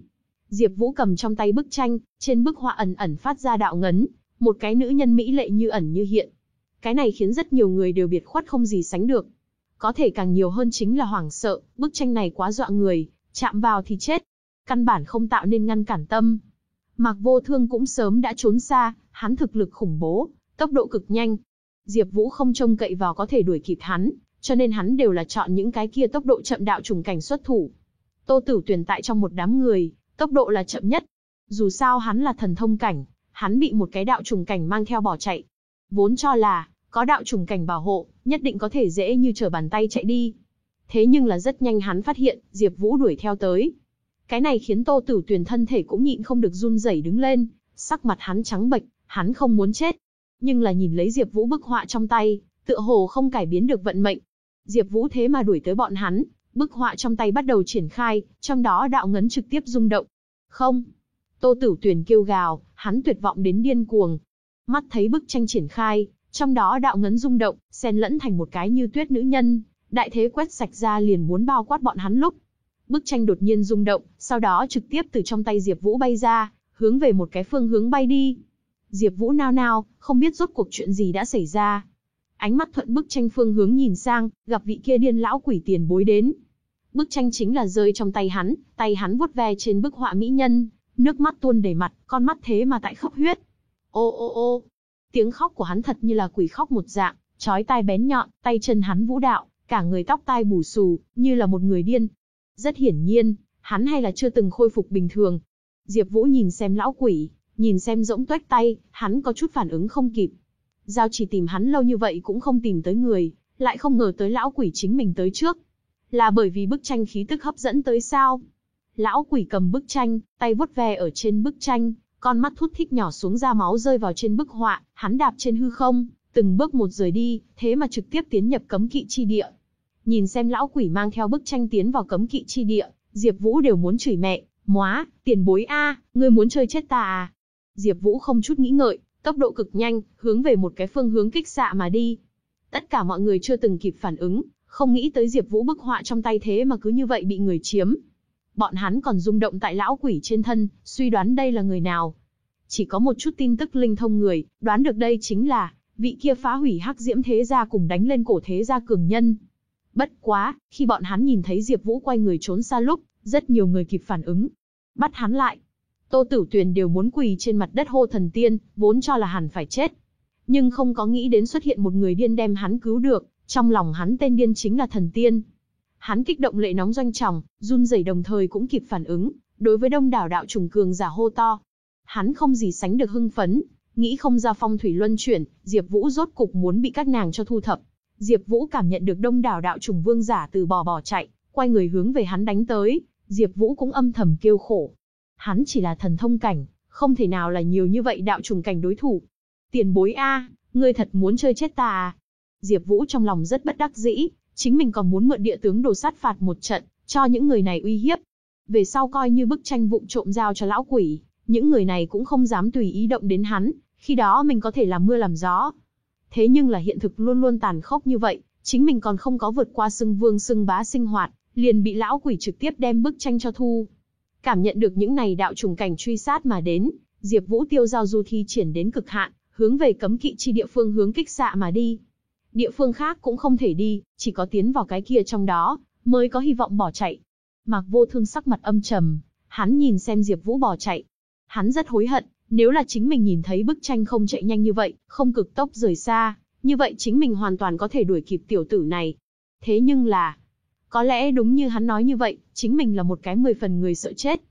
Diệp Vũ cầm trong tay bức tranh, trên bức họa ẩn ẩn phát ra đạo ngấn, một cái nữ nhân mỹ lệ như ẩn như hiện. Cái này khiến rất nhiều người đều biệt khuất không gì sánh được. Có thể càng nhiều hơn chính là hoảng sợ, bức tranh này quá dọa người, chạm vào thì chết. Căn bản không tạo nên ngăn cản tâm. Mạc Vô Thương cũng sớm đã trốn xa, hắn thực lực khủng bố, tốc độ cực nhanh. Diệp Vũ không trông cậy vào có thể đuổi kịp hắn, cho nên hắn đều là chọn những cái kia tốc độ chậm đạo trùng cảnh xuất thủ. Tô Tử Tuyền tại trong một đám người, tốc độ là chậm nhất. Dù sao hắn là thần thông cảnh, hắn bị một cái đạo trùng cảnh mang theo bỏ chạy. Vốn cho là, có đạo trùng cảnh bảo hộ, nhất định có thể dễ như trở bàn tay chạy đi. Thế nhưng là rất nhanh hắn phát hiện, Diệp Vũ đuổi theo tới. Cái này khiến Tô Tử Tuyền thân thể cũng nhịn không được run rẩy đứng lên, sắc mặt hắn trắng bệch, hắn không muốn chết. Nhưng là nhìn lấy Diệp Vũ bức họa trong tay, tựa hồ không cải biến được vận mệnh. Diệp Vũ thế mà đuổi tới bọn hắn, bức họa trong tay bắt đầu triển khai, trong đó đạo ngấn trực tiếp rung động. Không. Tô Tử Tuyền kêu gào, hắn tuyệt vọng đến điên cuồng. Mắt thấy bức tranh triển khai, trong đó đạo ngấn rung động, xen lẫn thành một cái như tuyết nữ nhân, đại thế quét sạch ra liền muốn bao quát bọn hắn lúc. Bức tranh đột nhiên rung động, sau đó trực tiếp từ trong tay Diệp Vũ bay ra, hướng về một cái phương hướng bay đi. Diệp Vũ nao nao, không biết rốt cuộc chuyện gì đã xảy ra. Ánh mắt thuận bức tranh phương hướng nhìn sang, gặp vị kia điên lão quỷ tiền bối đến. Bức tranh chính là rơi trong tay hắn, tay hắn vuốt ve trên bức họa mỹ nhân, nước mắt tuôn đầy mặt, con mắt thế mà tại khóc huyết. Ô ô ô, tiếng khóc của hắn thật như là quỷ khóc một dạng, chói tai bén nhọn, tay chân hắn vũ đạo, cả người tóc tai bù xù, như là một người điên. Rất hiển nhiên, hắn hay là chưa từng khôi phục bình thường. Diệp Vũ nhìn xem lão quỷ, nhìn xem rỗng tuếch tay, hắn có chút phản ứng không kịp. Giao chỉ tìm hắn lâu như vậy cũng không tìm tới người, lại không ngờ tới lão quỷ chính mình tới trước. Là bởi vì bức tranh khí tức hấp dẫn tới sao? Lão quỷ cầm bức tranh, tay vuốt ve ở trên bức tranh, con mắt thút thít nhỏ xuống ra máu rơi vào trên bức họa, hắn đạp trên hư không, từng bước một rời đi, thế mà trực tiếp tiến nhập cấm kỵ chi địa. Nhìn xem lão quỷ mang theo bức tranh tiến vào cấm kỵ chi địa, Diệp Vũ đều muốn chửi mẹ, "Móa, tiền bối a, ngươi muốn chơi chết ta à?" Diệp Vũ không chút nghĩ ngợi, tốc độ cực nhanh, hướng về một cái phương hướng kích xạ mà đi. Tất cả mọi người chưa từng kịp phản ứng, không nghĩ tới Diệp Vũ bức họa trong tay thế mà cứ như vậy bị người chiếm. Bọn hắn còn rung động tại lão quỷ trên thân, suy đoán đây là người nào. Chỉ có một chút tin tức linh thông người, đoán được đây chính là vị kia phá hủy Hắc Diễm thế gia cùng đánh lên cổ thế gia cường nhân. Bất quá, khi bọn hắn nhìn thấy Diệp Vũ quay người trốn xa lúc, rất nhiều người kịp phản ứng, bắt hắn lại. Tô Tử Tuyền đều muốn quỳ trên mặt đất hô thần tiên, vốn cho là hẳn phải chết. Nhưng không có nghĩ đến xuất hiện một người điên đem hắn cứu được, trong lòng hắn tên điên chính là thần tiên. Hắn kích động lệ nóng doanh trọng, run rẩy đồng thời cũng kịp phản ứng, đối với đông đảo đạo trùng cường giả hô to. Hắn không gì sánh được hưng phấn, nghĩ không ra phong thủy luân chuyển, Diệp Vũ rốt cục muốn bị các nàng cho thu thập. Diệp Vũ cảm nhận được đông đảo đạo trùng vương giả từ bò bỏ chạy, quay người hướng về hắn đánh tới, Diệp Vũ cũng âm thầm kêu khổ. Hắn chỉ là thần thông cảnh, không thể nào là nhiều như vậy đạo trùng cảnh đối thủ. Tiền bối a, ngươi thật muốn chơi chết ta à? Diệp Vũ trong lòng rất bất đắc dĩ, chính mình còn muốn mượn địa tướng đồ sát phạt một trận, cho những người này uy hiếp. Về sau coi như bức tranh vụng trộm giao cho lão quỷ, những người này cũng không dám tùy ý động đến hắn, khi đó mình có thể làm mưa làm gió. Thế nhưng là hiện thực luôn luôn tàn khốc như vậy, chính mình còn không có vượt qua xưng vương xưng bá sinh hoạt, liền bị lão quỷ trực tiếp đem bức tranh cho thu. Cảm nhận được những này đạo trùng cảnh truy sát mà đến, Diệp Vũ tiêu giao du thi triển đến cực hạn, hướng về cấm kỵ chi địa phương hướng kích xạ mà đi. Địa phương khác cũng không thể đi, chỉ có tiến vào cái kia trong đó, mới có hy vọng bỏ chạy. Mạc Vô Thương sắc mặt âm trầm, hắn nhìn xem Diệp Vũ bỏ chạy. Hắn rất hối hận, nếu là chính mình nhìn thấy bức tranh không chạy nhanh như vậy, không cực tốc rời xa, như vậy chính mình hoàn toàn có thể đuổi kịp tiểu tử này. Thế nhưng là, có lẽ đúng như hắn nói như vậy, chính mình là một cái mười phần người sợ chết.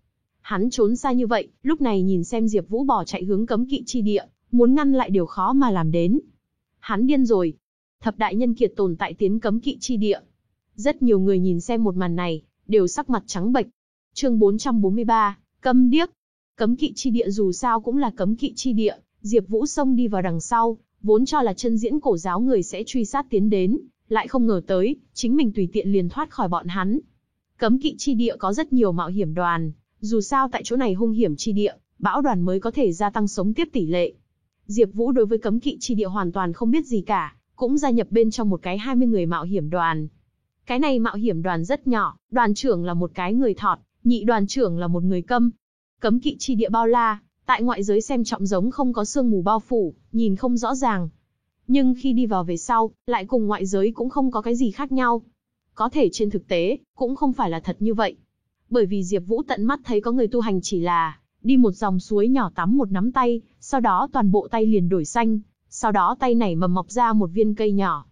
Hắn trốn xa như vậy, lúc này nhìn xem Diệp Vũ bỏ chạy hướng cấm kỵ chi địa, muốn ngăn lại điều khó mà làm đến. Hắn điên rồi. Thập đại nhân kiệt tồn tại tiến cấm kỵ chi địa. Rất nhiều người nhìn xem một màn này, đều sắc mặt trắng bệch. Chương 443, câm điếc. Cấm kỵ chi địa dù sao cũng là cấm kỵ chi địa, Diệp Vũ xông đi vào đằng sau, vốn cho là chân diễn cổ giáo người sẽ truy sát tiến đến, lại không ngờ tới, chính mình tùy tiện liền thoát khỏi bọn hắn. Cấm kỵ chi địa có rất nhiều mạo hiểm đoàn, dù sao tại chỗ này hung hiểm chi địa, bão đoàn mới có thể gia tăng sống tiếp tỷ lệ. Diệp Vũ đối với cấm kỵ chi địa hoàn toàn không biết gì cả, cũng gia nhập bên trong một cái 20 người mạo hiểm đoàn. Cái này mạo hiểm đoàn rất nhỏ, đoàn trưởng là một cái người thọt, nhị đoàn trưởng là một người câm. Cấm kỵ chi địa bao la, tại ngoại giới xem trọng giống không có sương mù bao phủ, nhìn không rõ ràng. Nhưng khi đi vào về sau, lại cùng ngoại giới cũng không có cái gì khác nhau. Có thể trên thực tế, cũng không phải là thật như vậy. Bởi vì Diệp Vũ tận mắt thấy có người tu hành chỉ là đi một dòng suối nhỏ tắm một nắm tay, sau đó toàn bộ tay liền đổi xanh, sau đó tay này mầm mọc ra một viên cây nhỏ.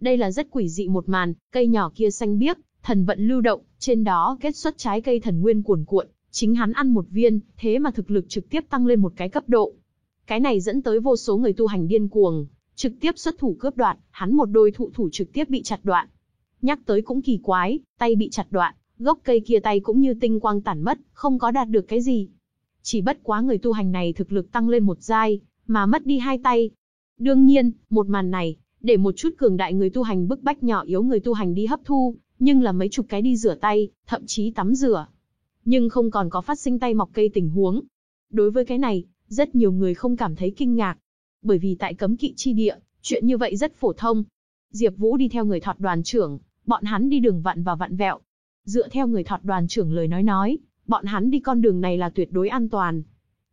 Đây là rất quỷ dị một màn, cây nhỏ kia xanh biếc, thần vận lưu động, trên đó kết xuất trái cây thần nguyên cuồn cuộn, chính hắn ăn một viên, thế mà thực lực trực tiếp tăng lên một cái cấp độ. Cái này dẫn tới vô số người tu hành điên cuồng, trực tiếp xuất thủ cướp đoạt, hắn một đôi thụ thủ trực tiếp bị chặt đoạn. Nhắc tới cũng kỳ quái, tay bị chặt đoạn, gốc cây kia tay cũng như tinh quang tản mất, không có đạt được cái gì. Chỉ bất quá người tu hành này thực lực tăng lên một giai, mà mất đi hai tay. Đương nhiên, một màn này, để một chút cường đại người tu hành bức bách nhỏ yếu người tu hành đi hấp thu, nhưng là mấy chục cái đi rửa tay, thậm chí tắm rửa. Nhưng không còn có phát sinh tay mọc cây tình huống. Đối với cái này, rất nhiều người không cảm thấy kinh ngạc. Bởi vì tại cấm kỵ chi địa, chuyện như vậy rất phổ thông. Diệp Vũ đi theo người thọt đoàn trưởng, bọn hắn đi đường vặn và vặn vẹo. Dựa theo người thọt đoàn trưởng lời nói nói, bọn hắn đi con đường này là tuyệt đối an toàn.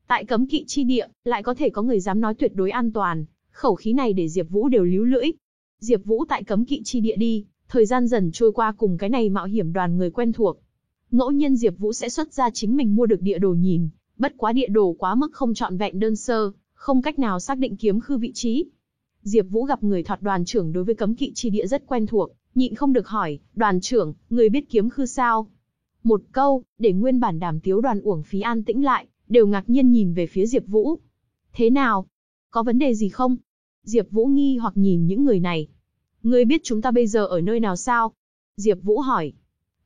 Tại cấm kỵ chi địa, lại có thể có người dám nói tuyệt đối an toàn, khẩu khí này để Diệp Vũ đều líu lưỡi. Diệp Vũ tại cấm kỵ chi địa đi, thời gian dần trôi qua cùng cái này mạo hiểm đoàn người quen thuộc. Ngẫu nhiên Diệp Vũ sẽ xuất ra chính mình mua được địa đồ nhìn, bất quá địa đồ quá mức không trọn vẹn đơn sơ, không cách nào xác định kiếm khư vị trí. Diệp Vũ gặp người thoạt đoàn trưởng đối với cấm kỵ chi địa rất quen thuộc, nhịn không được hỏi, "Đoàn trưởng, người biết kiếm khư sao?" Một câu, để nguyên bản đàm tiếu đoàn uổng phí an tĩnh lại, đều ngạc nhiên nhìn về phía Diệp Vũ. "Thế nào? Có vấn đề gì không?" Diệp Vũ nghi hoặc nhìn những người này. "Ngươi biết chúng ta bây giờ ở nơi nào sao?" Diệp Vũ hỏi.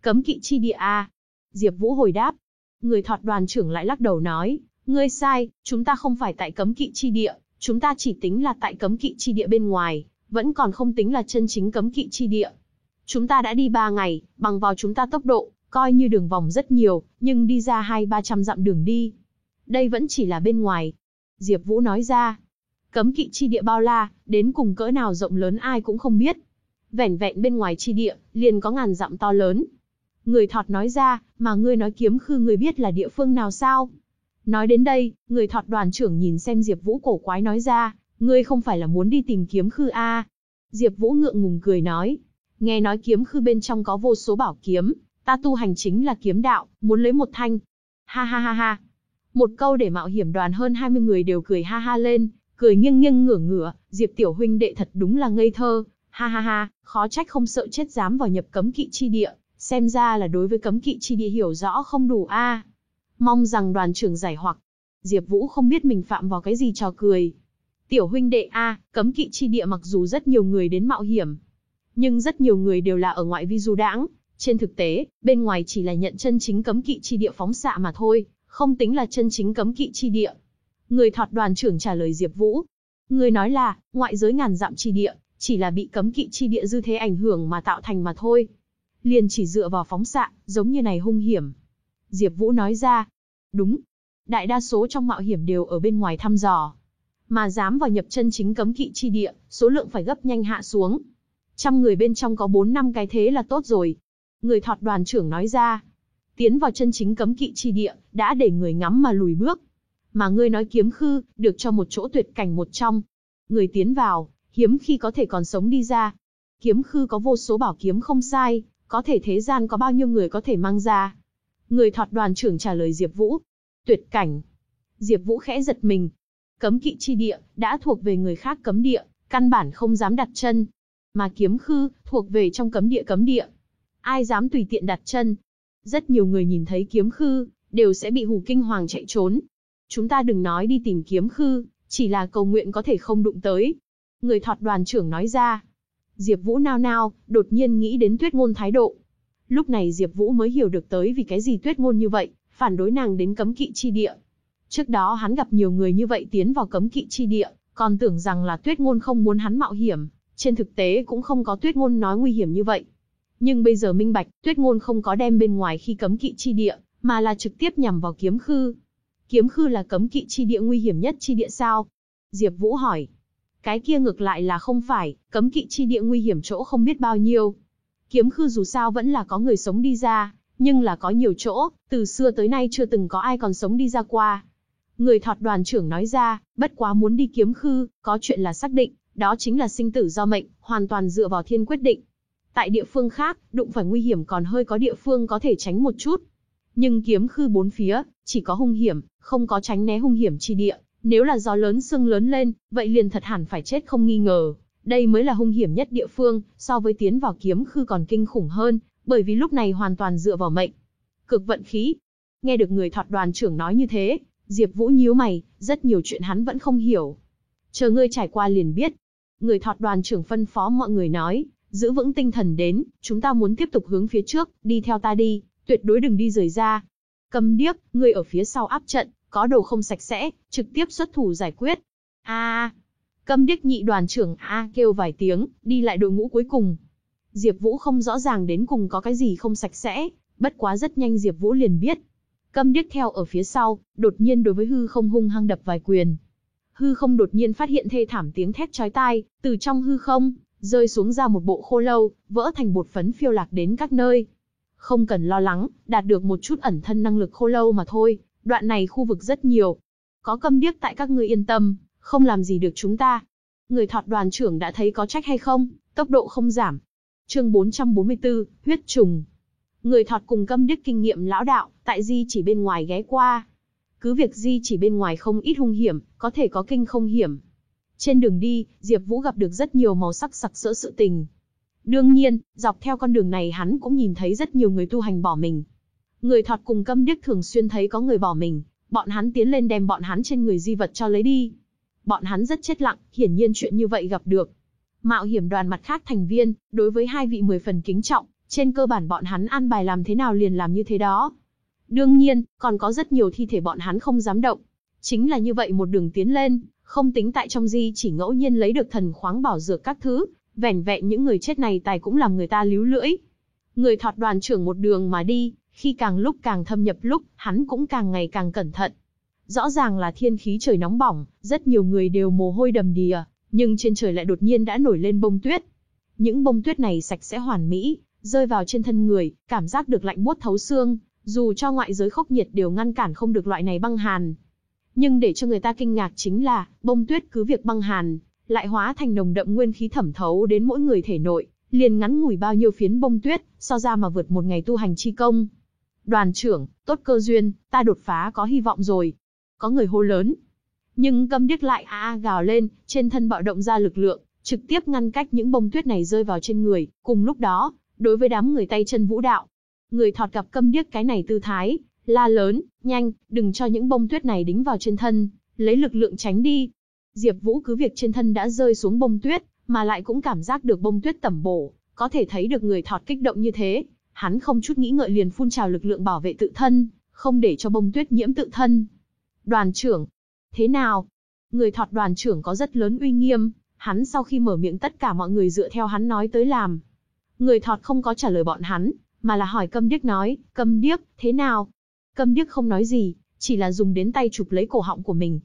"Cấm kỵ chi địa a?" À? Diệp Vũ hồi đáp. Người thọt đoàn trưởng lại lắc đầu nói, ngươi sai, chúng ta không phải tại cấm kỵ chi địa, chúng ta chỉ tính là tại cấm kỵ chi địa bên ngoài, vẫn còn không tính là chân chính cấm kỵ chi địa. Chúng ta đã đi 3 ngày, bằng vào chúng ta tốc độ, coi như đường vòng rất nhiều, nhưng đi ra hai ba trăm dặm đường đi. Đây vẫn chỉ là bên ngoài. Diệp Vũ nói ra, cấm kỵ chi địa bao la, đến cùng cỡ nào rộng lớn ai cũng không biết. Vẻn vẹn bên ngoài chi địa, liền có ngàn dặm to lớn, Người thọt nói ra, mà ngươi nói kiếm khư ngươi biết là địa phương nào sao? Nói đến đây, người thọt đoàn trưởng nhìn xem Diệp Vũ cổ quái nói ra, ngươi không phải là muốn đi tìm kiếm khư a? Diệp Vũ ngượng ngùng cười nói, nghe nói kiếm khư bên trong có vô số bảo kiếm, ta tu hành chính là kiếm đạo, muốn lấy một thanh. Ha ha ha ha. Một câu để mạo hiểm đoàn hơn 20 người đều cười ha ha lên, cười nghiêng nghiêng ngửa ngửa, Diệp tiểu huynh đệ thật đúng là ngây thơ, ha ha ha, khó trách không sợ chết dám vào nhập cấm kỵ chi địa, Xem ra là đối với cấm kỵ chi địa hiểu rõ không đủ a. Mong rằng đoàn trưởng giải hoặc. Diệp Vũ không biết mình phạm vào cái gì trò cười. Tiểu huynh đệ a, cấm kỵ chi địa mặc dù rất nhiều người đến mạo hiểm, nhưng rất nhiều người đều là ở ngoại vi du đãng, Trên thực tế, bên ngoài chỉ là nhận chân chính cấm kỵ chi địa phóng xạ mà thôi, không tính là chân chính cấm kỵ chi địa. Người thọt đoàn trưởng trả lời Diệp Vũ. Người nói là, ngoại giới ngàn dặm chi địa, chỉ là bị cấm kỵ chi địa dư thế ảnh hưởng mà tạo thành mà thôi. Liền chỉ dựa vào phóng xạ, giống như này hung hiểm. Diệp Vũ nói ra. Đúng. Đại đa số trong mạo hiểm đều ở bên ngoài thăm dò. Mà dám vào nhập chân chính cấm kỵ chi địa, số lượng phải gấp nhanh hạ xuống. Trăm người bên trong có 4 năm cái thế là tốt rồi. Người thọt đoàn trưởng nói ra. Tiến vào chân chính cấm kỵ chi địa, đã để người ngắm mà lùi bước. Mà ngươi nói kiếm khư, được cho một chỗ tuyệt cảnh một trong. Người tiến vào, hiếm khi có thể còn sống đi ra. Kiếm khư có vô số bảo kiếm không sai, có thể thế gian có bao nhiêu người có thể mang ra. Người thọt đoàn trưởng trả lời Diệp Vũ. Tuyệt cảnh. Diệp Vũ khẽ giật mình. Cấm kỵ chi địa, đã thuộc về người khác cấm địa, căn bản không dám đặt chân. Mà kiếm khư, thuộc về trong cấm địa cấm địa. Ai dám tùy tiện đặt chân. Rất nhiều người nhìn thấy kiếm khư, đều sẽ bị hù kinh hoàng chạy trốn. Chúng ta đừng nói đi tìm kiếm khư, chỉ là cầu nguyện có thể không đụng tới. Người thọt đoàn trưởng nói ra. Diệp Vũ nao nao, đột nhiên nghĩ đến tuyết ngôn thái độ. Lúc này Diệp Vũ mới hiểu được tới vì cái gì tuyết ngôn như vậy, phản đối nàng đến cấm kỵ chi địa. Trước đó hắn gặp nhiều người như vậy tiến vào cấm kỵ chi địa, còn tưởng rằng là tuyết ngôn không muốn hắn mạo hiểm, trên thực tế cũng không có tuyết ngôn nói nguy hiểm như vậy. Nhưng bây giờ minh bạch, tuyết ngôn không có đem bên ngoài khi cấm kỵ chi địa, mà là trực tiếp nhằm vào kiếm khư. Kiếm khư là cấm kỵ chi địa nguy hiểm nhất chi địa sao? Diệp Vũ hỏi. Cái kia ngược lại là không phải, cấm kỵ chi địa nguy hiểm chỗ không biết bao nhiêu. Kiếm khư dù sao vẫn là có người sống đi ra, nhưng là có nhiều chỗ, từ xưa tới nay chưa từng có ai còn sống đi ra qua. Người thọt đoàn trưởng nói ra, bất quá muốn đi kiếm khư, có chuyện là xác định, đó chính là sinh tử do mệnh, hoàn toàn dựa vào thiên quyết định. Tại địa phương khác, đụng phải nguy hiểm còn hơi có địa phương có thể tránh một chút. Nhưng kiếm khư bốn phía, chỉ có hung hiểm, không có tránh né hung hiểm chi địa. Nếu là gió lớn sương lớn lên, vậy liền thật hẳn phải chết không nghi ngờ. Đây mới là hung hiểm nhất địa phương, so với tiến vào kiếm khư còn kinh khủng hơn, bởi vì lúc này hoàn toàn dựa vào mệnh. Cực vận khí. Nghe được người thọt đoàn trưởng nói như thế, Diệp Vũ nhíu mày, rất nhiều chuyện hắn vẫn không hiểu. Chờ ngươi trải qua liền biết. Người thọt đoàn trưởng phân phó mọi người nói, giữ vững tinh thần đến, chúng ta muốn tiếp tục hướng phía trước, đi theo ta đi, tuyệt đối đừng đi rời ra. Cầm điếc, ngươi ở phía sau áp trận, có đồ không sạch sẽ, trực tiếp xuất thủ giải quyết. A! Câm điếc nhị đoàn trưởng a kêu vài tiếng, đi lại đội ngũ cuối cùng. Diệp Vũ không rõ ràng đến cùng có cái gì không sạch sẽ, bất quá rất nhanh Diệp Vũ liền biết. Câm điếc theo ở phía sau, đột nhiên đối với hư không hung hăng đập vài quyền. Hư không đột nhiên phát hiện thê thảm tiếng thét chói tai, từ trong hư không, rơi xuống ra một bộ khô lâu, vỡ thành bột phấn phiêu lạc đến các nơi. Không cần lo lắng, đạt được một chút ẩn thân năng lực khô lâu mà thôi, đoạn này khu vực rất nhiều. Có câm điếc tại các ngươi yên tâm, không làm gì được chúng ta. Người thọt đoàn trưởng đã thấy có trách hay không, tốc độ không giảm. Chương 444, huyết trùng. Người thọt cùng câm điếc kinh nghiệm lão đạo, tại di chỉ bên ngoài ghé qua. Cứ việc di chỉ bên ngoài không ít hung hiểm, có thể có kinh không hiểm. Trên đường đi, Diệp Vũ gặp được rất nhiều màu sắc sặc sỡ sự tình. Đương nhiên, dọc theo con đường này hắn cũng nhìn thấy rất nhiều người tu hành bỏ mình. Người thọt cùng câm điếc thường xuyên thấy có người bỏ mình, bọn hắn tiến lên đem bọn hắn trên người di vật cho lấy đi. Bọn hắn rất chết lặng, hiển nhiên chuyện như vậy gặp được. Mạo hiểm đoàn mặt khác thành viên, đối với hai vị mười phần kính trọng, trên cơ bản bọn hắn an bài làm thế nào liền làm như thế đó. Đương nhiên, còn có rất nhiều thi thể bọn hắn không dám động. Chính là như vậy một đường tiến lên, không tính tại trong di chỉ ngẫu nhiên lấy được thần khoáng bảo dược các thứ, vẻn vẹn những người chết này tài cũng làm người ta líu lưỡi. Người thọt đoàn trưởng một đường mà đi, khi càng lúc càng thâm nhập lúc, hắn cũng càng ngày càng cẩn thận. Rõ ràng là thiên khí trời nóng bỏng, rất nhiều người đều mồ hôi đầm đìa, nhưng trên trời lại đột nhiên đã nổi lên bông tuyết. Những bông tuyết này sạch sẽ hoàn mỹ, rơi vào trên thân người, cảm giác được lạnh buốt thấu xương, dù cho ngoại giới khốc nhiệt đều ngăn cản không được loại này băng hàn. Nhưng để cho người ta kinh ngạc chính là, bông tuyết cứ việc băng hàn, lại hóa thành nồng đậm nguyên khí thẩm thấu đến mỗi người thể nội, liền ngắn ngủi bao nhiêu phiến bông tuyết, so ra mà vượt một ngày tu hành chi công. Đoàn trưởng, tốt cơ duyên, ta đột phá có hy vọng rồi. Có người hô lớn. Nhưng câm điếc lại a a gào lên, trên thân bạo động ra lực lượng, trực tiếp ngăn cách những bông tuyết này rơi vào trên người. Cùng lúc đó, đối với đám người tay chân vũ đạo, người thọt gặp câm điếc cái này tư thái, la lớn, nhanh, đừng cho những bông tuyết này đính vào trên thân, lấy lực lượng tránh đi. Diệp Vũ cứ việc trên thân đã rơi xuống bông tuyết, mà lại cũng cảm giác được bông tuyết tẩm bổ, có thể thấy được người thọt kích động như thế, hắn không chút nghĩ ngợi liền phun trào lực lượng bảo vệ tự thân, không để cho bông tuyết nhiễm tự thân. Đoàn trưởng, thế nào? Người thọt đoàn trưởng có rất lớn uy nghiêm, hắn sau khi mở miệng tất cả mọi người dựa theo hắn nói tới làm. Người thọt không có trả lời bọn hắn, mà là hỏi câm điếc nói, câm điếc, thế nào? Câm điếc không nói gì, chỉ là dùng đến tay chụp lấy cổ họng của mình.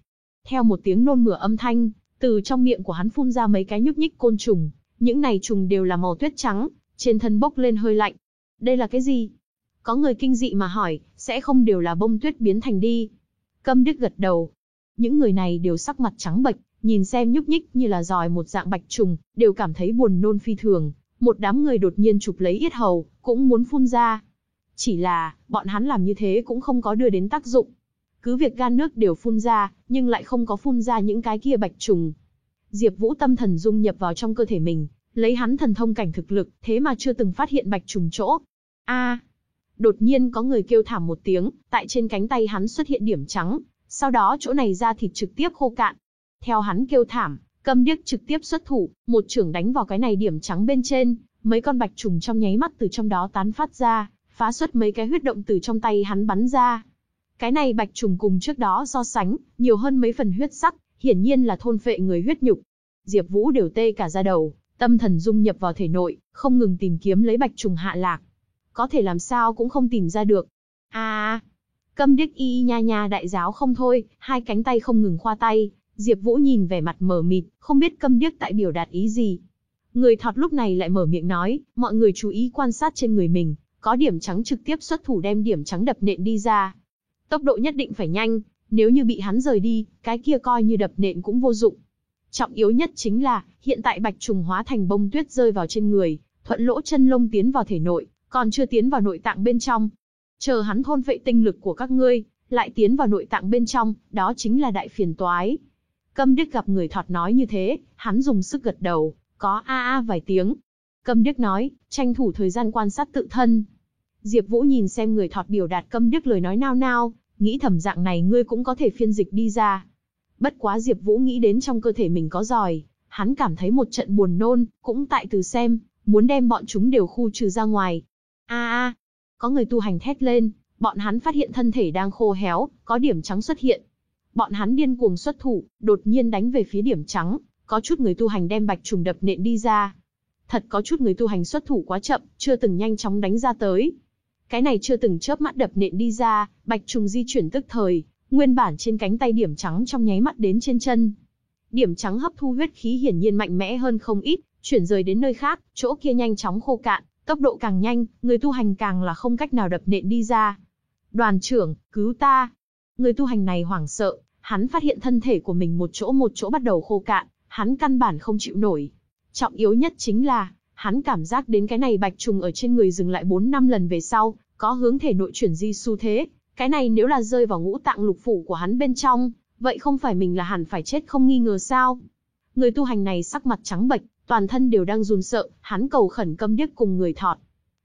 Theo một tiếng nôn mửa âm thanh, từ trong miệng của hắn phun ra mấy cái nhúc nhích côn trùng, những này trùng đều là màu tuyết trắng, trên thân bốc lên hơi lạnh. Đây là cái gì? Có người kinh dị mà hỏi, sẽ không đều là bông tuyết biến thành đi. Câm Đức gật đầu. Những người này đều sắc mặt trắng bệch, nhìn xem nhúc nhích như là giòi một dạng bạch trùng, đều cảm thấy buồn nôn phi thường. Một đám người đột nhiên chụp lấy yết hầu, cũng muốn phun ra. Chỉ là, bọn hắn làm như thế cũng không có đưa đến tác dụng. Cứ việc gan nước đều phun ra, nhưng lại không có phun ra những cái kia bạch trùng. Diệp Vũ tâm thần dung nhập vào trong cơ thể mình, lấy hắn thần thông cảnh thực lực, thế mà chưa từng phát hiện bạch trùng chỗ. A! đột nhiên có người kêu thảm một tiếng, tại trên cánh tay hắn xuất hiện điểm trắng, sau đó chỗ này da thịt trực tiếp khô cạn. Theo hắn kêu thảm, Câm Điếc trực tiếp xuất thủ, một trưởng đánh vào cái này điểm trắng bên trên, mấy con bạch trùng trong nháy mắt từ trong đó tán phát ra, phá xuất mấy cái huyết động từ trong tay hắn bắn ra. Cái này bạch trùng cùng trước đó so sánh, nhiều hơn mấy phần huyết sắc, hiển nhiên là thôn phệ người huyết nhục. Diệp Vũ đều tê cả da đầu, tâm thần dung nhập vào thể nội, không ngừng tìm kiếm lấy bạch trùng hạ lạc. Có thể làm sao cũng không tìm ra được. A, Câm điếc y nha nha đại giáo không thôi, hai cánh tay không ngừng khoa tay, Diệp Vũ nhìn vẻ mặt mờ mịt, không biết câm điếc tại biểu đạt ý gì. Người thọt lúc này lại mở miệng nói, mọi người chú ý quan sát trên người mình, có điểm trắng trực tiếp xuất thủ đem điểm trắng đập nện đi ra. Tốc độ nhất định phải nhanh, nếu như bị hắn rời đi, cái kia coi như đập nện cũng vô dụng. Trọng yếu nhất chính là, hiện tại bạch trùng hóa thành bông tuyết rơi vào trên người, thuận lỗ chân lông tiến vào thể nội, còn chưa tiến vào nội tạng bên trong. Chờ hắn thôn vệ tinh lực của các ngươi, lại tiến vào nội tạng bên trong, đó chính là đại phiền toái. Câm đức gặp người thọt nói như thế, hắn dùng sức gật đầu, có a a vài tiếng. Câm đức nói, tranh thủ thời gian quan sát tự thân. Diệp Vũ nhìn xem người thọt biểu đạt Câm đức lời nói nao nao, nghĩ thầm dạng này ngươi cũng có thể phiên dịch đi ra. Bất quá Diệp Vũ nghĩ đến trong cơ thể mình có giỏi, hắn cảm thấy một trận buồn nôn, cũng tại từ xem, muốn đem bọn chúng đều khu trừ ra ngoài. A a, có người tu hành thét lên, bọn hắn phát hiện thân thể đang khô héo, có điểm trắng xuất hiện. Bọn hắn điên cuồng xuất thủ, đột nhiên đánh về phía điểm trắng, có chút người tu hành đem bạch trùng đập nện đi ra. Thật có chút người tu hành xuất thủ quá chậm, chưa từng nhanh chóng đánh ra tới. Cái này chưa từng chớp mắt đập nện đi ra, bạch trùng di chuyển tức thời, nguyên bản trên cánh tay điểm trắng trong nháy mắt đến trên chân. Điểm trắng hấp thu huyết khí hiển nhiên mạnh mẽ hơn không ít, chuyển rời đến nơi khác, chỗ kia nhanh chóng khô cạn, tốc độ càng nhanh, người tu hành càng là không cách nào đập nện đi ra. Đoàn trưởng, cứu ta! Người tu hành này hoảng sợ, hắn phát hiện thân thể của mình một chỗ một chỗ bắt đầu khô cạn, hắn căn bản không chịu nổi. Trọng yếu nhất chính là, hắn cảm giác đến cái này bạch trùng ở trên người dừng lại 4 năm lần về sau, có hướng thể nội chuyển di xu thế. Cái này nếu là rơi vào ngũ tạng lục phủ của hắn bên trong, vậy không phải mình là hẳn phải chết không nghi ngờ sao? Người tu hành này sắc mặt trắng bệch, toàn thân đều đang run sợ, hắn cầu khẩn câm điếc cùng người thọt.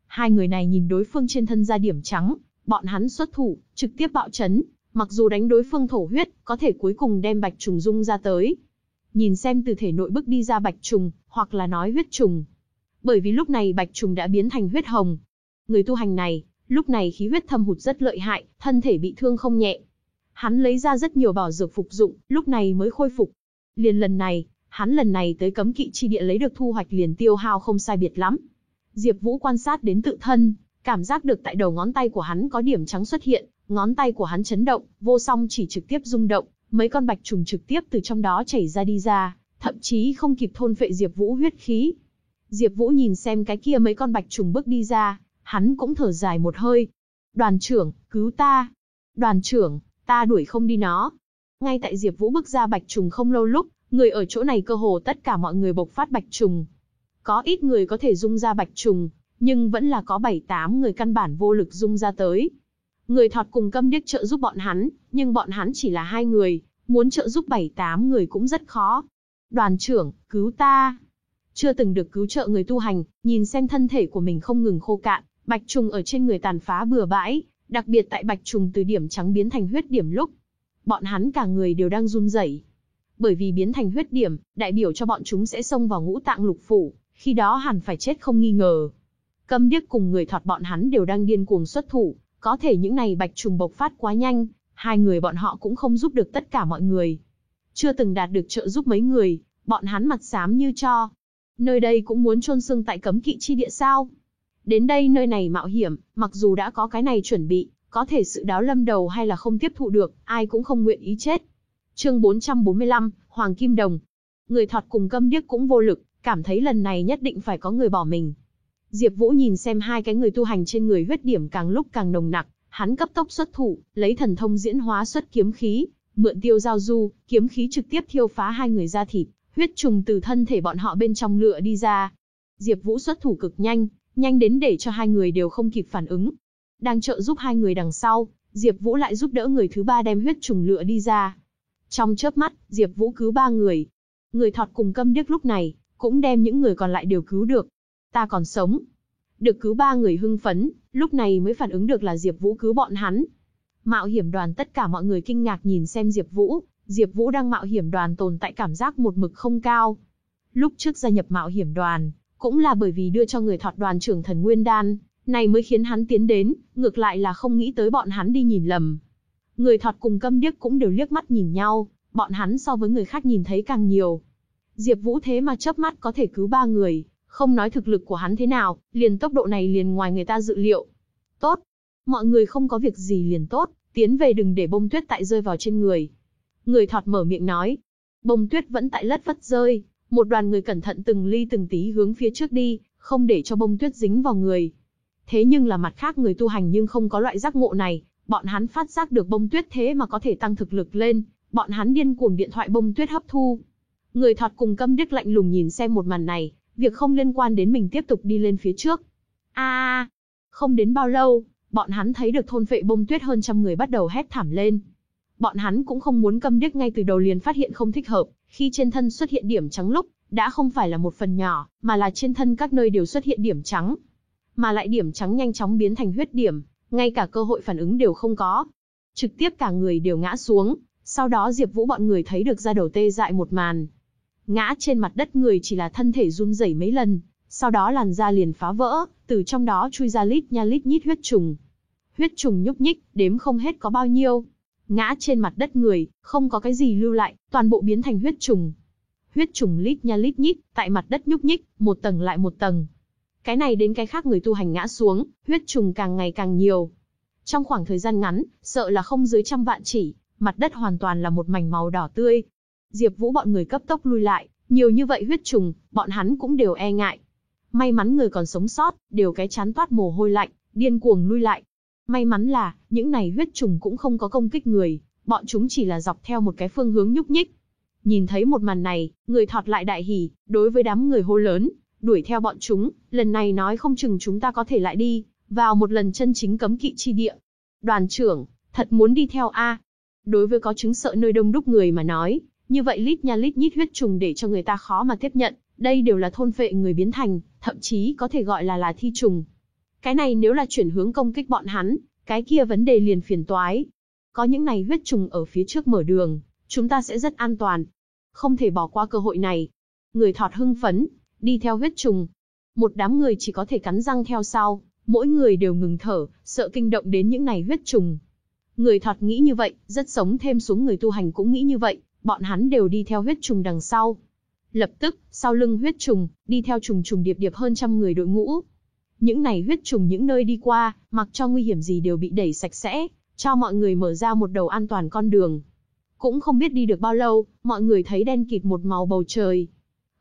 Hai người này nhìn đối phương trên thân ra điểm trắng, bọn hắn xuất thủ, trực tiếp bạo chấn, mặc dù đánh đối phương thổ huyết, có thể cuối cùng đem bạch trùng dung ra tới. Nhìn xem từ thể nội bức đi ra bạch trùng, hoặc là nói huyết trùng. Bởi vì lúc này bạch trùng đã biến thành huyết hồng. Người tu hành này, lúc này khí huyết thâm hụt rất lợi hại, thân thể bị thương không nhẹ. Hắn lấy ra rất nhiều bảo dược phục dụng, lúc này mới khôi phục. Liền lần này, hắn lần này tới cấm kỵ chi địa lấy được thu hoạch liền tiêu hao không sai biệt lắm. Diệp Vũ quan sát đến tự thân, cảm giác được tại đầu ngón tay của hắn có điểm trắng xuất hiện, ngón tay của hắn chấn động, vô song chỉ trực tiếp rung động, mấy con bạch trùng trực tiếp từ trong đó chảy ra đi ra, thậm chí không kịp thôn phệ Diệp Vũ huyết khí. Diệp Vũ nhìn xem cái kia mấy con bạch trùng bước đi ra, hắn cũng thở dài một hơi. Đoàn trưởng, cứu ta. Đoàn trưởng, ta đuổi không đi nó. Ngay tại Diệp Vũ bước ra bạch trùng không lâu lúc, người ở chỗ này cơ hồ tất cả mọi người bộc phát bạch trùng. Có ít người có thể dung ra bạch trùng, nhưng vẫn là có 7-8 người căn bản vô lực dung ra tới. Người thọt cùng câm điếc trợ giúp bọn hắn, nhưng bọn hắn chỉ là hai người, muốn trợ giúp 7-8 người cũng rất khó. Đoàn trưởng, cứu ta! Chưa từng được cứu trợ người tu hành, nhìn xem thân thể của mình không ngừng khô cạn, bạch trùng ở trên người tàn phá bừa bãi, đặc biệt tại bạch trùng từ điểm trắng biến thành huyết điểm lúc. Bọn hắn cả người đều đang run rẩy, bởi vì biến thành huyết điểm, đại biểu cho bọn chúng sẽ xông vào ngũ tạng lục phủ, khi đó hẳn phải chết không nghi ngờ. Câm điếc cùng người thọt bọn hắn đều đang điên cuồng xuất thủ, có thể những này bạch trùng bộc phát quá nhanh, hai người bọn họ cũng không giúp được tất cả mọi người. Chưa từng đạt được trợ giúp mấy người, bọn hắn mặt xám như cho. Nơi đây cũng muốn chôn xương tại cấm kỵ chi địa sao? Đến đây nơi này mạo hiểm, mặc dù đã có cái này chuẩn bị, có thể sự đáo lâm đầu hay là không tiếp thụ được, ai cũng không nguyện ý chết. Chương 445, Hoàng Kim Đồng. Người thọt cùng câm điếc cũng vô lực, cảm thấy lần này nhất định phải có người bỏ mình. Diệp Vũ nhìn xem hai cái người tu hành trên người huyết điểm càng lúc càng nồng nặc, hắn cấp tốc xuất thủ, lấy thần thông diễn hóa xuất kiếm khí, mượn tiêu giao du, kiếm khí trực tiếp thiêu phá hai người ra thịt, huyết trùng từ thân thể bọn họ bên trong lựa đi ra. Diệp Vũ xuất thủ cực nhanh, nhanh đến để cho hai người đều không kịp phản ứng. Đang trợ giúp hai người đằng sau, Diệp Vũ lại giúp đỡ người thứ ba đem huyết trùng lựa đi ra. Trong chớp mắt, Diệp Vũ cứu ba người. Người thọt cùng câm điếc lúc này, cũng đem những người còn lại đều cứu được. Ta còn sống. Được cứu ba người hưng phấn, lúc này mới phản ứng được là Diệp Vũ cứu bọn hắn. Mạo hiểm đoàn tất cả mọi người kinh ngạc nhìn xem Diệp Vũ, Diệp Vũ đang mạo hiểm đoàn tồn tại cảm giác một mực không cao. Lúc trước gia nhập mạo hiểm đoàn, cũng là bởi vì đưa cho người thọt đoàn trưởng thần Nguyên Đan, này mới khiến hắn tiến đến, ngược lại là không nghĩ tới bọn hắn đi nhìn lầm. Người thọt cùng câm điếc cũng đều liếc mắt nhìn nhau, bọn hắn so với người khác nhìn thấy càng nhiều. Diệp Vũ thế mà chớp mắt có thể cứu ba người, không nói thực lực của hắn thế nào, liền tốc độ này liền ngoài người ta dự liệu. Tốt, mọi người không có việc gì liền tốt, tiến về đừng để bông tuyết tại rơi vào trên người. Người thọt mở miệng nói, bông tuyết vẫn tại lất vất rơi, một đoàn người cẩn thận từng ly từng tí hướng phía trước đi, không để cho bông tuyết dính vào người. Thế nhưng là mặt khác người tu hành nhưng không có loại giác ngộ này, bọn hắn phát giác được bông tuyết thế mà có thể tăng thực lực lên, bọn hắn điên cuồng điện thoại bông tuyết hấp thu. Người thọt cùng câm điếc lạnh lùng nhìn xem một màn này, việc không liên quan đến mình tiếp tục đi lên phía trước. A, không đến bao lâu, bọn hắn thấy được thôn phệ bông tuyết hơn trăm người bắt đầu hét thảm lên. Bọn hắn cũng không muốn câm điếc ngay từ đầu liền phát hiện không thích hợp, khi trên thân xuất hiện điểm trắng lúc, đã không phải là một phần nhỏ, mà là trên thân các nơi đều xuất hiện điểm trắng. Mà lại điểm trắng nhanh chóng biến thành huyết điểm, ngay cả cơ hội phản ứng đều không có. Trực tiếp cả người đều ngã xuống, sau đó Diệp Vũ bọn người thấy được ra đầu tê dại một màn. Ngã trên mặt đất người chỉ là thân thể run rẩy mấy lần, sau đó làn da liền phá vỡ, từ trong đó chui ra lít nha lít nhít huyết trùng. Huyết trùng nhúc nhích, đếm không hết có bao nhiêu. Ngã trên mặt đất người, không có cái gì lưu lại, toàn bộ biến thành huyết trùng. Huyết trùng lít nha lít nhít, tại mặt đất nhúc nhích, một tầng lại một tầng. Cái này đến cái khác người tu hành ngã xuống, huyết trùng càng ngày càng nhiều. Trong khoảng thời gian ngắn, sợ là không dưới trăm vạn chỉ, mặt đất hoàn toàn là một mảnh màu đỏ tươi. Diệp Vũ bọn người cấp tốc lui lại, nhiều như vậy huyết trùng, bọn hắn cũng đều e ngại. May mắn người còn sống sót, đều cái chán toát mồ hôi lạnh, điên cuồng lui lại. May mắn là, những này huyết trùng cũng không có công kích người, bọn chúng chỉ là dọc theo một cái phương hướng nhúc nhích. Nhìn thấy một màn này, người thọt lại đại hỉ, đối với đám người hô lớn, đuổi theo bọn chúng, lần này nói không chừng chúng ta có thể lại đi, vào một lần chân chính cấm kỵ chi địa. Đoàn trưởng, thật muốn đi theo A. Đối với có chứng sợ nơi đông đúc người mà nói, như vậy lít nha lít nhít huyết trùng để cho người ta khó mà tiếp nhận, đây đều là thôn phệ người biến thành, thậm chí có thể gọi là là thi trùng. Cái này nếu là chuyển hướng công kích bọn hắn, cái kia vấn đề liền phiền toái. Có những này huyết trùng ở phía trước mở đường, chúng ta sẽ rất an toàn. Không thể bỏ qua cơ hội này. Người thọt hưng phấn, đi theo huyết trùng. Một đám người chỉ có thể cắn răng theo sau, mỗi người đều ngừng thở, sợ kinh động đến những này huyết trùng. Người thọt nghĩ như vậy, rất sống thêm xuống người tu hành cũng nghĩ như vậy, bọn hắn đều đi theo huyết trùng đằng sau. Lập tức, sau lưng huyết trùng, đi theo trùng trùng điệp điệp hơn trăm người đội ngũ. Những này huyết trùng những nơi đi qua, mặc cho nguy hiểm gì đều bị đẩy sạch sẽ, cho mọi người mở ra một đầu an toàn con đường. Cũng không biết đi được bao lâu, mọi người thấy đen kịt một màu bầu trời.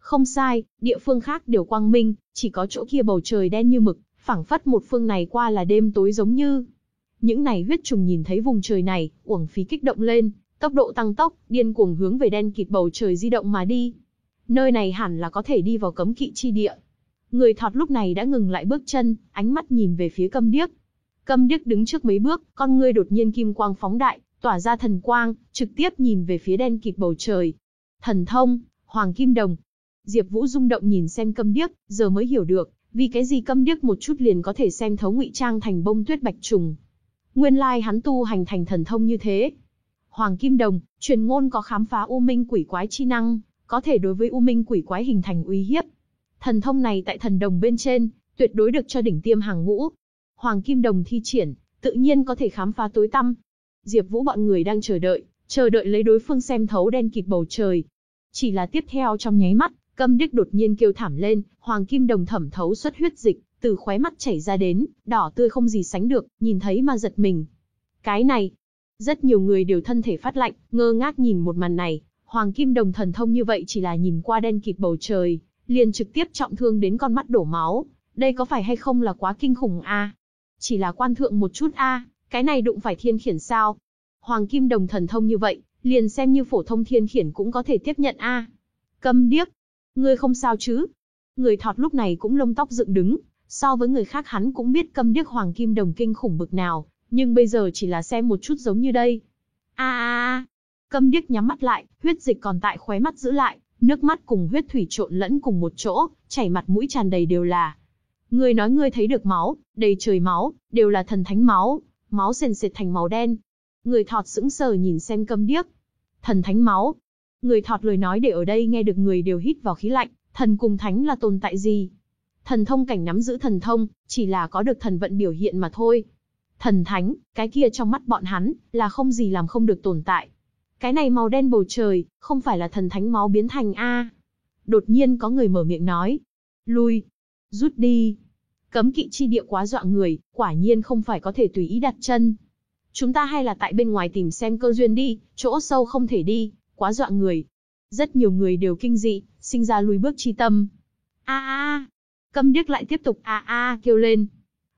Không sai, địa phương khác đều quang minh, chỉ có chỗ kia bầu trời đen như mực, phảng phất một phương này qua là đêm tối giống như. Những này huyết trùng nhìn thấy vùng trời này, uổng phí kích động lên, tốc độ tăng tốc, điên cuồng hướng về đen kịt bầu trời di động mà đi. Nơi này hẳn là có thể đi vào cấm kỵ chi địa. Người thọt lúc này đã ngừng lại bước chân, ánh mắt nhìn về phía câm điếc. Câm điếc đứng trước mấy bước, con ngươi đột nhiên kim quang phóng đại, tỏa ra thần quang, trực tiếp nhìn về phía đen kịt bầu trời. Thần thông, Hoàng Kim Đồng. Diệp Vũ rung động nhìn xem câm điếc, giờ mới hiểu được, vì cái gì câm điếc một chút liền có thể xem thấu ngụy trang thành bông tuyết bạch trùng. Nguyên lai hắn tu hành thành thần thông như thế. Hoàng Kim Đồng, truyền ngôn có khám phá u minh quỷ quái chi năng, có thể đối với u minh quỷ quái hình thành uy hiếp. Thần thông này tại thần đồng bên trên, tuyệt đối được cho đỉnh tiêm hàng ngũ. Hoàng Kim Đồng thi triển, tự nhiên có thể khám phá tối tăm. Diệp Vũ bọn người đang chờ đợi, chờ đợi lấy đối phương xem thấu đen kịt bầu trời. Chỉ là tiếp theo trong nháy mắt, Câm Điếc đột nhiên kêu thảm lên, Hoàng Kim Đồng thẩm thấu xuất huyết dịch, từ khóe mắt chảy ra đến, đỏ tươi không gì sánh được, nhìn thấy mà giật mình. Cái này, rất nhiều người đều thân thể phát lạnh, ngơ ngác nhìn một màn này, Hoàng Kim Đồng thần thông như vậy chỉ là nhìn qua đen kịt bầu trời, liền trực tiếp trọng thương đến con mắt đổ máu, đây có phải hay không là quá kinh khủng a? Chỉ là quan thượng một chút a, cái này đụng phải thiên khiển sao? Hoàng Kim Đồng thần thông như vậy, liền xem như phổ thông thiên khiển cũng có thể tiếp nhận a. Câm điếc, ngươi không sao chứ? Người thọt lúc này cũng lông tóc dựng đứng, so với người khác hắn cũng biết câm điếc Hoàng Kim Đồng kinh khủng bực nào, nhưng bây giờ chỉ là xem một chút giống như đây. A a a. Câm điếc nhắm mắt lại, huyết dịch còn tại khóe mắt giữ lại, nước mắt cùng huyết thủy trộn lẫn cùng một chỗ, chảy mặt mũi tràn đầy đều là. Ngươi nói ngươi thấy được máu, đầy trời máu, đều là thần thánh máu, máu sền sệt thành màu đen. Người thọt sững sờ nhìn xem câm điếc. Thần thánh máu. Người thọt lời nói để ở đây nghe được người đều hít vào khí lạnh, thần cùng thánh là tồn tại gì? Thần thông cảnh nắm giữ thần thông, chỉ là có được thần vận biểu hiện mà thôi. Thần thánh, cái kia trong mắt bọn hắn, là không gì làm không được tồn tại. Cái này màu đen bầu trời, không phải là thần thánh máu biến thành A. Đột nhiên có người mở miệng nói. Lui. Rút đi. Cấm kỵ chi địa quá dọa người, quả nhiên không phải có thể tùy ý đặt chân. Chúng ta hay là tại bên ngoài tìm xem cơ duyên đi, chỗ sâu không thể đi, quá dọa người. Rất nhiều người đều kinh dị, sinh ra lùi bước chi tâm. A a a. Câm điếc lại tiếp tục a a kêu lên.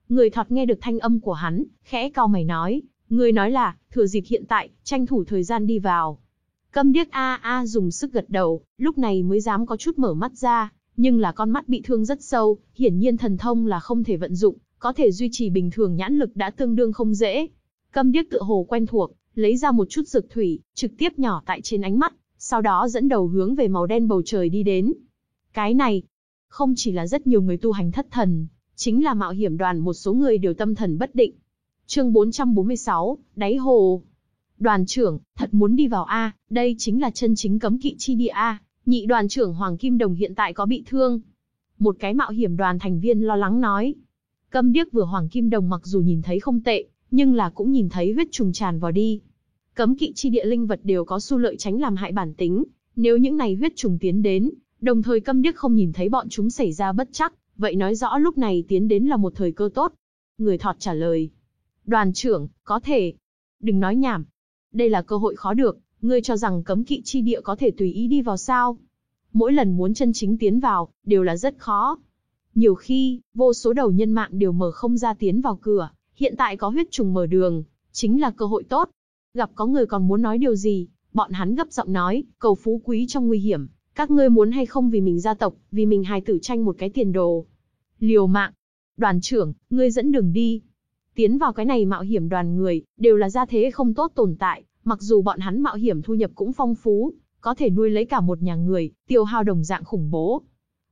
Người thọt nghe được thanh âm của hắn, khẽ cau mày nói, người nói là, thừa dịp hiện tại, tranh thủ thời gian đi vào. Câm điếc a a dùng sức gật đầu, lúc này mới dám có chút mở mắt ra, nhưng là con mắt bị thương rất sâu, hiển nhiên thần thông là không thể vận dụng, có thể duy trì bình thường nhãn lực đã tương đương không dễ. Câm điếc tựa hồ quen thuộc, lấy ra một chút dược thủy, trực tiếp nhỏ tại trên ánh mắt, sau đó dẫn đầu hướng về màu đen bầu trời đi đến. Cái này, không chỉ là rất nhiều người tu hành thất thần, chính là mạo hiểm đoàn một số người đều tâm thần bất định. Chương 446, đáy hồ. Đoàn trưởng, thật muốn đi vào A, đây chính là chân chính cấm kỵ chi địa A, nhị đoàn trưởng Hoàng Kim Đồng hiện tại có bị thương. Một cái mạo hiểm đoàn thành viên lo lắng nói. Câm điếc vừa Hoàng Kim Đồng mặc dù nhìn thấy không tệ, nhưng là cũng nhìn thấy huyết trùng tràn vào đi. Cấm kỵ chi địa linh vật đều có xu lợi tránh làm hại bản tính, nếu những này huyết trùng tiến đến, đồng thời câm điếc không nhìn thấy bọn chúng xảy ra bất chắc, vậy nói rõ lúc này tiến đến là một thời cơ tốt. Người thọt trả lời. Đoàn trưởng, có thể. Đừng nói nhảm. Đây là cơ hội khó được, ngươi cho rằng cấm kỵ chi địa có thể tùy ý đi vào sao. Mỗi lần muốn chân chính tiến vào, đều là rất khó. Nhiều khi, vô số đầu nhân mạng đều mở không ra tiến vào cửa, hiện tại có huyết trùng mở đường, chính là cơ hội tốt. Gặp có người còn muốn nói điều gì, bọn hắn gấp giọng nói, cầu phú quý trong nguy hiểm, các ngươi muốn hay không vì mình gia tộc, vì mình hài tử tranh một cái tiền đồ. Liều mạng. Đoàn trưởng, ngươi dẫn đường đi. Tiến vào cái này mạo hiểm đoàn người, đều là gia thế không tốt tồn tại, mặc dù bọn hắn mạo hiểm thu nhập cũng phong phú, có thể nuôi lấy cả một nhà người, tiêu hao đồng dạng khủng bố.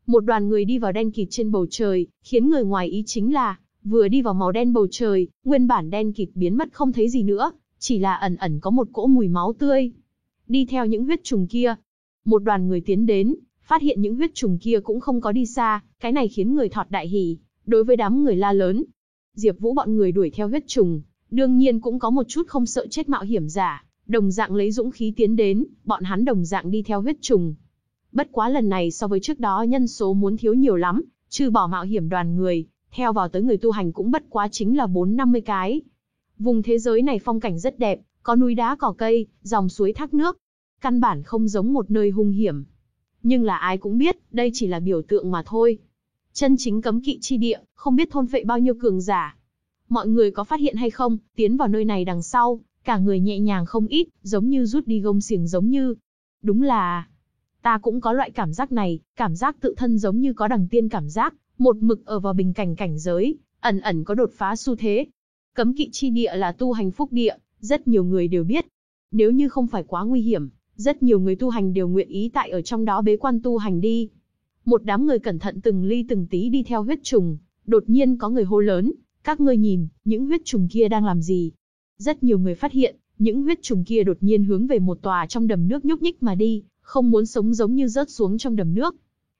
Một đoàn người đi vào đen kịt trên bầu trời, khiến người ngoài ý chính là, vừa đi vào màu đen bầu trời, nguyên bản đen kịt biến mất không thấy gì nữa, chỉ là ẩn ẩn có một cỗ mùi máu tươi. Đi theo những huyết trùng kia, một đoàn người tiến đến, phát hiện những huyết trùng kia cũng không có đi xa, cái này khiến người thọt đại hỉ, đối với đám người la lớn. Diệp Vũ bọn người đuổi theo huyết trùng, đương nhiên cũng có một chút không sợ chết mạo hiểm giả, đồng dạng lấy dũng khí tiến đến, bọn hắn đồng dạng đi theo huyết trùng. Bất quá lần này so với trước đó nhân số muốn thiếu nhiều lắm, trừ bỏ mạo hiểm đoàn người, theo vào tới người tu hành cũng bất quá chính là 4-50 cái. Vùng thế giới này phong cảnh rất đẹp, có núi đá cỏ cây, dòng suối thác nước. Căn bản không giống một nơi hung hiểm. Nhưng là ai cũng biết, đây chỉ là biểu tượng mà thôi. Chân chính cấm kỵ chi địa, không biết thôn phệ bao nhiêu cường giả. Mọi người có phát hiện hay không, tiến vào nơi này đằng sau, cả người nhẹ nhàng không ít, giống như rút đi gông xiềng giống như. Đúng là, ta cũng có loại cảm giác này, cảm giác tự thân giống như có đằng tiên cảm giác, một mực ở vào bình cảnh cảnh giới, ẩn ẩn có đột phá xu thế. Cấm kỵ chi địa là tu hành phúc địa, rất nhiều người đều biết. Nếu như không phải quá nguy hiểm, rất nhiều người tu hành đều nguyện ý tại ở trong đó bế quan tu hành đi. Một đám người cẩn thận từng ly từng tí đi theo huyết trùng, đột nhiên có người hô lớn, các ngươi nhìn, những huyết trùng kia đang làm gì? Rất nhiều người phát hiện, những huyết trùng kia đột nhiên hướng về một tòa trong đầm nước nhúc nhích mà đi, không muốn sống giống như rớt xuống trong đầm nước.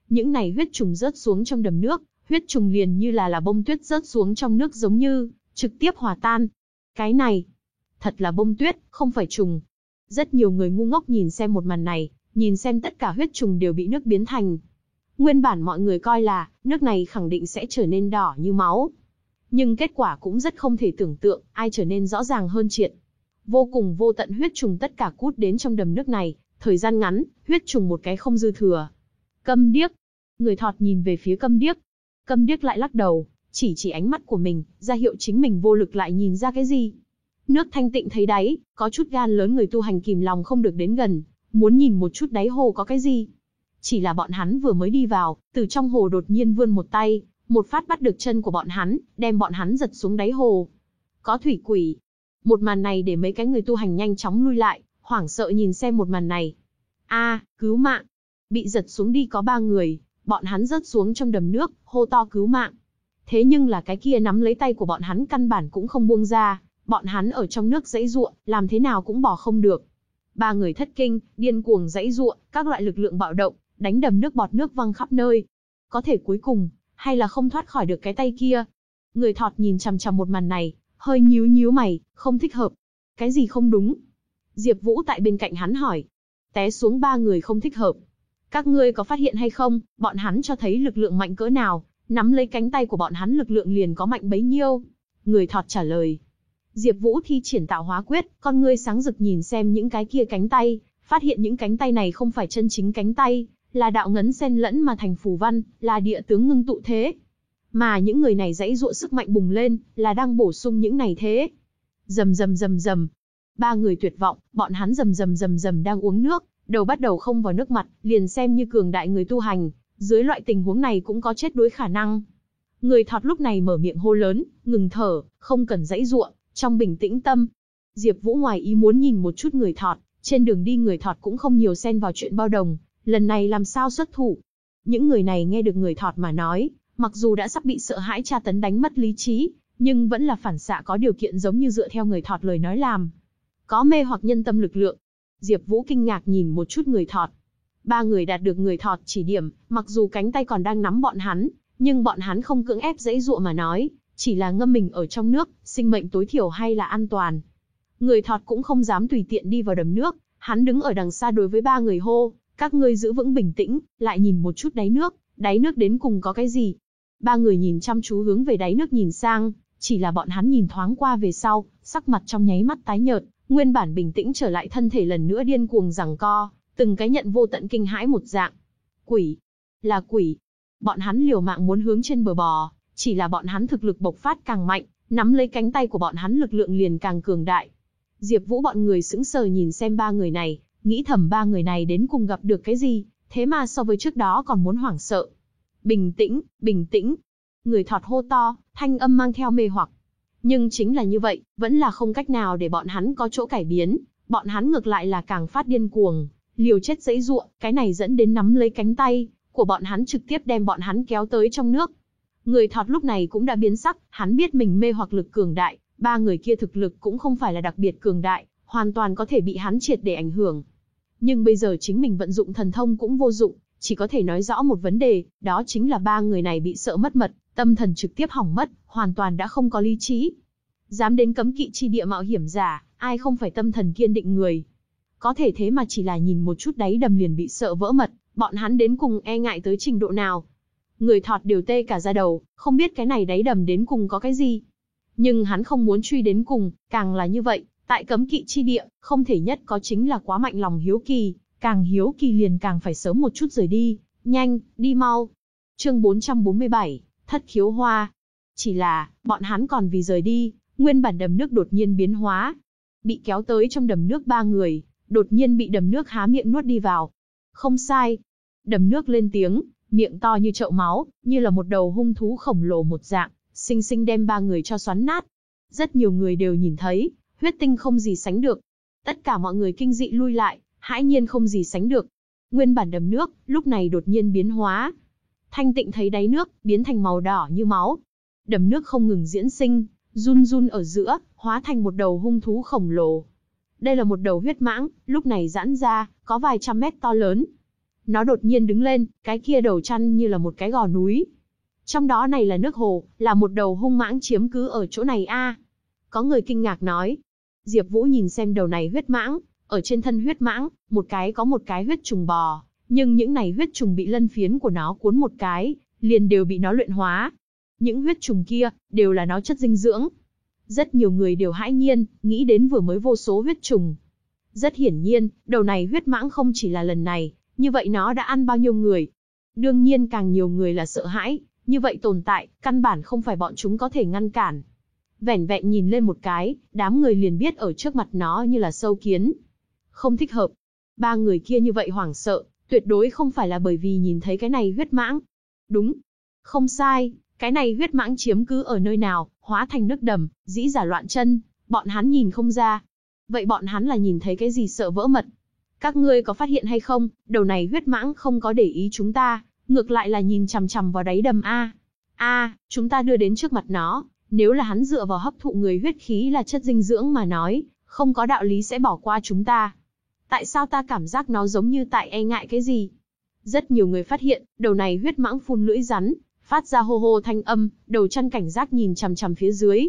Những này huyết trùng rớt xuống trong đầm nước, huyết trùng liền như là là bông tuyết rớt xuống trong nước giống như, trực tiếp hòa tan. Cái này, thật là bông tuyết, không phải trùng. Rất nhiều người ngu ngốc nhìn xem một màn này, nhìn xem tất cả huyết trùng đều bị nước biến thành. Nguyên bản mọi người coi là, nước này khẳng định sẽ trở nên đỏ như máu. Nhưng kết quả cũng rất không thể tưởng tượng, ai trở nên rõ ràng hơn triệt. Vô cùng vô tận huyết trùng tất cả cút đến trong đầm nước này, thời gian ngắn, huyết trùng một cái không dư thừa. Câm điếc. Người thọt nhìn về phía câm điếc. Câm điếc lại lắc đầu, chỉ chỉ ánh mắt của mình, ra hiệu chính mình vô lực lại nhìn ra cái gì. Nước thanh tịnh thấy đáy, có chút gan lớn người tu hành kìm lòng không được đến gần, muốn nhìn một chút đáy hồ có cái gì. Chỉ là bọn hắn vừa mới đi vào, từ trong hồ đột nhiên vươn một tay, một phát bắt được chân của bọn hắn, đem bọn hắn giật xuống đáy hồ. Có thủy quỷ. Một màn này để mấy cái người tu hành nhanh chóng lui lại, hoảng sợ nhìn xem một màn này. A, cứu mạng. Bị giật xuống đi có ba người, bọn hắn rớt xuống trong đầm nước, hô to cứu mạng. Thế nhưng là cái kia nắm lấy tay của bọn hắn căn bản cũng không buông ra, bọn hắn ở trong nước dãy ruộng, làm thế nào cũng bỏ không được. Ba người thất kinh, điên cuồng dãy ruộng, các loại lực lượng bạo động, đánh đầm nước bọt nước văng khắp nơi. Có thể cuối cùng, hay là không thoát khỏi được cái tay kia. Người thọt nhìn chằm chằm một màn này, hơi nhíu nhíu mày, không thích hợp. Cái gì không đúng? Diệp Vũ tại bên cạnh hắn hỏi. Té xuống ba người không thích hợp. Các ngươi có phát hiện hay không, bọn hắn cho thấy lực lượng mạnh cỡ nào, nắm lấy cánh tay của bọn hắn lực lượng liền có mạnh bấy nhiêu. Người thọt trả lời. Diệp Vũ thi triển tạo hóa quyết, con ngươi sáng rực nhìn xem những cái kia cánh tay, phát hiện những cánh tay này không phải chân chính cánh tay, là đạo ngấn xen lẫn mà thành phù văn, là địa tướng ngưng tụ thế. Mà những người này dãy dụa sức mạnh bùng lên, là đang bổ sung những này thế. Rầm rầm rầm rầm. Ba người tuyệt vọng, bọn hắn rầm rầm rầm rầm đang uống nước, đầu bắt đầu không vào nước mặt, liền xem như cường đại người tu hành, dưới loại tình huống này cũng có chết đối khả năng. Người thọt lúc này mở miệng hô lớn, ngừng thở, không cần dãy ruộng, trong bình tĩnh tâm. Diệp Vũ ngoài ý muốn nhìn một chút người thọt, trên đường đi người thọt cũng không nhiều xen vào chuyện bao đồng, lần này làm sao xuất thủ. Những người này nghe được người thọt mà nói, mặc dù đã sắp bị sợ hãi tra tấn đánh mất lý trí, nhưng vẫn là phản xạ có điều kiện giống như dựa theo người thọt lời nói làm. Có mê hoặc nhân tâm lực lượng. Diệp Vũ kinh ngạc nhìn một chút người thọt. Ba người đạt được người thọt chỉ điểm, mặc dù cánh tay còn đang nắm bọn hắn, nhưng bọn hắn không cưỡng ép dãy dụa mà nói, chỉ là ngâm mình ở trong nước, sinh mệnh tối thiểu hay là an toàn. Người thọt cũng không dám tùy tiện đi vào đầm nước, hắn đứng ở đằng xa đối với ba người hô, các ngươi giữ vững bình tĩnh, lại nhìn một chút đáy nước, đáy nước đến cùng có cái gì? Ba người nhìn chăm chú hướng về đáy nước nhìn sang, chỉ là bọn hắn nhìn thoáng qua về sau, sắc mặt trong nháy mắt tái nhợt, nguyên bản bình tĩnh trở lại thân thể lần nữa điên cuồng giằng co, từng cái nhận vô tận kinh hãi một dạng. Quỷ, là quỷ. Bọn hắn liều mạng muốn hướng trên bờ bò, chỉ là bọn hắn thực lực bộc phát càng mạnh, nắm lấy cánh tay của bọn hắn lực lượng liền càng cường đại. Diệp Vũ bọn người sững sờ nhìn xem ba người này, nghĩ thầm ba người này đến cùng gặp được cái gì, thế mà so với trước đó còn muốn hoảng sợ. Bình tĩnh, bình tĩnh. Người thọt hô to, thanh âm mang theo mê hoặc. Nhưng chính là như vậy, vẫn là không cách nào để bọn hắn có chỗ cải biến, bọn hắn ngược lại là càng phát điên cuồng, liều chết dãy ruộng, cái này dẫn đến nắm lấy cánh tay của bọn hắn trực tiếp đem bọn hắn kéo tới trong nước. Người thọt lúc này cũng đã biến sắc, hắn biết mình mê hoặc lực cường đại, ba người kia thực lực cũng không phải là đặc biệt cường đại, hoàn toàn có thể bị hắn triệt để ảnh hưởng. Nhưng bây giờ chính mình vận dụng thần thông cũng vô dụng, chỉ có thể nói rõ một vấn đề, đó chính là ba người này bị sợ mất mật, tâm thần trực tiếp hỏng mất, hoàn toàn đã không có lý trí. Dám đến cấm kỵ chi địa mạo hiểm giả, ai không phải tâm thần kiên định người. Có thể thế mà chỉ là nhìn một chút đáy đầm liền bị sợ vỡ mật, bọn hắn đến cùng e ngại tới trình độ nào. Người thọt đều tê cả ra đầu, không biết cái này đáy đầm đến cùng có cái gì. Nhưng hắn không muốn truy đến cùng, càng là như vậy, tại cấm kỵ chi địa, không thể nhất có chính là quá mạnh lòng hiếu kỳ, càng hiếu kỳ liền càng phải sớm một chút rời đi, nhanh, đi mau. Chương 447, Thất khiếu hoa. Chỉ là, bọn hắn còn vì rời đi, nguyên bản đầm nước đột nhiên biến hóa. Bị kéo tới trong đầm nước ba người, đột nhiên bị đầm nước há miệng nuốt đi vào. Không sai. Đầm nước lên tiếng, miệng to như chậu máu, như là một đầu hung thú khổng lồ một dạng, sinh sinh đem ba người cho xoắn nát. Rất nhiều người đều nhìn thấy, huyết tinh không gì sánh được. Tất cả mọi người kinh dị lui lại, hãi nhiên không gì sánh được. Nguyên bản đầm nước, lúc này đột nhiên biến hóa. Thanh tịnh thấy đáy nước, biến thành màu đỏ như máu. Đầm nước không ngừng diễn sinh, run run ở giữa, hóa thành một đầu hung thú khổng lồ. Đây là một đầu huyết mãng, lúc này giãn ra, có vài trăm mét to lớn. Nó đột nhiên đứng lên, cái kia đầu chăn như là một cái gò núi. Trong đó này là nước hồ, là một đầu hung mãng chiếm cứ ở chỗ này a. Có người kinh ngạc nói. Diệp Vũ nhìn xem đầu này huyết mãng, ở trên thân huyết mãng, một cái có một cái huyết trùng bò, nhưng những này huyết trùng bị lân phiến của nó cuốn một cái, liền đều bị nó luyện hóa. Những huyết trùng kia, đều là nó chất dinh dưỡng. Rất nhiều người đều hãi nhiên, nghĩ đến vừa mới vô số huyết trùng. Rất hiển nhiên, đầu này huyết mãng không chỉ là lần này, như vậy nó đã ăn bao nhiêu người. Đương nhiên càng nhiều người là sợ hãi, như vậy tồn tại, căn bản không phải bọn chúng có thể ngăn cản. Vẻn vẹn nhìn lên một cái, đám người liền biết ở trước mặt nó như là sâu kiến. Không thích hợp. Ba người kia như vậy hoảng sợ, tuyệt đối không phải là bởi vì nhìn thấy cái này huyết mãng. Đúng. Không sai, cái này huyết mãng chiếm cứ ở nơi nào, hóa thành nước đầm, dĩ giả loạn chân, bọn hắn nhìn không ra. Vậy bọn hắn là nhìn thấy cái gì sợ vỡ mật? Các ngươi có phát hiện hay không, đầu này huyết mãng không có để ý chúng ta, ngược lại là nhìn chằm chằm vào đáy đầm A. A, chúng ta đưa đến trước mặt nó, nếu là hắn dựa vào hấp thụ người huyết khí là chất dinh dưỡng mà nói, không có đạo lý sẽ bỏ qua chúng ta. Tại sao ta cảm giác nó giống như tại e ngại cái gì? Rất nhiều người phát hiện, đầu này huyết mãng phun lưỡi rắn, phát ra hô hô thanh âm, đầu chăn cảnh giác nhìn chằm chằm phía dưới.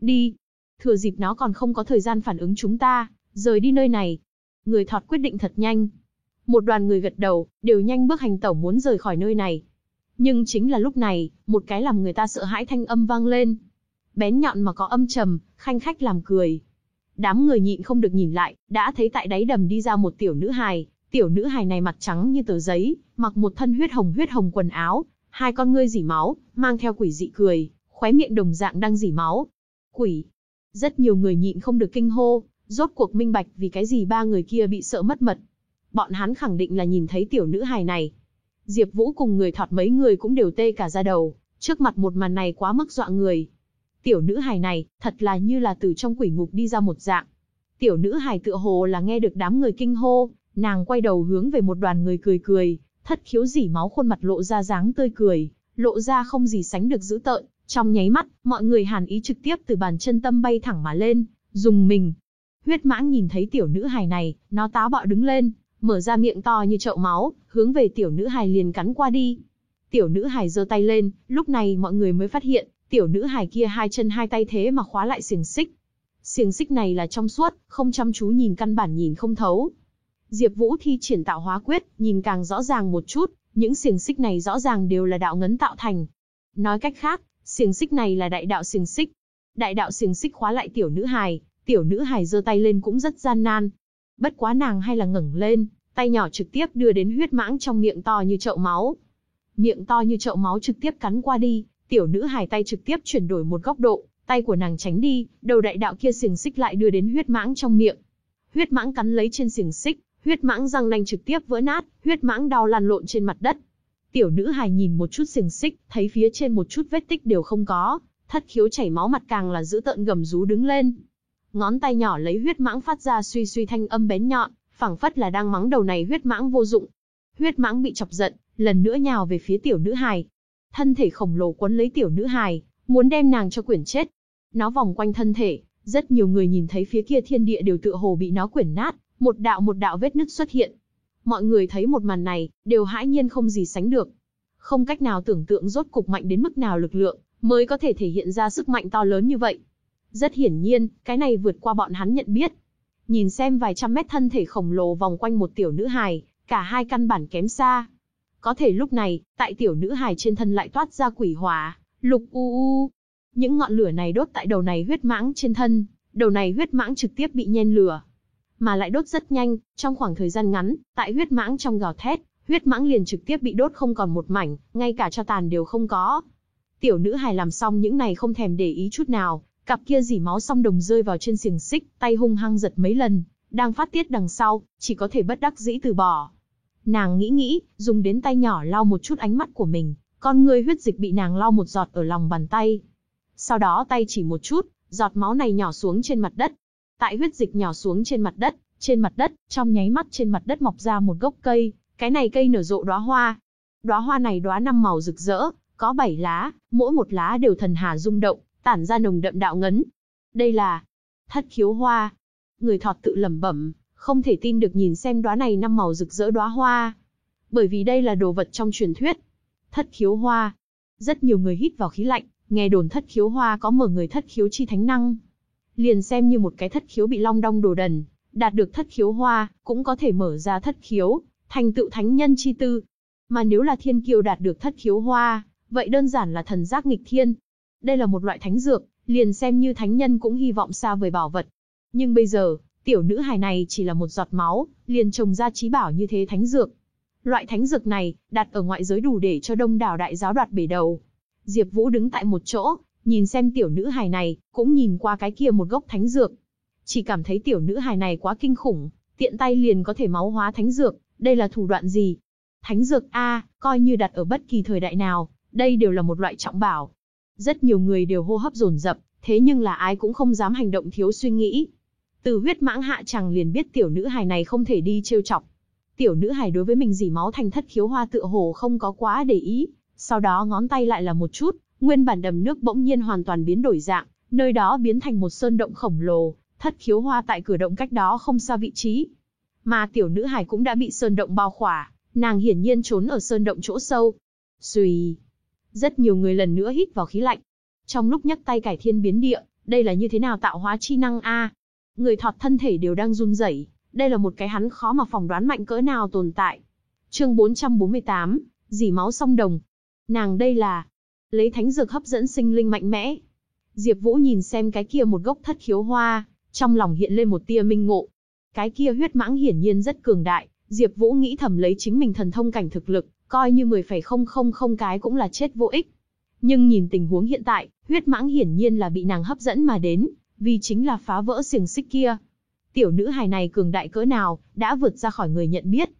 Đi. Thừa dịp nó còn không có thời gian phản ứng chúng ta, rời đi nơi này. Người thọt quyết định thật nhanh. Một đoàn người gật đầu, đều nhanh bước hành tẩu muốn rời khỏi nơi này. Nhưng chính là lúc này, một cái làm người ta sợ hãi thanh âm vang lên. Bén nhọn mà có âm trầm, khanh khách làm cười. Đám người nhịn không được nhìn lại, đã thấy tại đáy đầm đi ra một tiểu nữ hài. Tiểu nữ hài này mặt trắng như tờ giấy, mặc một thân huyết hồng huyết hồng quần áo, hai con ngươi dỉ máu, mang theo quỷ dị cười, khóe miệng đồng dạng đang dỉ máu. Quỷ. Rất nhiều người nhịn không được kinh hô, rốt cuộc minh bạch vì cái gì ba người kia bị sợ mất mật. Bọn hắn khẳng định là nhìn thấy tiểu nữ hài này. Diệp Vũ cùng người thọt mấy người cũng đều tê cả da đầu, trước mặt một màn này quá mức dọa người. Tiểu nữ hài này, thật là như là từ trong quỷ ngục đi ra một dạng. Tiểu nữ hài tựa hồ là nghe được đám người kinh hô, nàng quay đầu hướng về một đoàn người cười cười, thất khiếu dỉ máu khuôn mặt lộ ra dáng tươi cười, lộ ra không gì sánh được dữ tợn, trong nháy mắt, mọi người hàn ý trực tiếp từ bàn chân tâm bay thẳng mà lên, dùng mình. Huyết mãng nhìn thấy tiểu nữ hài này, nó táo bạo đứng lên, mở ra miệng to như chậu máu, hướng về tiểu nữ hài liền cắn qua đi. Tiểu nữ hài giơ tay lên, lúc này mọi người mới phát hiện, tiểu nữ hài kia hai chân hai tay thế mà khóa lại xiềng xích. Xiềng xích này là trong suốt, không chăm chú nhìn căn bản nhìn không thấu. Diệp Vũ thi triển tạo hóa quyết, nhìn càng rõ ràng một chút, những xiềng xích này rõ ràng đều là đạo ngấn tạo thành. Nói cách khác, xiềng xích này là đại đạo xiềng xích. Đại đạo xiềng xích khóa lại tiểu nữ hài, tiểu nữ hài giơ tay lên cũng rất gian nan. Bất quá nàng hay là ngẩng lên, tay nhỏ trực tiếp đưa đến huyết mãng trong miệng to như chậu máu. Miệng to như chậu máu trực tiếp cắn qua đi, tiểu nữ hài tay trực tiếp chuyển đổi một góc độ, tay của nàng tránh đi, đầu đại đạo kia xiềng xích lại đưa đến huyết mãng trong miệng. Huyết mãng cắn lấy trên xiềng xích, huyết mãng răng nanh trực tiếp vỡ nát, huyết mãng đau lăn lộn trên mặt đất. Tiểu nữ hài nhìn một chút xiềng xích, thấy phía trên một chút vết tích đều không có, thất khiếu chảy máu mặt càng là giữ tợn gầm rú đứng lên. Ngón tay nhỏ lấy huyết mãng phát ra suy suy thanh âm bén nhọn, phảng phất là đang mắng đầu này huyết mãng vô dụng. Huyết mãng bị chọc giận, lần nữa nhào về phía tiểu nữ hài. Thân thể khổng lồ quấn lấy tiểu nữ hài, muốn đem nàng cho quyển chết. Nó vòng quanh thân thể, rất nhiều người nhìn thấy phía kia thiên địa đều tựa hồ bị nó quyển nát, một đạo một đạo vết nứt xuất hiện. Mọi người thấy một màn này, đều hãi nhiên không gì sánh được. Không cách nào tưởng tượng rốt cục mạnh đến mức nào lực lượng, mới có thể thể hiện ra sức mạnh to lớn như vậy. Rất hiển nhiên, cái này vượt qua bọn hắn nhận biết. Nhìn xem vài trăm mét thân thể khổng lồ vòng quanh một tiểu nữ hài, cả hai căn bản kém xa. Có thể lúc này, tại tiểu nữ hài trên thân lại toát ra quỷ hỏa, lục u u. Những ngọn lửa này đốt tại đầu này huyết mãng trên thân, đầu này huyết mãng trực tiếp bị nhen lửa. Mà lại đốt rất nhanh, trong khoảng thời gian ngắn, tại huyết mãng trong gào thét, huyết mãng liền trực tiếp bị đốt không còn một mảnh, ngay cả cho tàn đều không có. Tiểu nữ hài làm xong những này không thèm để ý chút nào, Cặp kia dỉ máu song đồng rơi vào trên xiềng xích, tay hung hăng giật mấy lần, đang phát tiết đằng sau, chỉ có thể bất đắc dĩ từ bỏ. Nàng nghĩ nghĩ, dùng đến tay nhỏ lau một chút ánh mắt của mình, con người huyết dịch bị nàng lau một giọt ở lòng bàn tay. Sau đó tay chỉ một chút, giọt máu này nhỏ xuống trên mặt đất. Tại huyết dịch nhỏ xuống trên mặt đất, trên mặt đất, trong nháy mắt trên mặt đất mọc ra một gốc cây, cái này cây nở rộ đóa hoa. Đóa hoa này đóa năm màu rực rỡ, có bảy lá, mỗi một lá đều thần hà rung động, tản ra nồng đậm đạo ngấn. Đây là thất khiếu hoa. Người thọt tự lẩm bẩm, không thể tin được nhìn xem đóa này năm màu rực rỡ đóa hoa. Bởi vì đây là đồ vật trong truyền thuyết. Thất khiếu hoa. Rất nhiều người hít vào khí lạnh, nghe đồn thất khiếu hoa có mở người thất khiếu chi thánh năng. Liền xem như một cái thất khiếu bị long đong đồ đần, đạt được thất khiếu hoa, cũng có thể mở ra thất khiếu, thành tựu thánh nhân chi tư. Mà nếu là thiên kiêu đạt được thất khiếu hoa, vậy đơn giản là thần giác nghịch thiên. Đây là một loại thánh dược, liền xem như thánh nhân cũng hy vọng xa vời bảo vật. Nhưng bây giờ, tiểu nữ hài này chỉ là một giọt máu, liền trồng ra trí bảo như thế thánh dược. Loại thánh dược này, đặt ở ngoại giới đủ để cho đông đảo đại giáo đoạt bể đầu. Diệp Vũ đứng tại một chỗ, nhìn xem tiểu nữ hài này, cũng nhìn qua cái kia một gốc thánh dược. Chỉ cảm thấy tiểu nữ hài này quá kinh khủng, tiện tay liền có thể máu hóa thánh dược, đây là thủ đoạn gì? Thánh dược a, coi như đặt ở bất kỳ thời đại nào, đây đều là một loại trọng bảo. Rất nhiều người đều hô hấp dồn dập, thế nhưng là ai cũng không dám hành động thiếu suy nghĩ. Từ huyết mãng hạ chẳng liền biết tiểu nữ hài này không thể đi trêu chọc. Tiểu nữ hài đối với mình dỉ máu thành thất khiếu hoa tựa hồ không có quá để ý, sau đó ngón tay lại là một chút, nguyên bản đầm nước bỗng nhiên hoàn toàn biến đổi dạng, nơi đó biến thành một sơn động khổng lồ, thất khiếu hoa tại cửa động cách đó không xa vị trí. Mà tiểu nữ hài cũng đã bị sơn động bao khỏa, nàng hiển nhiên trốn ở sơn động chỗ sâu. Xùy. Rất nhiều người lần nữa hít vào khí lạnh. Trong lúc nhấc tay cải thiên biến địa, đây là như thế nào tạo hóa chi năng a? Người thọt thân thể đều đang run rẩy, đây là một cái hắn khó mà phỏng đoán mạnh cỡ nào tồn tại. Chương 448, dỉ máu song đồng. Nàng đây là lấy thánh dược hấp dẫn sinh linh mạnh mẽ. Diệp Vũ nhìn xem cái kia một gốc thất khiếu hoa, trong lòng hiện lên một tia minh ngộ. Cái kia huyết mãng hiển nhiên rất cường đại, Diệp Vũ nghĩ thầm lấy chính mình thần thông cảnh thực lực, coi như 10,000 cái cũng là chết vô ích. Nhưng nhìn tình huống hiện tại, huyết mãng hiển nhiên là bị nàng hấp dẫn mà đến, vì chính là phá vỡ xiềng xích kia. Tiểu nữ hài này cường đại cỡ nào, đã vượt ra khỏi người nhận biết.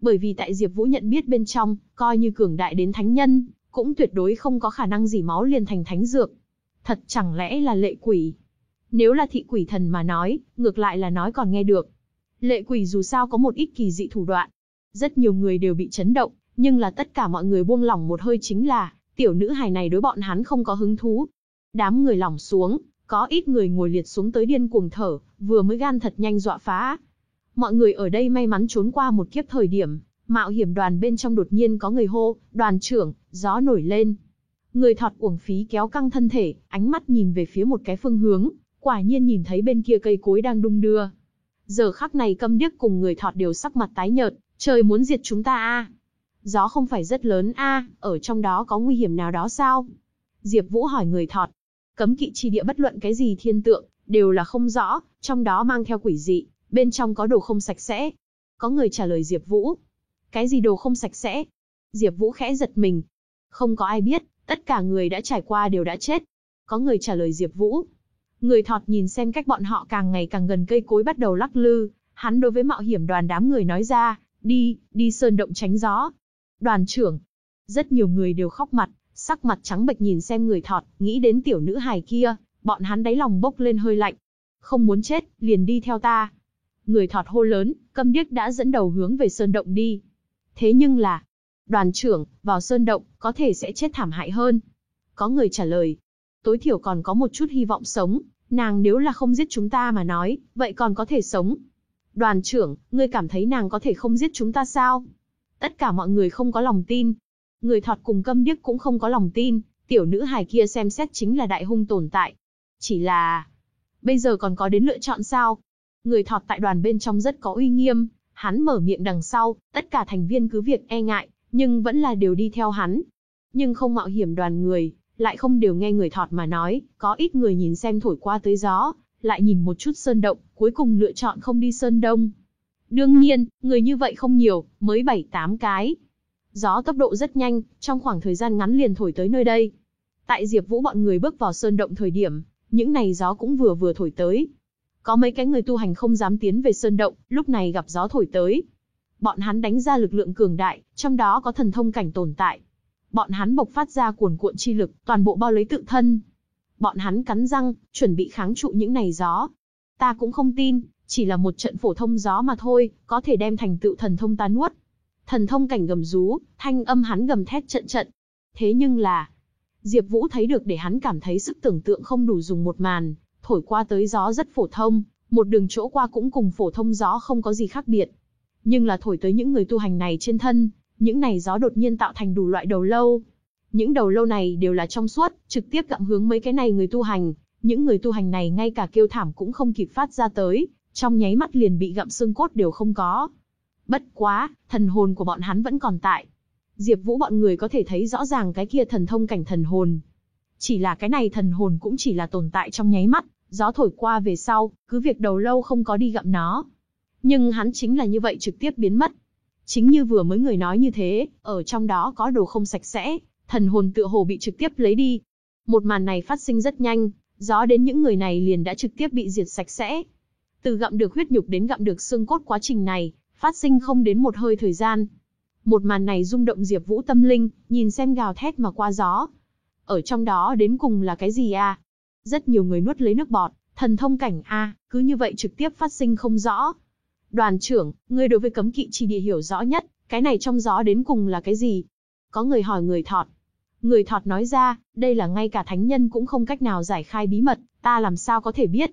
Bởi vì tại Diệp Vũ nhận biết bên trong, coi như cường đại đến thánh nhân, cũng tuyệt đối không có khả năng gì máu liền thành thánh dược. Thật chẳng lẽ là lệ quỷ? Nếu là thị quỷ thần mà nói, ngược lại là nói còn nghe được. Lệ quỷ dù sao có một ít kỳ dị thủ đoạn. Rất nhiều người đều bị chấn động, nhưng là tất cả mọi người buông lỏng một hơi chính là, tiểu nữ hài này đối bọn hắn không có hứng thú. Đám người lỏng xuống, có ít người ngồi liệt xuống tới điên cuồng thở, vừa mới gan thật nhanh dọa phá. Mọi người ở đây may mắn trốn qua một kiếp thời điểm, mạo hiểm đoàn bên trong đột nhiên có người hô, đoàn trưởng, gió nổi lên. Người thọt uổng phí kéo căng thân thể, ánh mắt nhìn về phía một cái phương hướng, quả nhiên nhìn thấy bên kia cây cối đang đung đưa. Giờ khắc này câm điếc cùng người thọt đều sắc mặt tái nhợt, trời muốn diệt chúng ta a. Gió không phải rất lớn a, ở trong đó có nguy hiểm nào đó sao? Diệp Vũ hỏi người thọt. Cấm kỵ chi địa bất luận cái gì thiên tượng, đều là không rõ, trong đó mang theo quỷ dị, bên trong có đồ không sạch sẽ. Có người trả lời Diệp Vũ. Cái gì đồ không sạch sẽ? Diệp Vũ khẽ giật mình. Không có ai biết, tất cả người đã trải qua đều đã chết. Có người trả lời Diệp Vũ. Người thọt nhìn xem cách bọn họ càng ngày càng gần cây cối bắt đầu lắc lư, hắn đối với mạo hiểm đoàn đám người nói ra, đi, đi sơn động tránh gió. Đoàn trưởng. Rất nhiều người đều khóc mặt, sắc mặt trắng bệch nhìn xem người thọt, nghĩ đến tiểu nữ hài kia, bọn hắn đáy lòng bốc lên hơi lạnh. Không muốn chết, liền đi theo ta. Người thọt hô lớn, câm điếc đã dẫn đầu hướng về sơn động đi. Thế nhưng là, đoàn trưởng, vào sơn động, có thể sẽ chết thảm hại hơn. Có người trả lời, tối thiểu còn có một chút hy vọng sống, nàng nếu là không giết chúng ta mà nói, vậy còn có thể sống. Đoàn trưởng, ngươi cảm thấy nàng có thể không giết chúng ta sao? Tất cả mọi người không có lòng tin. Người thọt cùng câm điếc cũng không có lòng tin, tiểu nữ hài kia xem xét chính là đại hung tồn tại. Chỉ là... Bây giờ còn có đến lựa chọn sao? Người thọt tại đoàn bên trong rất có uy nghiêm, hắn mở miệng đằng sau, tất cả thành viên cứ việc e ngại, nhưng vẫn là đều đi theo hắn. Nhưng không mạo hiểm đoàn người, lại không đều nghe người thọt mà nói, có ít người nhìn xem thổi qua tới gió, lại nhìn một chút sơn động, cuối cùng lựa chọn không đi sơn đông. Đương nhiên, người như vậy không nhiều, mới 7-8 cái. Gió tốc độ rất nhanh, trong khoảng thời gian ngắn liền thổi tới nơi đây. Tại Diệp Vũ bọn người bước vào sơn động thời điểm, những này gió cũng vừa vừa thổi tới. Có mấy cái người tu hành không dám tiến về sơn động, lúc này gặp gió thổi tới. Bọn hắn đánh ra lực lượng cường đại, trong đó có thần thông cảnh tồn tại. Bọn hắn bộc phát ra cuồn cuộn chi lực, toàn bộ bao lấy tự thân. Bọn hắn cắn răng, chuẩn bị kháng trụ những này gió. Ta cũng không tin, chỉ là một trận phổ thông gió mà thôi, có thể đem thành tựu thần thông ta nuốt. Thần thông cảnh gầm rú, thanh âm hắn gầm thét trận trận. Thế nhưng là, Diệp Vũ thấy được để hắn cảm thấy sức tưởng tượng không đủ dùng một màn, thổi qua tới gió rất phổ thông, một đường chỗ qua cũng cùng phổ thông gió không có gì khác biệt. Nhưng là thổi tới những người tu hành này trên thân, những này gió đột nhiên tạo thành đủ loại đầu lâu. Những đầu lâu này đều là trong suốt, trực tiếp gặm hướng mấy cái này người tu hành, những người tu hành này ngay cả kêu thảm cũng không kịp phát ra tới, trong nháy mắt liền bị gặm xương cốt đều không có. Bất quá, thần hồn của bọn hắn vẫn còn tại. Diệp Vũ bọn người có thể thấy rõ ràng cái kia thần thông cảnh thần hồn. Chỉ là cái này thần hồn cũng chỉ là tồn tại trong nháy mắt, gió thổi qua về sau, cứ việc đầu lâu không có đi gặm nó. Nhưng hắn chính là như vậy trực tiếp biến mất. Chính như vừa mới người nói như thế, ở trong đó có đồ không sạch sẽ, thần hồn tựa hồ bị trực tiếp lấy đi. Một màn này phát sinh rất nhanh, gió đến những người này liền đã trực tiếp bị diệt sạch sẽ. Từ gặm được huyết nhục đến gặm được xương cốt quá trình này, phát sinh không đến một hơi thời gian. Một màn này rung động Diệp Vũ tâm linh, nhìn xem gào thét mà qua gió. Ở trong đó đến cùng là cái gì a? À? Rất nhiều người nuốt lấy nước bọt, thần thông cảnh a, à, cứ như vậy trực tiếp phát sinh không rõ. Đoàn trưởng, ngươi đối với cấm kỵ chi địa hiểu rõ nhất, cái này trong gió đến cùng là cái gì? Có người hỏi người thọt. Người thọt nói ra, đây là ngay cả thánh nhân cũng không cách nào giải khai bí mật, ta làm sao có thể biết.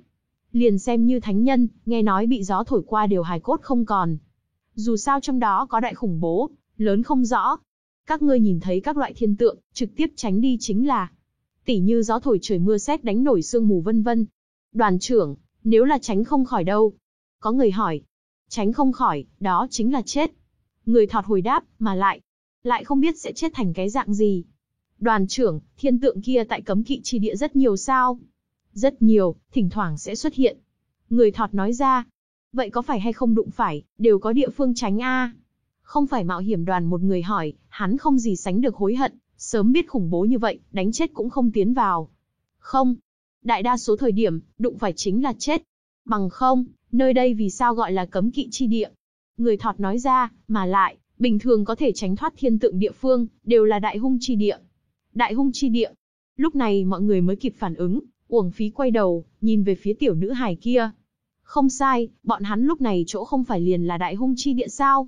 Liền xem như thánh nhân, nghe nói bị gió thổi qua đều hài cốt không còn. Dù sao trong đó có đại khủng bố, lớn không rõ. Các ngươi nhìn thấy các loại thiên tượng, trực tiếp tránh đi chính là tỉ như gió thổi trời mưa sét đánh nổi sương mù vân vân. Đoàn trưởng, nếu là tránh không khỏi đâu? Có người hỏi. Tránh không khỏi, đó chính là chết. Người thọt hồi đáp, mà lại, lại không biết sẽ chết thành cái dạng gì. Đoàn trưởng, thiên tượng kia tại cấm kỵ chi địa rất nhiều sao? Rất nhiều, thỉnh thoảng sẽ xuất hiện. Người thọt nói ra. Vậy có phải hay không đụng phải, đều có địa phương tránh a? Không phải mạo hiểm đoàn một người hỏi, hắn không gì sánh được hối hận, sớm biết khủng bố như vậy, đánh chết cũng không tiến vào. Không. Đại đa số thời điểm, đụng phải chính là chết. Bằng không, nơi đây vì sao gọi là cấm kỵ chi địa? Người thọt nói ra, mà lại, bình thường có thể tránh thoát thiên tượng địa phương, đều là đại hung chi địa. Đại hung chi địa. Lúc này mọi người mới kịp phản ứng, uổng phí quay đầu, nhìn về phía tiểu nữ hài kia. Không sai, bọn hắn lúc này chỗ không phải liền là đại hung chi địa sao?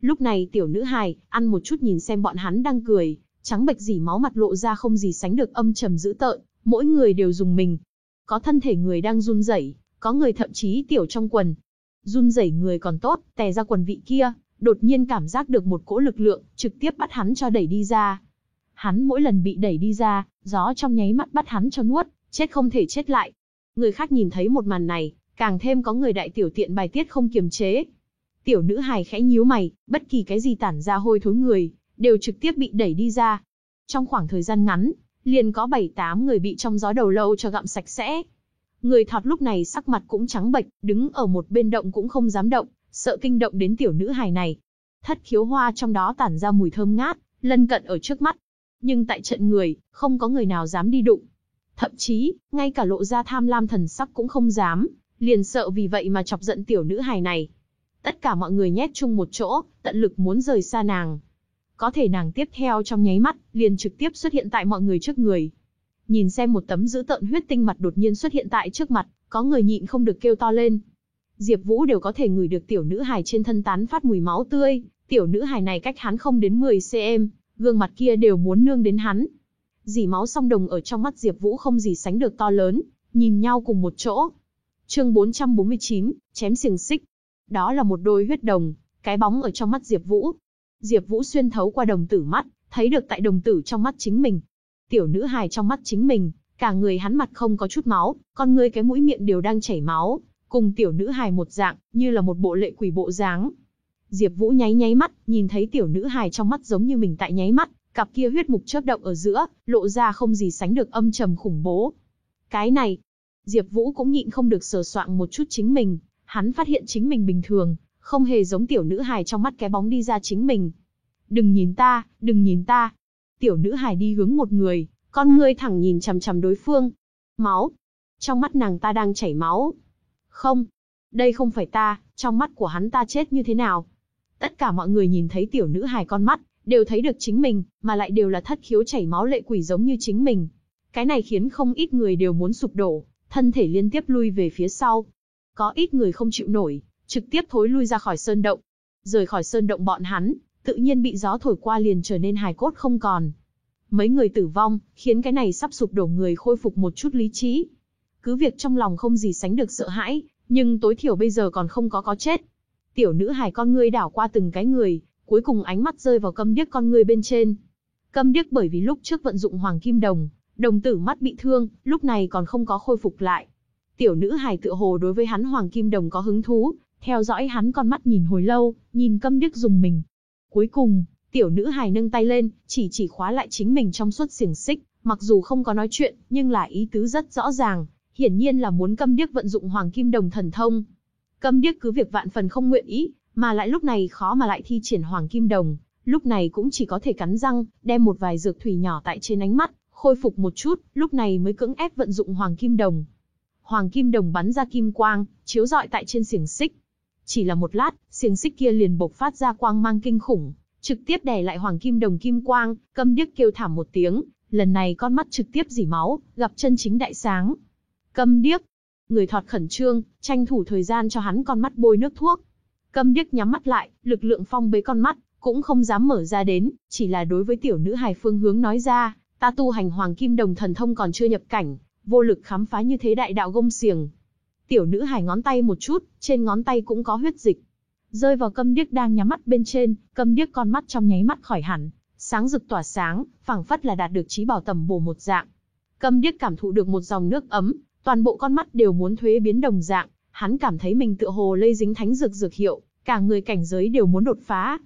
Lúc này tiểu nữ hài, ăn một chút nhìn xem bọn hắn đang cười, trắng bệch dỉ máu mặt lộ ra không gì sánh được âm trầm dữ tợn, mỗi người đều dùng mình. Có thân thể người đang run rẩy, có người thậm chí tiểu trong quần. Run rẩy người còn tốt, tè ra quần vị kia, đột nhiên cảm giác được một cỗ lực lượng, trực tiếp bắt hắn cho đẩy đi ra. Hắn mỗi lần bị đẩy đi ra, gió trong nháy mắt bắt hắn cho nuốt, chết không thể chết lại. Người khác nhìn thấy một màn này, càng thêm có người đại tiểu tiện bài tiết không kiềm chế. Tiểu nữ hài khẽ nhíu mày, bất kỳ cái gì tản ra hôi thối người, đều trực tiếp bị đẩy đi ra. Trong khoảng thời gian ngắn, liền có 7-8 người bị trong gió đầu lâu cho gặm sạch sẽ. Người thọt lúc này sắc mặt cũng trắng bệch, đứng ở một bên động cũng không dám động, sợ kinh động đến tiểu nữ hài này. Thất khiếu hoa trong đó tản ra mùi thơm ngát, lân cận ở trước mắt. Nhưng tại trận người, không có người nào dám đi đụng. Thậm chí, ngay cả lộ ra tham lam thần sắc cũng không dám, liền sợ vì vậy mà chọc giận tiểu nữ hài này. Tất cả mọi người nhét chung một chỗ, tận lực muốn rời xa nàng. Có thể nàng tiếp theo trong nháy mắt, liền trực tiếp xuất hiện tại mọi người trước người. Nhìn xem một tấm dữ tợn huyết tinh mặt đột nhiên xuất hiện tại trước mặt, có người nhịn không được kêu to lên. Diệp Vũ đều có thể ngửi được tiểu nữ hài trên thân tán phát mùi máu tươi, tiểu nữ hài này cách hắn không đến 10 cm, gương mặt kia đều muốn nương đến hắn. dì máu song đồng ở trong mắt Diệp Vũ không gì sánh được to lớn, nhìn nhau cùng một chỗ. Chương 449, chém xiềng xích. Đó là một đôi huyết đồng, cái bóng ở trong mắt Diệp Vũ, Diệp Vũ xuyên thấu qua đồng tử mắt, thấy được tại đồng tử trong mắt chính mình. Tiểu nữ hài trong mắt chính mình, cả người hắn mặt không có chút máu, con ngươi cái mũi miệng đều đang chảy máu, cùng tiểu nữ hài một dạng, như là một bộ lệ quỷ bộ dáng. Diệp Vũ nháy nháy mắt, nhìn thấy tiểu nữ hài trong mắt giống như mình tại nháy mắt, cặp kia huyết mục chớp động ở giữa, lộ ra không gì sánh được âm trầm khủng bố. Cái này, Diệp Vũ cũng nhịn không được sờ soạng một chút chính mình, hắn phát hiện chính mình bình thường, không hề giống tiểu nữ hài trong mắt cái bóng đi ra chính mình. Đừng nhìn ta, đừng nhìn ta. Tiểu nữ hài đi hướng một người, con ngươi thẳng nhìn chằm chằm đối phương. Máu. Trong mắt nàng ta đang chảy máu. Không. Đây không phải ta, trong mắt của hắn ta chết như thế nào. Tất cả mọi người nhìn thấy tiểu nữ hài con mắt, đều thấy được chính mình, mà lại đều là thất khiếu chảy máu lệ quỷ giống như chính mình. Cái này khiến không ít người đều muốn sụp đổ, thân thể liên tiếp lui về phía sau. Có ít người không chịu nổi, trực tiếp thối lui ra khỏi sơn động. Rời khỏi sơn động bọn hắn, tự nhiên bị gió thổi qua liền trở nên hài cốt không còn. Mấy người tử vong, khiến cái này sắp sụp đổ người khôi phục một chút lý trí. Cứ việc trong lòng không gì sánh được sợ hãi, nhưng tối thiểu bây giờ còn không có có chết. Tiểu nữ hài con ngươi đảo qua từng cái người, cuối cùng ánh mắt rơi vào câm điếc con ngươi bên trên. Câm điếc bởi vì lúc trước vận dụng hoàng kim đồng, đồng tử mắt bị thương, lúc này còn không có khôi phục lại. Tiểu nữ hài tựa hồ đối với hắn hoàng kim đồng có hứng thú, theo dõi hắn con mắt nhìn hồi lâu, nhìn câm điếc dùng mình. Cuối cùng, tiểu nữ hài nâng tay lên, chỉ chỉ khóa lại chính mình trong suốt xiềng xích, mặc dù không có nói chuyện, nhưng là ý tứ rất rõ ràng, hiển nhiên là muốn câm điếc vận dụng hoàng kim đồng thần thông. Câm điếc cứ việc vạn phần không nguyện ý, mà lại lúc này khó mà lại thi triển hoàng kim đồng, lúc này cũng chỉ có thể cắn răng, đem một vài dược thủy nhỏ tại trên ánh mắt, khôi phục một chút, lúc này mới cưỡng ép vận dụng hoàng kim đồng. Hoàng kim đồng bắn ra kim quang, chiếu rọi tại trên xiềng xích. Chỉ là một lát, xiềng xích kia liền bộc phát ra quang mang kinh khủng, trực tiếp đè lại hoàng kim đồng kim quang, câm điếc kêu thảm một tiếng, lần này con mắt trực tiếp dỉ máu, gặp chân chính đại sáng. Câm điếc, người thọt khẩn trương, tranh thủ thời gian cho hắn con mắt bôi nước thuốc. Câm điếc nhắm mắt lại, lực lượng phong bế con mắt, cũng không dám mở ra đến, chỉ là đối với tiểu nữ hài phương hướng nói ra, ta tu hành hoàng kim đồng thần thông còn chưa nhập cảnh, vô lực khám phá như thế đại đạo gông xiềng. Tiểu nữ hài ngón tay một chút, trên ngón tay cũng có huyết dịch. Rơi vào câm điếc đang nhắm mắt bên trên, câm điếc con mắt trong nháy mắt khỏi hẳn, sáng rực tỏa sáng, phảng phất là đạt được trí bảo tầm bổ một dạng. Câm điếc cảm thụ được một dòng nước ấm, toàn bộ con mắt đều muốn thuế biến đồng dạng, hắn cảm thấy mình tựa hồ lây dính thánh dược dược hiệu, cả người cảnh giới đều muốn đột phá.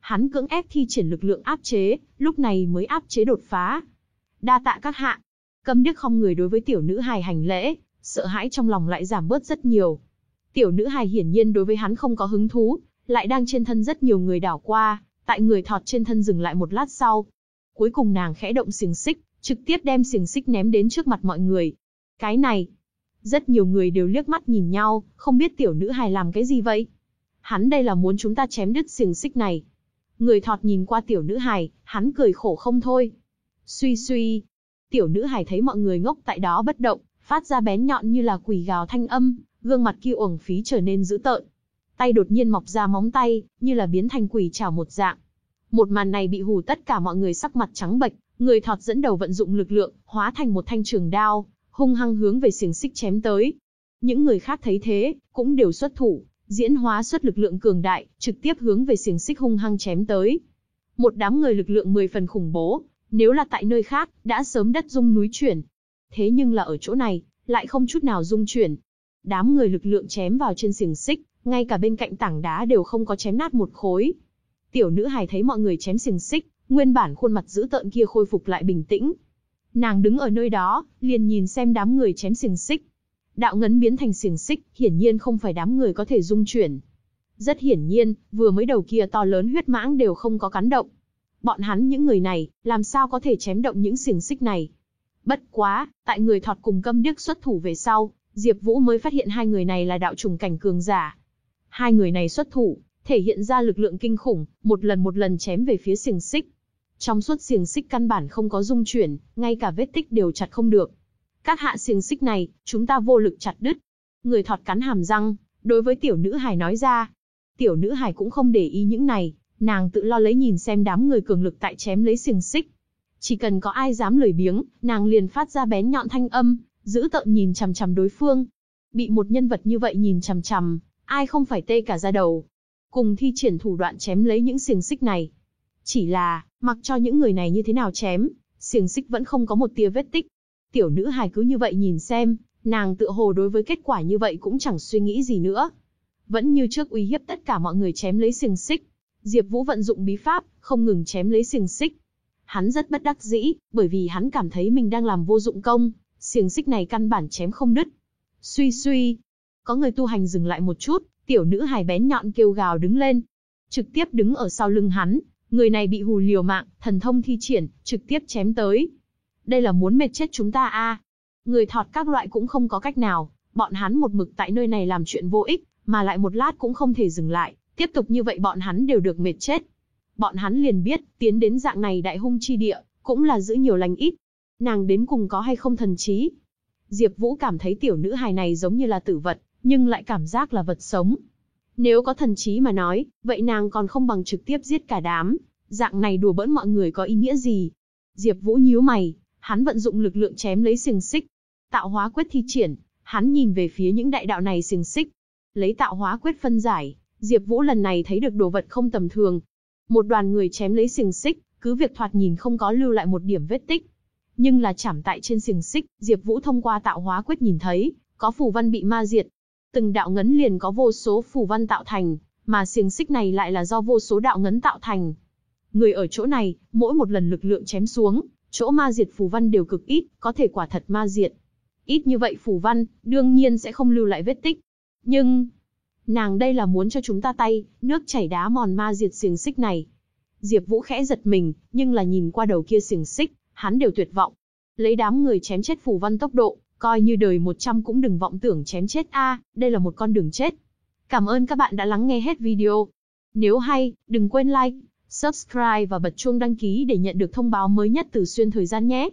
Hắn cưỡng ép thi triển lực lượng áp chế, lúc này mới áp chế đột phá. Đa tạ các hạ. Câm điếc không người đối với tiểu nữ hài hành lễ, sợ hãi trong lòng lại giảm bớt rất nhiều. Tiểu nữ hài hiển nhiên đối với hắn không có hứng thú, lại đang trên thân rất nhiều người đảo qua, tại người thọt trên thân dừng lại một lát sau. Cuối cùng nàng khẽ động xiềng xích, trực tiếp đem xiềng xích ném đến trước mặt mọi người. Cái này, rất nhiều người đều liếc mắt nhìn nhau, không biết tiểu nữ hài làm cái gì vậy. Hắn đây là muốn chúng ta chém đứt xiềng xích này. Người thọt nhìn qua tiểu nữ hài, hắn cười khổ không thôi. Suy suy, tiểu nữ hài thấy mọi người ngốc tại đó bất động, phát ra bén nhọn như là quỷ gào thanh âm, gương mặt kia uổng phí trở nên dữ tợn. Tay đột nhiên mọc ra móng tay, như là biến thành quỷ chảo một dạng. Một màn này bị hù tất cả mọi người sắc mặt trắng bệch, người thọt dẫn đầu vận dụng lực lượng, hóa thành một thanh trường đao, hung hăng hướng về xiềng xích chém tới. Những người khác thấy thế, cũng đều xuất thủ, diễn hóa xuất lực lượng cường đại, trực tiếp hướng về xiềng xích hung hăng chém tới. Một đám người lực lượng 10 phần khủng bố, nếu là tại nơi khác, đã sớm đất rung núi chuyển. Thế nhưng là ở chỗ này, lại không chút nào rung chuyển. Đám người lực lượng chém vào trên xiềng xích, ngay cả bên cạnh tảng đá đều không có chém nát một khối. Tiểu nữ hài thấy mọi người chém xiềng xích, nguyên bản khuôn mặt dữ tợn kia khôi phục lại bình tĩnh. Nàng đứng ở nơi đó, liền nhìn xem đám người chém xiềng xích. Đạo ngấn biến thành xiềng xích, hiển nhiên không phải đám người có thể dung chuyển. Rất hiển nhiên, vừa mới đầu kia to lớn huyết mãng đều không có cắn động. Bọn hắn những người này, làm sao có thể chém động những xiềng xích này? Bất quá, tại người thọt cùng câm điếc xuất thủ về sau, Diệp Vũ mới phát hiện hai người này là đạo trùng cảnh cường giả. Hai người này xuất thủ, thể hiện ra lực lượng kinh khủng, một lần một lần chém về phía xiềng xích. Trong suốt xiềng xích căn bản không có dung chuyển, ngay cả vết tích đều chặt không được. Các hạ xiềng xích này, chúng ta vô lực chặt đứt. Người thọt cắn hàm răng, đối với tiểu nữ hài nói ra. Tiểu nữ hài cũng không để ý những này, nàng tự lo lấy nhìn xem đám người cường lực tại chém lấy xiềng xích. Chỉ cần có ai dám lười biếng, nàng liền phát ra bén nhọn thanh âm, giữ tợn nhìn chằm chằm đối phương. Bị một nhân vật như vậy nhìn chằm chằm, ai không phải tê cả da đầu. Cùng thi triển thủ đoạn chém lấy những xiềng xích này. Chỉ là, mặc cho những người này như thế nào chém, xiềng xích vẫn không có một tia vết tích. Tiểu nữ hài cứ như vậy nhìn xem, nàng tự hồ đối với kết quả như vậy cũng chẳng suy nghĩ gì nữa. Vẫn như trước uy hiếp tất cả mọi người chém lấy xiềng xích. Diệp Vũ vận dụng bí pháp, không ngừng chém lấy xiềng xích. Hắn rất bất đắc dĩ, bởi vì hắn cảm thấy mình đang làm vô dụng công, xiềng xích này căn bản chém không đứt. Suy suy, có người tu hành dừng lại một chút, tiểu nữ hài bén nhọn kêu gào đứng lên, trực tiếp đứng ở sau lưng hắn, người này bị hù liều mạng, thần thông thi triển, trực tiếp chém tới. Đây là muốn mệt chết chúng ta a. Người thọt các loại cũng không có cách nào, bọn hắn một mực tại nơi này làm chuyện vô ích, mà lại một lát cũng không thể dừng lại, tiếp tục như vậy bọn hắn đều được mệt chết. Bọn hắn liền biết, tiến đến dạng này đại hung chi địa, cũng là giữ nhiều lành ít. Nàng đến cùng có hay không thần trí? Diệp Vũ cảm thấy tiểu nữ hài này giống như là tử vật, nhưng lại cảm giác là vật sống. Nếu có thần trí mà nói, vậy nàng còn không bằng trực tiếp giết cả đám, dạng này đùa bỡn mọi người có ý nghĩa gì? Diệp Vũ nhíu mày, hắn vận dụng lực lượng chém lấy xiềng xích. Tạo hóa quyết thi triển, hắn nhìn về phía những đại đạo này xiềng xích. Lấy tạo hóa quyết phân giải, Diệp Vũ lần này thấy được đồ vật không tầm thường. Một đoàn người chém lấy xiềng xích, cứ việc thoạt nhìn không có lưu lại một điểm vết tích. Nhưng là chạm tại trên xiềng xích, Diệp Vũ thông qua tạo hóa quyết nhìn thấy, có phù văn bị ma diệt. Từng đạo ngấn liền có vô số phù văn tạo thành, mà xiềng xích này lại là do vô số đạo ngấn tạo thành. Người ở chỗ này, mỗi một lần lực lượng chém xuống, chỗ ma diệt phù văn đều cực ít, có thể quả thật ma diệt. Ít như vậy phù văn, đương nhiên sẽ không lưu lại vết tích. Nhưng, nàng đây là muốn cho chúng ta tay, nước chảy đá mòn ma diệt xiềng xích này. Diệp Vũ khẽ giật mình, nhưng là nhìn qua đầu kia xiềng xích, hắn đều tuyệt vọng. Lấy đám người chém chết phù văn tốc độ, coi như đời 100 cũng đừng vọng tưởng chém chết a, đây là một con đường chết. Cảm ơn các bạn đã lắng nghe hết video. Nếu hay, đừng quên like, subscribe và bật chuông đăng ký để nhận được thông báo mới nhất từ xuyên thời gian nhé.